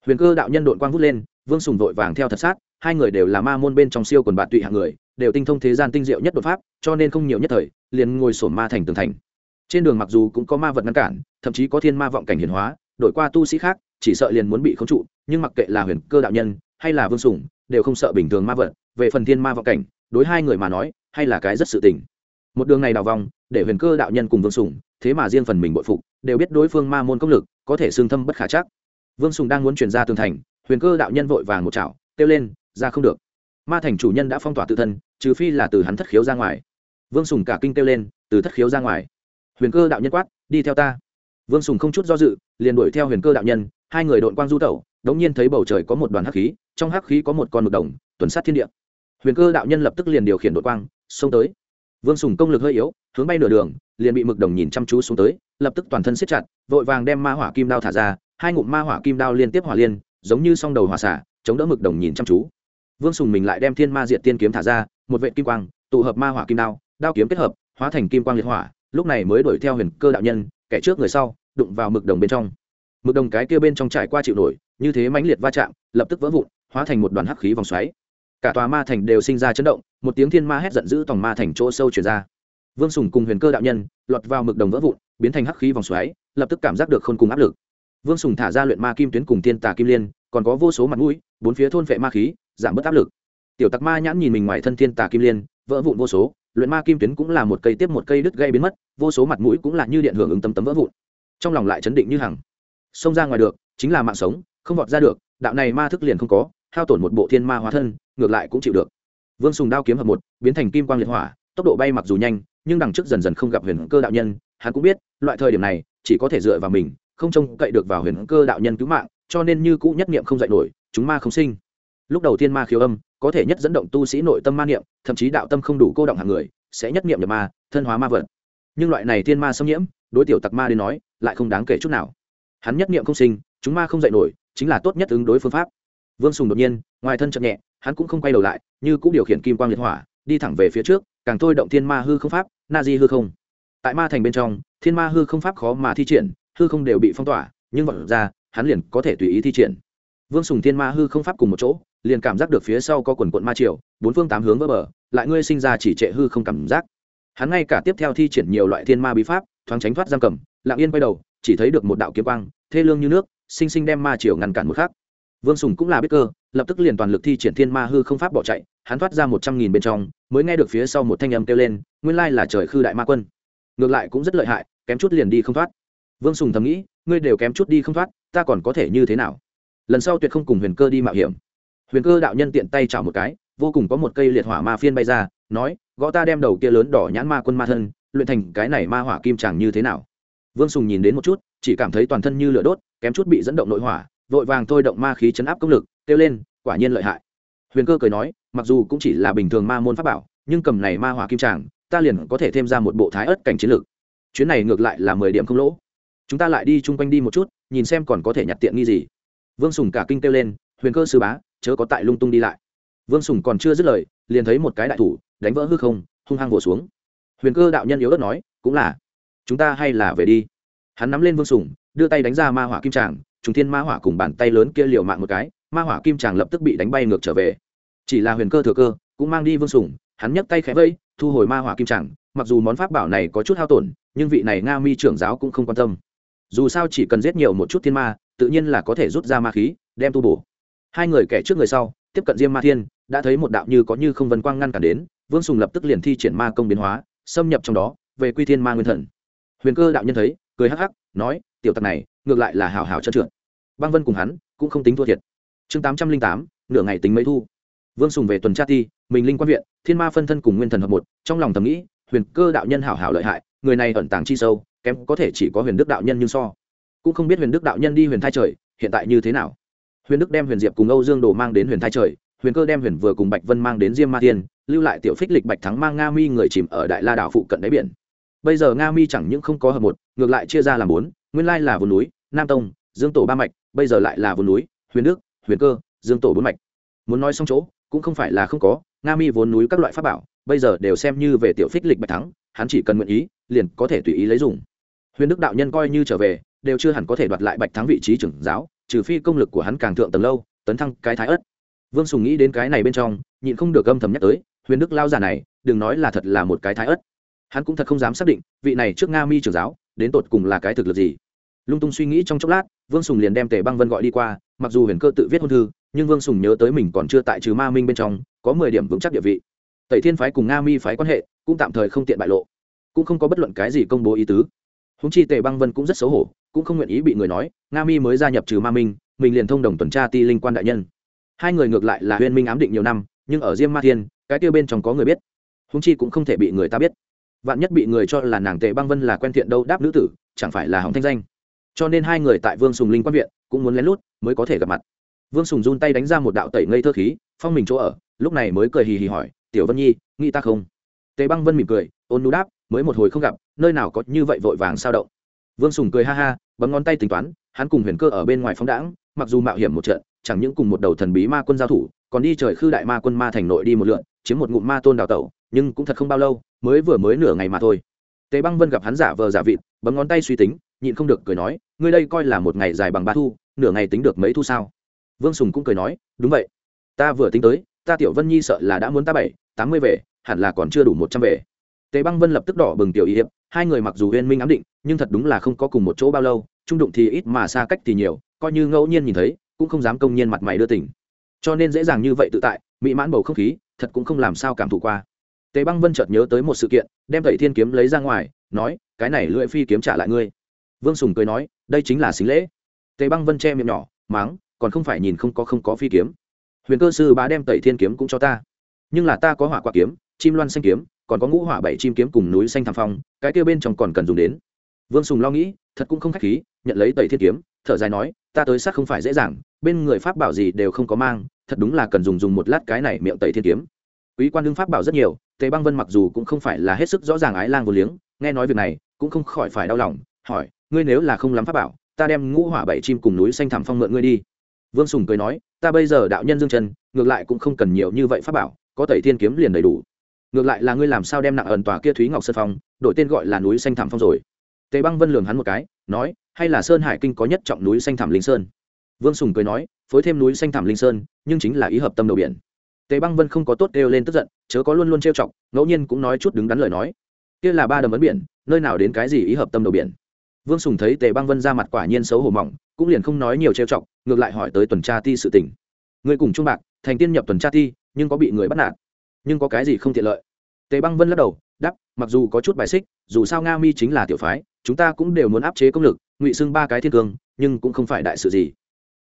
Huyền cơ đạo nhân đội quang vút lên, vương sùng vội vàng theo thật sát, hai người đều là ma môn bên trong siêu quần bạn tụy hạng người, đều tinh thông thế gian tinh diệu nhất đột pháp, cho nên không nhiều nhất thời, liền ngồi sổn ma thành tường thành. Trên đường mặc dù cũng có ma vật ngăn cản, thậm chí có thiên ma vọng cảnh hiển hóa, đổi qua tu sĩ khác, chỉ sợ liền muốn bị khống trụ, nhưng mặc kệ là huyền cơ đạo nhân hay là vương sủng đều không sợ bình thường ma vật, về phần thiên ma vọng cảnh đối hai người mà nói hay là cái rất sự tình. Một đường này đào vòng để huyền cơ đạo nhân cùng vương Sùng, thế mà riêng phần mình bội phục đều biết đối phương ma môn công lực có thể xương thâm bất khả chắc. Vương sùng đang muốn chuyển ra tường thành huyền cơ đạo nhân vội vàng một chảo kêu lên ra không được. Ma thành chủ nhân đã phong tỏa tự thân trừ phi là từ hắn thất khiếu ra ngoài. Vương sùng cả kinh kêu lên từ thất khiếu ra ngoài. Huyền cơ đạo nhân quát đi theo ta. Vương sùng không chút do dự liền đuổi theo huyền cơ đạo nhân hai người đội quang du tẩu đống nhiên thấy bầu trời có một đoàn hắc khí trong hắc khí có một con mực đồng tuần sát thiên địa huyền cơ đạo nhân lập tức liền điều khiển đội quang, xông tới. Vương sùng công lực hơi yếu, hướng bay nửa đường, liền bị mực đồng nhìn chăm chú xuống tới, lập tức toàn thân siết chặt, vội vàng đem ma hỏa kim đao thả ra, hai ngụm ma hỏa kim đao liên tiếp hỏa liên, giống như song đầu hỏa xả, chống đỡ mực đồng nhìn chăm chú. Vương sùng mình lại đem thiên ma Diện tiên kiếm thả ra, một vệ kim quang, tụ hợp ma hỏa kim đao đao kiếm kết hợp, hóa thành kim quang liệt hỏa, lúc này mới đuổi theo huyền cơ đạo nhân, kẻ trước người sau, đụng vào mực đồng bên trong. Mực đồng cái kia bên trong trải qua chịu nổi, như thế mãnh liệt va chạm, lập tức vỡ vụn, hóa thành một đoàn hắc khí vòng xoáy cả tòa ma thành đều sinh ra chấn động, một tiếng thiên ma hét giận dữ tòng ma thành chỗ sâu chuyển ra. Vương sùng cùng huyền cơ đạo nhân lọt vào mực đồng vỡ vụn, biến thành hắc khí vòng xoáy, lập tức cảm giác được khôn cùng áp lực. Vương sùng thả ra luyện ma kim tuyến cùng thiên tà kim liên, còn có vô số mặt mũi, bốn phía thôn vệ ma khí, giảm bớt áp lực. Tiểu tặc ma nhãn nhìn mình ngoài thân thiên tà kim liên, vỡ vụn vô số, luyện ma kim tuyến cũng là một cây tiếp một cây đứt gây biến mất, vô số mặt mũi cũng là như điện hưởng ứng tấm tấm vỡ vụn. Trong lòng lại chấn định như hằng. Xông ra ngoài được, chính là mạng sống, không vọt ra được, đạo này ma thức liền không có, hao tổn một bộ thiên ma hóa thân ngược lại cũng chịu được. Vương sùng đao kiếm hợp một, biến thành kim quang liệt hỏa, tốc độ bay mặc dù nhanh, nhưng đằng trước dần dần không gặp huyền cơ đạo nhân, hắn cũng biết, loại thời điểm này, chỉ có thể dựa vào mình, không trông cậy được vào huyền cơ đạo nhân cứu mạng, cho nên như cũ nhất niệm không dạy nổi, chúng ma không sinh. Lúc đầu thiên ma khiếu âm, có thể nhất dẫn động tu sĩ nội tâm ma niệm, thậm chí đạo tâm không đủ cô động hàng người, sẽ nhất niệm nhập ma, thân hóa ma vật. Nhưng loại này thiên ma xâm nhiễm, đối tiểu tặc ma đến nói, lại không đáng kể chút nào. Hắn nhất niệm không sinh, chúng ma không dạy nổi, chính là tốt nhất ứng đối phương pháp vương sùng đột nhiên, ngoài thân chậm nhẹ, hắn cũng không quay đầu lại, như cũng điều khiển kim quang liệt hỏa, đi thẳng về phía trước, càng thôi động thiên ma hư không pháp, na di hư không. Tại ma thành bên trong, thiên ma hư không pháp khó mà thi triển, hư không đều bị phong tỏa, nhưng vật ra, hắn liền có thể tùy ý thi triển. Vương sùng thiên ma hư không pháp cùng một chỗ, liền cảm giác được phía sau có quần quận ma triều, bốn phương tám hướng vỡ bờ, lại ngươi sinh ra chỉ trệ hư không cảm giác. Hắn ngay cả tiếp theo thi triển nhiều loại thiên ma bí pháp, thoáng tránh thoát giam cầm, lặng yên quay đầu, chỉ thấy được một đạo kiếm quang, thê lương như nước, sinh sinh đem ma triều ngăn cản một khắc vương sùng cũng là biết cơ, lập tức liền toàn lực thi triển thiên ma hư không pháp bỏ chạy, hắn thoát ra một trăm nghìn bên trong, mới nghe được phía sau một thanh âm kêu lên, nguyên lai là trời khư đại ma quân. Ngược lại cũng rất lợi hại, kém chút liền đi không thoát. Vương sùng thầm nghĩ, ngươi đều kém chút đi không thoát, ta còn có thể như thế nào? Lần sau tuyệt không cùng huyền cơ đi mạo hiểm. Huyền cơ đạo nhân tiện tay chảo một cái, vô cùng có một cây liệt hỏa ma phiên bay ra, nói, gõ ta đem đầu kia lớn đỏ nhãn ma quân ma thân, luyện thành cái này ma hỏa kim tràng như thế nào? Vương sùng nhìn đến một chút, chỉ cảm thấy toàn thân như lửa đốt, kém chút bị dẫn động nội hỏa vội vàng thôi động ma khí chấn áp công lực, kêu lên, quả nhiên lợi hại. Huyền cơ cười nói, mặc dù cũng chỉ là bình thường ma môn pháp bảo, nhưng cầm này ma hỏa kim tràng, ta liền có thể thêm ra một bộ thái ớt cảnh chiến lược chuyến này ngược lại là mười điểm không lỗ. Chúng ta lại đi chung quanh đi một chút, nhìn xem còn có thể nhặt tiện nghi gì. Vương sùng cả kinh kêu lên, huyền cơ sư bá, chớ có tại lung tung đi lại. Vương sùng còn chưa dứt lời, liền thấy một cái đại thủ, đánh vỡ hư không, hung hăng vỗ xuống. Huyền cơ đạo nhân yếu ớt nói, cũng là, chúng ta hay là về đi. Hắn nắm lên vương sùng, đưa tay đánh ra ma hỏa kim tràng trùng thiên ma hỏa cùng bàn tay lớn kia liều mạng một cái ma hỏa kim tràng lập tức bị đánh bay ngược trở về. Chỉ là huyền cơ thừa cơ cũng mang đi vương sùng hắn nhấc tay khẽ vẫy, thu hồi ma hỏa kim tràng mặc dù món pháp bảo này có chút hao tổn nhưng vị này nga mi trưởng giáo cũng không quan tâm. Dù sao chỉ cần giết nhiều một chút thiên ma tự nhiên là có thể rút ra ma khí đem tu bổ. Hai người kẻ trước người sau tiếp cận diêm ma thiên đã thấy một đạo như có như không vân quang ngăn cản đến vương sùng lập tức liền thi triển ma công biến hóa xâm nhập trong đó về quy thiên ma nguyên thần. Huyền cơ đạo nhân thấy cười hắc hắc nói tiểu tặc này ngược lại là hào hào trơn trượt. Băng vân cùng hắn cũng không tính thua thiệt. Chương tám trăm linh tám, nửa ngày tính mấy thu. Vương sùng về tuần tra ti, mình linh quan viện, thiên ma phân thân cùng nguyên thần hợp một, trong lòng thầm nghĩ, huyền cơ đạo nhân hảo hảo lợi hại, người này ẩn tàng chi sâu, kém có thể chỉ có huyền đức đạo nhân nhưng so. Cũng không biết huyền đức đạo nhân đi huyền thai trời, hiện tại như thế nào. Huyền đức đem huyền diệp cùng âu dương đồ mang đến huyền thai trời, huyền cơ đem huyền vừa cùng bạch vân mang đến diêm ma thiên, lưu lại tiểu phích lịch bạch thắng mang nga mi người chìm ở đại la đảo phụ cận đáy biển bây giờ nga mi chẳng những không có hợp một, ngược lại chia ra làm bốn, nguyên lai là vùng núi, nam tông, dương tổ ba mạch, bây giờ lại là vùng núi, huyền đức, huyền cơ, dương tổ bốn mạch. Muốn nói xong chỗ, cũng không phải là không có, nga mi vốn núi các loại pháp bảo, bây giờ đều xem như về tiểu phích lịch bạch thắng, hắn chỉ cần nguyện ý, liền có thể tùy ý lấy dùng. Huyền đức đạo nhân coi như trở về, đều chưa hẳn có thể đoạt lại bạch thắng vị trí trưởng giáo, trừ phi công lực của hắn càng thượng tầng lâu, tấn thăng cái thái ất vương sùng nghĩ đến cái này bên trong, nhịn không được âm thầm nhắc tới, huyền đức lao già này, đừng nói là thật là một cái thái ất hắn cũng thật không dám xác định vị này trước nga mi trưởng giáo đến tột cùng là cái thực lực gì. Lung tung suy nghĩ trong chốc lát, vương sùng liền đem tề băng vân gọi đi qua, mặc dù huyền cơ tự viết hôn thư, nhưng vương sùng nhớ tới mình còn chưa tại trừ ma minh bên trong, có mười điểm vững chắc địa vị. Tẩy thiên phái cùng nga mi phái quan hệ cũng tạm thời không tiện bại lộ, cũng không có bất luận cái gì công bố ý tứ. Húng chi tề băng vân cũng rất xấu hổ, cũng không nguyện ý bị người nói, nga mi mới gia nhập trừ ma minh, mình liền thông đồng tuần tra ti linh quan đại nhân. Hai người ngược lại là huyên minh ám định nhiều năm, nhưng ở diêm ma thiên, cái tiêu bên trong có người biết. Húng chi cũng không thể bị người ta biết vạn nhất bị người cho là nàng tề băng vân là quen thiện đâu đáp nữ tử, chẳng phải là hỏng thanh danh. Cho nên hai người tại vương sùng linh quan viện, cũng muốn lén lút mới có thể gặp mặt. Vương sùng run tay đánh ra một đạo tẩy ngây thơ khí, phong mình chỗ ở, lúc này mới cười hì hì hỏi, tiểu vân nhi, nghĩ ta không? Tề băng vân mỉm cười, ôn nú đáp, mới một hồi không gặp, nơi nào có như vậy vội vàng sao động? Vương sùng cười ha ha, bấm ngón tay tính toán, hắn cùng huyền cơ ở bên ngoài phóng đãng, mặc dù mạo hiểm một trận, chẳng những cùng một đầu thần bí ma quân giao thủ, còn đi trời khư đại ma quân ma thành nội đi một lượn, chiếm một ngụm ma tôn đào tẩu nhưng cũng thật không bao lâu, mới vừa mới nửa ngày mà thôi. Tề băng vân gặp hắn giả vờ giả vịt, bấm ngón tay suy tính, nhịn không được cười nói, ngươi đây coi là một ngày dài bằng ba thu, nửa ngày tính được mấy thu sao? Vương sùng cũng cười nói, đúng vậy. Ta vừa tính tới, ta tiểu vân nhi sợ là đã muốn ta bảy, tám mươi về, hẳn là còn chưa đủ một trăm về. Tề băng vân lập tức đỏ bừng tiểu y hiệp, hai người mặc dù huyên minh ám định, nhưng thật đúng là không có cùng một chỗ bao lâu, trung đụng thì ít mà xa cách thì nhiều, coi như ngẫu nhiên nhìn thấy, cũng không dám công nhiên mặt mày đưa tỉnh cho nên dễ dàng như vậy tự tại, mỹ mãn bầu không khí, thật cũng không làm sao cảm thụ qua tề băng vân chợt nhớ tới một sự kiện, đem tẩy thiên kiếm lấy ra ngoài, nói, cái này lưỡi phi kiếm trả lại ngươi. Vương sùng cười nói, đây chính là xính lễ. Tề băng vân che miệng nhỏ, máng, còn không phải nhìn không có không có phi kiếm. Huyền cơ sư bá đem tẩy thiên kiếm cũng cho ta. Nhưng là ta có hỏa quả kiếm, chim loan xanh kiếm, còn có ngũ hỏa bảy chim kiếm cùng núi xanh thảm phong, cái kia bên trong còn cần dùng đến. Vương sùng lo nghĩ, thật cũng không k h á c h khí, nhận lấy tẩy thiên kiếm, thở dài nói, ta tới sát không phải dễ dàng, bên người pháp bảo gì đều không có mang, thật đúng là cần dùng dùng một lát cái này miệng tẩy thiên kiếm. Quý quan đương pháp bảo rất nhiều tề băng vân mặc dù cũng không phải là hết sức rõ ràng ái lang vô liếng, nghe nói việc này, cũng không khỏi phải đau lòng, hỏi, ngươi nếu là không lắm pháp bảo, ta đem ngũ hỏa bảy chim cùng núi xanh thảm phong mượn ngươi đi. Vương sùng cười nói, ta bây giờ đạo nhân dương chân, ngược lại cũng không cần nhiều như vậy pháp bảo, có tẩy thiên kiếm liền đầy đủ. Ngược lại là ngươi làm sao đem nặng ẩn tòa kia thúy ngọc sơn phong, đổi tên gọi là núi xanh thảm phong rồi? Tề băng vân lường hắn một cái, nói, hay là sơn hải kinh có nhất trọng núi xanh thảm linh sơn? Vương sùng cười nói, phối thêm núi xanh thảm linh sơn, nhưng chính là ý hợp tâm đầu biển tề băng vân không có tốt kêu lên tức giận, chớ có luôn luôn trêu chọc, ngẫu nhiên cũng nói chút đứng đắn lời nói. Kia là ba đầm ấn biển, nơi nào đến cái gì ý hợp tâm đầu biển. Vương sùng thấy tề băng vân ra mặt quả nhiên xấu hổ mỏng, cũng liền không nói nhiều trêu chọc, ngược lại hỏi tới tuần tra ti sự tình. người cùng trung bạc, thành tiên nhập tuần tra ti, nhưng có bị người bắt nạt, nhưng có cái gì không tiện lợi? Tề băng vân lắc đầu đắp mặc dù có chút bài xích, dù sao nga mi chính là tiểu phái, chúng ta cũng đều muốn áp chế công lực, ngụy xưng ba cái thiên cương nhưng cũng không phải đại sự gì.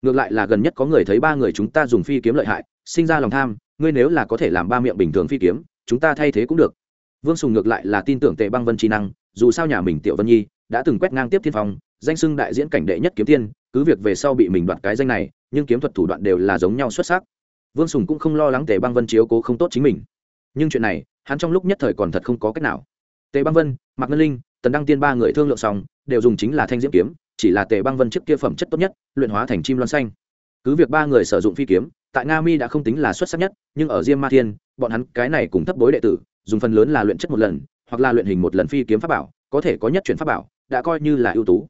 Ngược lại là gần nhất có người thấy ba người chúng ta dùng phi kiếm lợi hại, sinh ra lòng tham ngươi nếu là có thể làm ba miệng bình thường phi kiếm, chúng ta thay thế cũng được. Vương sùng ngược lại là tin tưởng tề băng vân trí năng, dù sao nhà mình tiểu vân nhi đã từng quét ngang tiếp thiên phong, danh sưng đại diễn cảnh đệ nhất kiếm tiên, cứ việc về sau bị mình đoạt cái danh này, nhưng kiếm thuật thủ đoạn đều là giống nhau xuất sắc. Vương sùng cũng không lo lắng tề băng vân chiếu cố không tốt chính mình. Nhưng chuyện này, hắn trong lúc nhất thời còn thật không có cách nào. Tề băng vân, mạc ngân linh, tần đăng tiên ba người thương lượng xong, đều dùng chính là thanh diễm kiếm, chỉ là tề băng vân trước kia phẩm chất tốt nhất, luyện hóa thành chim loan xanh cứ việc ba người sử dụng phi kiếm, tại nga mi đã không tính là xuất sắc nhất, nhưng ở diêm ma thiên, bọn hắn cái này cùng thấp bối đệ tử, dùng phần lớn là luyện chất một lần, hoặc là luyện hình một lần phi kiếm pháp bảo, có thể có nhất chuyển pháp bảo, đã coi như là ưu tú.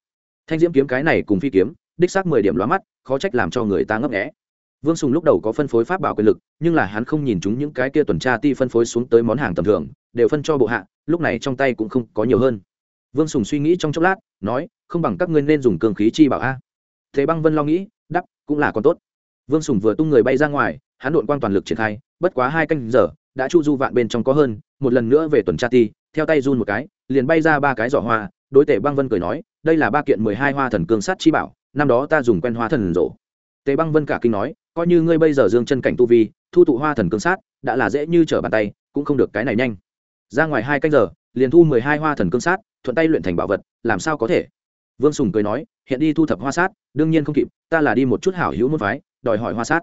Thanh diễm kiếm cái này cùng phi kiếm, đích xác mười điểm lóa mắt, khó trách làm cho người ta ngấp nghẽ vương sùng lúc đầu có phân phối pháp bảo quyền lực, nhưng là hắn không nhìn chúng những cái kia tuần tra ti phân phối xuống tới món hàng tầm thường, đều phân cho bộ hạ, lúc này trong tay cũng không có nhiều hơn. Vương sùng suy nghĩ trong chốc lát, nói, không bằng các ngươi nên dùng cường khí chi bảo a. Thế băng vân lo nghĩ cũng là còn tốt. Vương sùng vừa tung người bay ra ngoài, hắn đội quang toàn lực triển khai, bất quá hai canh giờ, đã chu du vạn bên trong có hơn, một lần nữa về tuần tra ti, theo tay run một cái, liền bay ra ba cái giỏ hoa, đối tể băng vân cười nói, đây là ba kiện mười hai hoa thần cương sát chi bảo, năm đó ta dùng quen hoa thần rổ tề băng vân cả kinh nói, coi như ngươi bây giờ dương chân cảnh tu vi, thu tụ hoa thần cương sát, đã là dễ như trở bàn tay, cũng không được cái này nhanh. Ra ngoài hai canh giờ, liền thu mười hai hoa thần cương sát, thuận tay luyện thành bảo vật, làm sao có thể? Vương sùng cười nói hiện đi thu thập hoa sát, đương nhiên không kịp, ta là đi một chút hảo hữu môn phái, đòi hỏi hoa sát.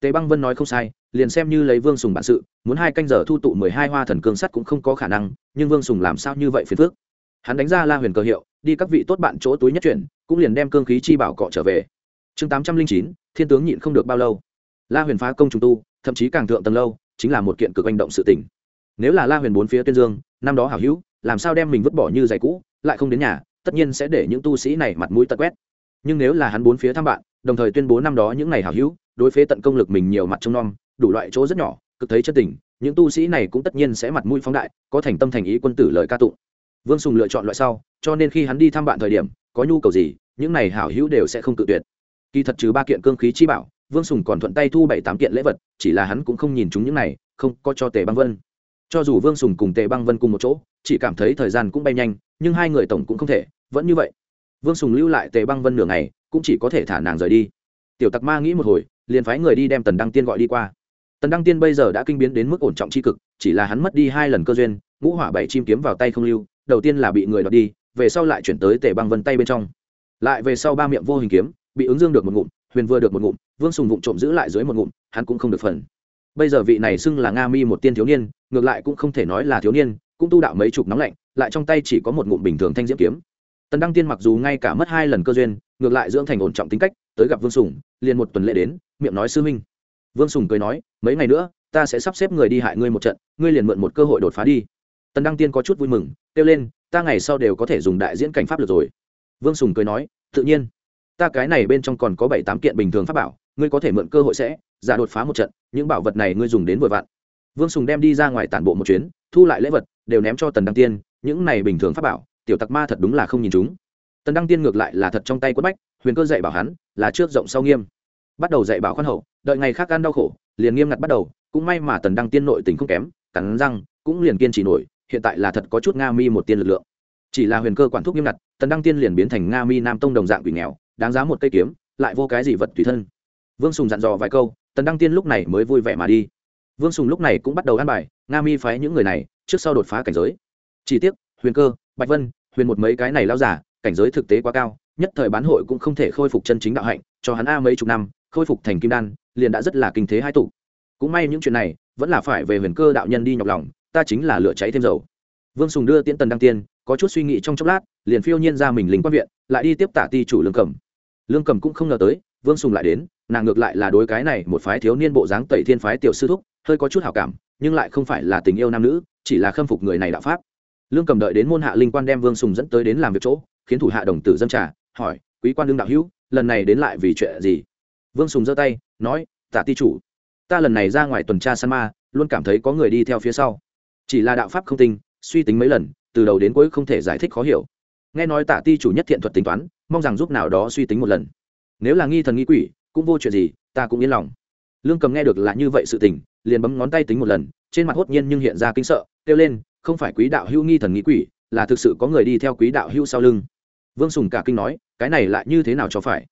Tề băng vân nói không sai, liền xem như lấy vương sùng bản sự, muốn hai canh giờ thu tụ mười hai hoa thần cương sắt cũng không có khả năng, nhưng vương sùng làm sao như vậy phiền phước hắn đánh ra la huyền cơ hiệu, đi các vị tốt bạn chỗ túi nhất chuyển, cũng liền đem cương khí chi bảo cọ trở về. Chương tám trăm linh chín, thiên tướng nhịn không được bao lâu. La huyền phá công trùng tu, thậm chí càng thượng tầng lâu, chính là một kiện cực hành động sự tình. nếu là la huyền bốn phía tuyên dương, năm đó hảo hữu, làm sao đem mình vứt bỏ như giày cũ, lại không đến nhà tất nhiên sẽ để những tu sĩ này mặt mũi tật quét. Nhưng nếu là hắn bốn phía thăm bạn, đồng thời tuyên bố năm đó những ngày hảo hữu, đối phế tận công lực mình nhiều mặt trông nom, đủ loại chỗ rất nhỏ, cực thấy chân tình, những tu sĩ này cũng tất nhiên sẽ mặt mũi phóng đại, có thành tâm thành ý quân tử lời ca tụng. Vương sùng lựa chọn loại sau, cho nên khi hắn đi thăm bạn thời điểm, có nhu cầu gì, những này hảo hữu đều sẽ không tự tuyệt. Kỳ thật trừ ba kiện cương khí chi bảo, vương sùng còn thuận tay thu bảy tám kiện lễ vật, chỉ là hắn cũng không nhìn chúng những này, không có cho tề băng vân. Cho dù vương sùng cùng tề băng vân cùng một chỗ chỉ cảm thấy thời gian cũng bay nhanh, nhưng hai người tổng cũng không thể, vẫn như vậy. Vương sùng lưu lại tề băng vân nửa ngày, cũng chỉ có thể thả nàng rời đi. Tiểu tặc ma nghĩ một hồi, liền phái người đi đem tần đăng tiên gọi đi qua. Tần đăng tiên bây giờ đã kinh biến đến mức ổn trọng c h i cực, chỉ là hắn mất đi hai lần cơ duyên, ngũ hỏa bảy chim kiếm vào tay không lưu, đầu tiên là bị người đọc đi, về sau lại chuyển tới tề băng vân tay bên trong. Lại về sau ba miệng vô hình kiếm, bị ứng dương được một ngụm, huyền vừa được một ngụm, vương sùng vụng trộm giữ lại dưới một ngụm, hắn cũng không được phần. Bây giờ vị này xưng là nga mi một tiên thiếu niên, ngược lại cũng không thể nói là thiếu niên cũng tu đạo mấy chục nóng lạnh, lại trong tay chỉ có một ngụm bình thường thanh diễm kiếm. Tần đăng tiên mặc dù ngay cả mất hai lần cơ duyên, ngược lại dưỡng thành ổn trọng tính cách, tới gặp vương sùng, liền một tuần lễ đến, miệng nói sư minh vương sùng cười nói, mấy ngày nữa, ta sẽ sắp xếp người đi hại ngươi một trận, ngươi liền mượn một cơ hội đột phá đi. Tần đăng tiên có chút vui mừng, kêu lên, ta ngày sau đều có thể dùng đại diễn cảnh pháp được rồi. Vương sùng cười nói, tự nhiên. Ta cái này bên trong còn có bảy tám kiện bình thường pháp bảo, ngươi có thể mượn cơ hội sẽ, giả đột phá một trận, những bảo vật này ngươi dùng đến vội vặn. Vương sùng đem đi ra ngoài tản bộ một chuyến, thu lại lễ vật đều ném cho tần đăng tiên, những này bình thường pháp bảo, tiểu tặc ma thật đúng là không nhìn chúng. Tần đăng tiên ngược lại là thật trong tay quất bách, huyền cơ dạy bảo hắn là trước rộng sau nghiêm. Bắt đầu dạy bảo khoan hậu, đợi ngày khác ăn đau khổ, liền nghiêm ngặt bắt đầu, cũng may mà tần đăng tiên nội tình không kém, cắn răng, cũng liền kiên trì nổi, hiện tại là thật có chút nga mi một tiên lực lượng. Chỉ là huyền cơ quản thúc nghiêm ngặt, tần đăng tiên liền biến thành nga mi nam tông đồng dạng quỷ nghèo, đáng giá một cây kiếm, lại vô cái gì vật tùy thân. Vương sùng dặn dò vài câu, tần đăng tiên lúc này mới vui vẻ mà đi. Vương sùng lúc này cũng bắt đầu ăn bài, nga mi phái những người này trước sau đột phá cảnh giới. Chỉ tiếc, huyền cơ, bạch vân, huyền một mấy cái này lao giả cảnh giới thực tế quá cao, nhất thời bán hội cũng không thể khôi phục chân chính đạo hạnh, cho hắn a mấy chục năm, khôi phục thành kim đan, liền đã rất là kinh thế hai tụ. Cũng may những chuyện này, vẫn là phải về huyền cơ đạo nhân đi nhọc lòng, ta chính là lửa cháy thêm dầu. Vương sùng đưa tiễn tần đăng tiên, có chút suy nghĩ trong chốc lát, liền phiêu nhiên ra mình lính quan viện, lại đi tiếp tả ti chủ lương cầm lương cầm cũng không ngờ tới, vương sùng lại đến, nàng ngược lại là đối cái này một phái thiếu niên bộ dáng tẩy thiên phái tiểu sư thúc, hơi có chút hảo cảm, nhưng lại không phải là tình yêu nam nữ chỉ là khâm phục người này đạo pháp. Lương cầm đợi đến môn hạ linh quan đem vương sùng dẫn tới đến làm việc chỗ, khiến thủ hạ đồng tử dâm trà, hỏi, quý quan đương đạo hữu, lần này đến lại vì chuyện gì? Vương sùng giơ tay, nói tả ti chủ, ta lần này ra ngoài tuần tra san ma, luôn cảm thấy có người đi theo phía sau. Chỉ là đạo pháp không tinh, suy tính mấy lần, từ đầu đến cuối không thể giải thích khó hiểu. Nghe nói tả ti chủ nhất thiện thuật tính toán, mong rằng giúp nào đó suy tính một lần. Nếu là nghi thần nghi quỷ, cũng vô chuyện gì, ta cũng yên lòng. Lương cầm nghe được là như vậy sự tình, liền bấm ngón tay tính một lần, trên mặt hốt nhiên nhưng hiện ra kinh sợ kêu lên, không phải quý đạo hữu nghi thần nghi quỷ, là thực sự có người đi theo quý đạo hữu sau lưng. Vương sùng cả kinh nói, cái này lại như thế nào cho phải?